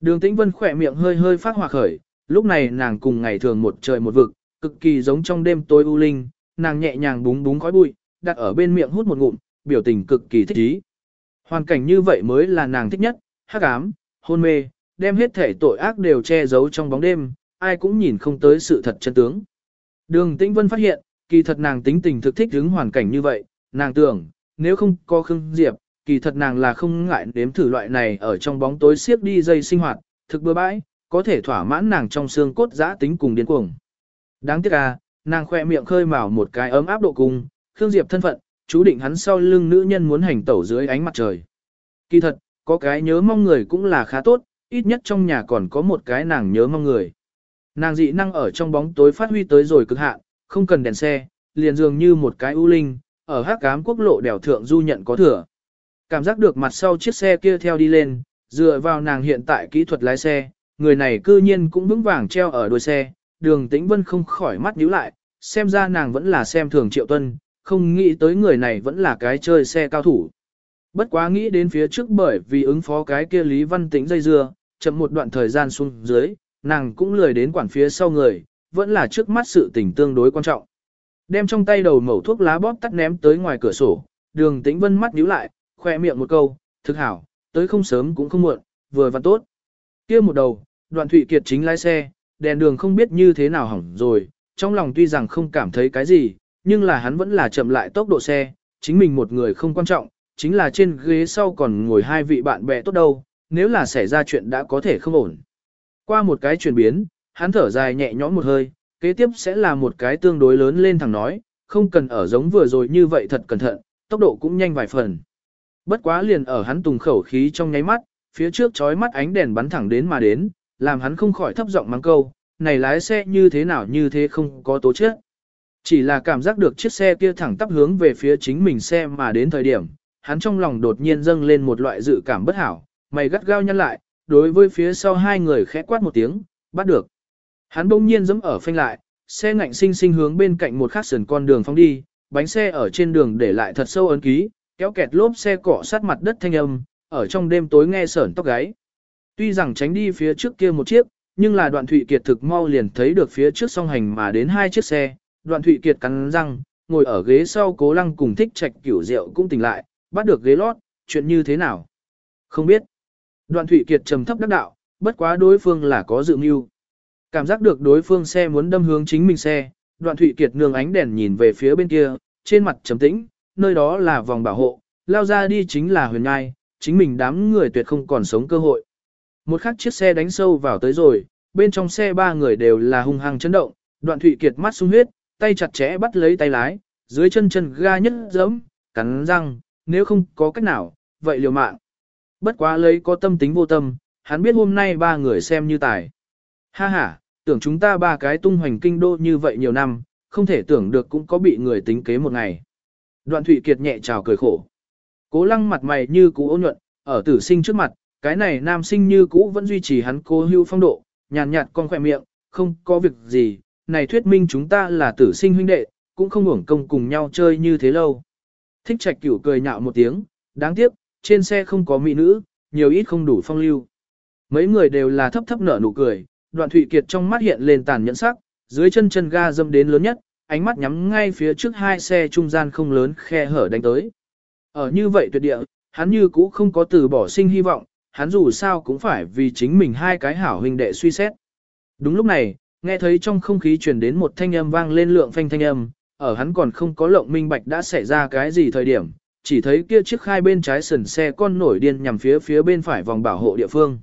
Đường Tĩnh Vân khỏe miệng hơi hơi phát hỏa khởi, lúc này nàng cùng ngày thường một trời một vực, cực kỳ giống trong đêm tối u linh, nàng nhẹ nhàng búng búng khói bụi, đặt ở bên miệng hút một ngụm, biểu tình cực kỳ thích ý. Hoàn cảnh như vậy mới là nàng thích nhất, hắc ám, hôn mê, đem hết thể tội ác đều che giấu trong bóng đêm, ai cũng nhìn không tới sự thật chân tướng. Đường Tĩnh Vân phát hiện, kỳ thật nàng tính tình thực thích đứng hoàn cảnh như vậy, nàng tưởng, nếu không có Khương Diệp, kỳ thật nàng là không ngại đếm thử loại này ở trong bóng tối siết đi dây sinh hoạt, thực bừa bãi, có thể thỏa mãn nàng trong xương cốt giã tính cùng điên cuồng. Đáng tiếc à, nàng khoe miệng khơi mào một cái ấm áp độ cung, Khương Diệp thân phận, chú định hắn sau lưng nữ nhân muốn hành tẩu dưới ánh mặt trời. Kỳ thật, có cái nhớ mong người cũng là khá tốt, ít nhất trong nhà còn có một cái nàng nhớ mong người. Nàng dị năng ở trong bóng tối phát huy tới rồi cực hạn, không cần đèn xe, liền dường như một cái ưu linh, ở hắc cám quốc lộ đèo thượng du nhận có thừa. Cảm giác được mặt sau chiếc xe kia theo đi lên, dựa vào nàng hiện tại kỹ thuật lái xe, người này cư nhiên cũng vững vàng treo ở đuôi xe, đường tĩnh vân không khỏi mắt nhíu lại, xem ra nàng vẫn là xem thường triệu tuân, không nghĩ tới người này vẫn là cái chơi xe cao thủ. Bất quá nghĩ đến phía trước bởi vì ứng phó cái kia Lý Văn Tĩnh dây dưa, chậm một đoạn thời gian xuống dưới, nàng cũng lười đến quản phía sau người, vẫn là trước mắt sự tình tương đối quan trọng. Đem trong tay đầu mẩu thuốc lá bóp tắt ném tới ngoài cửa sổ, đường tĩnh vân mắt nhíu lại, khoe miệng một câu, thực hảo, tới không sớm cũng không muộn, vừa và tốt. kia một đầu, đoạn thụy kiệt chính lái xe, đèn đường không biết như thế nào hỏng rồi, trong lòng tuy rằng không cảm thấy cái gì, nhưng là hắn vẫn là chậm lại tốc độ xe, chính mình một người không quan trọng, chính là trên ghế sau còn ngồi hai vị bạn bè tốt đâu, nếu là xảy ra chuyện đã có thể không ổn. Qua một cái chuyển biến, hắn thở dài nhẹ nhõm một hơi, kế tiếp sẽ là một cái tương đối lớn lên thằng nói, không cần ở giống vừa rồi như vậy thật cẩn thận, tốc độ cũng nhanh vài phần. Bất quá liền ở hắn tùng khẩu khí trong nháy mắt, phía trước chói mắt ánh đèn bắn thẳng đến mà đến, làm hắn không khỏi thấp giọng mắng câu, này lái xe như thế nào như thế không có tố chết. Chỉ là cảm giác được chiếc xe kia thẳng tắp hướng về phía chính mình xe mà đến thời điểm, hắn trong lòng đột nhiên dâng lên một loại dự cảm bất hảo, mày gắt gao nhăn lại, đối với phía sau hai người khẽ quát một tiếng, bắt được. Hắn bỗng nhiên giẫm ở phanh lại, xe ngạnh sinh sinh hướng bên cạnh một khắc sườn con đường phóng đi, bánh xe ở trên đường để lại thật sâu ấn ký, kéo kẹt lốp xe cọ sát mặt đất thanh âm, ở trong đêm tối nghe sởn tóc gáy. Tuy rằng tránh đi phía trước kia một chiếc, nhưng là đoạn thụy kiệt thực mau liền thấy được phía trước song hành mà đến hai chiếc xe, đoạn thụy kiệt cắn răng, ngồi ở ghế sau cố lăng cùng thích trạch kiểu rượu cũng tỉnh lại, bắt được ghế lót, chuyện như thế nào? Không biết. Đoạn thụy kiệt trầm thấp đắc đạo, bất quá đối phương là có dự mưu. Cảm giác được đối phương xe muốn đâm hướng chính mình xe, đoạn thụy kiệt nương ánh đèn nhìn về phía bên kia, trên mặt trầm tĩnh, nơi đó là vòng bảo hộ, lao ra đi chính là huyền ngai, chính mình đám người tuyệt không còn sống cơ hội. Một khắc chiếc xe đánh sâu vào tới rồi, bên trong xe ba người đều là hung hăng chấn động, đoạn thụy kiệt mắt sung huyết, tay chặt chẽ bắt lấy tay lái, dưới chân chân ga nhất giẫm, cắn răng, nếu không có cách nào, vậy liều mạng. Bất quá lấy có tâm tính vô tâm, hắn biết hôm nay ba người xem như tài. Ha ha, tưởng chúng ta ba cái tung hoành kinh đô như vậy nhiều năm, không thể tưởng được cũng có bị người tính kế một ngày. Đoạn Thụy Kiệt nhẹ chào cười khổ. Cố lăng mặt mày như cũ ôn nhuận, ở tử sinh trước mặt, cái này nam sinh như cũ vẫn duy trì hắn cố hữu phong độ, nhàn nhạt con khỏe miệng, không có việc gì, này thuyết minh chúng ta là tử sinh huynh đệ, cũng không uổng công cùng nhau chơi như thế lâu. Thích trạch cửu cười nhạo một tiếng, đáng tiếc, trên xe không có mỹ nữ, nhiều ít không đủ phong lưu. Mấy người đều là thấp thấp nở nụ cười, đoạn thụy kiệt trong mắt hiện lên tàn nhẫn sắc, dưới chân chân ga dâm đến lớn nhất, ánh mắt nhắm ngay phía trước hai xe trung gian không lớn khe hở đánh tới. Ở như vậy tuyệt địa, hắn như cũ không có từ bỏ sinh hy vọng, hắn dù sao cũng phải vì chính mình hai cái hảo huynh đệ suy xét. Đúng lúc này, nghe thấy trong không khí truyền đến một thanh âm vang lên lượng phanh thanh âm, ở hắn còn không có lộng minh bạch đã xảy ra cái gì thời điểm, chỉ thấy kia chiếc khai bên trái sườn xe con nổi điên nhằm phía phía bên phải vòng bảo hộ địa phương.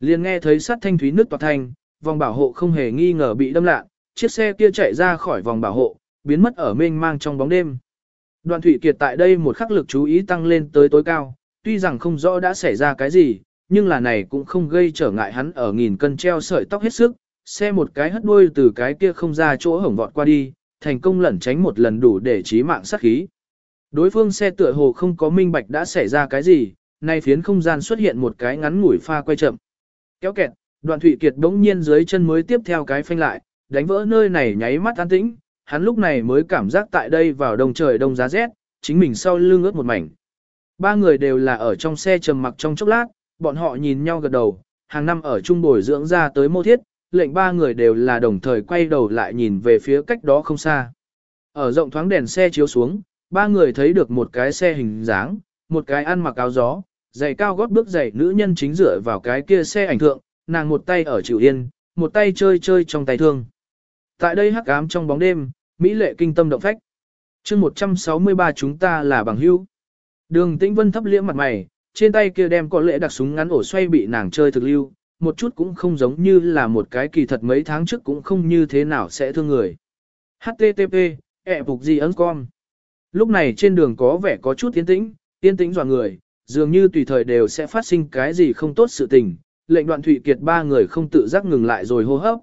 Liền nghe thấy sát thanh thúy nước toạc thanh, vòng bảo hộ không hề nghi ngờ bị đâm lạ, chiếc xe kia chạy ra khỏi vòng bảo hộ, biến mất ở mênh mang trong bóng đêm. Đoàn Thụy Kiệt tại đây một khắc lực chú ý tăng lên tới tối cao, tuy rằng không rõ đã xảy ra cái gì, nhưng là này cũng không gây trở ngại hắn ở nghìn cân treo sợi tóc hết sức, xe một cái hất đuôi từ cái kia không ra chỗ hổng vọt qua đi, thành công lẩn tránh một lần đủ để chí mạng sát khí. Đối phương xe tựa hồ không có minh bạch đã xảy ra cái gì, nay phiến không gian xuất hiện một cái ngắn ngủi pha quay chậm. Kéo kẹt, đoạn thụy kiệt đống nhiên dưới chân mới tiếp theo cái phanh lại, đánh vỡ nơi này nháy mắt an tĩnh, hắn lúc này mới cảm giác tại đây vào đông trời đông giá rét, chính mình sau lưng ướt một mảnh. Ba người đều là ở trong xe trầm mặc trong chốc lát, bọn họ nhìn nhau gật đầu, hàng năm ở trung bồi dưỡng ra tới mô thiết, lệnh ba người đều là đồng thời quay đầu lại nhìn về phía cách đó không xa. Ở rộng thoáng đèn xe chiếu xuống, ba người thấy được một cái xe hình dáng, một cái ăn mặc áo gió, giày cao gót bước giày nữ nhân chính dựa vào cái kia xe ảnh thượng, nàng một tay ở chịu yên, một tay chơi chơi trong tay thương. Tại đây hắc ám trong bóng đêm, Mỹ lệ kinh tâm động phách. chương 163 chúng ta là bằng hữu. Đường tĩnh vân thấp liễm mặt mày, trên tay kia đem có lẽ đặc súng ngắn ổ xoay bị nàng chơi thực lưu, một chút cũng không giống như là một cái kỳ thật mấy tháng trước cũng không như thế nào sẽ thương người. HTTP, ẹ phục gì ấn con. Lúc này trên đường có vẻ có chút tiến tĩnh, tiến tĩnh dò người, dường như tùy thời đều sẽ phát sinh cái gì không tốt sự tình, lệnh đoạn thủy kiệt ba người không tự giác ngừng lại rồi hô hấp.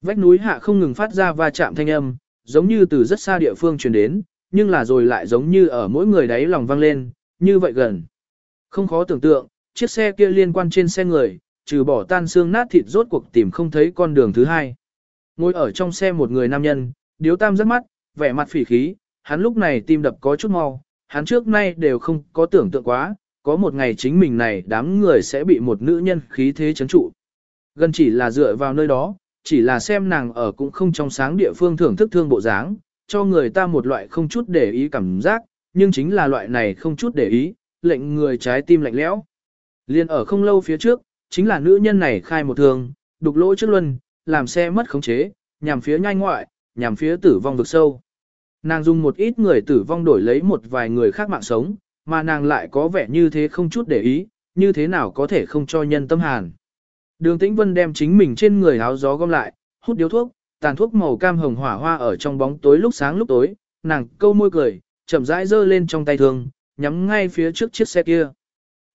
Vách núi hạ không ngừng phát ra va chạm thanh âm, giống như từ rất xa địa phương truyền đến, nhưng là rồi lại giống như ở mỗi người đáy lòng vang lên, như vậy gần. Không khó tưởng tượng, chiếc xe kia liên quan trên xe người, trừ bỏ tan xương nát thịt rốt cuộc tìm không thấy con đường thứ hai. Ngồi ở trong xe một người nam nhân, điếu tam rất mắt, vẻ mặt phỉ khí, hắn lúc này tim đập có chút mau, hắn trước nay đều không có tưởng tượng quá, có một ngày chính mình này đám người sẽ bị một nữ nhân khí thế chấn trụ. Gần chỉ là dựa vào nơi đó, chỉ là xem nàng ở cũng không trong sáng địa phương thưởng thức thương bộ dáng, cho người ta một loại không chút để ý cảm giác, nhưng chính là loại này không chút để ý, lệnh người trái tim lạnh lẽo. Liên ở không lâu phía trước, chính là nữ nhân này khai một thương, đục lỗ trước luân, làm xe mất khống chế, nhằm phía nhanh ngoại, nhằm phía tử vong vực sâu. Nàng dùng một ít người tử vong đổi lấy một vài người khác mạng sống, mà nàng lại có vẻ như thế không chút để ý, như thế nào có thể không cho nhân tâm hàn. Đường Tĩnh Vân đem chính mình trên người áo gió gom lại, hút điếu thuốc, tàn thuốc màu cam hồng hỏa hoa ở trong bóng tối lúc sáng lúc tối, nàng câu môi cười, chậm rãi giơ lên trong tay thương, nhắm ngay phía trước chiếc xe kia.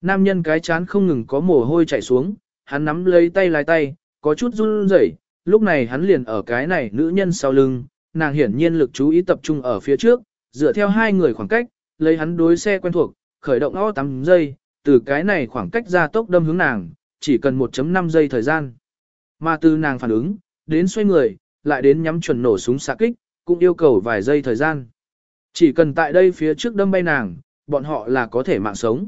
Nam nhân cái chán không ngừng có mồ hôi chảy xuống, hắn nắm lấy tay lái tay, có chút run rẩy, lúc này hắn liền ở cái này nữ nhân sau lưng, nàng hiển nhiên lực chú ý tập trung ở phía trước, dựa theo hai người khoảng cách, lấy hắn đối xe quen thuộc, khởi động o 8 giây, từ cái này khoảng cách ra tốc đâm hướng nàng, chỉ cần 1.5 giây thời gian. Mà từ nàng phản ứng, đến xoay người, lại đến nhắm chuẩn nổ súng xạ kích, cũng yêu cầu vài giây thời gian. Chỉ cần tại đây phía trước đâm bay nàng, bọn họ là có thể mạng sống.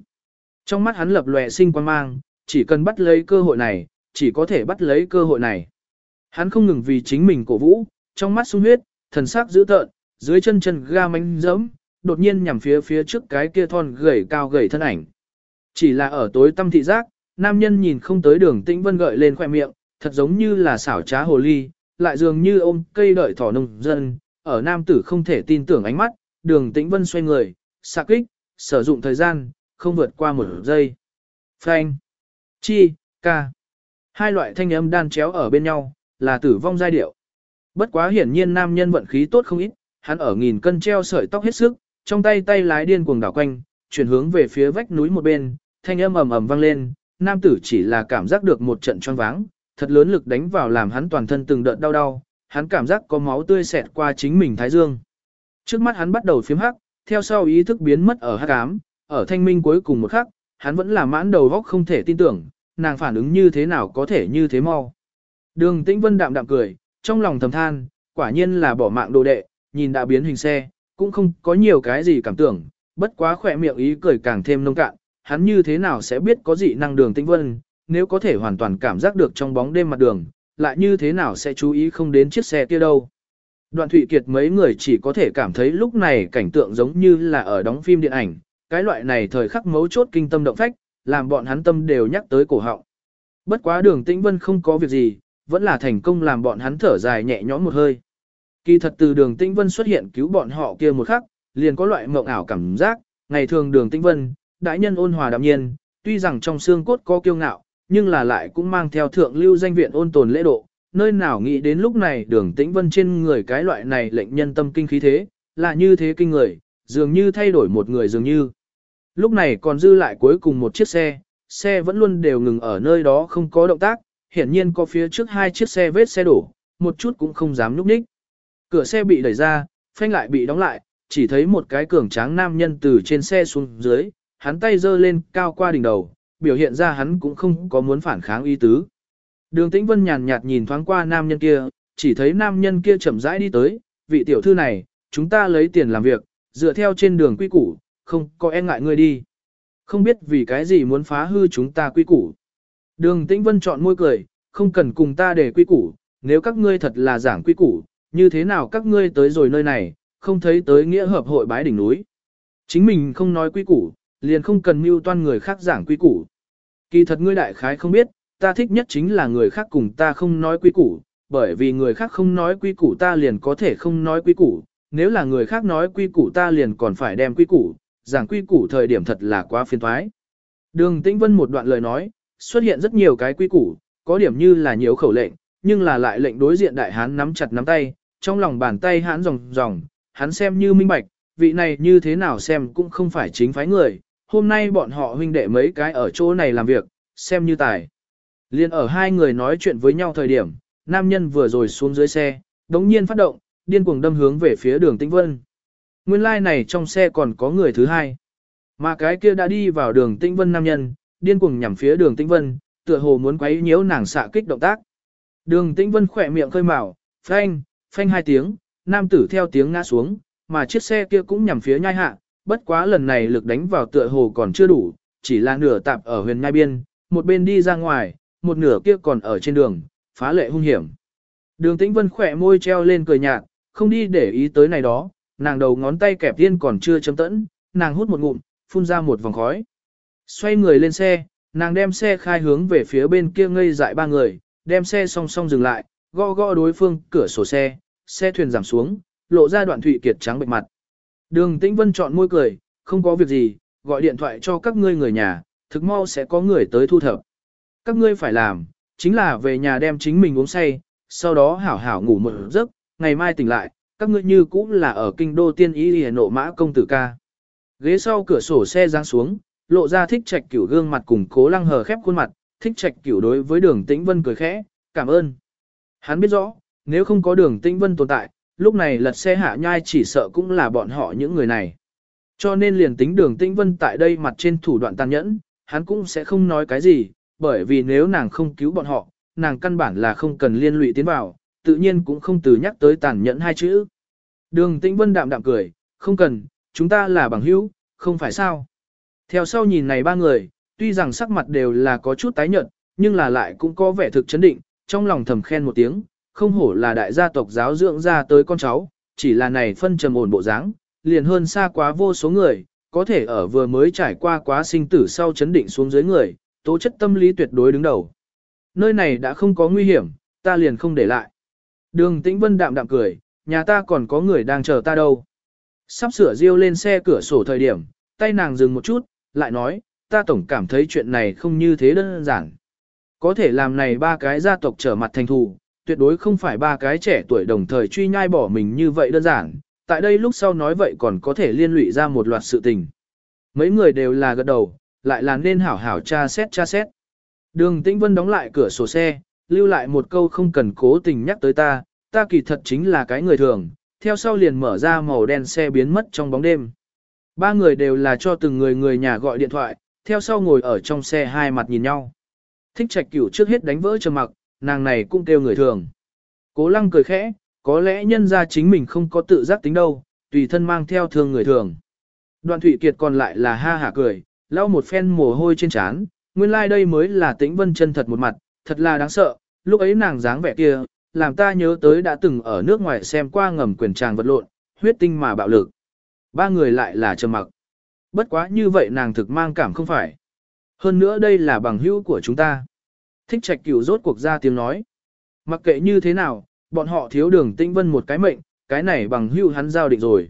Trong mắt hắn lập lòe sinh quan mang, chỉ cần bắt lấy cơ hội này, chỉ có thể bắt lấy cơ hội này. Hắn không ngừng vì chính mình cổ vũ, trong mắt sung huyết, thần sắc dữ tợn, dưới chân chân ga mánh dẫm, đột nhiên nhằm phía phía trước cái kia thon gầy cao gầy thân ảnh. Chỉ là ở tối tâm thị giác, nam nhân nhìn không tới đường tĩnh vân gợi lên khoe miệng, thật giống như là xảo trá hồ ly, lại dường như ôm cây đợi thỏ nông dân, ở nam tử không thể tin tưởng ánh mắt, đường tĩnh vân xoay người, xạ kích, sử dụng thời gian, không vượt qua một giây. Phanh, chi, ca. Hai loại thanh âm đan chéo ở bên nhau, là tử vong giai điệu. Bất quá hiển nhiên nam nhân vận khí tốt không ít, hắn ở nghìn cân treo sợi tóc hết sức, trong tay tay lái điên cuồng đảo quanh, chuyển hướng về phía vách núi một bên, thanh âm ầm ầm vang lên, nam tử chỉ là cảm giác được một trận choáng váng, thật lớn lực đánh vào làm hắn toàn thân từng đợt đau đau, hắn cảm giác có máu tươi xẹt qua chính mình thái dương. Trước mắt hắn bắt đầu phiếm hắc, theo sau ý thức biến mất ở hắc ám, ở thanh minh cuối cùng một khắc, hắn vẫn là mãn đầu góc không thể tin tưởng, nàng phản ứng như thế nào có thể như thế mau. Đường Tĩnh Vân đạm đạm cười, trong lòng thầm than, quả nhiên là bỏ mạng đồ đệ, nhìn đã biến hình xe, cũng không có nhiều cái gì cảm tưởng, bất quá khỏe miệng ý cười càng thêm nông cạn, hắn như thế nào sẽ biết có dị năng đường Tĩnh Vân, nếu có thể hoàn toàn cảm giác được trong bóng đêm mặt đường, lại như thế nào sẽ chú ý không đến chiếc xe kia đâu. Đoạn Thụy Kiệt mấy người chỉ có thể cảm thấy lúc này cảnh tượng giống như là ở đóng phim điện ảnh, cái loại này thời khắc mấu chốt kinh tâm động phách, làm bọn hắn tâm đều nhắc tới cổ họng. Bất quá đường tĩnh vân không có việc gì, vẫn là thành công làm bọn hắn thở dài nhẹ nhõm một hơi. Kỳ thật từ đường tĩnh vân xuất hiện cứu bọn họ kia một khắc, liền có loại mộng ảo cảm giác, ngày thường đường tĩnh vân, đại nhân ôn hòa đạm nhiên, tuy rằng trong xương cốt có kiêu ngạo, nhưng là lại cũng mang theo thượng lưu danh viện ôn tồn lễ độ, nơi nào nghĩ đến lúc này đường tĩnh vân trên người cái loại này lệnh nhân tâm kinh khí thế, là như thế kinh người, dường như thay đổi một người dường như. Lúc này còn dư lại cuối cùng một chiếc xe, xe vẫn luôn đều ngừng ở nơi đó không có động tác, hiển nhiên có phía trước hai chiếc xe vết xe đổ, một chút cũng không dám núp ních. Cửa xe bị đẩy ra, phanh lại bị đóng lại, chỉ thấy một cái cường tráng nam nhân từ trên xe xuống dưới, hắn tay giơ lên cao qua đỉnh đầu, biểu hiện ra hắn cũng không có muốn phản kháng ý tứ. Đường Tĩnh Vân nhàn nhạt nhìn thoáng qua nam nhân kia, chỉ thấy nam nhân kia chậm rãi đi tới, vị tiểu thư này, chúng ta lấy tiền làm việc, dựa theo trên đường quy củ, không có e ngại ngươi đi. Không biết vì cái gì muốn phá hư chúng ta quy củ. Đường Tĩnh Vân chọn môi cười, không cần cùng ta để quy củ, nếu các ngươi thật là giảng quy củ, như thế nào các ngươi tới rồi nơi này, không thấy tới nghĩa hợp hội bái đỉnh núi. Chính mình không nói quy củ, liền không cần mưu toan người khác giảng quy củ. Kỳ thật ngươi đại khái không biết, ta thích nhất chính là người khác cùng ta không nói quy củ, bởi vì người khác không nói quy củ ta liền có thể không nói quy củ, nếu là người khác nói quy củ ta liền còn phải đem quy củ, giảng quy củ thời điểm thật là quá phiền thoái. Đường Tĩnh Vân một đoạn lời nói, xuất hiện rất nhiều cái quy củ, có điểm như là nhiều khẩu lệnh, nhưng là lại lệnh đối diện đại hán nắm chặt nắm tay, trong lòng bàn tay hán ròng ròng, hắn xem như minh bạch, vị này như thế nào xem cũng không phải chính phái người, hôm nay bọn họ huynh đệ mấy cái ở chỗ này làm việc, xem như tài. Liên ở hai người nói chuyện với nhau thời điểm, nam nhân vừa rồi xuống dưới xe, đống nhiên phát động, điên cuồng đâm hướng về phía đường Tĩnh Vân. Nguyên lai like này trong xe còn có người thứ hai. Mà cái kia đã đi vào đường Tĩnh Vân nam nhân, điên cuồng nhằm phía đường Tĩnh Vân, tựa hồ muốn quấy nhiễu nàng xạ kích động tác. Đường Tĩnh Vân khỏe miệng khơi mào, phanh, phanh hai tiếng, nam tử theo tiếng ngã xuống, mà chiếc xe kia cũng nhằm phía nhai hạ, bất quá lần này lực đánh vào tựa hồ còn chưa đủ, chỉ là nửa tạp ở huyền nhai biên, một bên đi ra ngoài, một nửa kia còn ở trên đường, phá lệ hung hiểm. Đường Tĩnh Vân khỏe môi treo lên cười nhạt, không đi để ý tới này đó, nàng đầu ngón tay kẹp tiên còn chưa chấm tẫn, nàng hút một ngụm, phun ra một vòng khói. Xoay người lên xe, nàng đem xe khai hướng về phía bên kia ngây dại ba người, đem xe song song dừng lại, gõ gõ đối phương cửa sổ xe, xe thuyền giảm xuống, lộ ra đoạn thụy kiệt trắng bệnh mặt. Đường Tĩnh Vân chọn môi cười, không có việc gì, gọi điện thoại cho các ngươi người nhà, thực mau sẽ có người tới thu thập. Các ngươi phải làm, chính là về nhà đem chính mình uống say, sau đó hảo hảo ngủ một giấc, ngày mai tỉnh lại, các ngươi như cũng là ở kinh đô tiên ý hề nộ mã công tử ca. Ghế sau cửa sổ xe giáng xuống, lộ ra thích trạch cửu gương mặt cùng cố lăng hờ khép khuôn mặt, thích trạch cửu đối với đường tĩnh vân cười khẽ, cảm ơn. Hắn biết rõ, nếu không có đường tĩnh vân tồn tại, lúc này lật xe hạ nhai chỉ sợ cũng là bọn họ những người này. Cho nên liền tính đường tĩnh vân tại đây mặt trên thủ đoạn tàn nhẫn, hắn cũng sẽ không nói cái gì, bởi vì nếu nàng không cứu bọn họ, nàng căn bản là không cần liên lụy tiến vào, tự nhiên cũng không từ nhắc tới tàn nhẫn hai chữ. Đường tĩnh vân đạm đạm cười, không cần, chúng ta là bằng hữu, không phải sao. Theo sau nhìn này ba người, tuy rằng sắc mặt đều là có chút tái nhợt, nhưng là lại cũng có vẻ thực chấn định, trong lòng thầm khen một tiếng, không hổ là đại gia tộc giáo dưỡng ra tới con cháu, chỉ là này phân trầm ổn bộ dáng, liền hơn xa quá vô số người, có thể ở vừa mới trải qua quá sinh tử sau chấn định xuống dưới người, tố chất tâm lý tuyệt đối đứng đầu. Nơi này đã không có nguy hiểm, ta liền không để lại. Đường Tĩnh Vân đạm đạm cười, nhà ta còn có người đang chờ ta đâu. Sắp sửa riêu lên xe cửa sổ thời điểm, tay nàng dừng một chút, lại nói, ta tổng cảm thấy chuyện này không như thế đơn giản. Có thể làm này ba cái gia tộc trở mặt thành thù, tuyệt đối không phải ba cái trẻ tuổi đồng thời truy nhai bỏ mình như vậy đơn giản. Tại đây lúc sau nói vậy còn có thể liên lụy ra một loạt sự tình. Mấy người đều là gật đầu, lại là nên hảo hảo tra xét tra xét. Đường Tĩnh Vân đóng lại cửa sổ xe, lưu lại một câu không cần cố tình nhắc tới ta, ta kỳ thật chính là cái người thường, theo sau liền mở ra màu đen xe biến mất trong bóng đêm. Ba người đều là cho từng người người nhà gọi điện thoại, theo sau ngồi ở trong xe hai mặt nhìn nhau. Thích trạch cửu trước hết đánh vỡ trầm mặc, nàng này cũng kêu người thường. Cố lăng cười khẽ, có lẽ nhân ra chính mình không có tự giác tính đâu, tùy thân mang theo thương người thường. Đoạn Thụy Kiệt còn lại là ha hả cười, lau một phen mồ hôi trên trán, nguyên lai like đây mới là tĩnh vân chân thật một mặt, thật là đáng sợ, lúc ấy nàng dáng vẻ kia, làm ta nhớ tới đã từng ở nước ngoài xem qua ngầm quyền tràng vật lộn, huyết tinh mà bạo lực. Ba người lại là trầm mặc. Bất quá như vậy nàng thực mang cảm không phải. Hơn nữa đây là bằng hữu của chúng ta. Thích trạch cửu rốt cuộc ra tiếng nói. Mặc kệ như thế nào, bọn họ thiếu đường tĩnh vân một cái mệnh, cái này bằng hữu hắn giao định rồi.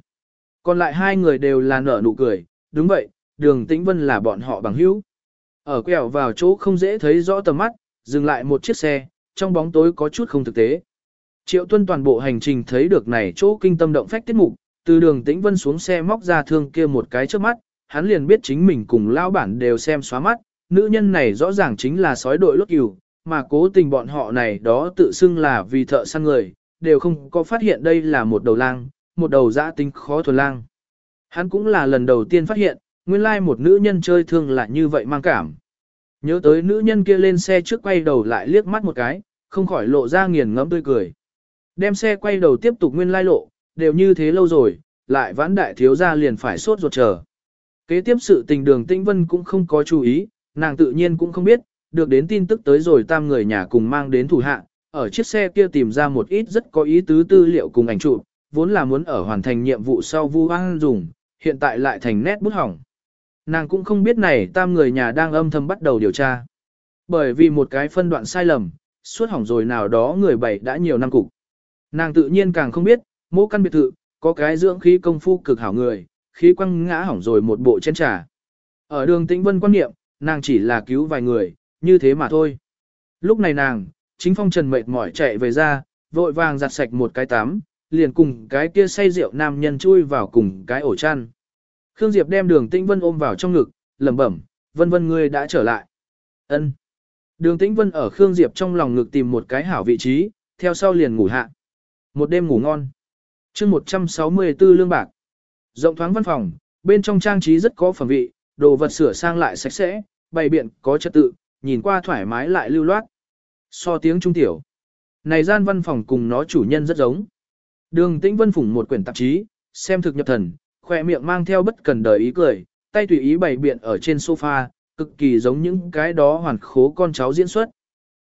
Còn lại hai người đều là nở nụ cười, đúng vậy, đường tĩnh vân là bọn họ bằng hữu. Ở quẹo vào chỗ không dễ thấy rõ tầm mắt, dừng lại một chiếc xe, trong bóng tối có chút không thực tế. Triệu tuân toàn bộ hành trình thấy được này chỗ kinh tâm động phách tiết mục, từ đường tĩnh vân xuống xe móc ra thương kia một cái trước mắt, hắn liền biết chính mình cùng lao bản đều xem xóa mắt, nữ nhân này rõ ràng chính là sói đội lốt cừu, mà cố tình bọn họ này đó tự xưng là vì thợ săn người, đều không có phát hiện đây là một đầu lang, một đầu dã tính khó thuần lang. Hắn cũng là lần đầu tiên phát hiện, nguyên lai một nữ nhân chơi thương là như vậy mang cảm. Nhớ tới nữ nhân kia lên xe trước quay đầu lại liếc mắt một cái, không khỏi lộ ra nghiền ngẫm tươi cười. Đem xe quay đầu tiếp tục nguyên lai lộ, đều như thế lâu rồi, lại vãn đại thiếu ra liền phải sốt ruột chờ. Kế tiếp sự tình đường Tĩnh Vân cũng không có chú ý, nàng tự nhiên cũng không biết, được đến tin tức tới rồi tam người nhà cùng mang đến thủ hạ, ở chiếc xe kia tìm ra một ít rất có ý tứ tư liệu cùng ảnh chụp, vốn là muốn ở hoàn thành nhiệm vụ sau vu hoang dùng, hiện tại lại thành nét bút hỏng. Nàng cũng không biết này tam người nhà đang âm thầm bắt đầu điều tra. Bởi vì một cái phân đoạn sai lầm, suốt hỏng rồi nào đó người bảy đã nhiều năm cục. Nàng tự nhiên càng không biết, mô căn biệt thự, có cái dưỡng khí công phu cực hảo người, khí quăng ngã hỏng rồi một bộ chén trà. Ở đường tĩnh vân quan niệm, nàng chỉ là cứu vài người, như thế mà thôi. Lúc này nàng, chính phong trần mệt mỏi chạy về ra, vội vàng giặt sạch một cái tắm, liền cùng cái kia say rượu nam nhân chui vào cùng cái ổ chăn. Khương Diệp đem đường tĩnh vân ôm vào trong ngực, lẩm bẩm, vân vân ngươi đã trở lại. ân Đường tĩnh vân ở Khương Diệp trong lòng ngực tìm một cái hảo vị trí, theo sau liền ngủ hạ. Một đêm ngủ ngon. chương 164 lương bạc. Rộng thoáng văn phòng, bên trong trang trí rất có phẩm vị, đồ vật sửa sang lại sạch sẽ, bày biện có trật tự, nhìn qua thoải mái lại lưu loát. So tiếng trung tiểu. Này gian văn phòng cùng nó chủ nhân rất giống. Đường Tĩnh Vân phủng một quyển tạp chí, xem thực nhập thần, khỏe miệng mang theo bất cần đời ý cười, tay tùy ý bày biện ở trên sofa, cực kỳ giống những cái đó hoàn khố con cháu diễn xuất.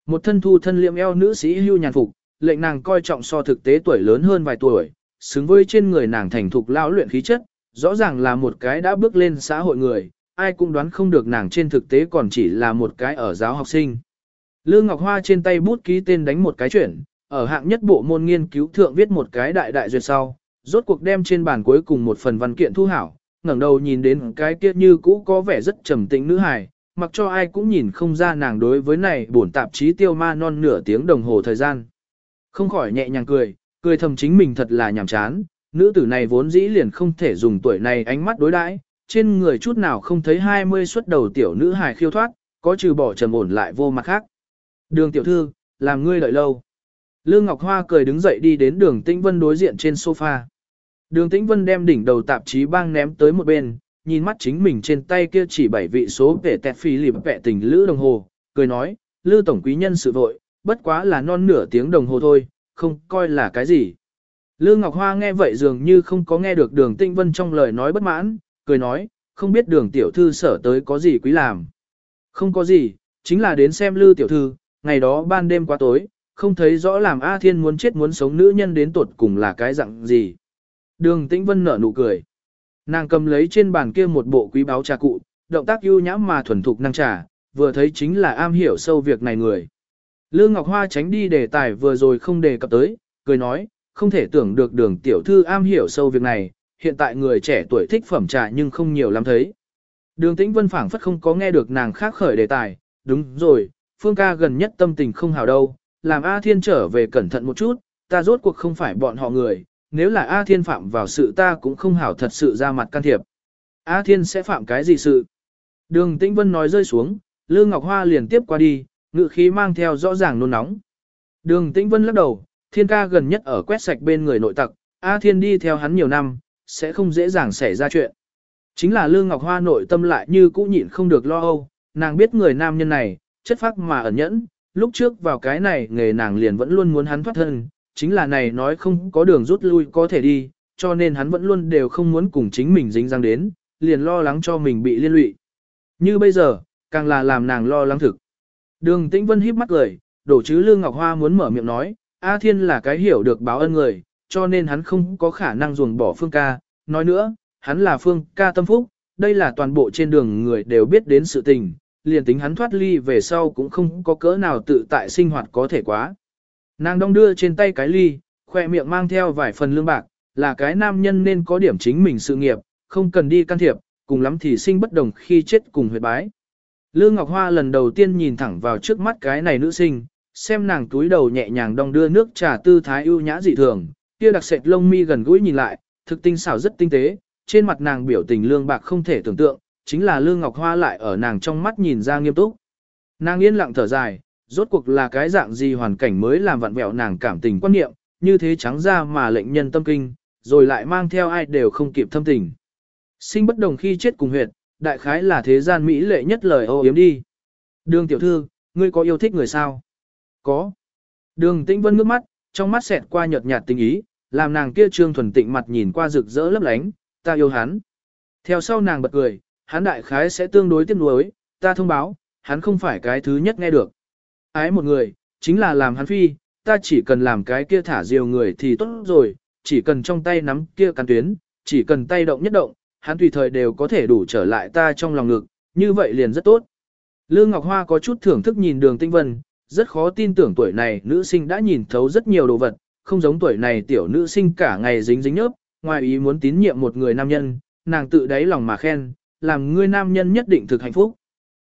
Một thân thu thân liệm eo nữ sĩ hưu nhàn phục, lệnh nàng coi trọng so thực tế tuổi lớn hơn vài tuổi, xứng với trên người nàng thành thục lão luyện khí chất, rõ ràng là một cái đã bước lên xã hội người, ai cũng đoán không được nàng trên thực tế còn chỉ là một cái ở giáo học sinh. Lương Ngọc Hoa trên tay bút ký tên đánh một cái chuyển, ở hạng nhất bộ môn nghiên cứu thượng viết một cái đại đại duyệt sau, rốt cuộc đem trên bàn cuối cùng một phần văn kiện thu hảo, ngẩng đầu nhìn đến cái kia như cũ có vẻ rất trầm tĩnh nữ hài, mặc cho ai cũng nhìn không ra nàng đối với này bổn tạp chí tiêu ma non nửa tiếng đồng hồ thời gian. Không khỏi nhẹ nhàng cười, cười thầm chính mình thật là nhàm chán, nữ tử này vốn dĩ liền không thể dùng tuổi này ánh mắt đối đãi, trên người chút nào không thấy 20 xuất đầu tiểu nữ hài khiêu thoát, có trừ bỏ trầm ổn lại vô mặt khác. Đường tiểu thư, làm ngươi đợi lâu. Lương Ngọc Hoa cười đứng dậy đi đến đường Tĩnh Vân đối diện trên sofa. Đường Tĩnh Vân đem đỉnh đầu tạp chí băng ném tới một bên, nhìn mắt chính mình trên tay kia chỉ bảy vị số vẻ tẹt phi lịp vẹ tình lữ đồng hồ, cười nói, Lư Tổng Quý Nhân sự vội, bất quá là non nửa tiếng đồng hồ thôi, không coi là cái gì. Lương Ngọc Hoa nghe vậy dường như không có nghe được đường Tĩnh Vân trong lời nói bất mãn, cười nói, không biết đường tiểu thư sở tới có gì quý làm. Không có gì, chính là đến xem Lư tiểu thư, ngày đó ban đêm quá tối, không thấy rõ làm A Thiên muốn chết muốn sống nữ nhân đến tuột cùng là cái dạng gì. Đường Tĩnh Vân nở nụ cười. Nàng cầm lấy trên bàn kia một bộ quý báo trà cụ, động tác ưu nhãm mà thuần thục năng trà, vừa thấy chính là am hiểu sâu việc này người. Lương Ngọc Hoa tránh đi đề tài vừa rồi không đề cập tới, cười nói, không thể tưởng được đường tiểu thư am hiểu sâu việc này, hiện tại người trẻ tuổi thích phẩm trà nhưng không nhiều lắm thấy. Đường Tĩnh Vân phảng phất không có nghe được nàng khác khởi đề tài, đúng rồi, Phương ca gần nhất tâm tình không hào đâu, làm A Thiên trở về cẩn thận một chút, ta rốt cuộc không phải bọn họ người, nếu là A Thiên phạm vào sự ta cũng không hảo thật sự ra mặt can thiệp. A Thiên sẽ phạm cái gì sự? Đường Tĩnh Vân nói rơi xuống, Lương Ngọc Hoa liền tiếp qua đi, ngự khí mang theo rõ ràng nôn nóng. Đường Tĩnh Vân lắc đầu, Thiên ca gần nhất ở quét sạch bên người nội tặc, A Thiên đi theo hắn nhiều năm, sẽ không dễ dàng xảy ra chuyện. Chính là Lương Ngọc Hoa nội tâm lại như cũ nhịn không được lo âu, nàng biết người nam nhân này, chất phác mà ẩn nhẫn, lúc trước vào cái này nghề nàng liền vẫn luôn muốn hắn thoát thân, chính là này nói không có đường rút lui có thể đi, cho nên hắn vẫn luôn đều không muốn cùng chính mình dính răng đến, liền lo lắng cho mình bị liên lụy. Như bây giờ, càng là làm nàng lo lắng thực. Đường Tĩnh Vân híp mắt cười, đổ chứ Lương Ngọc Hoa muốn mở miệng nói, A Thiên là cái hiểu được báo ân người, cho nên hắn không có khả năng ruồng bỏ Phương ca. Nói nữa, hắn là Phương ca tâm phúc, đây là toàn bộ trên đường người đều biết đến sự tình, liền tính hắn thoát ly về sau cũng không có cỡ nào tự tại sinh hoạt có thể quá. Nàng đong đưa trên tay cái ly, khoe miệng mang theo vài phần lương bạc, là cái nam nhân nên có điểm chính mình sự nghiệp, không cần đi can thiệp, cùng lắm thì sinh bất đồng khi chết cùng huyệt bái. Lương Ngọc Hoa lần đầu tiên nhìn thẳng vào trước mắt cái này nữ sinh, xem nàng túi đầu nhẹ nhàng đong đưa nước trà tư thái ưu nhã dị thường, kia đặc sệt lông mi gần gũi nhìn lại, thực tinh xảo rất tinh tế, trên mặt nàng biểu tình lương bạc không thể tưởng tượng, chính là Lương Ngọc Hoa lại ở nàng trong mắt nhìn ra nghiêm túc. Nàng yên lặng thở dài, rốt cuộc là cái dạng gì hoàn cảnh mới làm vặn vẹo nàng cảm tình quan niệm, như thế trắng ra mà lệnh nhân tâm kinh, rồi lại mang theo ai đều không kịp thâm tình. Sinh bất đồng khi chết cùng huyệt, đại khái là thế gian mỹ lệ nhất lời ô yếm đi. Đường tiểu thư, ngươi có yêu thích người sao? Có. Đường tĩnh vân ngước mắt, trong mắt xẹt qua nhợt nhạt tình ý, làm nàng kia trương thuần tịnh mặt nhìn qua rực rỡ lấp lánh, ta yêu hắn. Theo sau nàng bật cười, hắn đại khái sẽ tương đối tiếc nuối, ta thông báo, hắn không phải cái thứ nhất nghe được. Ái một người, chính là làm hắn phi, ta chỉ cần làm cái kia thả diều người thì tốt rồi, chỉ cần trong tay nắm kia cắn tuyến, chỉ cần tay động nhất động, hắn tùy thời đều có thể đủ trở lại ta trong lòng ngực, như vậy liền rất tốt. Lương Ngọc Hoa có chút thưởng thức nhìn đường tinh vân, rất khó tin tưởng tuổi này nữ sinh đã nhìn thấu rất nhiều đồ vật, không giống tuổi này tiểu nữ sinh cả ngày dính dính nhớp, ngoài ý muốn tín nhiệm một người nam nhân, nàng tự đáy lòng mà khen, làm ngươi nam nhân nhất định thực hạnh phúc.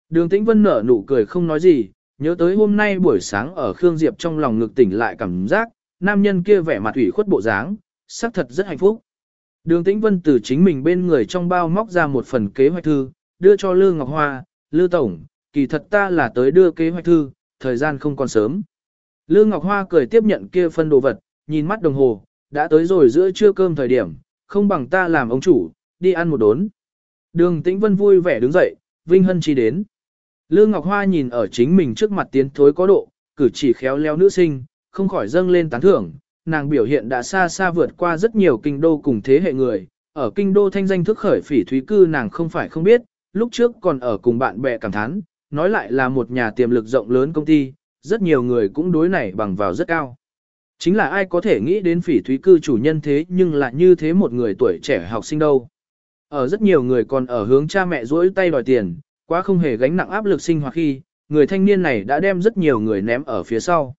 Đường Tĩnh Vân nở nụ cười không nói gì, nhớ tới hôm nay buổi sáng ở Khương Diệp trong lòng ngực tỉnh lại cảm giác, nam nhân kia vẻ mặt ủy khuất bộ dáng, xác thật rất hạnh phúc. Đường Tĩnh Vân từ chính mình bên người trong bao móc ra một phần kế hoạch thư, đưa cho lư Ngọc Hoa, Lư Tổng, kỳ thật ta là tới đưa kế hoạch thư, thời gian không còn sớm. lư Ngọc Hoa cười tiếp nhận kia phân đồ vật, nhìn mắt đồng hồ, đã tới rồi giữa trưa cơm thời điểm, không bằng ta làm ông chủ, đi ăn một đốn. Đường Tĩnh Vân vui vẻ đứng dậy, Vinh Hân chi đến. Lương Ngọc Hoa nhìn ở chính mình trước mặt tiến thối có độ, cử chỉ khéo léo nữ sinh, không khỏi dâng lên tán thưởng, nàng biểu hiện đã xa xa vượt qua rất nhiều kinh đô cùng thế hệ người, ở kinh đô thanh danh thức khởi phỉ thúy cư nàng không phải không biết, lúc trước còn ở cùng bạn bè cảm thán, nói lại là một nhà tiềm lực rộng lớn công ty, rất nhiều người cũng đối này bằng vào rất cao. Chính là ai có thể nghĩ đến phỉ thúy cư chủ nhân thế nhưng lại như thế một người tuổi trẻ học sinh đâu. Ở rất nhiều người còn ở hướng cha mẹ rỗi tay đòi tiền, quá không hề gánh nặng áp lực sinh hoạt khi, người thanh niên này đã đem rất nhiều người ném ở phía sau.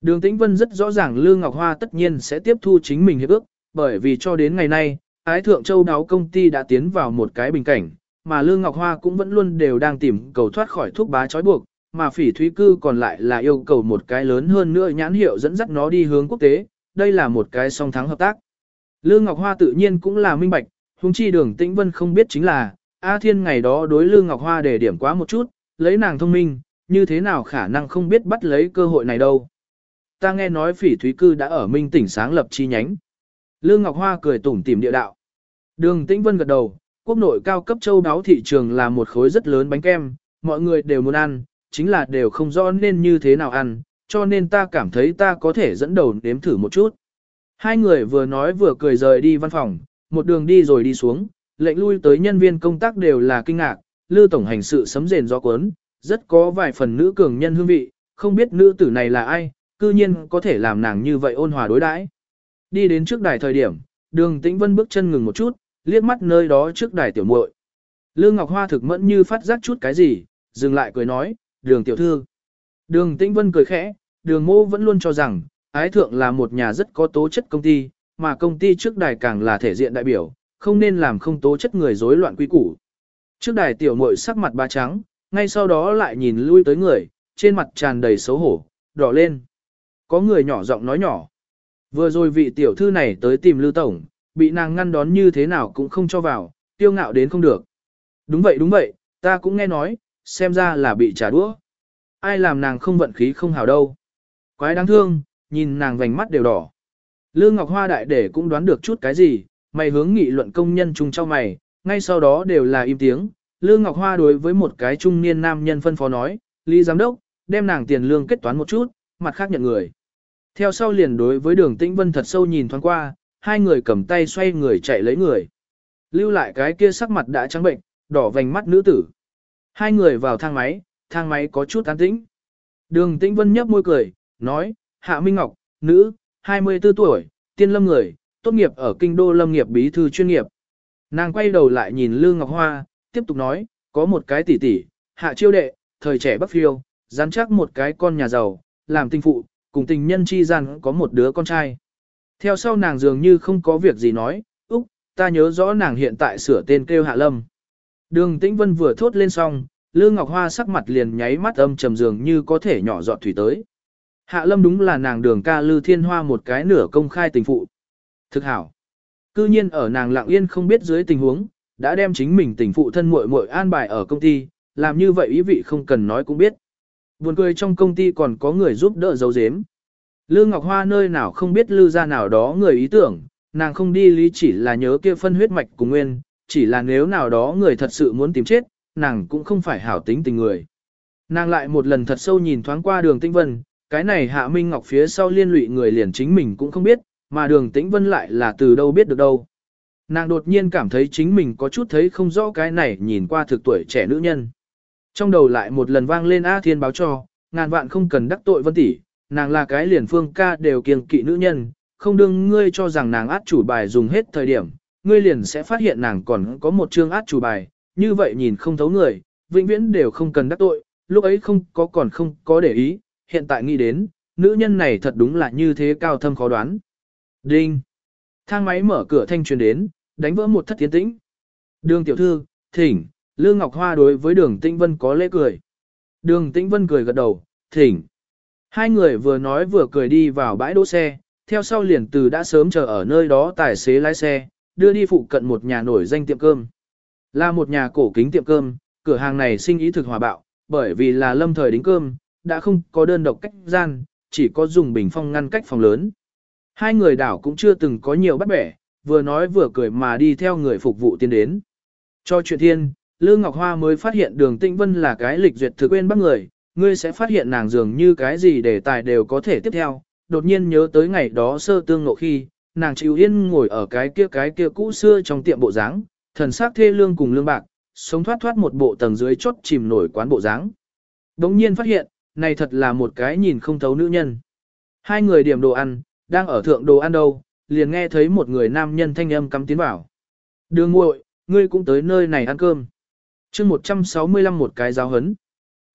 Đường Tĩnh Vân rất rõ ràng Lương Ngọc Hoa tất nhiên sẽ tiếp thu chính mình hiệp ước, bởi vì cho đến ngày nay, Ái Thượng Châu đáo công ty đã tiến vào một cái bình cảnh, mà Lương Ngọc Hoa cũng vẫn luôn đều đang tìm cầu thoát khỏi thuốc bá trói buộc, mà phỉ thúy cư còn lại là yêu cầu một cái lớn hơn nữa nhãn hiệu dẫn dắt nó đi hướng quốc tế, đây là một cái song thắng hợp tác. Lương Ngọc Hoa tự nhiên cũng là minh bạch, huống chi đường Tĩnh Vân không biết chính là, A Thiên ngày đó đối Lương Ngọc Hoa để điểm quá một chút, lấy nàng thông minh, như thế nào khả năng không biết bắt lấy cơ hội này đâu. Ta nghe nói phỉ thúy cư đã ở Minh tỉnh sáng lập chi nhánh. Lương Ngọc Hoa cười tủm tỉm địa đạo. Đường Tĩnh Vân gật đầu, quốc nội cao cấp châu đáo thị trường là một khối rất lớn bánh kem, mọi người đều muốn ăn, chính là đều không rõ nên như thế nào ăn, cho nên ta cảm thấy ta có thể dẫn đầu nếm thử một chút. Hai người vừa nói vừa cười rời đi văn phòng, một đường đi rồi đi xuống, lệnh lui tới nhân viên công tác đều là kinh ngạc, Lư tổng hành sự sấm rền gió cuốn, rất có vài phần nữ cường nhân hương vị, không biết nữ tử này là ai, cư nhiên có thể làm nàng như vậy ôn hòa đối đãi. Đi đến trước đài thời điểm, Đường Tĩnh Vân bước chân ngừng một chút, liếc mắt nơi đó trước đài tiểu muội. Lương Ngọc Hoa thực mẫn như phát giác chút cái gì, dừng lại cười nói, "Đường tiểu thư." Đường Tĩnh Vân cười khẽ, Đường Mô vẫn luôn cho rằng, Ái Thượng là một nhà rất có tố chất công ty, mà công ty trước đài càng là thể diện đại biểu, không nên làm không tố chất người rối loạn quy củ. Trước đài tiểu muội sắc mặt ba trắng, ngay sau đó lại nhìn lui tới người, trên mặt tràn đầy xấu hổ, đỏ lên. Có người nhỏ giọng nói nhỏ. Vừa rồi vị tiểu thư này tới tìm Lưu Tổng, bị nàng ngăn đón như thế nào cũng không cho vào, tiêu ngạo đến không được. Đúng vậy đúng vậy, ta cũng nghe nói, xem ra là bị trả đũa. Ai làm nàng không vận khí không hào đâu. Quái đáng thương, nhìn nàng vành mắt đều đỏ. Lương Ngọc Hoa đại để cũng đoán được chút cái gì, mày hướng nghị luận công nhân chung cho mày, Ngay sau đó đều là im tiếng, Lương Ngọc Hoa đối với một cái trung niên nam nhân phân phó nói, Lý Giám Đốc, đem nàng tiền lương kết toán một chút, mặt khác nhận người. Theo sau liền đối với đường Tĩnh Vân thật sâu nhìn thoáng qua, hai người cầm tay xoay người chạy lấy người. Lưu lại cái kia sắc mặt đã trắng bệnh, đỏ vành mắt nữ tử. Hai người vào thang máy, thang máy có chút an tĩnh. Đường Tĩnh Vân nhấp môi cười, nói, Hạ Minh Ngọc, nữ, 24 tuổi, tiên lâm người, tốt nghiệp ở kinh đô lâm nghiệp bí thư chuyên nghiệp. Nàng quay đầu lại nhìn Lương Ngọc Hoa, tiếp tục nói, có một cái tỷ tỷ, hạ chiêu đệ, thời trẻ bắc phiêu, rắn chắc một cái con nhà giàu, làm tình phụ, cùng tình nhân chi gian có một đứa con trai. Theo sau nàng dường như không có việc gì nói, Úc, ta nhớ rõ nàng hiện tại sửa tên kêu Hạ Lâm. Đường Tĩnh Vân vừa thốt lên xong, Lương Ngọc Hoa sắc mặt liền nháy mắt âm trầm dường như có thể nhỏ giọt thủy tới. Hạ Lâm đúng là nàng đường ca Lư Thiên Hoa một cái nửa công khai tình phụ. Thực hảo. Cư nhiên ở nàng lặng yên không biết dưới tình huống, đã đem chính mình tình phụ thân muội muội an bài ở công ty, làm như vậy ý vị không cần nói cũng biết. Buồn cười trong công ty còn có người giúp đỡ giấu giếm. Lương Ngọc Hoa nơi nào không biết lư ra nào đó người ý tưởng, nàng không đi lý chỉ là nhớ kia phân huyết mạch cùng nguyên, chỉ là nếu nào đó người thật sự muốn tìm chết, nàng cũng không phải hảo tính tình người. Nàng lại một lần thật sâu nhìn thoáng qua đường tĩnh vân, cái này hạ minh ngọc phía sau liên lụy người liền chính mình cũng không biết, mà đường tĩnh vân lại là từ đâu biết được đâu. Nàng đột nhiên cảm thấy chính mình có chút thấy không rõ cái này nhìn qua thực tuổi trẻ nữ nhân. Trong đầu lại một lần vang lên A Thiên báo cho, ngàn vạn không cần đắc tội vân tỷ, nàng là cái liền phương ca đều kiêng kỵ nữ nhân, không đương ngươi cho rằng nàng át chủ bài dùng hết thời điểm, ngươi liền sẽ phát hiện nàng còn có một chương át chủ bài, như vậy nhìn không thấu người, vĩnh viễn đều không cần đắc tội, lúc ấy không có còn không có để ý, hiện tại nghĩ đến, nữ nhân này thật đúng là như thế cao thâm khó đoán. Đinh! Thang máy mở cửa thanh truyền đến, đánh vỡ một thất tiến tĩnh. Đường tiểu thư, thỉnh, Lương Ngọc Hoa đối với đường Tĩnh Vân có lễ cười. Đường Tĩnh Vân cười gật đầu, thỉnh. Hai người vừa nói vừa cười đi vào bãi đỗ xe, theo sau liền từ đã sớm chờ ở nơi đó tài xế lái xe, đưa đi phụ cận một nhà nổi danh tiệm cơm. Là một nhà cổ kính tiệm cơm, cửa hàng này sinh ý thực hòa bạo, bởi vì là lâm thời đính cơm, đã không có đơn độc cách gian, chỉ có dùng bình phong ngăn cách phòng lớn. Hai người đảo cũng chưa từng có nhiều bắt bẻ, vừa nói vừa cười mà đi theo người phục vụ tiến đến. Cho chuyện thiên, Lương Ngọc Hoa mới phát hiện đường Tĩnh Vân là cái lịch duyệt thực quên bắt người, ngươi sẽ phát hiện nàng dường như cái gì để tài đều có thể tiếp theo, đột nhiên nhớ tới ngày đó sơ tương ngộ khi, nàng chịu yên ngồi ở cái kia cái kia cũ xưa trong tiệm bộ dáng, thần sắc thê lương cùng lương bạc, sống thoát thoát một bộ tầng dưới chốt chìm nổi quán bộ dáng. Đống nhiên phát hiện, này thật là một cái nhìn không thấu nữ nhân. Hai người điểm đồ ăn, đang ở thượng đồ ăn đâu, liền nghe thấy một người nam nhân thanh âm cắm tiến vào. Đường muội, ngươi cũng tới nơi này ăn cơm. chương 165 một cái giáo hấn.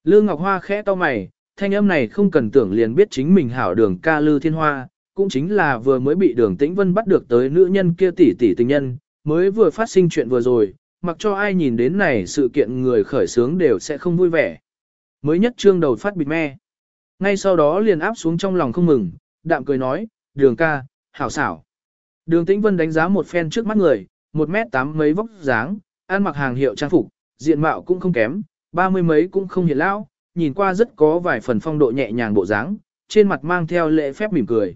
Lương Ngọc Hoa khẽ to mày, thanh âm này không cần tưởng liền biết chính mình hảo đường ca lư thiên hoa, cũng chính là vừa mới bị đường tĩnh vân bắt được tới nữ nhân kia tỷ tỷ tình nhân, mới vừa phát sinh chuyện vừa rồi, mặc cho ai nhìn đến này sự kiện người khởi sướng đều sẽ không vui vẻ. Mới nhất trương đầu phát bịt me. Ngay sau đó liền áp xuống trong lòng không mừng, đạm cười nói, đường ca, hảo xảo. Đường tĩnh vân đánh giá một phen trước mắt người, một mét tám mấy vóc dáng, ăn mặc hàng hiệu trang phục, diện mạo cũng không kém, ba mươi mấy cũng không hiện lão, nhìn qua rất có vài phần phong độ nhẹ nhàng bộ dáng, trên mặt mang theo lễ phép mỉm cười.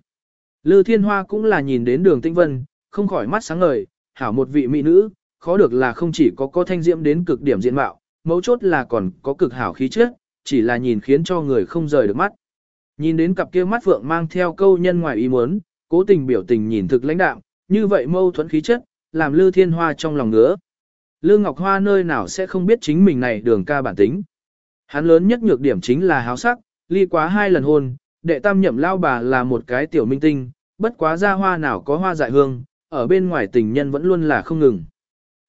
Lư Thiên Hoa cũng là nhìn đến đường tĩnh vân, không khỏi mắt sáng ngời, hảo một vị mỹ nữ, khó được là không chỉ có có thanh diễm đến cực điểm diện mạo, mấu chốt là còn có cực hảo khí chất, chỉ là nhìn khiến cho người không rời được mắt. Nhìn đến cặp kia mắt phượng mang theo câu nhân ngoài ý muốn, cố tình biểu tình nhìn thực lãnh đạm, như vậy mâu thuẫn khí chất, làm Lư Thiên Hoa trong lòng ngứa. Lư Ngọc Hoa nơi nào sẽ không biết chính mình này đường ca bản tính. Hắn lớn nhất nhược điểm chính là háo sắc, ly quá hai lần hôn, đệ tam nhậm lao bà là một cái tiểu minh tinh, bất quá ra hoa nào có hoa dại hương, ở bên ngoài tình nhân vẫn luôn là không ngừng.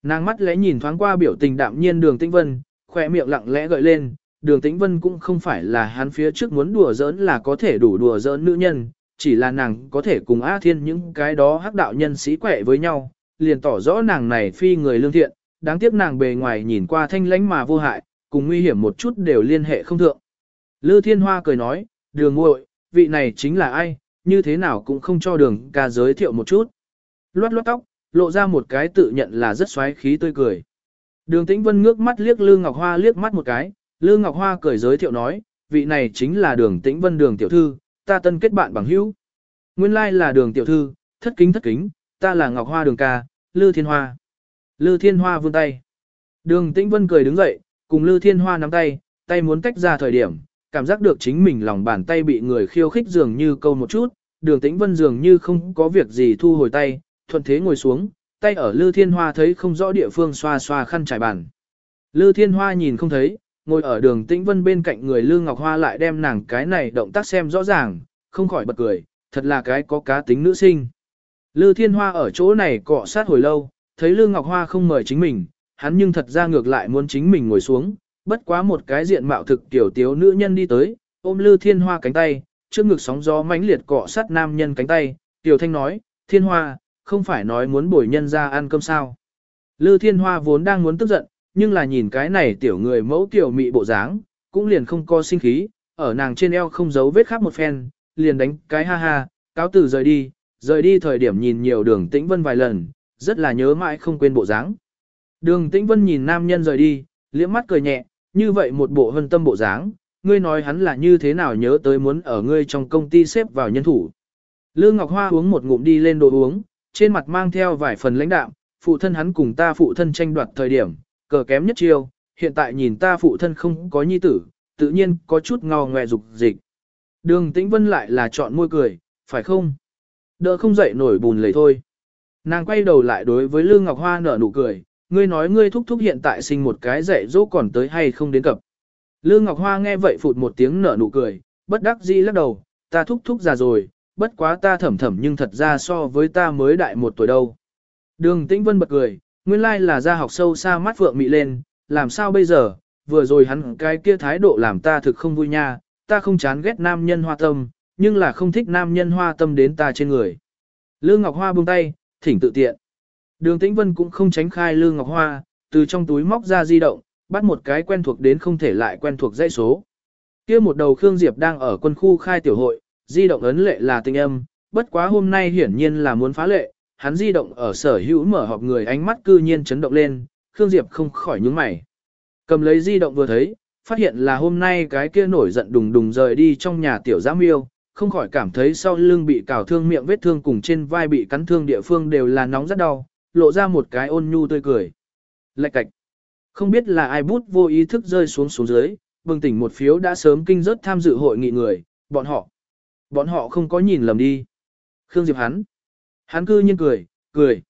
Nàng mắt lẽ nhìn thoáng qua biểu tình đạm nhiên đường tĩnh vân, khỏe miệng lặng lẽ gợi lên, đường tĩnh vân cũng không phải là hắn phía trước muốn đùa giỡn là có thể đủ đùa giỡn nữ nhân, chỉ là nàng có thể cùng A Thiên những cái đó hắc đạo nhân sĩ quẻ với nhau, liền tỏ rõ nàng này phi người lương thiện, đáng tiếc nàng bề ngoài nhìn qua thanh lãnh mà vô hại, cùng nguy hiểm một chút đều liên hệ không thượng. Lư Thiên Hoa cười nói, đường muội, vị này chính là ai, như thế nào cũng không cho đường ca giới thiệu một chút. Loát loát tóc, lộ ra một cái tự nhận là rất xoáy khí tươi cười. Đường Tĩnh Vân ngước mắt liếc Lư Ngọc Hoa liếc mắt một cái, Lư Ngọc Hoa cười giới thiệu nói, vị này chính là đường Tĩnh Vân đường tiểu thư, ta tân kết bạn bằng hữu. Nguyên lai like là đường tiểu thư, thất kính thất kính, ta là Ngọc Hoa đường ca, Lư Thiên Hoa. Lư Thiên Hoa vươn tay. Đường Tĩnh Vân cười đứng dậy, cùng Lư Thiên Hoa nắm tay, tay muốn tách ra thời điểm, cảm giác được chính mình lòng bàn tay bị người khiêu khích dường như câu một chút, đường Tĩnh Vân dường như không có việc gì thu hồi tay, thuận thế ngồi xuống, tay ở Lư Thiên Hoa thấy không rõ địa phương xoa xoa khăn trải bàn. Lư Thiên Hoa nhìn không thấy, ngồi ở đường Tĩnh Vân bên cạnh người Lư Ngọc Hoa lại đem nàng cái này động tác xem rõ ràng, không khỏi bật cười, thật là cái có cá tính nữ sinh. Lư Thiên Hoa ở chỗ này cọ sát hồi lâu, thấy Lư Ngọc Hoa không mời chính mình, hắn nhưng thật ra ngược lại muốn chính mình ngồi xuống, bất quá một cái diện mạo thực tiểu tiếu nữ nhân đi tới, ôm Lư Thiên Hoa cánh tay, trước ngực sóng gió mãnh liệt cọ sát nam nhân cánh tay, Tiểu Thanh nói, Thiên Hoa, không phải nói muốn bồi nhân ra ăn cơm sao. Lư Thiên Hoa vốn đang muốn tức giận, nhưng là nhìn cái này tiểu người mẫu tiểu mị bộ dáng, cũng liền không có sinh khí, ở nàng trên eo không giấu vết khắp một phen, liền đánh cái ha ha, cáo từ rời đi, rời đi thời điểm nhìn nhiều đường tĩnh vân vài lần, rất là nhớ mãi không quên bộ dáng. Đường tĩnh vân nhìn nam nhân rời đi, liếc mắt cười nhẹ, như vậy một bộ hân tâm bộ dáng, ngươi nói hắn là như thế nào nhớ tới muốn ở ngươi trong công ty xếp vào nhân thủ. Lương Ngọc Hoa uống một ngụm đi lên đồ uống, trên mặt mang theo vài phần lãnh đạm, phụ thân hắn cùng ta phụ thân tranh đoạt thời điểm, cờ kém nhất chiêu, hiện tại nhìn ta phụ thân không có nhi tử, tự nhiên có chút ngò ngoe dục dịch. Đường Tĩnh Vân lại là chọn môi cười, phải không? Đỡ không dậy nổi bùn lầy thôi. Nàng quay đầu lại đối với Lương Ngọc Hoa nở nụ cười, ngươi nói ngươi thúc thúc hiện tại sinh một cái dạy dỗ còn tới hay không đến cập. Lương Ngọc Hoa nghe vậy phụt một tiếng nở nụ cười, bất đắc dĩ lắc đầu, ta thúc thúc già rồi, bất quá ta thẩm thẩm nhưng thật ra so với ta mới đại một tuổi đâu. Đường Tĩnh Vân bật cười, nguyên lai là ra học sâu xa mắt phượng mị lên, làm sao bây giờ, vừa rồi hắn cái kia thái độ làm ta thực không vui nha, ta không chán ghét nam nhân hoa tâm, nhưng là không thích nam nhân hoa tâm đến ta trên người. Lương Ngọc Hoa buông tay, thỉnh tự tiện. Đường Tĩnh Vân cũng không tránh khai Lương Ngọc Hoa, từ trong túi móc ra di động, bắt một cái quen thuộc đến không thể lại quen thuộc dãy số. Kia một đầu Khương Diệp đang ở quân khu khai tiểu hội, di động ấn lệ là tình âm, bất quá hôm nay hiển nhiên là muốn phá lệ, hắn di động ở sở hữu mở họp người ánh mắt cư nhiên chấn động lên, Khương Diệp không khỏi nhướng mày. Cầm lấy di động vừa thấy, phát hiện là hôm nay cái kia nổi giận đùng đùng rời đi trong nhà tiểu giám miêu, không khỏi cảm thấy sau lưng bị cào thương miệng vết thương cùng trên vai bị cắn thương địa phương đều là nóng rất đau, lộ ra một cái ôn nhu tươi cười. Lạch cạch. Không biết là ai bút vô ý thức rơi xuống xuống dưới, bừng tỉnh một phiếu đã sớm kinh rớt tham dự hội nghị người, bọn họ. Bọn họ không có nhìn lầm đi. Khương Diệp hắn. Hắn cư nhiên cười, cười.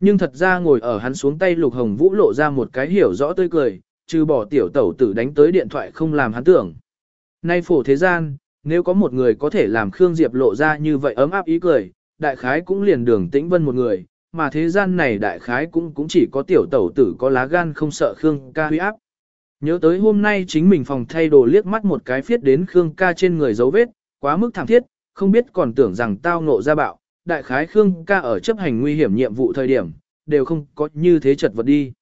Nhưng thật ra ngồi ở hắn xuống tay lục hồng vũ lộ ra một cái hiểu rõ tươi cười, trừ bỏ tiểu tẩu tử đánh tới điện thoại không làm hắn tưởng. Nay phổ thế gian, nếu có một người có thể làm Khương Diệp lộ ra như vậy ấm áp ý cười, đại khái cũng liền đường tĩnh vân một người, mà thế gian này đại khái cũng cũng chỉ có tiểu tẩu tử có lá gan không sợ Khương ca huy áp. Nhớ tới hôm nay chính mình phòng thay đồ liếc mắt một cái phiết đến Khương ca trên người dấu vết, quá mức thảm thiết, không biết còn tưởng rằng tao ngộ ra bạo, đại khái Khương ca ở chấp hành nguy hiểm nhiệm vụ thời điểm, đều không có như thế chật vật đi.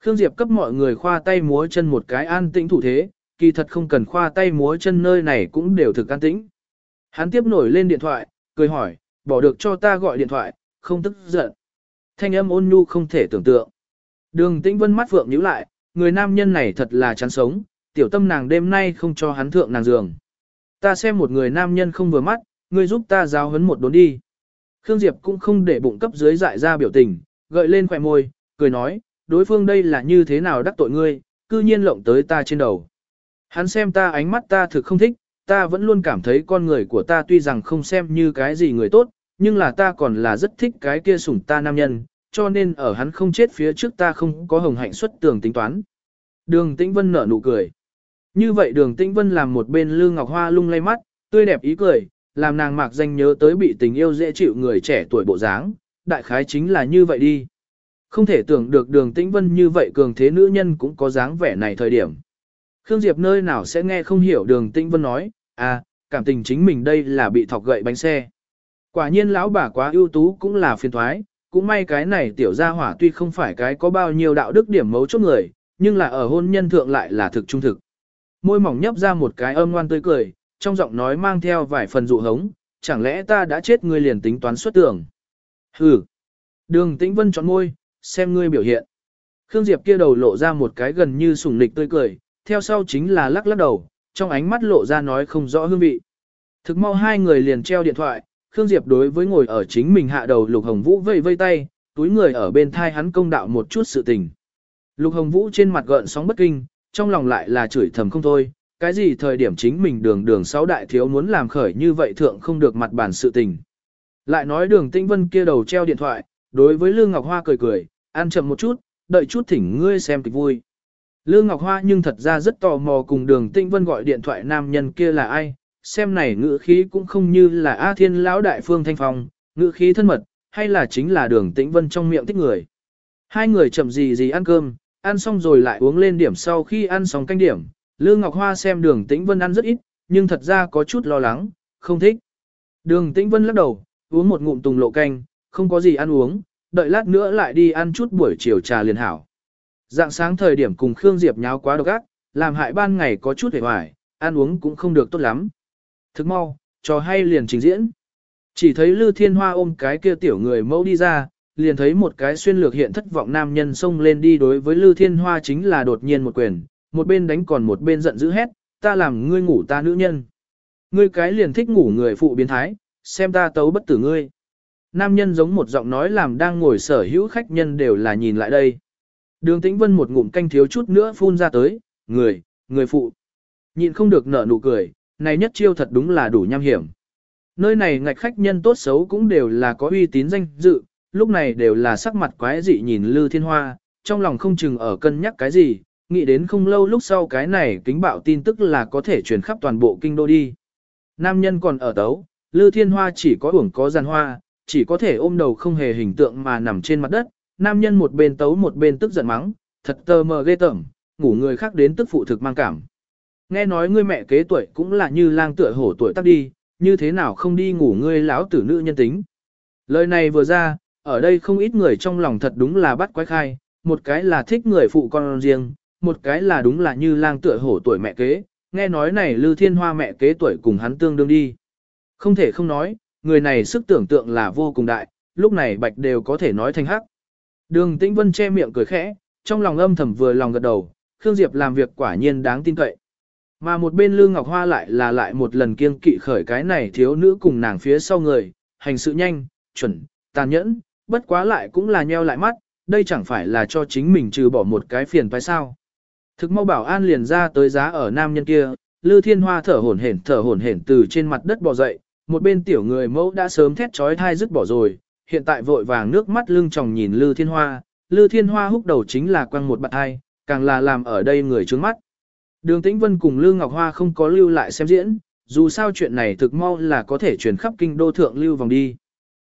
Khương Diệp cấp mọi người khoa tay múa chân một cái an tĩnh thủ thế, kỳ thật không cần khoa tay múa chân nơi này cũng đều thực an tĩnh. Hắn tiếp nổi lên điện thoại, cười hỏi, bỏ được cho ta gọi điện thoại, không tức giận. Thanh âm ôn nhu không thể tưởng tượng. Đường tĩnh vân mắt phượng nhíu lại, người nam nhân này thật là chán sống, tiểu tâm nàng đêm nay không cho hắn thượng nàng giường. Ta xem một người nam nhân không vừa mắt, ngươi giúp ta giáo huấn một đốn đi. Khương Diệp cũng không để bụng cấp dưới dại ra biểu tình, gợi lên khỏe môi, cười nói, đối phương đây là như thế nào đắc tội ngươi, cư nhiên lộng tới ta trên đầu. Hắn xem ta ánh mắt ta thực không thích, ta vẫn luôn cảm thấy con người của ta tuy rằng không xem như cái gì người tốt, nhưng là ta còn là rất thích cái kia sủng ta nam nhân, cho nên ở hắn không chết phía trước ta không có hồng hạnh xuất tường tính toán. Đường Tĩnh Vân nở nụ cười. Như vậy đường Tĩnh Vân làm một bên lương ngọc hoa lung lay mắt, tươi đẹp ý cười, làm nàng mạc danh nhớ tới bị tình yêu dễ chịu người trẻ tuổi bộ dáng, đại khái chính là như vậy đi. Không thể tưởng được đường Tĩnh Vân như vậy cường thế nữ nhân cũng có dáng vẻ này thời điểm. Khương Diệp nơi nào sẽ nghe không hiểu đường Tĩnh Vân nói, à, cảm tình chính mình đây là bị thọc gậy bánh xe. Quả nhiên lão bà quá ưu tú cũng là phiền thoái, cũng may cái này tiểu gia hỏa tuy không phải cái có bao nhiêu đạo đức điểm mấu chốt người, nhưng là ở hôn nhân thượng lại là thực trung thực. Môi mỏng nhấp ra một cái âm ngoan tươi cười, trong giọng nói mang theo vài phần dụ hống, chẳng lẽ ta đã chết ngươi liền tính toán xuất tưởng. Hừ. Đường Tĩnh Vân chọn môi, xem ngươi biểu hiện. Khương Diệp kia đầu lộ ra một cái gần như sủng nịch tươi cười, theo sau chính là lắc lắc đầu, trong ánh mắt lộ ra nói không rõ hương vị. Thực mau hai người liền treo điện thoại, Khương Diệp đối với ngồi ở chính mình hạ đầu Lục Hồng Vũ vây vây tay, túi người ở bên thai hắn công đạo một chút sự tình. Lục Hồng Vũ trên mặt gợn sóng bất kinh, trong lòng lại là chửi thầm không thôi, cái gì thời điểm chính mình đường đường sáu đại thiếu muốn làm khởi như vậy thượng không được mặt bản sự tình. Lại nói đường tinh vân kia đầu treo điện thoại, đối với Lương Ngọc Hoa cười cười, ăn chậm một chút, đợi chút thỉnh ngươi xem kịch vui. Lương Ngọc Hoa nhưng thật ra rất tò mò cùng đường tinh vân gọi điện thoại nam nhân kia là ai, xem này ngữ khí cũng không như là A Thiên Lão Đại Phương Thanh Phong, ngữ khí thân mật, hay là chính là đường tĩnh vân trong miệng thích người. Hai người chậm gì gì ăn cơm, ăn xong rồi lại uống lên điểm sau khi ăn xong canh điểm, Lương Ngọc Hoa xem đường tĩnh vân ăn rất ít, nhưng thật ra có chút lo lắng, không thích. Đường tĩnh vân lắc đầu, uống một ngụm tùng lộ canh, không có gì ăn uống, đợi lát nữa lại đi ăn chút buổi chiều trà liền hảo. Dạng sáng thời điểm cùng Khương Diệp nháo quá độc ác, làm hại ban ngày có chút hề hoài, ăn uống cũng không được tốt lắm. Thức mau, trò hay liền trình diễn. Chỉ thấy Lư Thiên Hoa ôm cái kia tiểu người mẫu đi ra, liền thấy một cái xuyên lược hiện thất vọng nam nhân xông lên đi đối với Lư Thiên Hoa chính là đột nhiên một quyền, một bên đánh còn một bên giận dữ hét, ta làm ngươi ngủ ta nữ nhân. Ngươi cái liền thích ngủ người phụ biến thái, xem ta tấu bất tử ngươi. Nam nhân giống một giọng nói làm đang ngồi sở hữu khách nhân đều là nhìn lại đây. Đường Tĩnh Vân một ngụm canh thiếu chút nữa phun ra tới, người, người phụ. Nhịn không được nở nụ cười, này nhất chiêu thật đúng là đủ nham hiểm. Nơi này ngạch khách nhân tốt xấu cũng đều là có uy tín danh dự, lúc này đều là sắc mặt quái dị nhìn Lư Thiên Hoa, trong lòng không chừng ở cân nhắc cái gì, nghĩ đến không lâu lúc sau cái này kính bạo tin tức là có thể truyền khắp toàn bộ kinh đô đi. Nam nhân còn ở tấu, Lư Thiên Hoa chỉ có uổng có gian hoa, chỉ có thể ôm đầu không hề hình tượng mà nằm trên mặt đất, nam nhân một bên tấu một bên tức giận mắng, thật tờ mờ ghê tởm, ngủ người khác đến tức phụ thực mang cảm. Nghe nói ngươi mẹ kế tuổi cũng là như lang tựa hổ tuổi tắt đi, như thế nào không đi ngủ ngươi lão tử nữ nhân tính. Lời này vừa ra, ở đây không ít người trong lòng thật đúng là bắt quái khai, một cái là thích người phụ con riêng, một cái là đúng là như lang tựa hổ tuổi mẹ kế, nghe nói này Lư Thiên Hoa mẹ kế tuổi cùng hắn tương đương đi. Không thể không nói, người này sức tưởng tượng là vô cùng đại, lúc này bạch đều có thể nói thành hắc. Đường Tĩnh Vân che miệng cười khẽ, trong lòng âm thầm vừa lòng gật đầu, Khương Diệp làm việc quả nhiên đáng tin cậy. Mà một bên Lương Ngọc Hoa lại là lại một lần kiêng kỵ khởi cái này thiếu nữ cùng nàng phía sau người, hành sự nhanh, chuẩn, tàn nhẫn, bất quá lại cũng là nheo lại mắt, đây chẳng phải là cho chính mình trừ bỏ một cái phiền phải sao. Thực mau bảo an liền ra tới giá ở nam nhân kia, Lư Thiên Hoa thở hổn hển thở hổn hển từ trên mặt đất bò dậy, một bên tiểu người mẫu đã sớm thét trói thai dứt bỏ rồi, hiện tại vội vàng nước mắt lưng tròng nhìn Lư Thiên Hoa, Lư Thiên Hoa húc đầu chính là quăng một bạn hai, càng là làm ở đây người trướng mắt. Đường Tĩnh Vân cùng Lương Ngọc Hoa không có lưu lại xem diễn, dù sao chuyện này thực mau là có thể chuyển khắp kinh đô thượng lưu vòng đi.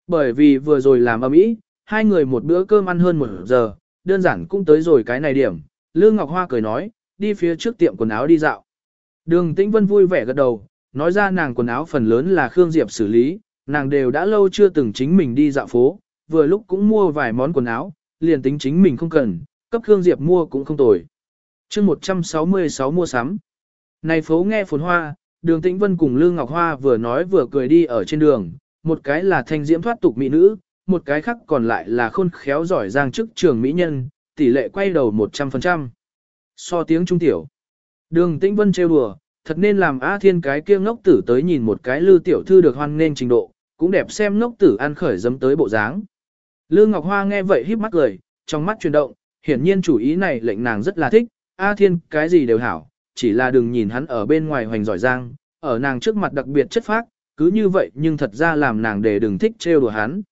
Bởi vì vừa rồi làm ở mỹ, hai người một bữa cơm ăn hơn một giờ, đơn giản cũng tới rồi cái này điểm. Lương Ngọc Hoa cười nói, đi phía trước tiệm quần áo đi dạo. Đường Tĩnh Vân vui vẻ gật đầu, nói ra nàng quần áo phần lớn là Khương Diệp xử lý, nàng đều đã lâu chưa từng chính mình đi dạo phố, vừa lúc cũng mua vài món quần áo, liền tính chính mình không cần, cấp Khương Diệp mua cũng không tồi chương 166 mua sắm. Này phố nghe phồn hoa, đường tĩnh vân cùng Lương Ngọc Hoa vừa nói vừa cười đi ở trên đường, một cái là thanh diễm thoát tục mỹ nữ, một cái khác còn lại là khôn khéo giỏi giang chức trường mỹ nhân, tỷ lệ quay đầu 100%. So tiếng trung tiểu. Đường tĩnh vân trêu đùa, thật nên làm A Thiên cái kia ngốc tử tới nhìn một cái lư tiểu thư được hoan nên trình độ, cũng đẹp xem ngốc tử ăn khởi dấm tới bộ dáng. Lương Ngọc Hoa nghe vậy híp mắt cười, trong mắt chuyển động, hiển nhiên chủ ý này lệnh nàng rất là thích, A Thiên cái gì đều hảo, chỉ là đừng nhìn hắn ở bên ngoài hoành giỏi giang, ở nàng trước mặt đặc biệt chất phác, cứ như vậy nhưng thật ra làm nàng để đừng thích trêu đùa hắn.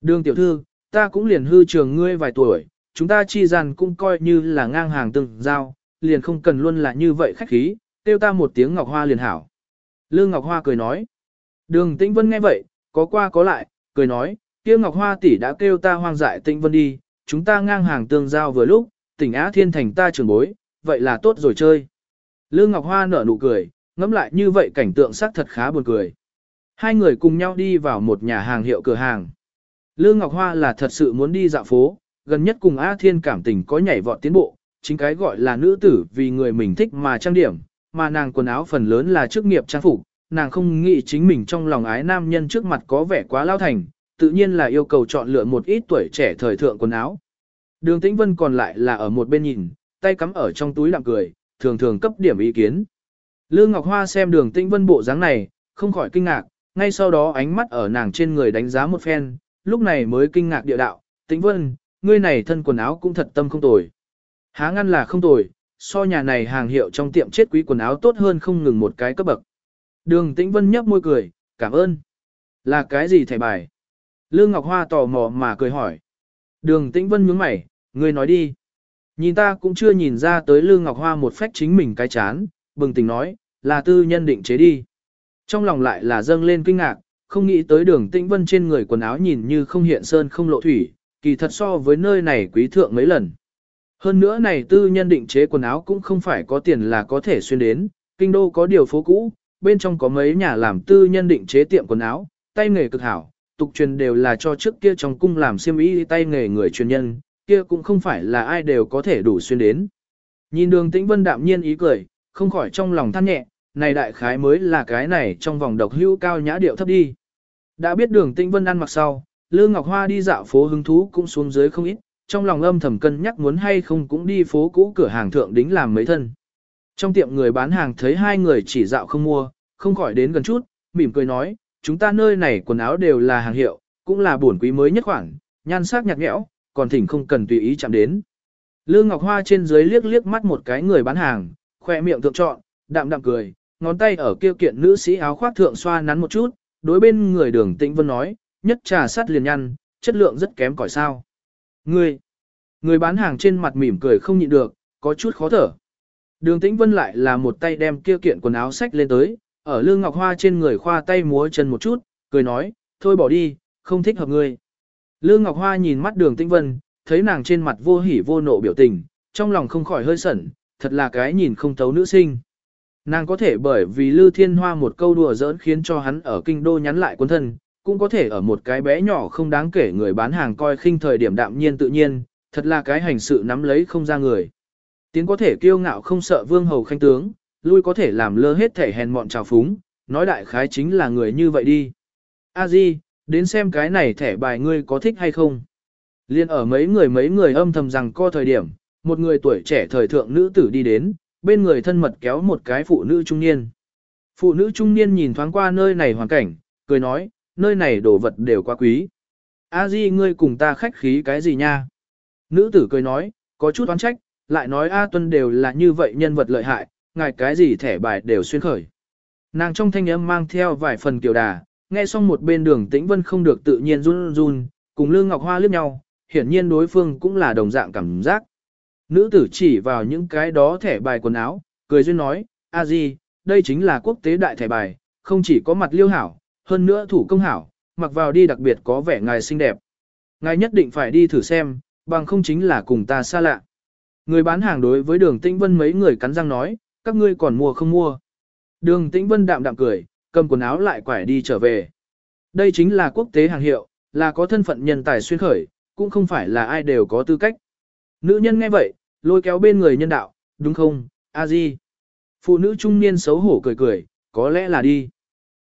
Đường tiểu thư, ta cũng liền hư trường ngươi vài tuổi, chúng ta chi rằng cũng coi như là ngang hàng từng giao, liền không cần luôn là như vậy khách khí, kêu ta một tiếng Ngọc Hoa liền hảo. Lương Ngọc Hoa cười nói. Đường Tĩnh Vân nghe vậy, có qua có lại, cười nói, kia Ngọc Hoa tỷ đã kêu ta hoang dại Tĩnh Vân đi, chúng ta ngang hàng tương giao vừa lúc, tỉnh Á Thiên thành ta trường bối, vậy là tốt rồi chơi. Lương Ngọc Hoa nở nụ cười, ngẫm lại như vậy cảnh tượng sắc thật khá buồn cười. Hai người cùng nhau đi vào một nhà hàng hiệu cửa hàng. Lương Ngọc Hoa là thật sự muốn đi dạo phố, gần nhất cùng A Thiên cảm tình có nhảy vọt tiến bộ, chính cái gọi là nữ tử vì người mình thích mà trang điểm, mà nàng quần áo phần lớn là chức nghiệp trang phục, nàng không nghĩ chính mình trong lòng ái nam nhân trước mặt có vẻ quá lao thành, tự nhiên là yêu cầu chọn lựa một ít tuổi trẻ thời thượng quần áo. Đường Tĩnh Vân còn lại là ở một bên nhìn, tay cắm ở trong túi lặng cười, thường thường cấp điểm ý kiến. Lương Ngọc Hoa xem đường tĩnh vân bộ dáng này, không khỏi kinh ngạc, ngay sau đó ánh mắt ở nàng trên người đánh giá một phen, lúc này mới kinh ngạc địa đạo, Tĩnh Vân, ngươi này thân quần áo cũng thật tâm không tồi. Há ngăn là không tồi, so nhà này hàng hiệu trong tiệm chết quý quần áo tốt hơn không ngừng một cái cấp bậc. Đường Tĩnh Vân nhấp môi cười, cảm ơn. Là cái gì thẻ bài? Lương Ngọc Hoa tò mò mà cười hỏi. Đường Tĩnh Vân nhướng mày, ngươi nói đi. Nhìn ta cũng chưa nhìn ra tới Lương Ngọc Hoa một phách chính mình cái chán, bừng tỉnh nói, là tư nhân định chế đi. Trong lòng lại là dâng lên kinh ngạc, không nghĩ tới đường Tĩnh Vân trên người quần áo nhìn như không hiện sơn không lộ thủy, kỳ thật so với nơi này quý thượng mấy lần. Hơn nữa này tư nhân định chế quần áo cũng không phải có tiền là có thể xuyên đến, kinh đô có điều phố cũ, bên trong có mấy nhà làm tư nhân định chế tiệm quần áo, tay nghề cực hảo, tục truyền đều là cho trước kia trong cung làm xiêm y tay nghề người truyền nhân, kia cũng không phải là ai đều có thể đủ xuyên đến. Nhìn đường tĩnh vân đạm nhiên ý cười, không khỏi trong lòng than nhẹ, này đại khái mới là cái này trong vòng độc hữu cao nhã điệu thấp đi. Đã biết đường tĩnh vân ăn mặc sau, Lương Ngọc Hoa đi dạo phố hứng thú cũng xuống dưới không ít, trong lòng âm thầm cân nhắc muốn hay không cũng đi phố cũ cửa hàng thượng đính làm mấy thân. Trong tiệm người bán hàng thấy hai người chỉ dạo không mua, không khỏi đến gần chút, mỉm cười nói, chúng ta nơi này quần áo đều là hàng hiệu, cũng là bổn quý mới nhất khoảng nhan sắc nhạt nhẽo, còn thỉnh không cần tùy ý chạm đến. Lương Ngọc Hoa trên dưới liếc liếc mắt một cái người bán hàng, khoe miệng thượng trọn, đạm đạm cười, ngón tay ở kia kiện nữ sĩ áo khoác thượng xoa nắn một chút, đối bên người đường tĩnh vân nói, nhất trà sắt liền nhăn, chất lượng rất kém cỏi sao. Người, người bán hàng trên mặt mỉm cười không nhịn được, có chút khó thở. Đường tĩnh vân lại là một tay đem kia kiện quần áo sách lên tới, ở lương ngọc hoa trên người khoa tay múa chân một chút, cười nói, thôi bỏ đi, không thích hợp ngươi. Lương Ngọc Hoa nhìn mắt đường tĩnh vân, thấy nàng trên mặt vô hỉ vô nộ biểu tình, trong lòng không khỏi hơi sẩn, thật là cái nhìn không thấu nữ sinh. Nàng có thể bởi vì Lư Thiên Hoa một câu đùa giỡn khiến cho hắn ở kinh đô nhắn lại quân thân, cũng có thể ở một cái bé nhỏ không đáng kể người bán hàng coi khinh thời điểm đạm nhiên tự nhiên, thật là cái hành sự nắm lấy không ra người. Tiến có thể kiêu ngạo không sợ vương hầu khanh tướng, lui có thể làm lơ hết thể hèn mọn trào phúng, nói đại khái chính là người như vậy đi. A Di, đến xem cái này thẻ bài ngươi có thích hay không. Liên ở mấy người mấy người âm thầm rằng co thời điểm, một người tuổi trẻ thời thượng nữ tử đi đến, bên người thân mật kéo một cái phụ nữ trung niên. Phụ nữ trung niên nhìn thoáng qua nơi này hoàn cảnh, cười nói, nơi này đồ vật đều quá quý. A Di ngươi cùng ta khách khí cái gì nha? Nữ tử cười nói, có chút oán trách, lại nói A Tuân đều là như vậy nhân vật lợi hại, ngài cái gì thẻ bài đều xuyên khởi. Nàng trong thanh âm mang theo vài phần kiều đà, nghe xong một bên đường tĩnh vân không được tự nhiên run run, cùng Lương Ngọc Hoa liếc nhau, hiển nhiên đối phương cũng là đồng dạng cảm giác. Nữ tử chỉ vào những cái đó thẻ bài quần áo, cười duyên nói, a di, đây chính là quốc tế đại thẻ bài, không chỉ có mặt liêu hảo, hơn nữa thủ công hảo, mặc vào đi đặc biệt có vẻ ngài xinh đẹp. Ngài nhất định phải đi thử xem, bằng không chính là cùng ta xa lạ. Người bán hàng đối với đường tĩnh vân mấy người cắn răng nói, các ngươi còn mua không mua. Đường tĩnh vân đạm đạm cười, cầm quần áo lại quải đi trở về. Đây chính là quốc tế hàng hiệu, là có thân phận nhân tài xuyên khởi, cũng không phải là ai đều có tư cách. Nữ nhân nghe vậy, lôi kéo bên người nhân đạo, đúng không, a di. Phụ nữ trung niên xấu hổ cười cười, có lẽ là đi.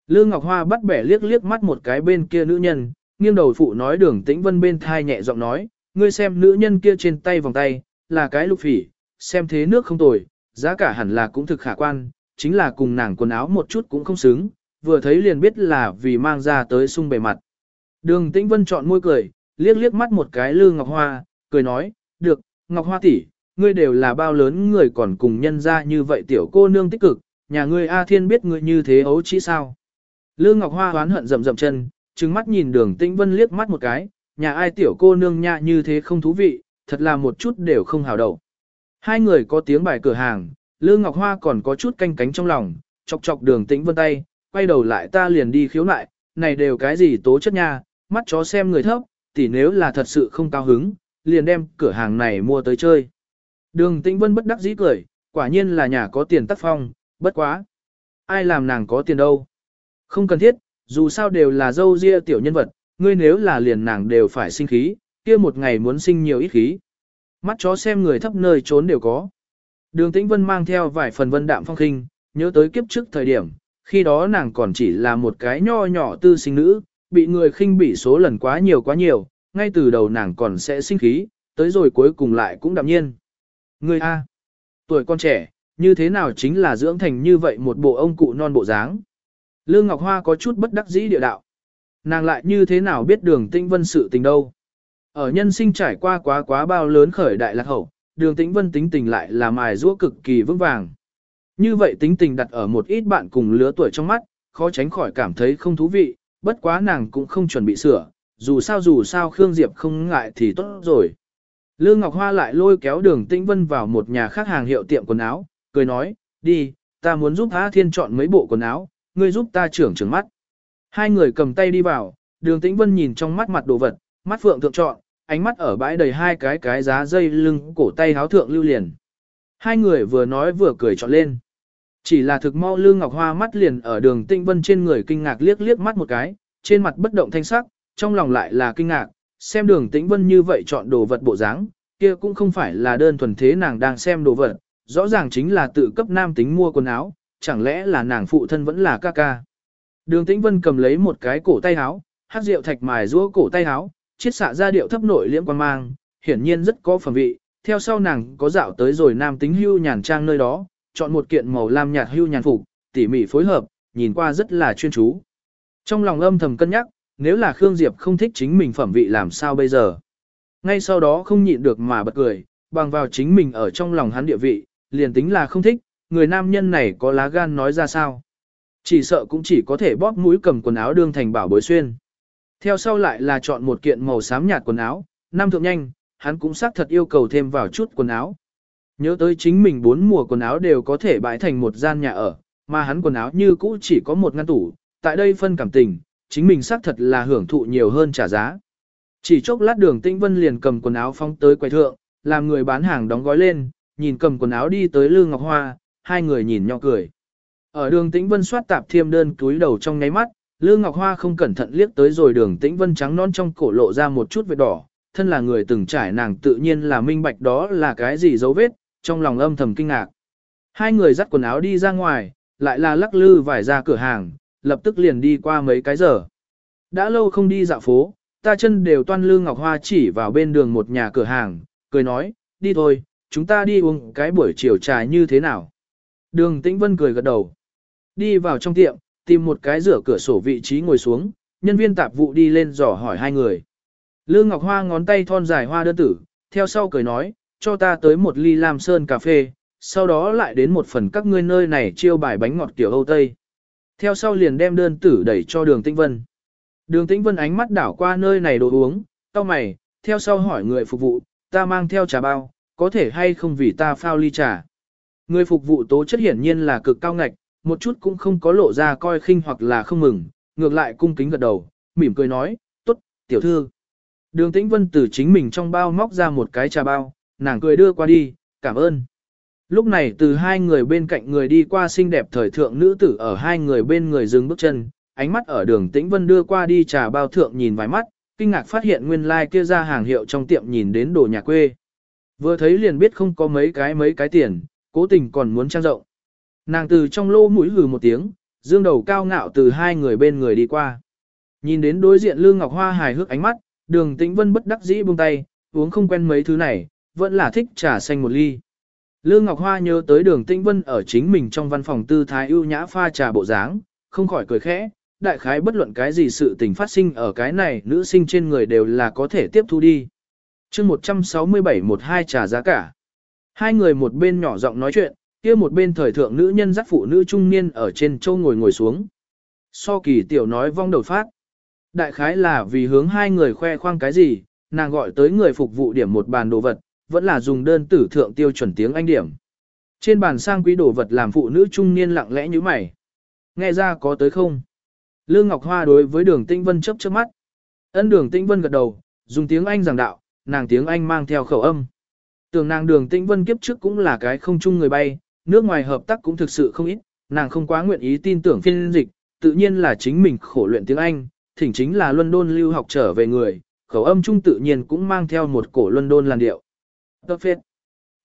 Lương Ngọc Hoa bắt bẻ liếc liếc mắt một cái bên kia nữ nhân, nghiêng đầu phụ nói đường tĩnh vân bên thai nhẹ giọng nói, ngươi xem nữ nhân kia trên tay vòng tay, là cái lục phỉ, xem thế nước không tồi, giá cả hẳn là cũng thực khả quan, chính là cùng nàng quần áo một chút cũng không xứng, vừa thấy liền biết là vì mang ra tới sung bề mặt. Đường Tĩnh Vân chọn môi cười, liếc liếc mắt một cái Lương Ngọc Hoa, cười nói, được, Ngọc Hoa tỷ, ngươi đều là bao lớn người còn cùng nhân ra như vậy tiểu cô nương tích cực, nhà ngươi A Thiên biết ngươi như thế ấu chỉ sao. Lương Ngọc Hoa hoán hận rậm rậm chân, trừng mắt nhìn đường Tĩnh Vân liếc mắt một cái, nhà ai tiểu cô nương nha như thế không thú vị, thật là một chút đều không hào đầu. Hai người có tiếng bài cửa hàng, Lương Ngọc Hoa còn có chút canh cánh trong lòng, chọc chọc đường Tĩnh Vân tay, quay đầu lại ta liền đi khiếu nại, này đều cái gì tố chất nha, mắt chó xem người thấp, tỉ nếu là thật sự không cao hứng, liền đem cửa hàng này mua tới chơi. Đường Tĩnh Vân bất đắc dĩ cười, quả nhiên là nhà có tiền tác phong, bất quá. Ai làm nàng có tiền đâu? Không cần thiết, dù sao đều là dâu ria tiểu nhân vật, ngươi nếu là liền nàng đều phải sinh khí, kia một ngày muốn sinh nhiều ít khí. Mắt chó xem người thấp nơi trốn đều có. Đường Tĩnh Vân mang theo vài phần vân đạm phong khinh, nhớ tới kiếp trước thời điểm, khi đó nàng còn chỉ là một cái nho nhỏ tư sinh nữ, bị người khinh bỉ số lần quá nhiều quá nhiều, ngay từ đầu nàng còn sẽ sinh khí, tới rồi cuối cùng lại cũng đạm nhiên. Người A. Tuổi con trẻ, như thế nào chính là dưỡng thành như vậy một bộ ông cụ non bộ dáng. Lương Ngọc Hoa có chút bất đắc dĩ địa đạo. Nàng lại như thế nào biết đường tinh vân sự tình đâu. Ở nhân sinh trải qua quá quá bao lớn khởi đại lạc hậu, đường tĩnh vân tính tình lại là mài rũa cực kỳ vững vàng. Như vậy tính tình đặt ở một ít bạn cùng lứa tuổi trong mắt, khó tránh khỏi cảm thấy không thú vị, bất quá nàng cũng không chuẩn bị sửa, dù sao dù sao Khương Diệp không ngại thì tốt rồi. Lương Ngọc Hoa lại lôi kéo đường Tĩnh Vân vào một nhà khác hàng hiệu tiệm quần áo, cười nói, đi, ta muốn giúp A Thiên chọn mấy bộ quần áo, ngươi giúp ta trưởng trưởng mắt. Hai người cầm tay đi vào, đường Tĩnh Vân nhìn trong mắt mặt đồ vật, mắt phượng thượng chọn, ánh mắt ở bãi đầy hai cái cái giá dây lưng cổ tay háo thượng lưu liền. Hai người vừa nói vừa cười chọn lên. Chỉ là thực mau Lương Ngọc Hoa mắt liền ở đường Tĩnh Vân trên người kinh ngạc liếc liếc mắt một cái, trên mặt bất động thanh sắc, trong lòng lại là kinh ngạc, xem đường Tĩnh Vân như vậy chọn đồ vật bộ dáng, kia cũng không phải là đơn thuần thế nàng đang xem đồ vật, rõ ràng chính là tự cấp nam tính mua quần áo, chẳng lẽ là nàng phụ thân vẫn là ca ca. Đường Tĩnh Vân cầm lấy một cái cổ tay áo, hát rượu thạch mài rũa cổ tay áo, chiết xạ ra điệu thấp nội liễm quan mang, hiển nhiên rất có phẩm vị, theo sau nàng có dạo tới rồi nam tính hưu nhàn trang nơi đó, chọn một kiện màu lam nhạt hưu nhàn phục, tỉ mỉ phối hợp, nhìn qua rất là chuyên chú. Trong lòng âm thầm cân nhắc, nếu là Khương Diệp không thích chính mình phẩm vị làm sao bây giờ. Ngay sau đó không nhịn được mà bật cười, bằng vào chính mình ở trong lòng hắn địa vị, liền tính là không thích, người nam nhân này có lá gan nói ra sao. Chỉ sợ cũng chỉ có thể bóp mũi cầm quần áo đương thành bảo bối xuyên. Theo sau lại là chọn một kiện màu xám nhạt quần áo, nam thượng nhanh, hắn cũng xác thật yêu cầu thêm vào chút quần áo. Nhớ tới chính mình bốn mùa quần áo đều có thể bãi thành một gian nhà ở, mà hắn quần áo như cũ chỉ có một ngăn tủ, tại đây phân cảm tình, chính mình xác thật là hưởng thụ nhiều hơn trả giá. Chỉ chốc lát đường tĩnh vân liền cầm quần áo phong tới quầy thượng, làm người bán hàng đóng gói lên, nhìn cầm quần áo đi tới Lương Ngọc Hoa, hai người nhìn nhau cười. Ở đường tĩnh vân soát tạp thiêm đơn túi đầu trong ngáy mắt, Lương Ngọc Hoa không cẩn thận liếc tới rồi đường tĩnh vân trắng non trong cổ lộ ra một chút vết đỏ, thân là người từng trải nàng tự nhiên là minh bạch đó là cái gì dấu vết, trong lòng âm thầm kinh ngạc. Hai người dắt quần áo đi ra ngoài, lại là lắc lư vải ra cửa hàng, lập tức liền đi qua mấy cái giờ. Đã lâu không đi dạo phố, ta chân đều toan lương ngọc hoa chỉ vào bên đường một nhà cửa hàng, cười nói, đi thôi, chúng ta đi uống cái buổi chiều trà như thế nào. Đường Tĩnh Vân cười gật đầu. Đi vào trong tiệm, tìm một cái rửa cửa sổ vị trí ngồi xuống, nhân viên tạp vụ đi lên dò hỏi hai người. Lương Ngọc Hoa ngón tay thon dài hoa đơn tử, theo sau cười nói, cho ta tới một ly lam sơn cà phê, sau đó lại đến một phần các ngươi nơi này chiêu bài bánh ngọt kiểu Âu Tây. Theo sau liền đem đơn tử đẩy cho đường Tĩnh Vân. Đường Tĩnh Vân ánh mắt đảo qua nơi này đồ uống, tao mày, theo sau hỏi người phục vụ, ta mang theo trà bao, có thể hay không vì ta phao ly trà. Người phục vụ tố chất hiển nhiên là cực cao ngạch, một chút cũng không có lộ ra coi khinh hoặc là không mừng, ngược lại cung kính gật đầu, mỉm cười nói, tốt, tiểu thư. Đường Tĩnh Vân từ chính mình trong bao móc ra một cái trà bao, nàng cười đưa qua đi, cảm ơn. Lúc này từ hai người bên cạnh người đi qua xinh đẹp thời thượng nữ tử ở hai người bên người dừng bước chân, ánh mắt ở đường tĩnh vân đưa qua đi trà bao thượng nhìn vài mắt, kinh ngạc phát hiện nguyên lai like kia ra hàng hiệu trong tiệm nhìn đến đồ nhà quê. Vừa thấy liền biết không có mấy cái mấy cái tiền, cố tình còn muốn trang rộng. Nàng từ trong lô mũi hừ một tiếng, dương đầu cao ngạo từ hai người bên người đi qua. Nhìn đến đối diện Lương Ngọc Hoa hài hước ánh mắt, đường tĩnh vân bất đắc dĩ buông tay, uống không quen mấy thứ này, vẫn là thích trà xanh một ly. Lương Ngọc Hoa nhớ tới đường tĩnh vân ở chính mình trong văn phòng tư thái ưu nhã pha trà bộ dáng, không khỏi cười khẽ, đại khái bất luận cái gì sự tình phát sinh ở cái này nữ sinh trên người đều là có thể tiếp thu đi. chương 167 một hai trà giá cả. Hai người một bên nhỏ giọng nói chuyện, kia một bên thời thượng nữ nhân dắt phụ nữ trung niên ở trên châu ngồi ngồi xuống. So kỳ tiểu nói vong đầu phát. Đại khái là vì hướng hai người khoe khoang cái gì, nàng gọi tới người phục vụ điểm một bàn đồ vật, vẫn là dùng đơn tử thượng tiêu chuẩn tiếng Anh điểm. Trên bàn sang quý đồ vật làm phụ nữ trung niên lặng lẽ như mày. Nghe ra có tới không? Lương Ngọc Hoa đối với đường Tĩnh Vân chấp chớp mắt. Ân đường Tĩnh Vân gật đầu, dùng tiếng Anh giảng đạo, nàng tiếng Anh mang theo khẩu âm. Tưởng nàng đường Tĩnh Vân kiếp trước cũng là cái không chung người bay, nước ngoài hợp tác cũng thực sự không ít, nàng không quá nguyện ý tin tưởng phiên dịch, tự nhiên là chính mình khổ luyện tiếng Anh, thỉnh chính là London lưu học trở về người, khẩu âm chung tự nhiên cũng mang theo một cổ London làn điệu. Perfect.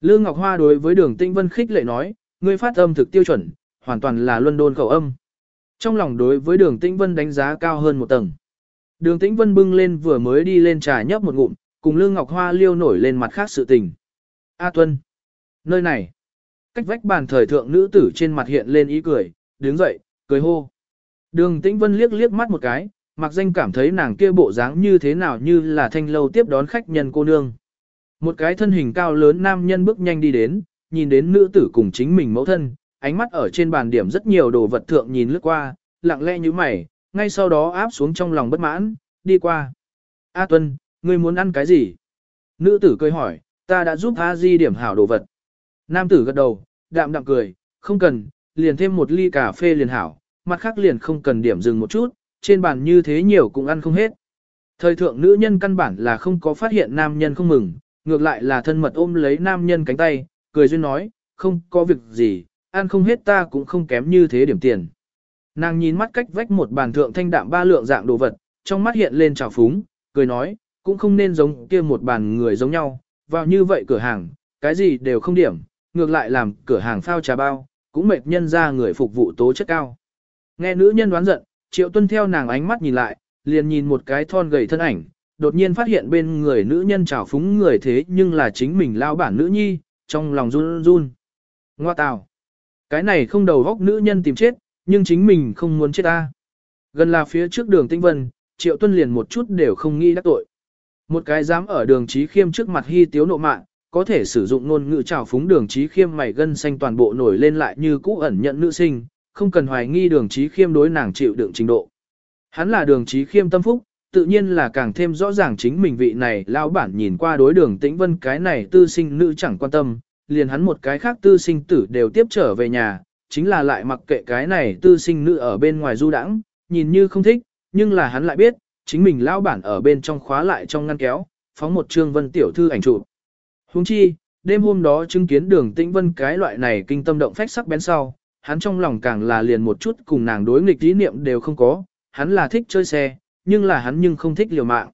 Lương Ngọc Hoa đối với đường tinh Vân khích lệ nói, ngươi phát âm thực tiêu chuẩn, hoàn toàn là luân đôn khẩu âm. Trong lòng đối với đường Tĩnh Vân đánh giá cao hơn một tầng. Đường Tĩnh Vân bưng lên vừa mới đi lên trà nhấp một ngụm, cùng Lương Ngọc Hoa liêu nổi lên mặt khác sự tình. A Tuân. Nơi này. Cách vách bàn thời thượng nữ tử trên mặt hiện lên ý cười, đứng dậy, cười hô. Đường Tĩnh Vân liếc liếc mắt một cái, mặc danh cảm thấy nàng kia bộ dáng như thế nào như là thanh lâu tiếp đón khách nhân cô nương. Một cái thân hình cao lớn nam nhân bước nhanh đi đến, nhìn đến nữ tử cùng chính mình mẫu thân, ánh mắt ở trên bàn điểm rất nhiều đồ vật thượng nhìn lướt qua, lặng lẽ như mày, ngay sau đó áp xuống trong lòng bất mãn, đi qua. A Tuân, ngươi muốn ăn cái gì? Nữ tử cười hỏi, ta đã giúp A Di điểm hảo đồ vật. Nam tử gật đầu, đạm đạm cười, không cần, liền thêm một ly cà phê liền hảo, mặt khác liền không cần điểm dừng một chút, trên bàn như thế nhiều cũng ăn không hết. Thời thượng nữ nhân căn bản là không có phát hiện nam nhân không mừng, ngược lại là thân mật ôm lấy nam nhân cánh tay, cười duyên nói, không có việc gì, ăn không hết ta cũng không kém như thế điểm tiền. Nàng nhìn mắt cách vách một bàn thượng thanh đạm ba lượng dạng đồ vật, trong mắt hiện lên trào phúng, cười nói, cũng không nên giống kia một bàn người giống nhau, vào như vậy cửa hàng, cái gì đều không điểm, ngược lại làm cửa hàng phao trà bao, cũng mệt nhân ra người phục vụ tố chất cao. Nghe nữ nhân đoán giận, triệu tuân theo nàng ánh mắt nhìn lại, liền nhìn một cái thon gầy thân ảnh, đột nhiên phát hiện bên người nữ nhân trào phúng người thế nhưng là chính mình lao bản nữ nhi, trong lòng run run. Ngoa tào. Cái này không đầu góc nữ nhân tìm chết, nhưng chính mình không muốn chết ta. Gần là phía trước đường tinh vân, triệu tuân liền một chút đều không nghĩ đắc tội. Một cái dám ở đường trí khiêm trước mặt hy tiếu nộ mạng, có thể sử dụng ngôn ngữ trào phúng đường trí khiêm mày gân xanh toàn bộ nổi lên lại như cũ ẩn nhận nữ sinh, không cần hoài nghi đường trí khiêm đối nàng chịu đựng trình độ. Hắn là đường trí khiêm tâm phúc, tự nhiên là càng thêm rõ ràng chính mình vị này lão bản nhìn qua đối đường tĩnh vân cái này tư sinh nữ chẳng quan tâm, liền hắn một cái khác tư sinh tử đều tiếp trở về nhà, chính là lại mặc kệ cái này tư sinh nữ ở bên ngoài du đãng, nhìn như không thích, nhưng là hắn lại biết, chính mình lão bản ở bên trong khóa lại trong ngăn kéo, phóng một trương vân tiểu thư ảnh chụp. Huống chi, đêm hôm đó chứng kiến đường tĩnh vân cái loại này kinh tâm động phách sắc bén sau, hắn trong lòng càng là liền một chút cùng nàng đối nghịch ý niệm đều không có, hắn là thích chơi xe, nhưng là hắn nhưng không thích liều mạng.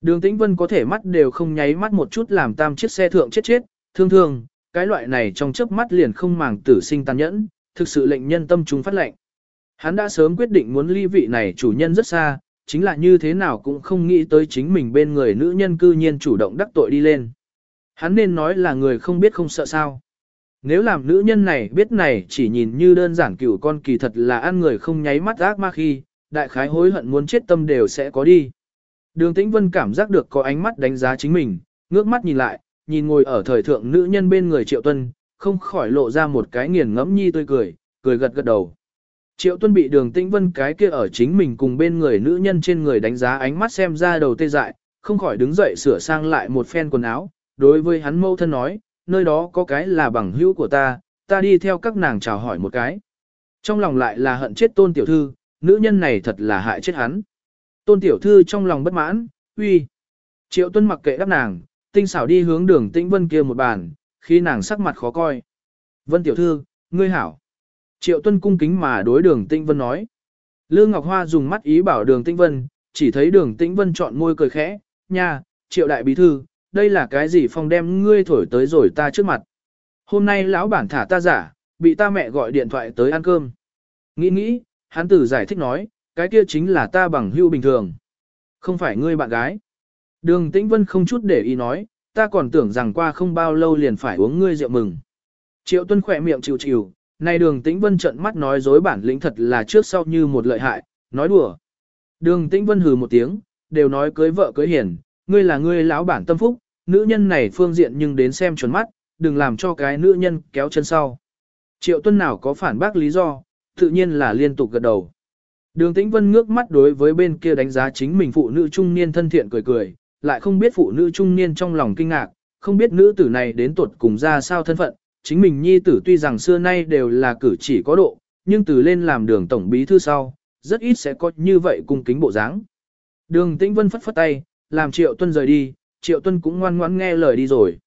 Đường tĩnh vân có thể mắt đều không nháy mắt một chút làm tam chiếc xe thượng chết chết, thương thương, cái loại này trong chớp mắt liền không màng tử sinh tàn nhẫn, thực sự lệnh nhân tâm chúng phát lệnh. Hắn đã sớm quyết định muốn ly vị này chủ nhân rất xa, chính là như thế nào cũng không nghĩ tới chính mình bên người nữ nhân cư nhiên chủ động đắc tội đi lên. Hắn nên nói là người không biết không sợ sao. Nếu làm nữ nhân này biết này chỉ nhìn như đơn giản cửu con kỳ thật là ăn người không nháy mắt ác ma khi, đại khái hối hận muốn chết tâm đều sẽ có đi. Đường Tĩnh Vân cảm giác được có ánh mắt đánh giá chính mình, ngước mắt nhìn lại, nhìn ngồi ở thời thượng nữ nhân bên người Triệu Tuân, không khỏi lộ ra một cái nghiền ngẫm nhi tươi cười, cười gật gật đầu. Triệu Tuân bị đường Tĩnh Vân cái kia ở chính mình cùng bên người nữ nhân trên người đánh giá ánh mắt xem ra đầu tê dại, không khỏi đứng dậy sửa sang lại một phen quần áo, đối với hắn mâu thân nói, nơi đó có cái là bằng hữu của ta, ta đi theo các nàng chào hỏi một cái. Trong lòng lại là hận chết tôn tiểu thư, nữ nhân này thật là hại chết hắn. Tôn tiểu thư trong lòng bất mãn, uy. Triệu tuân mặc kệ đáp nàng, tinh xảo đi hướng đường tĩnh vân kia một bàn, khi nàng sắc mặt khó coi. Vân tiểu thư, ngươi hảo. Triệu tuân cung kính mà đối đường tĩnh vân nói. Lương Ngọc Hoa dùng mắt ý bảo đường tĩnh vân, chỉ thấy đường tĩnh vân chọn môi cười khẽ, nha, triệu đại bí thư, đây là cái gì phong đem ngươi thổi tới rồi ta trước mặt. Hôm nay lão bản thả ta giả, bị ta mẹ gọi điện thoại tới ăn cơm. Nghĩ nghĩ, hắn tử giải thích nói, cái kia chính là ta bằng hưu bình thường. Không phải ngươi bạn gái. Đường Tĩnh Vân không chút để ý nói, ta còn tưởng rằng qua không bao lâu liền phải uống ngươi rượu mừng. Triệu Tuân khỏe miệng chịu chịu, này đường Tĩnh Vân trợn mắt nói dối bản lĩnh thật là trước sau như một lợi hại, nói đùa. Đường Tĩnh Vân hừ một tiếng, đều nói cưới vợ cưới hiền, ngươi là ngươi lão bản tâm phúc, nữ nhân này phương diện nhưng đến xem chuẩn mắt, đừng làm cho cái nữ nhân kéo chân sau. Triệu Tuân nào có phản bác lý do, tự nhiên là liên tục gật đầu. Đường Tĩnh Vân ngước mắt đối với bên kia đánh giá chính mình phụ nữ trung niên thân thiện cười cười, lại không biết phụ nữ trung niên trong lòng kinh ngạc, không biết nữ tử này đến tuột cùng ra sao thân phận, chính mình nhi tử tuy rằng xưa nay đều là cử chỉ có độ, nhưng từ lên làm đường tổng bí thư sau, rất ít sẽ có như vậy cung kính bộ dáng. Đường Tĩnh Vân phất phất tay, làm Triệu Tuân rời đi, Triệu Tuân cũng ngoan ngoãn nghe lời đi rồi.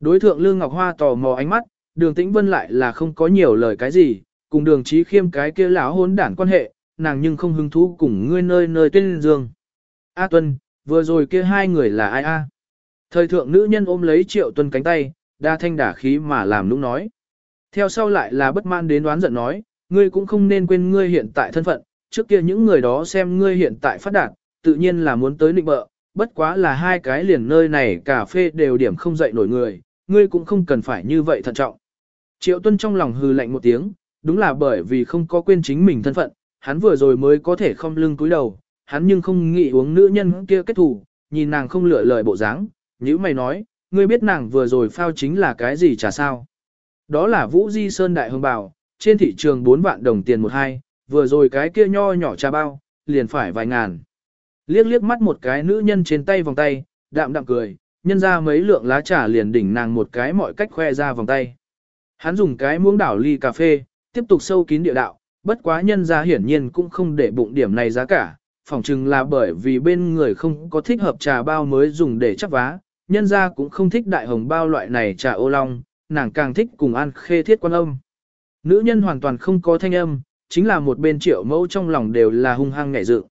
Đối thượng Lương Ngọc Hoa tò mò ánh mắt, đường Tĩnh Vân lại là không có nhiều lời cái gì, cùng đường trí khiêm cái kia lão hôn đản quan hệ, nàng nhưng không hứng thú cùng ngươi nơi nơi tuyên dương. A Tuân, vừa rồi kia hai người là ai a? Thời thượng nữ nhân ôm lấy Triệu Tuân cánh tay, đa thanh đả khí mà làm lúc nói. Theo sau lại là bất man đến đoán giận nói, ngươi cũng không nên quên ngươi hiện tại thân phận, trước kia những người đó xem ngươi hiện tại phát đạt, tự nhiên là muốn tới định bợ, bất quá là hai cái liền nơi này cà phê đều điểm không dậy nổi người, ngươi cũng không cần phải như vậy thận trọng. Triệu Tuân trong lòng hừ lạnh một tiếng, đúng là bởi vì không có quên chính mình thân phận, hắn vừa rồi mới có thể không lưng cúi đầu, hắn nhưng không nghĩ uống nữ nhân kia kết thủ, nhìn nàng không lựa lời bộ dáng, nhữ mày nói, ngươi biết nàng vừa rồi phao chính là cái gì chả sao. Đó là Vũ Di Sơn Đại Hương Bảo, trên thị trường 4 vạn đồng tiền một hai, vừa rồi cái kia nho nhỏ trà bao, liền phải vài ngàn. Liếc liếc mắt một cái nữ nhân trên tay vòng tay, đạm đạm cười, nhân ra mấy lượng lá trà liền đỉnh nàng một cái mọi cách khoe ra vòng tay. Hắn dùng cái muỗng đảo ly cà phê, tiếp tục sâu kín địa đạo, bất quá nhân gia hiển nhiên cũng không để bụng điểm này giá cả, phỏng chừng là bởi vì bên người không có thích hợp trà bao mới dùng để chắp vá, nhân gia cũng không thích đại hồng bao loại này trà ô long, nàng càng thích cùng ăn khê thiết quan âm. Nữ nhân hoàn toàn không có thanh âm, chính là một bên triệu mẫu trong lòng đều là hung hăng ngại dự.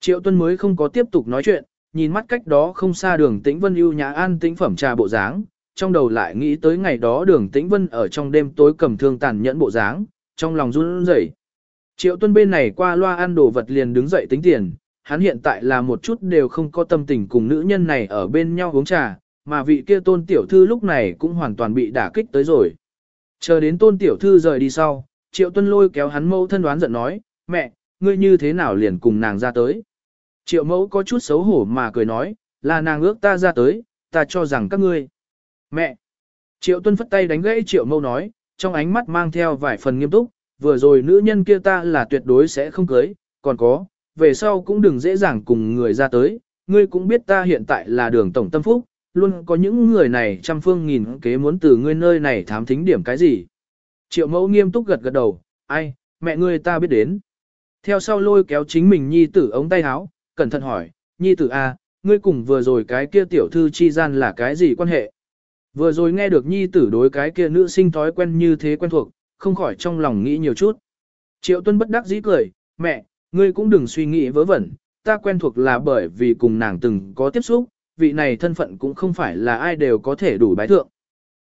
Triệu tuân mới không có tiếp tục nói chuyện, nhìn mắt cách đó không xa đường tĩnh vân ưu nhã an tĩnh phẩm trà bộ dáng, trong đầu lại nghĩ tới ngày đó đường tĩnh vân ở trong đêm tối cầm thương tàn nhẫn bộ dáng, trong lòng run rẩy. Triệu tuân bên này qua loa ăn đồ vật liền đứng dậy tính tiền, hắn hiện tại là một chút đều không có tâm tình cùng nữ nhân này ở bên nhau uống trà, mà vị kia tôn tiểu thư lúc này cũng hoàn toàn bị đả kích tới rồi. Chờ đến tôn tiểu thư rời đi sau, triệu tuân lôi kéo hắn mẫu thân đoán giận nói, mẹ, ngươi như thế nào liền cùng nàng ra tới. Triệu mẫu có chút xấu hổ mà cười nói, là nàng ước ta ra tới, ta cho rằng các ngươi. Mẹ! Triệu tuân phất tay đánh gãy triệu mâu nói, trong ánh mắt mang theo vài phần nghiêm túc, vừa rồi nữ nhân kia ta là tuyệt đối sẽ không cưới, còn có, về sau cũng đừng dễ dàng cùng người ra tới, ngươi cũng biết ta hiện tại là đường tổng tâm phúc, luôn có những người này trăm phương nghìn kế muốn từ ngươi nơi này thám thính điểm cái gì. Triệu mẫu nghiêm túc gật gật đầu, ai, mẹ ngươi ta biết đến. Theo sau lôi kéo chính mình nhi tử ống tay áo, cẩn thận hỏi, nhi tử A, ngươi cùng vừa rồi cái kia tiểu thư chi gian là cái gì quan hệ? Vừa rồi nghe được nhi tử đối cái kia nữ sinh thói quen như thế quen thuộc, không khỏi trong lòng nghĩ nhiều chút. Triệu tuân bất đắc dĩ cười, mẹ, ngươi cũng đừng suy nghĩ vớ vẩn, ta quen thuộc là bởi vì cùng nàng từng có tiếp xúc, vị này thân phận cũng không phải là ai đều có thể đủ bái thượng.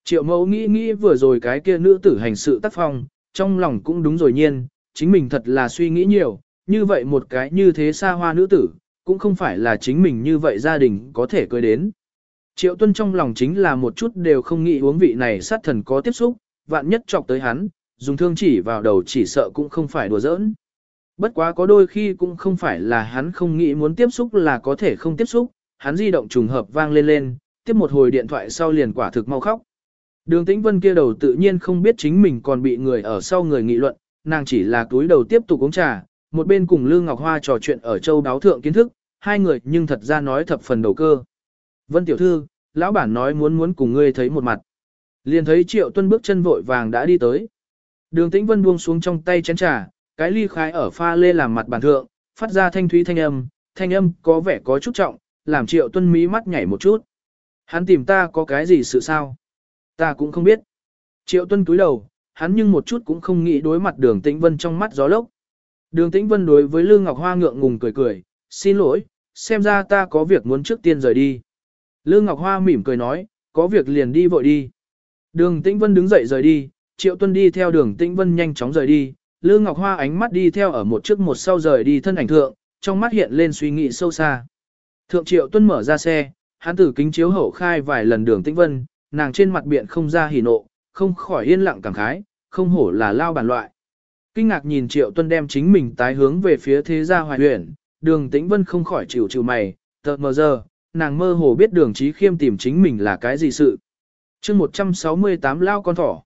Triệu mẫu nghĩ nghĩ vừa rồi cái kia nữ tử hành sự tác phong, trong lòng cũng đúng rồi nhiên, chính mình thật là suy nghĩ nhiều, như vậy một cái như thế xa hoa nữ tử, cũng không phải là chính mình như vậy gia đình có thể cưới đến. Triệu tuân trong lòng chính là một chút đều không nghĩ uống vị này sát thần có tiếp xúc, vạn nhất chọc tới hắn, dùng thương chỉ vào đầu chỉ sợ cũng không phải đùa giỡn. Bất quá có đôi khi cũng không phải là hắn không nghĩ muốn tiếp xúc là có thể không tiếp xúc, hắn di động trùng hợp vang lên lên, tiếp một hồi điện thoại sau liền quả thực mau khóc. Đường tĩnh vân kia đầu tự nhiên không biết chính mình còn bị người ở sau người nghị luận, nàng chỉ là túi đầu tiếp tục uống trà, một bên cùng Lương Ngọc Hoa trò chuyện ở châu đáo thượng kiến thức, hai người nhưng thật ra nói thập phần đầu cơ. Vân tiểu thư, lão bản nói muốn muốn cùng ngươi thấy một mặt. Liền thấy Triệu Tuân bước chân vội vàng đã đi tới. Đường Tĩnh Vân buông xuống trong tay chén trà, cái ly khai ở pha lê làm mặt bàn thượng, phát ra thanh thúy thanh âm, thanh âm có vẻ có chút trọng, làm Triệu Tuân mí mắt nhảy một chút. Hắn tìm ta có cái gì sự sao? Ta cũng không biết. Triệu Tuân cúi đầu, hắn nhưng một chút cũng không nghĩ đối mặt Đường Tĩnh Vân trong mắt gió lốc. Đường Tĩnh Vân đối với Lương Ngọc Hoa ngượng ngùng cười cười, xin lỗi, xem ra ta có việc muốn trước tiên rời đi. Lương Ngọc Hoa mỉm cười nói, có việc liền đi vội đi. Đường Tĩnh Vân đứng dậy rời đi, Triệu Tuân đi theo đường Tĩnh Vân nhanh chóng rời đi, Lương Ngọc Hoa ánh mắt đi theo ở một trước một sau rời đi thân ảnh thượng, trong mắt hiện lên suy nghĩ sâu xa. Thượng Triệu Tuân mở ra xe, hắn tử kính chiếu hậu khai vài lần đường Tĩnh Vân, nàng trên mặt biện không ra hỉ nộ, không khỏi yên lặng cảm khái, không hổ là lao bản loại. Kinh ngạc nhìn Triệu Tuân đem chính mình tái hướng về phía thế gia hoài Huyền, đường Tĩnh Vân không khỏi chịu chịu mày, tợt mờ giờ, nàng mơ hồ biết đường trí khiêm tìm chính mình là cái gì sự. chương 168 lao con thỏ.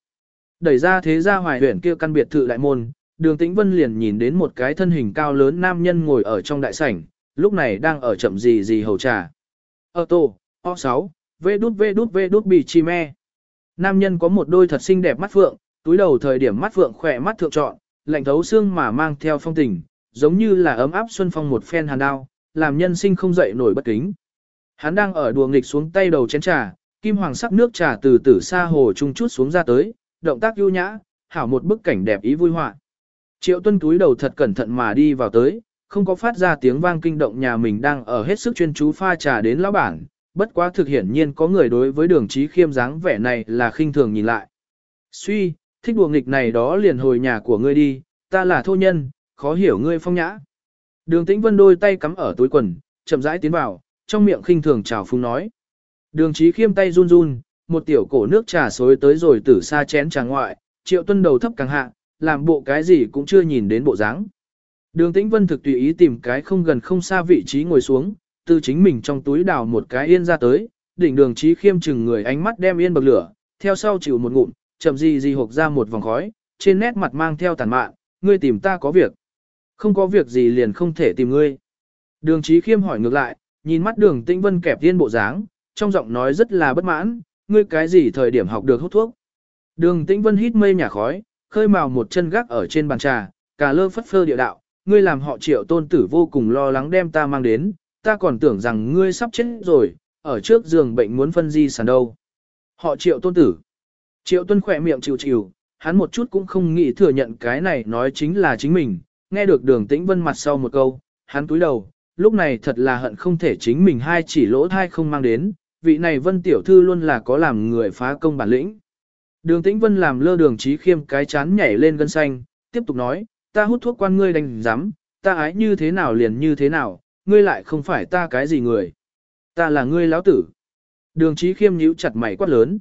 Đẩy ra thế gia hoài huyển kia căn biệt thự đại môn, đường tĩnh vân liền nhìn đến một cái thân hình cao lớn nam nhân ngồi ở trong đại sảnh, lúc này đang ở chậm gì gì hầu trà. Ở tổ, O6, vê đút vê đút vê đút bì chi me. Nam nhân có một đôi thật xinh đẹp mắt phượng, túi đầu thời điểm mắt phượng khỏe mắt thượng trọn, lạnh thấu xương mà mang theo phong tình, giống như là ấm áp xuân phong một phen hàn đao, làm nhân sinh không dậy nổi bất kính. Hắn đang ở đùa nghịch xuống tay đầu chén trà, kim hoàng sắc nước trà từ từ xa hồ trung chút xuống ra tới, động tác ưu nhã, hảo một bức cảnh đẹp ý vui họa. Triệu tuân túi đầu thật cẩn thận mà đi vào tới, không có phát ra tiếng vang kinh động nhà mình đang ở hết sức chuyên chú pha trà đến lão bản, bất quá thực hiển nhiên có người đối với đường trí khiêm dáng vẻ này là khinh thường nhìn lại. Suy, thích đùa nghịch này đó liền hồi nhà của ngươi đi, ta là thô nhân, khó hiểu ngươi phong nhã. Đường tĩnh vân đôi tay cắm ở túi quần, chậm rãi tiến vào, trong miệng khinh thường chào phúng nói. Đường trí khiêm tay run run, một tiểu cổ nước trà xối tới rồi tử xa chén trà ngoại, triệu tuân đầu thấp càng hạ, làm bộ cái gì cũng chưa nhìn đến bộ dáng. Đường Tĩnh Vân thực tùy ý tìm cái không gần không xa vị trí ngồi xuống, từ chính mình trong túi đào một cái yên ra tới, đỉnh đường trí khiêm chừng người ánh mắt đem yên bậc lửa, theo sau chịu một ngụm, chậm gì gì hộp ra một vòng khói, trên nét mặt mang theo tàn mạn, ngươi tìm ta có việc. Không có việc gì liền không thể tìm ngươi. Đường trí khiêm hỏi ngược lại, nhìn mắt đường tĩnh vân kẹp tiên bộ dáng, trong giọng nói rất là bất mãn, ngươi cái gì thời điểm học được hút thuốc. Đường tĩnh vân hít mây nhà khói, khơi màu một chân gác ở trên bàn trà, cả lơ phất phơ địa đạo, ngươi làm họ triệu tôn tử vô cùng lo lắng đem ta mang đến, ta còn tưởng rằng ngươi sắp chết rồi, ở trước giường bệnh muốn phân di sản đâu. Họ triệu tôn tử. Triệu tuân khỏe miệng chịu chịu, hắn một chút cũng không nghĩ thừa nhận cái này nói chính là chính mình, nghe được đường tĩnh vân mặt sau một câu, hắn túi đầu, lúc này thật là hận không thể chính mình hai chỉ lỗ thai không mang đến, vị này vân tiểu thư luôn là có làm người phá công bản lĩnh. Đường tĩnh vân làm lơ đường trí khiêm cái chán nhảy lên gân xanh, tiếp tục nói, ta hút thuốc quan ngươi đánh giám, ta ái như thế nào liền như thế nào, ngươi lại không phải ta cái gì người. Ta là ngươi lão tử. Đường trí khiêm nhíu chặt mày quát lớn.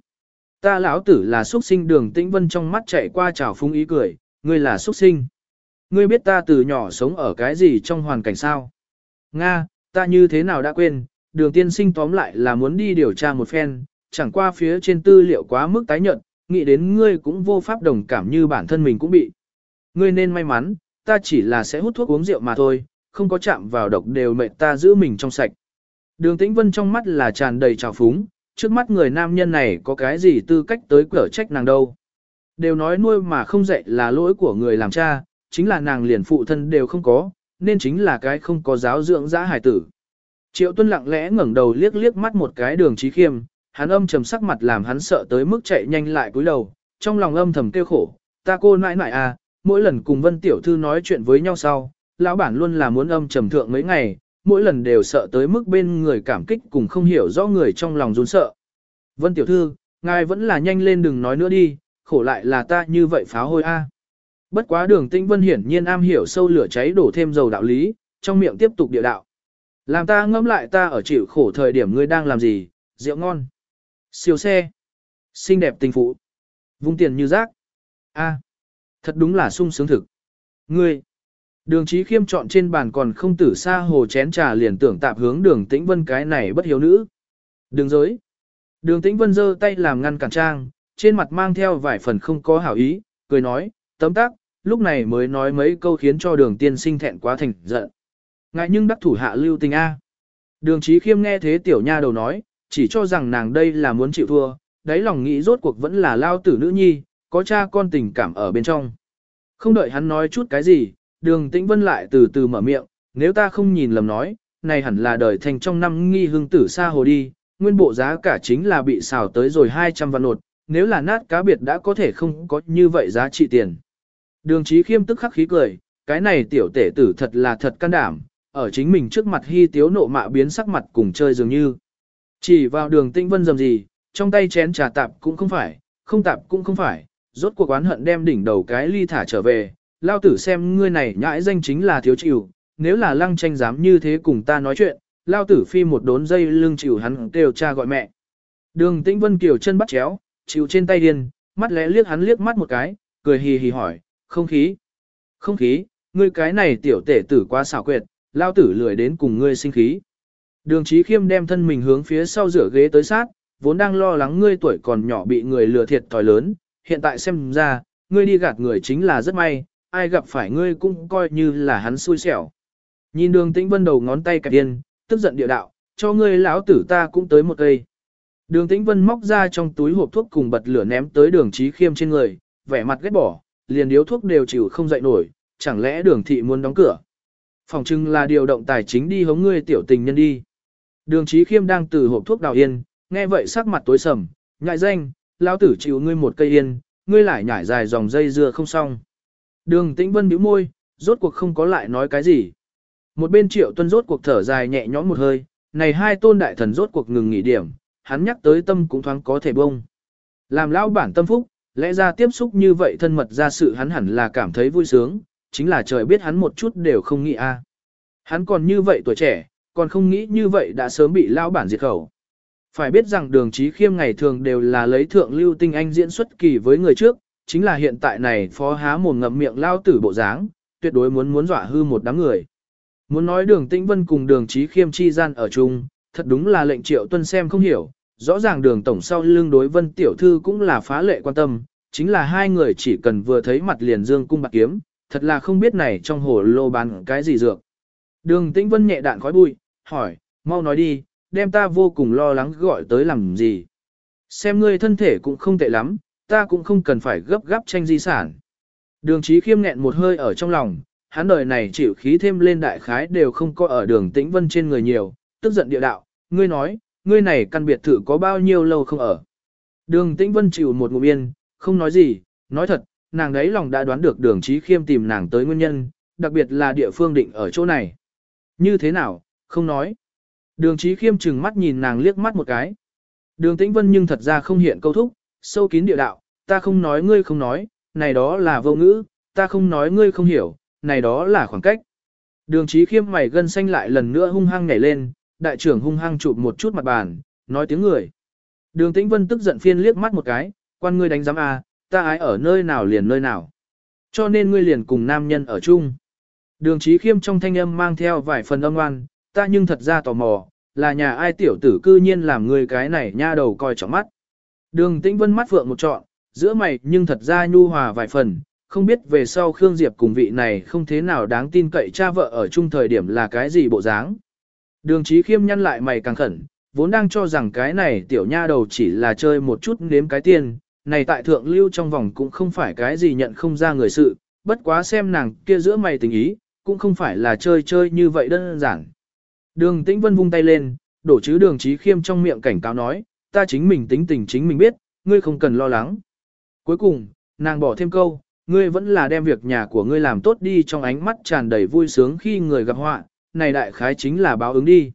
Ta lão tử là xuất sinh đường tĩnh vân trong mắt chạy qua trào phúng ý cười, ngươi là xuất sinh. Ngươi biết ta từ nhỏ sống ở cái gì trong hoàn cảnh sao? Nga, ta như thế nào đã quên, đường tiên sinh tóm lại là muốn đi điều tra một phen, chẳng qua phía trên tư liệu quá mức tái nhận, nghĩ đến ngươi cũng vô pháp đồng cảm như bản thân mình cũng bị. Ngươi nên may mắn, ta chỉ là sẽ hút thuốc uống rượu mà thôi, không có chạm vào độc đều mệt ta giữ mình trong sạch. Đường tĩnh vân trong mắt là tràn đầy trào phúng, trước mắt người nam nhân này có cái gì tư cách tới cửa trách nàng đâu. Đều nói nuôi mà không dạy là lỗi của người làm cha, chính là nàng liền phụ thân đều không có, nên chính là cái không có giáo dưỡng giã hải tử. Triệu tuân lặng lẽ ngẩng đầu liếc liếc mắt một cái đường trí khiêm, hắn âm trầm sắc mặt làm hắn sợ tới mức chạy nhanh lại cúi đầu, trong lòng âm thầm kêu khổ, ta cô nãi nãi à, mỗi lần cùng vân tiểu thư nói chuyện với nhau sau, lão bản luôn là muốn âm trầm thượng mấy ngày, mỗi lần đều sợ tới mức bên người cảm kích cùng không hiểu rõ người trong lòng run sợ. Vân tiểu thư, ngài vẫn là nhanh lên đừng nói nữa đi, khổ lại là ta như vậy phá hôi a. Bất quá đường tinh vân hiển nhiên am hiểu sâu lửa cháy đổ thêm dầu đạo lý, trong miệng tiếp tục địa đạo. Làm ta ngẫm lại ta ở chịu khổ thời điểm ngươi đang làm gì, rượu ngon, siêu xe, xinh đẹp tình phụ, vung tiền như rác. a thật đúng là sung sướng thực. Ngươi, đường trí khiêm chọn trên bàn còn không tử xa hồ chén trà liền tưởng tạp hướng đường tĩnh vân cái này bất hiếu nữ. Đường dối. Đường tĩnh vân giơ tay làm ngăn cản trang, trên mặt mang theo vài phần không có hảo ý, cười nói, tấm tắc, lúc này mới nói mấy câu khiến cho đường tiên sinh thẹn quá thành giận. Ngại nhưng đắc thủ hạ lưu tình A. Đường trí khiêm nghe thế tiểu nha đầu nói, chỉ cho rằng nàng đây là muốn chịu thua, đáy lòng nghĩ rốt cuộc vẫn là lao tử nữ nhi, có cha con tình cảm ở bên trong. Không đợi hắn nói chút cái gì, đường tĩnh vân lại từ từ mở miệng, nếu ta không nhìn lầm nói, này hẳn là đời thành trong năm nghi hương tử xa hồ đi, nguyên bộ giá cả chính là bị xào tới rồi 200 vạn nột, nếu là nát cá biệt đã có thể không có như vậy giá trị tiền. Đường trí khiêm tức khắc khí cười, cái này tiểu tể tử thật là thật can đảm, ở chính mình trước mặt hy tiếu nộ mạ biến sắc mặt cùng chơi dường như. Chỉ vào đường tĩnh vân dầm gì, trong tay chén trà tạp cũng không phải, không tạp cũng không phải, rốt cuộc oán hận đem đỉnh đầu cái ly thả trở về, lao tử xem ngươi này nhãi danh chính là thiếu chịu, nếu là lăng tranh dám như thế cùng ta nói chuyện, lao tử phi một đốn dây lưng chịu hắn kêu cha gọi mẹ. Đường tĩnh vân kiều chân bắt chéo, chịu trên tay điên, mắt lẽ liếc hắn liếc mắt một cái, cười hì hì hỏi, không khí. Không khí, ngươi cái này tiểu tể tử quá xảo quyệt, lao tử lười đến cùng ngươi sinh khí. Đường trí khiêm đem thân mình hướng phía sau rửa ghế tới sát, vốn đang lo lắng ngươi tuổi còn nhỏ bị người lừa thiệt thòi lớn, hiện tại xem ra, ngươi đi gạt người chính là rất may, ai gặp phải ngươi cũng coi như là hắn xui xẻo. Nhìn đường tĩnh vân đầu ngón tay kẹp điên, tức giận địa đạo, cho ngươi lão tử ta cũng tới một cây. Đường tĩnh vân móc ra trong túi hộp thuốc cùng bật lửa ném tới đường trí khiêm trên người, vẻ mặt ghét bỏ, liền điếu thuốc đều chịu không dậy nổi, chẳng lẽ đường thị muốn đóng cửa. Phòng trưng là điều động tài chính đi hống ngươi tiểu tình nhân đi. Đường trí khiêm đang từ hộp thuốc đào yên, nghe vậy sắc mặt tối sầm, nhại danh, lão tử chịu ngươi một cây yên, ngươi lại nhảy dài dòng dây dưa không xong. Đường tĩnh vân bĩu môi, rốt cuộc không có lại nói cái gì. Một bên triệu tuân rốt cuộc thở dài nhẹ nhõm một hơi, này hai tôn đại thần rốt cuộc ngừng nghỉ điểm, hắn nhắc tới tâm cũng thoáng có thể bông. Làm lão bản tâm phúc, lẽ ra tiếp xúc như vậy thân mật ra sự hắn hẳn là cảm thấy vui sướng, chính là trời biết hắn một chút đều không nghĩ a. Hắn còn như vậy tuổi trẻ, còn không nghĩ như vậy đã sớm bị lão bản diệt khẩu. Phải biết rằng đường trí khiêm ngày thường đều là lấy thượng lưu tinh anh diễn xuất kỳ với người trước, chính là hiện tại này phó há mồm ngậm miệng lao tử bộ dáng, tuyệt đối muốn muốn dọa hư một đám người. Muốn nói đường tĩnh vân cùng đường trí khiêm chi gian ở chung, thật đúng là lệnh triệu tuân xem không hiểu, rõ ràng đường tổng sau lưng đối vân tiểu thư cũng là phá lệ quan tâm, chính là hai người chỉ cần vừa thấy mặt liền dương cung bạc kiếm, thật là không biết này trong hồ lô bán cái gì dược. Đường tĩnh vân nhẹ đạn khói bụi, hỏi, mau nói đi, đem ta vô cùng lo lắng gọi tới làm gì. Xem ngươi thân thể cũng không tệ lắm, ta cũng không cần phải gấp gáp tranh di sản. Đường trí khiêm nghẹn một hơi ở trong lòng, hắn đời này chịu khí thêm lên đại khái đều không có ở đường tĩnh vân trên người nhiều, tức giận địa đạo, ngươi nói, ngươi này căn biệt thự có bao nhiêu lâu không ở. Đường tĩnh vân chịu một ngụm yên, không nói gì, nói thật, nàng đấy lòng đã đoán được đường trí khiêm tìm nàng tới nguyên nhân, đặc biệt là địa phương định ở chỗ này. Như thế nào, không nói. Đường trí khiêm chừng mắt nhìn nàng liếc mắt một cái. Đường tĩnh vân nhưng thật ra không hiện câu thúc, sâu kín địa đạo, ta không nói ngươi không nói, này đó là vô ngữ, ta không nói ngươi không hiểu, này đó là khoảng cách. Đường trí khiêm mày gân xanh lại lần nữa hung hăng nhảy lên, đại trưởng hung hăng chụp một chút mặt bàn, nói tiếng người. Đường tĩnh vân tức giận phiên liếc mắt một cái, quan ngươi đánh giám à, ta ái ở nơi nào liền nơi nào. Cho nên ngươi liền cùng nam nhân ở chung. Đường Chí khiêm trong thanh âm mang theo vài phần âm ngoan, ta nhưng thật ra tò mò, là nhà ai tiểu tử cư nhiên làm ngươi cái này nha đầu coi trọng mắt. Đường tĩnh vân mắt vượng một trọn, giữa mày nhưng thật ra nhu hòa vài phần, không biết về sau Khương Diệp cùng vị này không thế nào đáng tin cậy cha vợ ở chung thời điểm là cái gì bộ dáng. Đường trí khiêm nhăn lại mày càng khẩn, vốn đang cho rằng cái này tiểu nha đầu chỉ là chơi một chút nếm cái tiền, này tại thượng lưu trong vòng cũng không phải cái gì nhận không ra người sự, bất quá xem nàng kia giữa mày tình ý, cũng không phải là chơi chơi như vậy đơn giản. Đường tĩnh vân vung tay lên, đổ chứ đường trí khiêm trong miệng cảnh cáo nói, ta chính mình tính tình chính mình biết, ngươi không cần lo lắng. Cuối cùng, nàng bỏ thêm câu, ngươi vẫn là đem việc nhà của ngươi làm tốt đi trong ánh mắt tràn đầy vui sướng khi người gặp họa, này đại khái chính là báo ứng đi.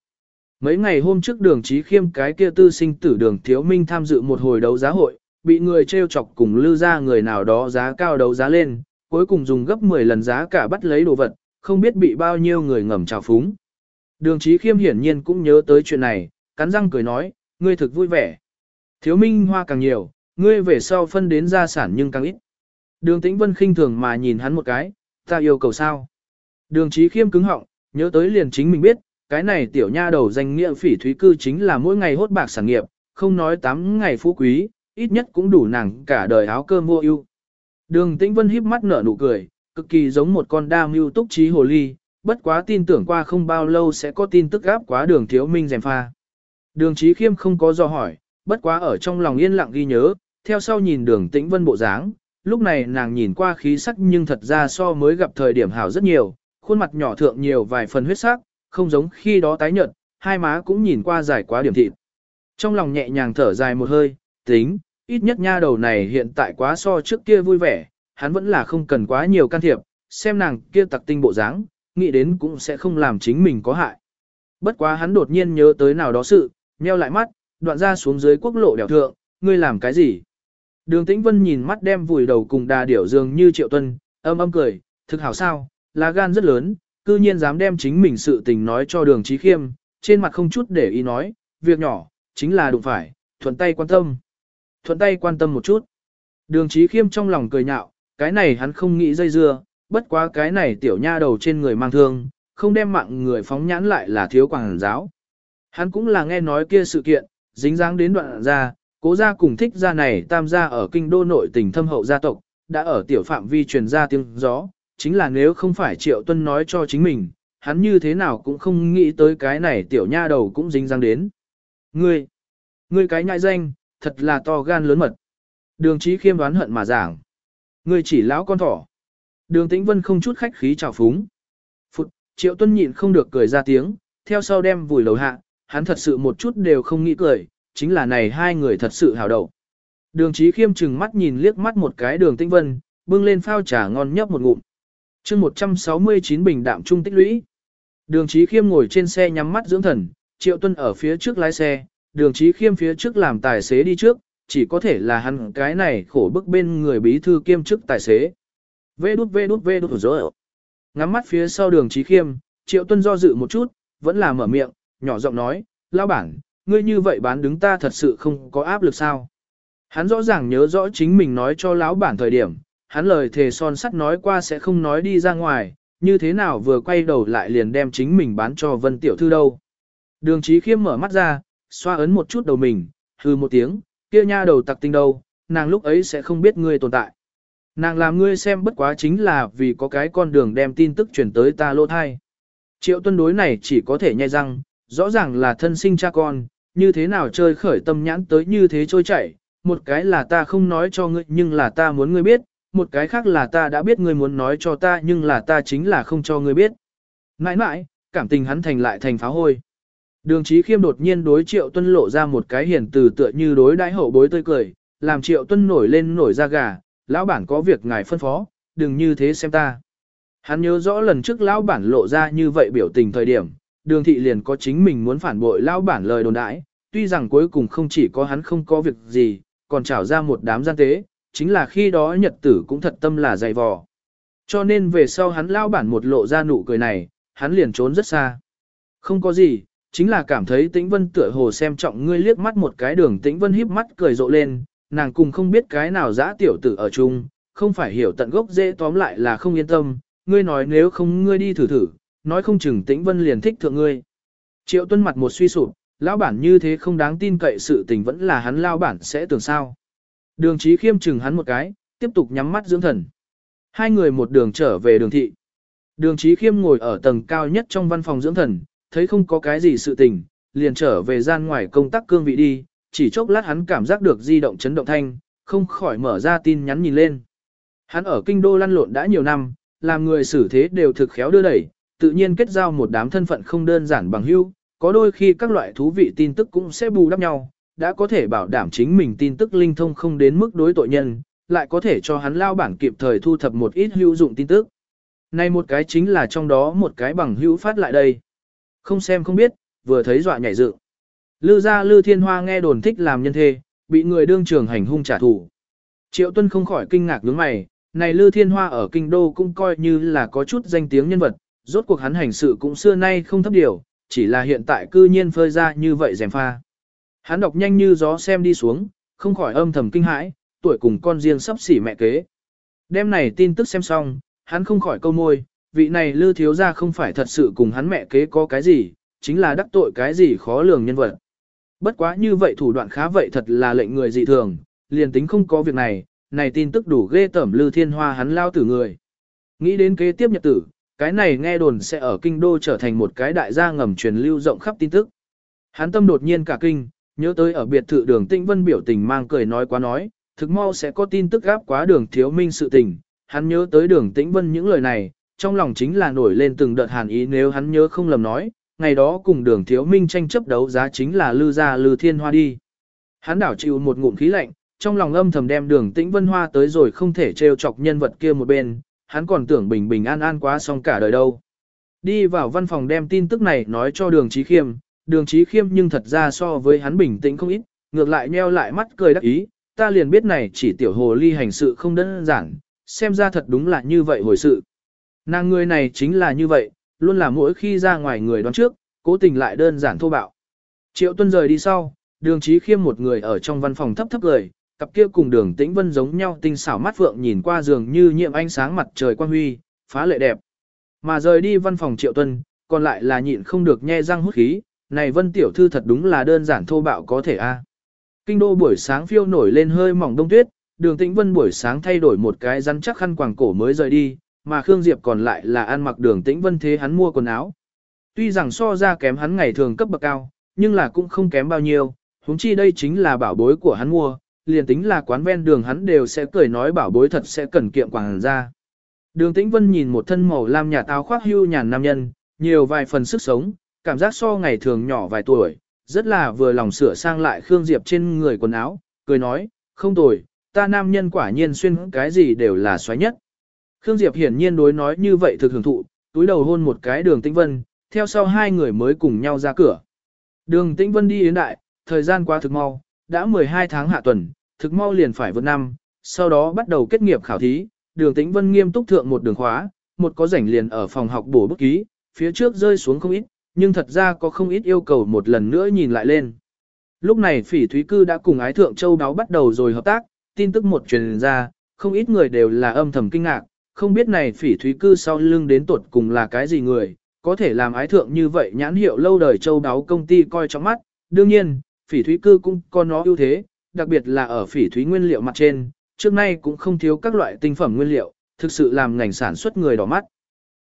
Mấy ngày hôm trước đường trí khiêm cái kia tư sinh tử đường thiếu minh tham dự một hồi đấu giá hội, bị người treo chọc cùng lưu ra người nào đó giá cao đấu giá lên, cuối cùng dùng gấp 10 lần giá cả bắt lấy đồ vật, không biết bị bao nhiêu người ngầm trào phúng. Đường trí khiêm hiển nhiên cũng nhớ tới chuyện này, cắn răng cười nói, ngươi thực vui vẻ. Thiếu minh hoa càng nhiều, ngươi về sau phân đến gia sản nhưng càng ít. Đường tĩnh vân khinh thường mà nhìn hắn một cái, ta yêu cầu sao. Đường trí khiêm cứng họng, nhớ tới liền chính mình biết, cái này tiểu nha đầu danh nghĩa phỉ thúy cư chính là mỗi ngày hốt bạc sản nghiệp, không nói 8 ngày phú quý, ít nhất cũng đủ nàng cả đời áo cơm mua ưu. Đường tĩnh vân híp mắt nở nụ cười, cực kỳ giống một con đa mưu túc trí hồ ly, bất quá tin tưởng qua không bao lâu sẽ có tin tức gáp quá đường thiếu minh dèm pha. Đường trí khiêm không có do hỏi, bất quá ở trong lòng yên lặng ghi nhớ, theo sau nhìn đường tĩnh vân bộ dáng, lúc này nàng nhìn qua khí sắc nhưng thật ra so mới gặp thời điểm hảo rất nhiều, khuôn mặt nhỏ thượng nhiều vài phần huyết sắc, không giống khi đó tái nhợt, hai má cũng nhìn qua dài quá điểm thịt. Trong lòng nhẹ nhàng thở dài một hơi, tính, ít nhất nha đầu này hiện tại quá so trước kia vui vẻ, hắn vẫn là không cần quá nhiều can thiệp, xem nàng kia tặc tinh bộ dáng, nghĩ đến cũng sẽ không làm chính mình có hại. Bất quá hắn đột nhiên nhớ tới nào đó sự, nheo lại mắt, đoạn ra xuống dưới quốc lộ đèo thượng, ngươi làm cái gì? Đường Tĩnh Vân nhìn mắt đem vùi đầu cùng đà điểu dường như triệu tuân, âm âm cười, thực hảo sao, lá gan rất lớn, cư nhiên dám đem chính mình sự tình nói cho đường trí khiêm, trên mặt không chút để ý nói, việc nhỏ, chính là đụng phải, thuận tay quan tâm. Thuận tay quan tâm một chút. Đường trí khiêm trong lòng cười nhạo, cái này hắn không nghĩ dây dưa, bất quá cái này tiểu nha đầu trên người mang thương, không đem mạng người phóng nhãn lại là thiếu quảng giáo. Hắn cũng là nghe nói kia sự kiện, dính dáng đến đoạn ra, cố gia cùng thích gia này tam gia ở kinh đô nội tỉnh thâm hậu gia tộc, đã ở tiểu phạm vi truyền ra tiếng gió, chính là nếu không phải triệu tuân nói cho chính mình, hắn như thế nào cũng không nghĩ tới cái này tiểu nha đầu cũng dính răng đến. Ngươi, ngươi cái nhại danh, thật là to gan lớn mật. Đường trí khiêm đoán hận mà giảng. Ngươi chỉ lão con thỏ. Đường tĩnh vân không chút khách khí chào phúng. Phụt, triệu tuân nhịn không được cười ra tiếng, theo sau đem vùi lầu hạ, hắn thật sự một chút đều không nghĩ cười, chính là này hai người thật sự hào đầu. Đường trí khiêm chừng mắt nhìn liếc mắt một cái đường tĩnh vân, bưng lên phao trà ngon nhấp một ngụm chương 169 bình đạm trung tích lũy. Đường trí khiêm ngồi trên xe nhắm mắt dưỡng thần, triệu tuân ở phía trước lái xe, đường trí khiêm phía trước làm tài xế đi trước, chỉ có thể là hắn cái này khổ bức bên người bí thư kiêm chức tài xế. Vê đút vê đút vê đút rồi. Ngắm mắt phía sau đường trí khiêm, triệu tuân do dự một chút, vẫn là mở miệng, nhỏ giọng nói, lao bản, ngươi như vậy bán đứng ta thật sự không có áp lực sao. Hắn rõ ràng nhớ rõ chính mình nói cho lão bản thời điểm, hắn lời thề son sắt nói qua sẽ không nói đi ra ngoài, như thế nào vừa quay đầu lại liền đem chính mình bán cho Vân Tiểu Thư đâu. Đường Chí Khiêm mở mắt ra, xoa ấn một chút đầu mình, hừ một tiếng, kia nha đầu tặc tinh đâu, nàng lúc ấy sẽ không biết ngươi tồn tại. Nàng làm ngươi xem bất quá chính là vì có cái con đường đem tin tức truyền tới ta lô thai. Triệu tuân đối này chỉ có thể nhai răng, rõ ràng là thân sinh cha con, như thế nào chơi khởi tâm nhãn tới như thế trôi chảy, một cái là ta không nói cho ngươi nhưng là ta muốn ngươi biết, một cái khác là ta đã biết ngươi muốn nói cho ta nhưng là ta chính là không cho ngươi biết. Mãi mãi, cảm tình hắn thành lại thành pháo hôi. Đường trí khiêm đột nhiên đối triệu tuân lộ ra một cái hiền từ tựa như đối đãi hậu bối tươi cười, làm triệu tuân nổi lên nổi da gà, lão bản có việc ngài phân phó, đừng như thế xem ta. Hắn nhớ rõ lần trước lão bản lộ ra như vậy biểu tình thời điểm, đường thị liền có chính mình muốn phản bội lão bản lời đồn đãi, tuy rằng cuối cùng không chỉ có hắn không có việc gì, còn trảo ra một đám gian tế, chính là khi đó nhật tử cũng thật tâm là dày vò. Cho nên về sau hắn lao bản một lộ ra nụ cười này, hắn liền trốn rất xa. Không có gì, chính là cảm thấy tĩnh vân tựa hồ xem trọng ngươi liếc mắt một cái đường tĩnh vân híp mắt cười rộ lên, nàng cùng không biết cái nào dã tiểu tử ở chung, không phải hiểu tận gốc dễ tóm lại là không yên tâm, ngươi nói nếu không ngươi đi thử thử, nói không chừng tĩnh vân liền thích thượng ngươi. Triệu tuân mặt một suy sụp, lão bản như thế không đáng tin cậy sự tình vẫn là hắn lao bản sẽ tưởng sao. Đường trí khiêm chừng hắn một cái, tiếp tục nhắm mắt dưỡng thần. Hai người một đường trở về đường thị. Đường trí khiêm ngồi ở tầng cao nhất trong văn phòng dưỡng thần, thấy không có cái gì sự tình, liền trở về gian ngoài công tác cương vị đi, chỉ chốc lát hắn cảm giác được di động chấn động thanh, không khỏi mở ra tin nhắn nhìn lên. Hắn ở kinh đô lăn lộn đã nhiều năm, làm người xử thế đều thực khéo đưa đẩy, tự nhiên kết giao một đám thân phận không đơn giản bằng hữu, có đôi khi các loại thú vị tin tức cũng sẽ bù đắp nhau, đã có thể bảo đảm chính mình tin tức linh thông không đến mức đối tội nhân, lại có thể cho hắn lao bản kịp thời thu thập một ít hữu dụng tin tức. Này một cái chính là trong đó một cái bằng hữu phát lại đây. Không xem không biết, vừa thấy dọa nhảy dựng. Lư gia Lư Thiên Hoa nghe đồn thích làm nhân thê, bị người đương trường hành hung trả thù. Triệu Tuân không khỏi kinh ngạc nhướng mày, này Lư Thiên Hoa ở kinh đô cũng coi như là có chút danh tiếng nhân vật, rốt cuộc hắn hành sự cũng xưa nay không thấp điều, chỉ là hiện tại cư nhiên phơi ra như vậy rèm pha. Hắn đọc nhanh như gió xem đi xuống, không khỏi âm thầm kinh hãi, tuổi cùng con riêng sắp xỉ mẹ kế. Đêm này tin tức xem xong, hắn không khỏi câu môi, vị này Lư thiếu gia không phải thật sự cùng hắn mẹ kế có cái gì, chính là đắc tội cái gì khó lường nhân vật. Bất quá như vậy thủ đoạn khá vậy thật là lệnh người dị thường, liền tính không có việc này, này tin tức đủ ghê tẩm Lư Thiên Hoa hắn lao tử người. Nghĩ đến kế tiếp nhật tử, cái này nghe đồn sẽ ở kinh đô trở thành một cái đại gia ngầm truyền lưu rộng khắp tin tức. Hắn tâm đột nhiên cả kinh, nhớ tới ở biệt thự đường Tĩnh Vân biểu tình mang cười nói quá nói, thực mau sẽ có tin tức gáp quá đường thiếu minh sự tình. Hắn nhớ tới đường Tĩnh Vân những lời này, trong lòng chính là nổi lên từng đợt hàn ý nếu hắn nhớ không lầm nói, ngày đó cùng đường thiếu minh tranh chấp đấu giá chính là lư gia lư thiên hoa đi. Hắn đảo chịu một ngụm khí lạnh, trong lòng âm thầm đem đường tĩnh vân hoa tới rồi không thể trêu chọc nhân vật kia một bên, hắn còn tưởng bình bình an an quá xong cả đời đâu. Đi vào văn phòng đem tin tức này nói cho đường trí khiêm, đường trí khiêm nhưng thật ra so với hắn bình tĩnh không ít, ngược lại nheo lại mắt cười đắc ý, ta liền biết này chỉ tiểu hồ ly hành sự không đơn giản, xem ra thật đúng là như vậy hồi sự. Nàng người này chính là như vậy, luôn là mỗi khi ra ngoài người đoán trước, cố tình lại đơn giản thô bạo. Triệu tuân rời đi sau, đường trí khiêm một người ở trong văn phòng thấp thấp cười, cặp kia cùng đường tĩnh vân giống nhau tinh xảo mắt phượng nhìn qua giường như nhiệm ánh sáng mặt trời quang huy, phá lệ đẹp. Mà rời đi văn phòng triệu tuân, còn lại là nhịn không được nhe răng hút khí, này vân tiểu thư thật đúng là đơn giản thô bạo có thể a. Kinh đô buổi sáng phiêu nổi lên hơi mỏng đông tuyết, đường tĩnh vân buổi sáng thay đổi một cái rắn chắc khăn quàng cổ mới rời đi, mà Khương Diệp còn lại là ăn mặc đường tĩnh vân thế hắn mua quần áo. Tuy rằng so ra kém hắn ngày thường cấp bậc cao, nhưng là cũng không kém bao nhiêu, huống chi đây chính là bảo bối của hắn mua, liền tính là quán ven đường hắn đều sẽ cười nói bảo bối thật sẽ cần kiệm quàng ra. Đường Tĩnh Vân nhìn một thân màu lam nhà táo khoác hưu nhàn nam nhân, nhiều vài phần sức sống, cảm giác so ngày thường nhỏ vài tuổi, rất là vừa lòng sửa sang lại Khương Diệp trên người quần áo, cười nói, không tồi, ta nam nhân quả nhiên xuyên cái gì đều là xoáy nhất. Khương Diệp hiển nhiên đối nói như vậy thực hưởng thụ, túi đầu hôn một cái đường Tĩnh Vân, theo sau hai người mới cùng nhau ra cửa. Đường Tĩnh Vân đi yến đại, thời gian qua thực mau, đã 12 tháng hạ tuần, thực mau liền phải vượt năm, sau đó bắt đầu kết nghiệp khảo thí, đường Tĩnh Vân nghiêm túc thượng một đường khóa, một có rảnh liền ở phòng học bổ bút ký, phía trước rơi xuống không ít, nhưng thật ra có không ít yêu cầu một lần nữa nhìn lại lên. Lúc này phỉ thúy cư đã cùng ái thượng châu đáo bắt đầu rồi hợp tác, tin tức một truyền ra, không ít người đều là âm thầm kinh ngạc, không biết này phỉ thúy cư sau lưng đến tuột cùng là cái gì người, có thể làm ái thượng như vậy nhãn hiệu lâu đời châu đáo công ty coi trong mắt. Đương nhiên, phỉ thúy cư cũng có nó ưu thế, đặc biệt là ở phỉ thúy nguyên liệu mặt trên, trước nay cũng không thiếu các loại tinh phẩm nguyên liệu, thực sự làm ngành sản xuất người đỏ mắt.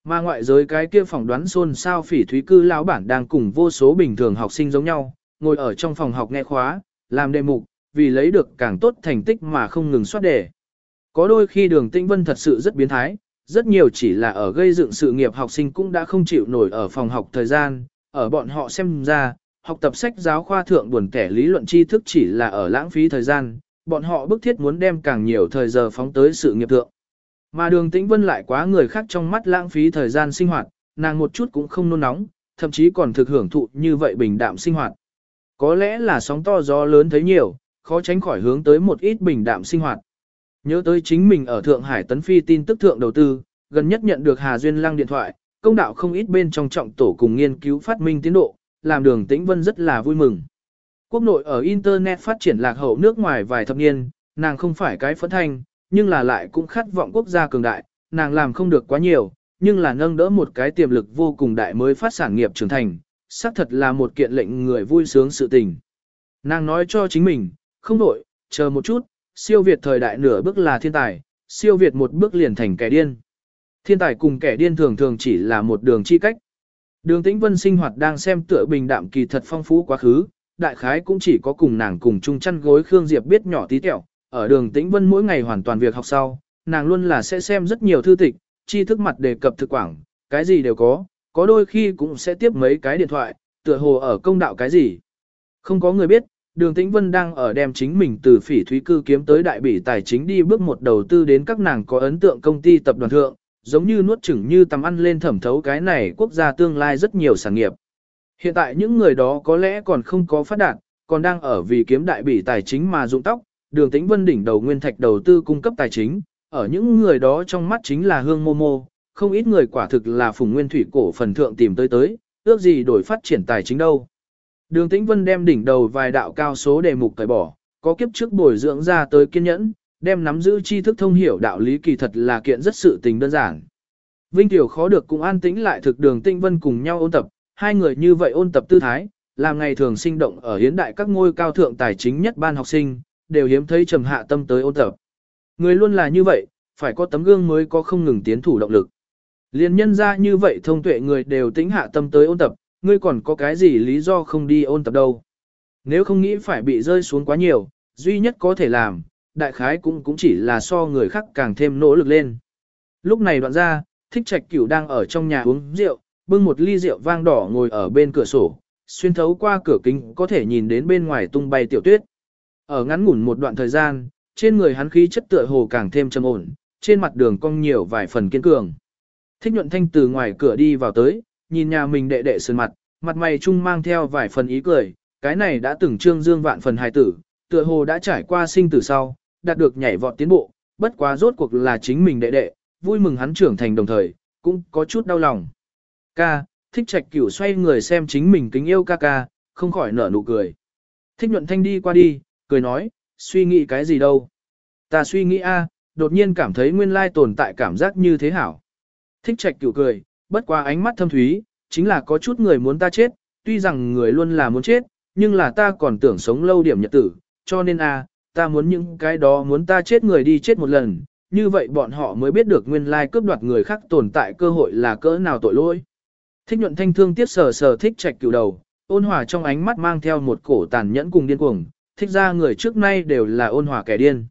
Mà ngoại giới cái kia phỏng đoán xôn xao phỉ thúy cư lão bản đang cùng vô số bình thường học sinh giống nhau, ngồi ở trong phòng học nghe khóa, làm đề mục, vì lấy được càng tốt thành tích mà không ngừng soát đề. Có đôi khi đường tĩnh vân thật sự rất biến thái, rất nhiều chỉ là ở gây dựng sự nghiệp học sinh cũng đã không chịu nổi ở phòng học thời gian, ở bọn họ xem ra, học tập sách giáo khoa thượng buồn kẻ lý luận tri thức chỉ là ở lãng phí thời gian, bọn họ bức thiết muốn đem càng nhiều thời giờ phóng tới sự nghiệp thượng. Mà đường tĩnh vân lại quá người khác trong mắt lãng phí thời gian sinh hoạt, nàng một chút cũng không nôn nóng, thậm chí còn thực hưởng thụ như vậy bình đạm sinh hoạt. Có lẽ là sóng to gió lớn thấy nhiều, khó tránh khỏi hướng tới một ít bình đạm sinh hoạt. Nhớ tới chính mình ở Thượng Hải Tấn Phi tin tức thượng đầu tư, gần nhất nhận được Hà Duyên Lăng điện thoại, công đạo không ít bên trong trọng tổ cùng nghiên cứu phát minh tiến độ, làm đường tĩnh vân rất là vui mừng. Quốc nội ở Internet phát triển lạc hậu nước ngoài vài thập niên, nàng không phải cái phấn thanh, nhưng là lại cũng khát vọng quốc gia cường đại, nàng làm không được quá nhiều, nhưng là nâng đỡ một cái tiềm lực vô cùng đại mới phát sản nghiệp trưởng thành, xác thật là một kiện lệnh người vui sướng sự tình. Nàng nói cho chính mình, không đổi, chờ một chút, siêu việt thời đại nửa bước là thiên tài, siêu việt một bước liền thành kẻ điên. Thiên tài cùng kẻ điên thường thường chỉ là một đường chi cách. Đường tĩnh vân sinh hoạt đang xem tựa bình đạm kỳ thật phong phú quá khứ, đại khái cũng chỉ có cùng nàng cùng chung chăn gối Khương Diệp biết nhỏ tí tẹo, ở đường tĩnh vân mỗi ngày hoàn toàn việc học sau, nàng luôn là sẽ xem rất nhiều thư tịch, tri thức mặt đề cập thực quảng, cái gì đều có, có đôi khi cũng sẽ tiếp mấy cái điện thoại, tựa hồ ở công đạo cái gì. Không có người biết, đường tĩnh vân đang ở đem chính mình từ phỉ thúy cư kiếm tới đại bỉ tài chính đi bước một đầu tư đến các nàng có ấn tượng công ty tập đoàn thượng, giống như nuốt chửng như tầm ăn lên thẩm thấu cái này quốc gia tương lai rất nhiều sản nghiệp. Hiện tại những người đó có lẽ còn không có phát đạt, còn đang ở vì kiếm đại bỉ tài chính mà dụng tóc, đường tĩnh vân đỉnh đầu nguyên thạch đầu tư cung cấp tài chính, ở những người đó trong mắt chính là hương mô mô, không ít người quả thực là phùng nguyên thủy cổ phần thượng tìm tới tới, ước gì đổi phát triển tài chính đâu. Đường tĩnh vân đem đỉnh đầu vài đạo cao số đề mục cải bỏ, có kiếp trước bồi dưỡng ra tới kiên nhẫn, đem nắm giữ tri thức thông hiểu đạo lý kỳ thật là kiện rất sự tình đơn giản. Vinh Tiểu khó được cùng an tĩnh lại thực đường tĩnh vân cùng nhau ôn tập, hai người như vậy ôn tập tư thái, làm ngày thường sinh động ở hiến đại các ngôi cao thượng tài chính nhất ban học sinh, đều hiếm thấy trầm hạ tâm tới ôn tập. Người luôn là như vậy, phải có tấm gương mới có không ngừng tiến thủ động lực. Liên nhân ra như vậy thông tuệ người đều tính hạ tâm tới ôn tập, ngươi còn có cái gì lý do không đi ôn tập đâu. Nếu không nghĩ phải bị rơi xuống quá nhiều, duy nhất có thể làm, đại khái cũng cũng chỉ là so người khác càng thêm nỗ lực lên. Lúc này đoạn ra, thích trạch cửu đang ở trong nhà uống rượu, bưng một ly rượu vang đỏ ngồi ở bên cửa sổ, xuyên thấu qua cửa kính có thể nhìn đến bên ngoài tung bay tiểu tuyết. Ở ngắn ngủn một đoạn thời gian, trên người hắn khí chất tựa hồ càng thêm trầm ổn, trên mặt đường cong nhiều vài phần kiên cường. Thích nhuận thanh từ ngoài cửa đi vào tới, nhìn nhà mình đệ đệ sơn mặt, mặt mày trung mang theo vài phần ý cười, cái này đã từng trương dương vạn phần hài tử, tựa hồ đã trải qua sinh tử sau, đạt được nhảy vọt tiến bộ, bất quá rốt cuộc là chính mình đệ đệ, vui mừng hắn trưởng thành đồng thời, cũng có chút đau lòng. Ca, thích trạch cửu xoay người xem chính mình kính yêu ca ca, không khỏi nở nụ cười. Thích nhuận thanh đi qua đi, cười nói, suy nghĩ cái gì đâu. Ta suy nghĩ a, đột nhiên cảm thấy nguyên lai tồn tại cảm giác như thế hảo. Thích trạch cửu cười, bất qua ánh mắt thâm thúy, chính là có chút người muốn ta chết, tuy rằng người luôn là muốn chết, nhưng là ta còn tưởng sống lâu điểm nhật tử, cho nên a, ta muốn những cái đó muốn ta chết người đi chết một lần, như vậy bọn họ mới biết được nguyên lai cướp đoạt người khác tồn tại cơ hội là cỡ nào tội lỗi. Thích nhuận thanh thương tiếc sờ sờ thích trạch cửu đầu, ôn hòa trong ánh mắt mang theo một cổ tàn nhẫn cùng điên cuồng, thích ra người trước nay đều là ôn hòa kẻ điên.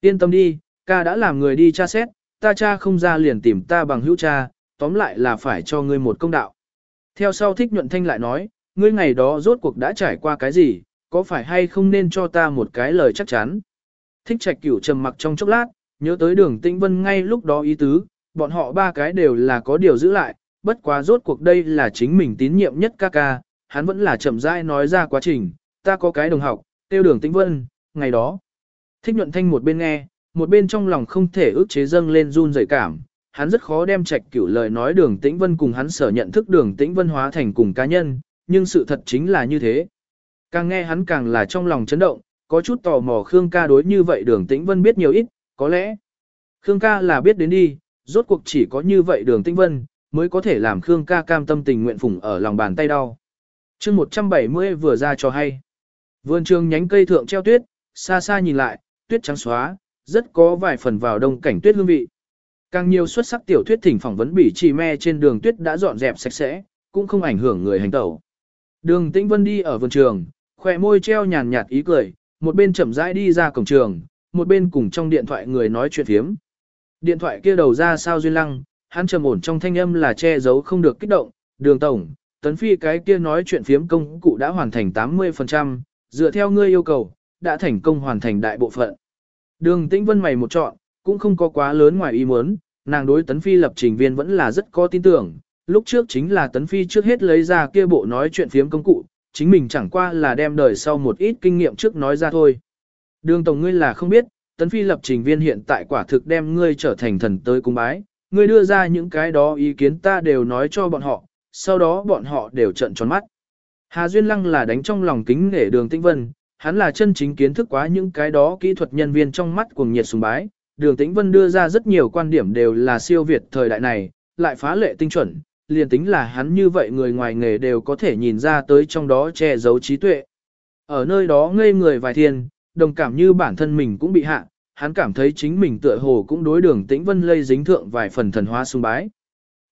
Yên tâm đi, ca đã làm người đi tra xét, ta cha không ra liền tìm ta bằng hữu cha, tóm lại là phải cho ngươi một công đạo. Theo sau thích nhuận thanh lại nói, ngươi ngày đó rốt cuộc đã trải qua cái gì, có phải hay không nên cho ta một cái lời chắc chắn. Thích trạch cửu trầm mặc trong chốc lát, nhớ tới đường tĩnh vân ngay lúc đó ý tứ, bọn họ ba cái đều là có điều giữ lại, bất quá rốt cuộc đây là chính mình tín nhiệm nhất ca ca, hắn vẫn là chậm rãi nói ra quá trình, ta có cái đồng học, tiêu đường tĩnh vân, ngày đó. Thích nhuận thanh một bên nghe, một bên trong lòng không thể ước chế dâng lên run rẩy cảm, hắn rất khó đem trạch cửu lời nói đường tĩnh vân cùng hắn sở nhận thức đường tĩnh vân hóa thành cùng cá nhân, nhưng sự thật chính là như thế. Càng nghe hắn càng là trong lòng chấn động, có chút tò mò Khương ca đối như vậy đường tĩnh vân biết nhiều ít, có lẽ Khương ca là biết đến đi, rốt cuộc chỉ có như vậy đường tĩnh vân, mới có thể làm Khương ca cam tâm tình nguyện phụng ở lòng bàn tay đau. chương 170 vừa ra cho hay. Vườn trường nhánh cây thượng treo tuyết, xa xa nhìn lại, tuyết trắng xóa, rất có vài phần vào đông cảnh tuyết hương vị. Càng nhiều xuất sắc tiểu thuyết thỉnh phỏng vấn bỉ chỉ me trên đường tuyết đã dọn dẹp sạch sẽ, cũng không ảnh hưởng người hành tẩu. Đường Tĩnh Vân đi ở vườn trường, khỏe môi treo nhàn nhạt ý cười, một bên chậm rãi đi ra cổng trường, một bên cùng trong điện thoại người nói chuyện phiếm. Điện thoại kia đầu ra sao duyên lăng, hắn trầm ổn trong thanh âm là che giấu không được kích động, đường tổng, tấn phi cái kia nói chuyện phiếm công cụ đã hoàn thành 80%, dựa theo ngươi yêu cầu, đã thành công hoàn thành đại bộ phận. Đường tĩnh vân mày một chọn, cũng không có quá lớn ngoài ý muốn, nàng đối tấn phi lập trình viên vẫn là rất có tin tưởng, lúc trước chính là tấn phi trước hết lấy ra kia bộ nói chuyện phiếm công cụ, chính mình chẳng qua là đem đời sau một ít kinh nghiệm trước nói ra thôi. Đường tổng ngươi là không biết, tấn phi lập trình viên hiện tại quả thực đem ngươi trở thành thần tới cung bái, ngươi đưa ra những cái đó ý kiến ta đều nói cho bọn họ, sau đó bọn họ đều trận tròn mắt. Hà Duyên Lăng là đánh trong lòng kính nể đường tĩnh vân, hắn là chân chính kiến thức quá những cái đó kỹ thuật nhân viên trong mắt cuồng nhiệt sùng bái. Đường tĩnh vân đưa ra rất nhiều quan điểm đều là siêu việt thời đại này, lại phá lệ tinh chuẩn, liền tính là hắn như vậy người ngoài nghề đều có thể nhìn ra tới trong đó che giấu trí tuệ. Ở nơi đó ngây người vài thiên, đồng cảm như bản thân mình cũng bị hạ, hắn cảm thấy chính mình tựa hồ cũng đối đường tĩnh vân lây dính thượng vài phần thần hóa sung bái.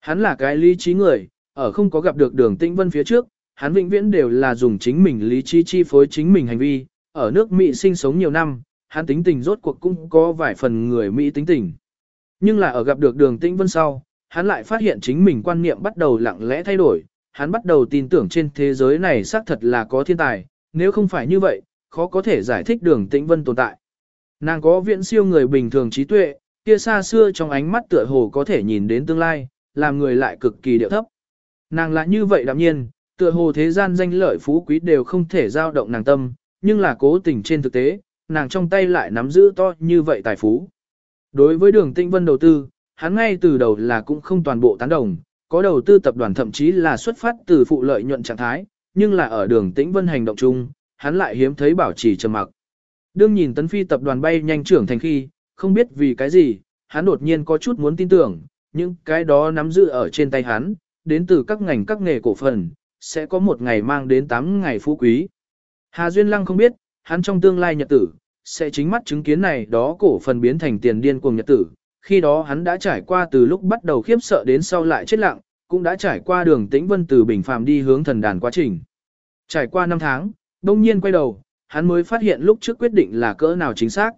Hắn là cái lý trí người, ở không có gặp được đường tĩnh vân phía trước, hắn vĩnh viễn đều là dùng chính mình lý trí chi phối chính mình hành vi, ở nước Mỹ sinh sống nhiều năm, hắn tính tình rốt cuộc cũng có vài phần người Mỹ tính tình. Nhưng là ở gặp được đường tĩnh vân sau, hắn lại phát hiện chính mình quan niệm bắt đầu lặng lẽ thay đổi, hắn bắt đầu tin tưởng trên thế giới này xác thật là có thiên tài, nếu không phải như vậy, khó có thể giải thích đường tĩnh vân tồn tại. Nàng có viễn siêu người bình thường trí tuệ, kia xa xưa trong ánh mắt tựa hồ có thể nhìn đến tương lai, làm người lại cực kỳ điệu thấp. Nàng là như vậy đạm nhiên, tựa hồ thế gian danh lợi phú quý đều không thể giao động nàng tâm, nhưng là cố tình trên thực tế, nàng trong tay lại nắm giữ to như vậy tài phú. Đối với đường tinh vân đầu tư, hắn ngay từ đầu là cũng không toàn bộ tán đồng, có đầu tư tập đoàn thậm chí là xuất phát từ phụ lợi nhuận trạng thái, nhưng là ở đường tĩnh vân hành động chung, hắn lại hiếm thấy bảo trì trầm mặc. Đương nhìn tấn phi tập đoàn bay nhanh trưởng thành khi, không biết vì cái gì, hắn đột nhiên có chút muốn tin tưởng, những cái đó nắm giữ ở trên tay hắn, đến từ các ngành các nghề cổ phần, sẽ có một ngày mang đến 8 ngày phú quý. Hà Duyên Lăng không biết, hắn trong tương lai nhật tử, sẽ chính mắt chứng kiến này đó cổ phần biến thành tiền điên cuồng nhật tử. Khi đó hắn đã trải qua từ lúc bắt đầu khiếp sợ đến sau lại chết lặng, cũng đã trải qua đường tĩnh vân từ bình phàm đi hướng thần đàn quá trình. Trải qua 5 tháng, đông nhiên quay đầu, hắn mới phát hiện lúc trước quyết định là cỡ nào chính xác.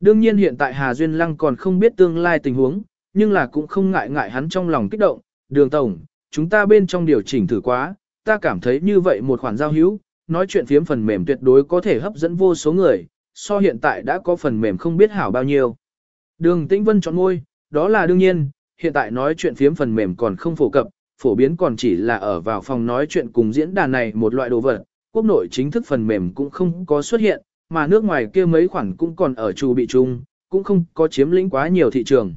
Đương nhiên hiện tại Hà Duyên Lăng còn không biết tương lai tình huống, nhưng là cũng không ngại ngại hắn trong lòng kích động. Đường Tổng, chúng ta bên trong điều chỉnh thử quá, ta cảm thấy như vậy một khoản giao hữu, nói chuyện phiếm phần mềm tuyệt đối có thể hấp dẫn vô số người, so hiện tại đã có phần mềm không biết hảo bao nhiêu. Đường Tĩnh Vân chọn ngôi, đó là đương nhiên, hiện tại nói chuyện phiếm phần mềm còn không phổ cập, phổ biến còn chỉ là ở vào phòng nói chuyện cùng diễn đàn này một loại đồ vật, quốc nội chính thức phần mềm cũng không có xuất hiện, mà nước ngoài kia mấy khoản cũng còn ở trù bị chung, cũng không có chiếm lĩnh quá nhiều thị trường.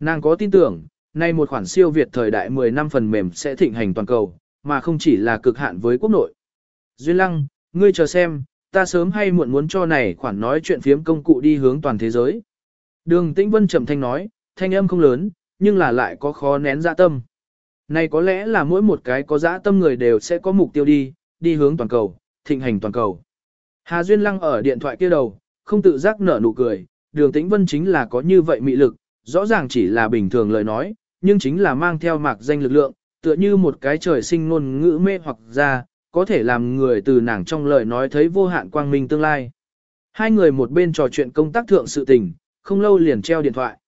Nàng có tin tưởng, nay một khoản siêu Việt thời đại 10 năm phần mềm sẽ thịnh hành toàn cầu, mà không chỉ là cực hạn với quốc nội. Duyên Lăng, ngươi chờ xem, ta sớm hay muộn muốn cho này khoản nói chuyện phiếm công cụ đi hướng toàn thế giới. Đường Tĩnh Vân trầm thanh nói, thanh âm không lớn, nhưng là lại có khó nén dạ tâm. Này có lẽ là mỗi một cái có dã tâm người đều sẽ có mục tiêu đi, đi hướng toàn cầu, thịnh hành toàn cầu. Hà Duyên Lăng ở điện thoại kia đầu, không tự giác nở nụ cười, đường tĩnh vân chính là có như vậy mị lực, rõ ràng chỉ là bình thường lời nói, nhưng chính là mang theo mạc danh lực lượng, tựa như một cái trời sinh ngôn ngữ mê hoặc ra, có thể làm người từ nàng trong lời nói thấy vô hạn quang minh tương lai. Hai người một bên trò chuyện công tác thượng sự tình, không lâu liền treo điện thoại.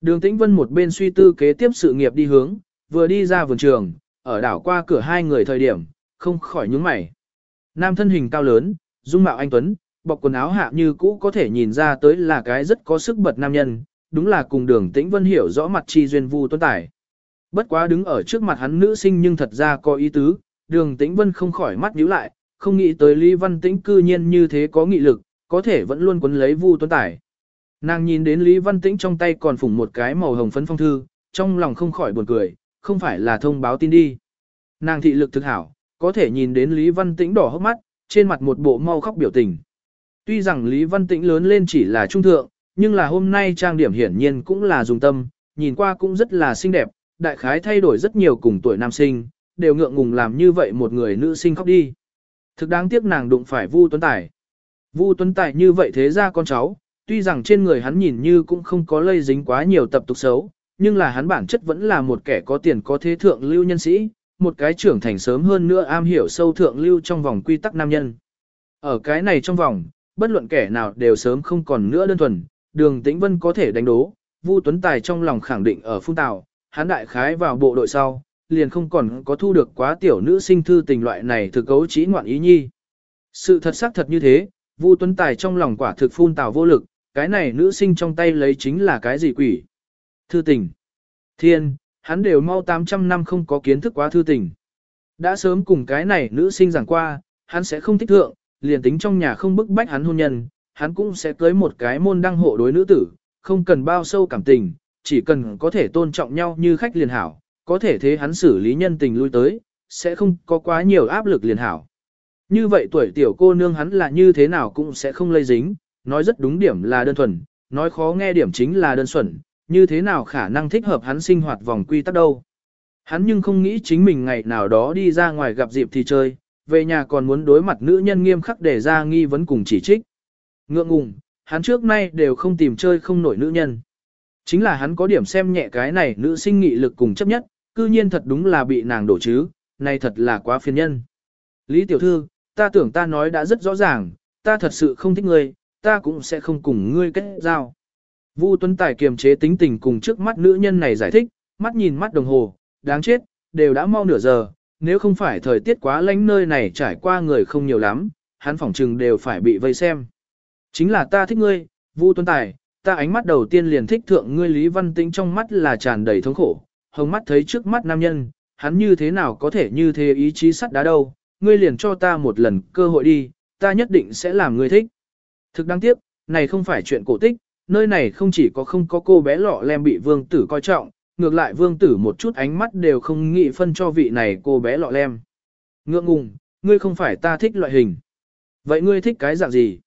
Đường Tĩnh Vân một bên suy tư kế tiếp sự nghiệp đi hướng, vừa đi ra vườn trường, ở đảo qua cửa hai người thời điểm, không khỏi nhướng mày. Nam thân hình cao lớn, dung mạo anh tuấn, bọc quần áo hạ như cũ có thể nhìn ra tới là cái rất có sức bật nam nhân, đúng là cùng đường tĩnh vân hiểu rõ mặt chi duyên vu tuấn tải. Bất quá đứng ở trước mặt hắn nữ sinh nhưng thật ra có ý tứ, đường tĩnh vân không khỏi mắt nhíu lại, không nghĩ tới Lý Văn Tĩnh cư nhiên như thế có nghị lực, có thể vẫn luôn quấn lấy vu tuấn Tài. Nàng nhìn đến Lý Văn Tĩnh trong tay còn phủng một cái màu hồng phấn phong thư, trong lòng không khỏi buồn cười, không phải là thông báo tin đi. Nàng thị lực thực hảo, có thể nhìn đến Lý Văn Tĩnh đỏ hốc mắt, trên mặt một bộ mau khóc biểu tình. Tuy rằng Lý Văn Tĩnh lớn lên chỉ là trung thượng, nhưng là hôm nay trang điểm hiển nhiên cũng là dùng tâm, nhìn qua cũng rất là xinh đẹp, đại khái thay đổi rất nhiều cùng tuổi nam sinh, đều ngượng ngùng làm như vậy một người nữ sinh khóc đi. Thực đáng tiếc nàng đụng phải Vu Tuấn Tài. Vu Tuấn Tài như vậy thế ra con cháu, tuy rằng trên người hắn nhìn như cũng không có lây dính quá nhiều tập tục xấu, nhưng là hắn bản chất vẫn là một kẻ có tiền có thế thượng lưu nhân sĩ, một cái trưởng thành sớm hơn nữa am hiểu sâu thượng lưu trong vòng quy tắc nam nhân. Ở cái này trong vòng, bất luận kẻ nào đều sớm không còn nữa đơn thuần, đường tĩnh vân có thể đánh đố, Vu Tuấn Tài trong lòng khẳng định ở phun tào, hắn đại khái vào bộ đội sau, liền không còn có thu được quá tiểu nữ sinh thư tình loại này thực cấu trí ngoạn ý nhi. Sự thật xác thật như thế, Vu Tuấn Tài trong lòng quả thực phun tào vô lực, cái này nữ sinh trong tay lấy chính là cái gì quỷ? Thư tình. Thiên, hắn đều mau 800 năm không có kiến thức quá thư tình. Đã sớm cùng cái này nữ sinh giảng qua, hắn sẽ không thích thượng, liền tính trong nhà không bức bách hắn hôn nhân, hắn cũng sẽ cưới một cái môn đăng hộ đối nữ tử, không cần bao sâu cảm tình, chỉ cần có thể tôn trọng nhau như khách liền hảo, có thể thế hắn xử lý nhân tình lui tới, sẽ không có quá nhiều áp lực liền hảo. Như vậy tuổi tiểu cô nương hắn là như thế nào cũng sẽ không lây dính, nói rất đúng điểm là đơn thuần, nói khó nghe điểm chính là đơn thuần. như thế nào khả năng thích hợp hắn sinh hoạt vòng quy tắc đâu. Hắn nhưng không nghĩ chính mình ngày nào đó đi ra ngoài gặp dịp thì chơi, về nhà còn muốn đối mặt nữ nhân nghiêm khắc để ra nghi vấn cùng chỉ trích. Ngượng ngùng, hắn trước nay đều không tìm chơi không nổi nữ nhân. Chính là hắn có điểm xem nhẹ cái này nữ sinh nghị lực cùng chấp nhất, cư nhiên thật đúng là bị nàng đổ chứ, này thật là quá phiền nhân. Lý tiểu thư, ta tưởng ta nói đã rất rõ ràng, ta thật sự không thích ngươi, ta cũng sẽ không cùng ngươi kết giao. Vu Tuấn Tài kiềm chế tính tình cùng trước mắt nữ nhân này giải thích, mắt nhìn mắt đồng hồ, đáng chết, đều đã mau nửa giờ, nếu không phải thời tiết quá lạnh nơi này trải qua người không nhiều lắm, hắn phỏng trừng đều phải bị vây xem. Chính là ta thích ngươi, Vu Tuấn Tài, ta ánh mắt đầu tiên liền thích thượng ngươi Lý Văn Tĩnh trong mắt là tràn đầy thống khổ, hồng mắt thấy trước mắt nam nhân, hắn như thế nào có thể như thế ý chí sắt đá đâu, ngươi liền cho ta một lần cơ hội đi, ta nhất định sẽ làm ngươi thích. Thực đáng tiếc, này không phải chuyện cổ tích, nơi này không chỉ có không có cô bé lọ lem bị vương tử coi trọng, ngược lại vương tử một chút ánh mắt đều không nghĩ phân cho vị này cô bé lọ lem. Ngượng ngùng, ngươi không phải ta thích loại hình. Vậy ngươi thích cái dạng gì?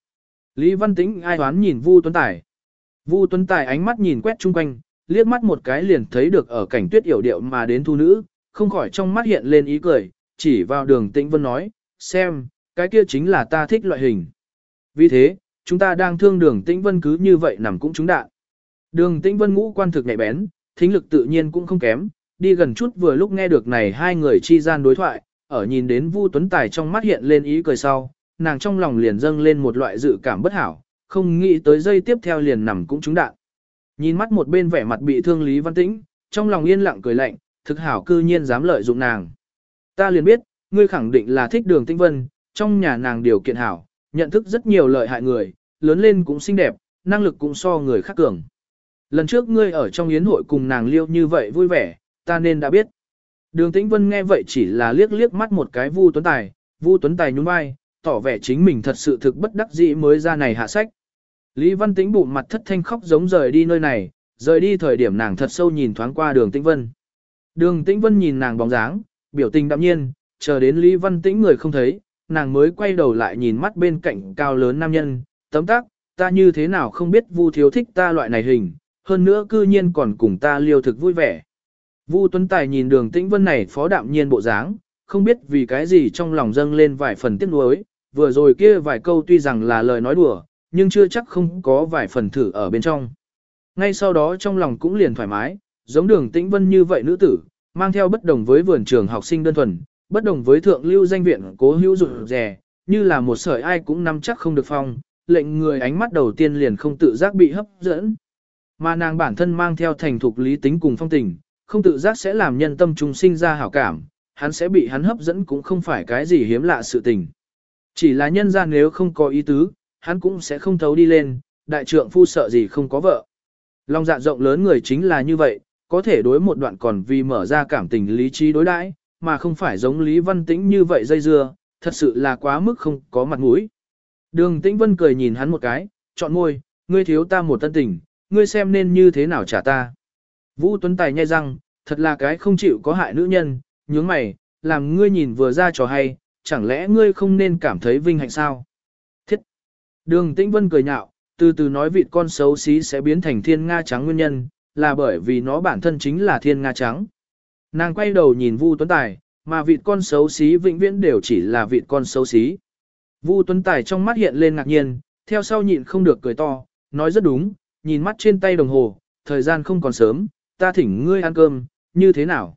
Lý Văn Tĩnh ai đoán nhìn Vu Tuấn Tài. Vu Tuấn Tài ánh mắt nhìn quét chung quanh, liếc mắt một cái liền thấy được ở cảnh tuyết yểu điệu mà đến thu nữ, không khỏi trong mắt hiện lên ý cười, chỉ vào đường tĩnh vân nói, xem, cái kia chính là ta thích loại hình. Vì thế, chúng ta đang thương đường tĩnh vân cứ như vậy nằm cũng trúng đạn. Đường tĩnh vân ngũ quan thực nhạy bén, thính lực tự nhiên cũng không kém, đi gần chút vừa lúc nghe được này hai người chi gian đối thoại, ở nhìn đến Vu Tuấn Tài trong mắt hiện lên ý cười sau, nàng trong lòng liền dâng lên một loại dự cảm bất hảo, không nghĩ tới giây tiếp theo liền nằm cũng trúng đạn. Nhìn mắt một bên vẻ mặt bị thương Lý Văn Tĩnh, trong lòng yên lặng cười lạnh, thực hảo cư nhiên dám lợi dụng nàng. Ta liền biết, ngươi khẳng định là thích đường tinh vân, trong nhà nàng điều kiện hảo, nhận thức rất nhiều lợi hại người, lớn lên cũng xinh đẹp, năng lực cũng so người khác cường. Lần trước ngươi ở trong yến hội cùng nàng liêu như vậy vui vẻ, ta nên đã biết. Đường Tĩnh Vân nghe vậy chỉ là liếc liếc mắt một cái Vu Tuấn Tài, Vu Tuấn Tài nhún vai, tỏ vẻ chính mình thật sự thực bất đắc dĩ mới ra này hạ sách. Lý Văn Tĩnh bụng mặt thất thanh khóc giống rời đi nơi này, rời đi thời điểm nàng thật sâu nhìn thoáng qua đường Tĩnh Vân. Đường Tĩnh Vân nhìn nàng bóng dáng, biểu tình đạm nhiên, chờ đến Lý Văn Tĩnh người không thấy, nàng mới quay đầu lại nhìn mắt bên cạnh cao lớn nam nhân, tấm tắc, ta như thế nào không biết Vu thiếu thích ta loại này hình, hơn nữa cư nhiên còn cùng ta liêu thực vui vẻ. Vu Tuấn Tài nhìn đường Tĩnh Vân này phó đạm nhiên bộ dáng, không biết vì cái gì trong lòng dâng lên vài phần tiếc nuối, vừa rồi kia vài câu tuy rằng là lời nói đùa, nhưng chưa chắc không có vài phần thử ở bên trong. Ngay sau đó trong lòng cũng liền thoải mái, giống đường tĩnh vân như vậy nữ tử, mang theo bất đồng với vườn trường học sinh đơn thuần, bất đồng với thượng lưu danh viện cố hữu rụt rè, như là một sợi ai cũng nắm chắc không được phong, lệnh người ánh mắt đầu tiên liền không tự giác bị hấp dẫn. Mà nàng bản thân mang theo thành thục lý tính cùng phong tình, không tự giác sẽ làm nhân tâm trung sinh ra hảo cảm, hắn sẽ bị hắn hấp dẫn cũng không phải cái gì hiếm lạ sự tình. Chỉ là nhân ra nếu không có ý tứ, hắn cũng sẽ không thấu đi lên, đại trượng phu sợ gì không có vợ. Long dạ rộng lớn người chính là như vậy, có thể đối một đoạn còn vì mở ra cảm tình lý trí đối đãi, mà không phải giống Lý Văn Tĩnh như vậy dây dưa, thật sự là quá mức không có mặt mũi. Đường Tĩnh Vân cười nhìn hắn một cái, chọn môi, ngươi thiếu ta một tân tình, ngươi xem nên như thế nào trả ta. Vũ Tuấn Tài nhai răng, thật là cái không chịu có hại nữ nhân, nhướng mày, làm ngươi nhìn vừa ra trò hay, chẳng lẽ ngươi không nên cảm thấy vinh hạnh sao? Đường Tĩnh Vân cười nhạo, từ từ nói vịt con xấu xí sẽ biến thành thiên nga trắng nguyên nhân, là bởi vì nó bản thân chính là thiên nga trắng. Nàng quay đầu nhìn Vu Tuấn Tài, mà vịt con xấu xí vĩnh viễn đều chỉ là vịt con xấu xí. Vu Tuấn Tài trong mắt hiện lên ngạc nhiên, theo sau nhịn không được cười to, nói rất đúng, nhìn mắt trên tay đồng hồ, thời gian không còn sớm, ta thỉnh ngươi ăn cơm, như thế nào?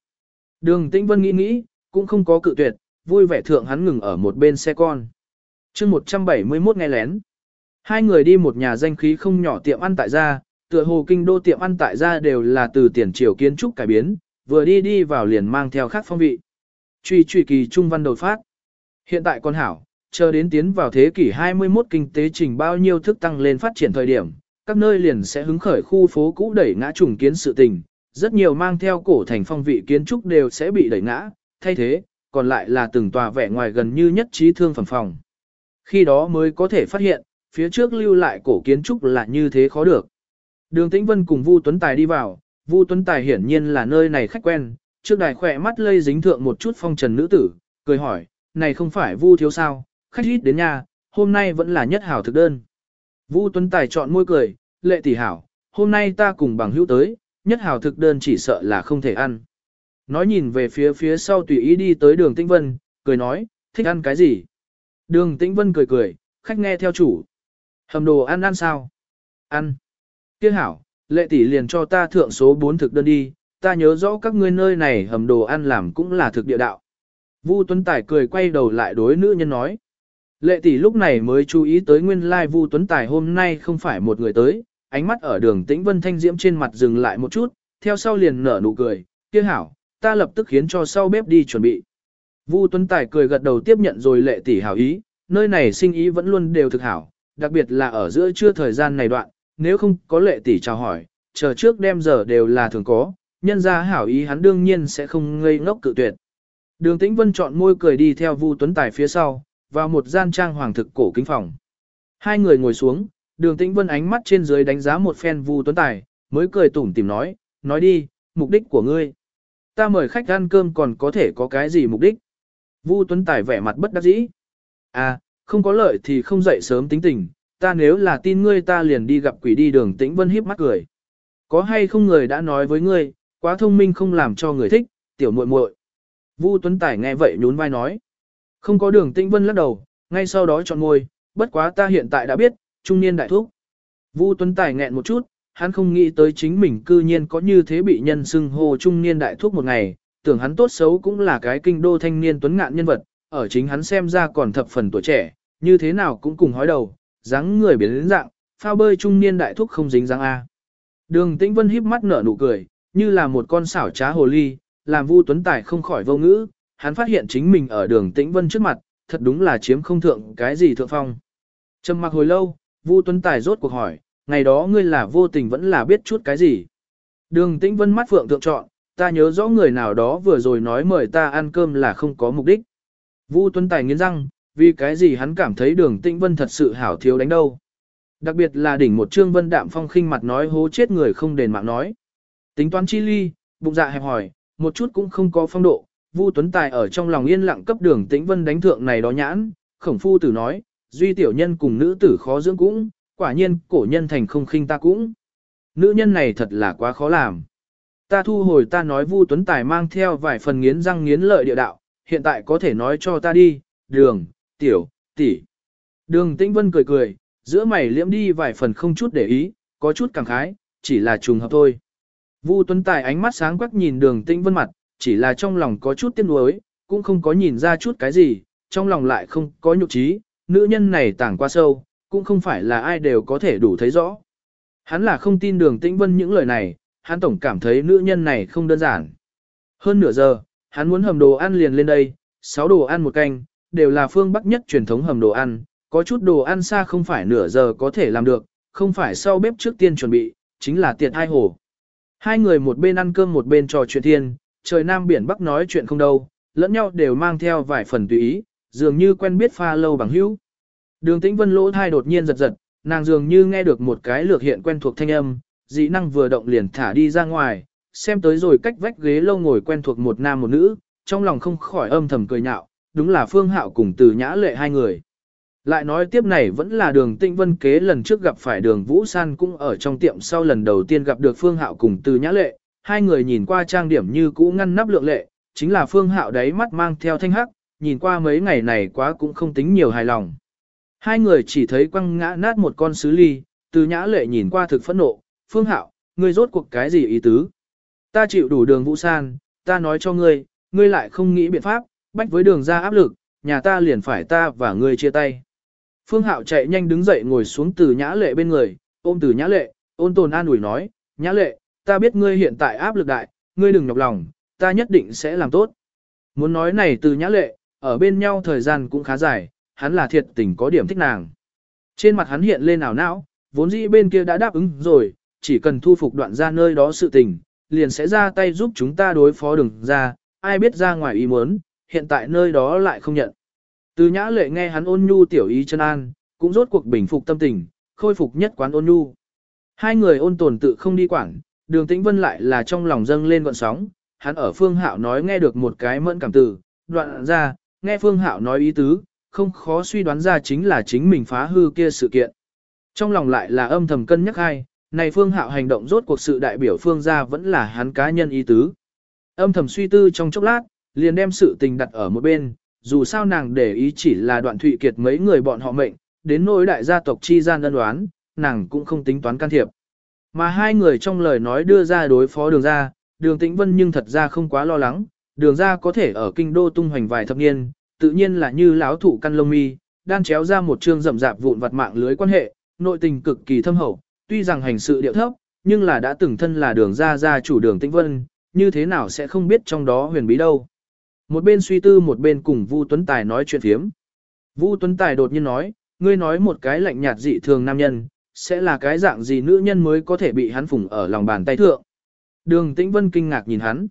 Đường Tĩnh Vân nghĩ nghĩ, cũng không có cự tuyệt, vui vẻ thượng hắn ngừng ở một bên xe con. chương 171 nghe lén. Hai người đi một nhà danh khí không nhỏ tiệm ăn tại gia, tựa hồ kinh đô tiệm ăn tại gia đều là từ tiền triều kiến trúc cải biến, vừa đi đi vào liền mang theo khác phong vị. Truy truy kỳ trung văn đột phát. Hiện tại con hảo, chờ đến tiến vào thế kỷ 21 kinh tế trình bao nhiêu thức tăng lên phát triển thời điểm, các nơi liền sẽ hứng khởi khu phố cũ đẩy ngã trùng kiến sự tình, rất nhiều mang theo cổ thành phong vị kiến trúc đều sẽ bị đẩy ngã, thay thế, còn lại là từng tòa vẻ ngoài gần như nhất trí thương phẩm phòng. Khi đó mới có thể phát hiện, phía trước lưu lại cổ kiến trúc là như thế khó được. Đường Tĩnh Vân cùng Vu Tuấn Tài đi vào, Vu Tuấn Tài hiển nhiên là nơi này khách quen, trước đài khỏe mắt lây dính thượng một chút phong trần nữ tử, cười hỏi, này không phải Vu thiếu sao, khách ít đến nhà, hôm nay vẫn là nhất hảo thực đơn. Vu Tuấn Tài chọn môi cười, lệ tỷ hảo, hôm nay ta cùng bằng hữu tới, nhất hảo thực đơn chỉ sợ là không thể ăn. Nói nhìn về phía phía sau tùy ý đi tới đường Tĩnh Vân, cười nói, thích ăn cái gì? Đường Tĩnh Vân cười cười, khách nghe theo chủ. Hầm đồ ăn ăn sao? Ăn. Tiếc hảo, lệ tỷ liền cho ta thượng số 4 thực đơn đi, ta nhớ rõ các ngươi nơi này hầm đồ ăn làm cũng là thực địa đạo. Vu Tuấn Tài cười quay đầu lại đối nữ nhân nói. Lệ tỷ lúc này mới chú ý tới nguyên lai like Vu Tuấn Tài hôm nay không phải một người tới, ánh mắt ở đường tĩnh vân thanh diễm trên mặt dừng lại một chút, theo sau liền nở nụ cười, kia hảo, ta lập tức khiến cho sau bếp đi chuẩn bị. Vu Tuấn Tài cười gật đầu tiếp nhận rồi lệ tỷ hảo ý, nơi này sinh ý vẫn luôn đều thực hảo, đặc biệt là ở giữa trưa thời gian này đoạn, nếu không có lệ tỷ chào hỏi, chờ trước đem giờ đều là thường có, nhân ra hảo ý hắn đương nhiên sẽ không ngây ngốc cự tuyệt. Đường Tĩnh Vân chọn môi cười đi theo Vu Tuấn Tài phía sau, vào một gian trang hoàng thực cổ kính phòng. Hai người ngồi xuống, Đường Tĩnh Vân ánh mắt trên dưới đánh giá một phen Vu Tuấn Tài, mới cười tủm tỉm nói, nói đi, mục đích của ngươi. Ta mời khách ăn cơm còn có thể có cái gì mục đích? Vu Tuấn Tài vẻ mặt bất đắc dĩ. À, không có lợi thì không dậy sớm tính tình, ta nếu là tin ngươi ta liền đi gặp quỷ đi đường tĩnh vân híp mắt cười. Có hay không người đã nói với ngươi, quá thông minh không làm cho người thích, tiểu muội muội. Vu Tuấn Tài nghe vậy nhún vai nói. Không có đường tĩnh vân lắc đầu, ngay sau đó chọn ngôi, bất quá ta hiện tại đã biết, trung niên đại thúc. Vu Tuấn Tài nghẹn một chút, hắn không nghĩ tới chính mình cư nhiên có như thế bị nhân xưng hô trung niên đại thúc một ngày, tưởng hắn tốt xấu cũng là cái kinh đô thanh niên tuấn ngạn nhân vật, ở chính hắn xem ra còn thập phần tuổi trẻ, như thế nào cũng cùng hói đầu, dáng người biến đến dạng, phao bơi trung niên đại thúc không dính dáng A. Đường Tĩnh Vân híp mắt nở nụ cười, như là một con xảo trá hồ ly, làm Vu Tuấn Tài không khỏi vô ngữ, hắn phát hiện chính mình ở đường Tĩnh Vân trước mặt, thật đúng là chiếm không thượng cái gì thượng phong. Trầm mặc hồi lâu, Vu Tuấn Tài rốt cuộc hỏi, ngày đó ngươi là vô tình vẫn là biết chút cái gì. Đường Tĩnh Vân mắt phượng thượng chọn, ta nhớ rõ người nào đó vừa rồi nói mời ta ăn cơm là không có mục đích. Vu Tuấn Tài nghiến răng, vì cái gì hắn cảm thấy đường tĩnh vân thật sự hảo thiếu đánh đâu. Đặc biệt là đỉnh một trương vân đạm phong khinh mặt nói hố chết người không đền mạng nói. Tính toán chi ly, bụng dạ hẹp hỏi, một chút cũng không có phong độ, Vu Tuấn Tài ở trong lòng yên lặng cấp đường tĩnh vân đánh thượng này đó nhãn, khổng phu tử nói, duy tiểu nhân cùng nữ tử khó dưỡng cũng, quả nhiên cổ nhân thành không khinh ta cũng. Nữ nhân này thật là quá khó làm. Ta thu hồi ta nói Vu Tuấn Tài mang theo vài phần nghiến răng nghiến lợi địa đạo, hiện tại có thể nói cho ta đi, đường, tiểu, tỷ. Đường Tĩnh Vân cười cười, giữa mày liễm đi vài phần không chút để ý, có chút cảm khái, chỉ là trùng hợp thôi. Vu Tuấn Tài ánh mắt sáng quắc nhìn đường Tĩnh Vân mặt, chỉ là trong lòng có chút tiếc nuối, cũng không có nhìn ra chút cái gì, trong lòng lại không có nhục trí, nữ nhân này tảng qua sâu, cũng không phải là ai đều có thể đủ thấy rõ. Hắn là không tin đường Tĩnh Vân những lời này, hắn tổng cảm thấy nữ nhân này không đơn giản. Hơn nửa giờ, hắn muốn hầm đồ ăn liền lên đây, sáu đồ ăn một canh, đều là phương Bắc nhất truyền thống hầm đồ ăn, có chút đồ ăn xa không phải nửa giờ có thể làm được, không phải sau bếp trước tiên chuẩn bị, chính là tiệt hai hồ. Hai người một bên ăn cơm một bên trò chuyện thiên, trời Nam biển Bắc nói chuyện không đâu, lẫn nhau đều mang theo vài phần tùy ý, dường như quen biết pha lâu bằng hữu. Đường tĩnh vân lỗ thai đột nhiên giật giật, nàng dường như nghe được một cái lược hiện quen thuộc thanh âm, dị năng vừa động liền thả đi ra ngoài, xem tới rồi cách vách ghế lâu ngồi quen thuộc một nam một nữ, trong lòng không khỏi âm thầm cười nhạo, đúng là Phương Hạo cùng Từ Nhã Lệ hai người. Lại nói tiếp này vẫn là đường Tinh Vân kế lần trước gặp phải đường Vũ San cũng ở trong tiệm sau lần đầu tiên gặp được Phương Hạo cùng từ nhã lệ, hai người nhìn qua trang điểm như cũ ngăn nắp lượng lệ, chính là Phương Hạo đáy mắt mang theo thanh hắc, nhìn qua mấy ngày này quá cũng không tính nhiều hài lòng. Hai người chỉ thấy quăng ngã nát một con sứ ly, từ nhã lệ nhìn qua thực phẫn nộ, Phương Hạo, ngươi rốt cuộc cái gì ý tứ? Ta chịu đủ đường Vũ San, ta nói cho ngươi, ngươi lại không nghĩ biện pháp, bách với đường ra áp lực, nhà ta liền phải ta và ngươi chia tay. Phương Hạo chạy nhanh đứng dậy ngồi xuống từ nhã lệ bên người, ôm từ nhã lệ, ôn tồn an ủi nói, nhã lệ, ta biết ngươi hiện tại áp lực đại, ngươi đừng nhọc lòng, ta nhất định sẽ làm tốt. Muốn nói này từ nhã lệ, ở bên nhau thời gian cũng khá dài, hắn là thiệt tình có điểm thích nàng. Trên mặt hắn hiện lên ảo não, vốn dĩ bên kia đã đáp ứng rồi, chỉ cần thu phục đoạn ra nơi đó sự tình, liền sẽ ra tay giúp chúng ta đối phó đường ra, ai biết ra ngoài ý muốn, hiện tại nơi đó lại không nhận. Từ nhã lệ nghe hắn ôn nhu tiểu ý chân an, cũng rốt cuộc bình phục tâm tình, khôi phục nhất quán ôn nhu. Hai người ôn tồn tự không đi quảng, đường tĩnh vân lại là trong lòng dâng lên gọn sóng, hắn ở phương hạo nói nghe được một cái mẫn cảm từ, đoạn ra, nghe phương hạo nói ý tứ, không khó suy đoán ra chính là chính mình phá hư kia sự kiện. Trong lòng lại là âm thầm cân nhắc hai, này phương hạo hành động rốt cuộc sự đại biểu phương gia vẫn là hắn cá nhân ý tứ. Âm thầm suy tư trong chốc lát, liền đem sự tình đặt ở một bên, dù sao nàng để ý chỉ là đoạn thụy kiệt mấy người bọn họ mệnh, đến nỗi đại gia tộc chi gian đơn đoán, nàng cũng không tính toán can thiệp. Mà hai người trong lời nói đưa ra đối phó đường ra, đường tĩnh vân nhưng thật ra không quá lo lắng, đường ra có thể ở kinh đô tung hoành vài thập niên, tự nhiên là như láo thủ căn lông mi, đang chéo ra một chương rậm rạp vụn vặt mạng lưới quan hệ, nội tình cực kỳ thâm hậu, tuy rằng hành sự điệu thấp, nhưng là đã từng thân là đường ra ra chủ đường tĩnh vân, như thế nào sẽ không biết trong đó huyền bí đâu. Một bên suy tư một bên cùng Vu Tuấn Tài nói chuyện phiếm. Vu Tuấn Tài đột nhiên nói, ngươi nói một cái lạnh nhạt dị thường nam nhân, sẽ là cái dạng gì nữ nhân mới có thể bị hắn phủng ở lòng bàn tay thượng. Đường Tĩnh Vân kinh ngạc nhìn hắn.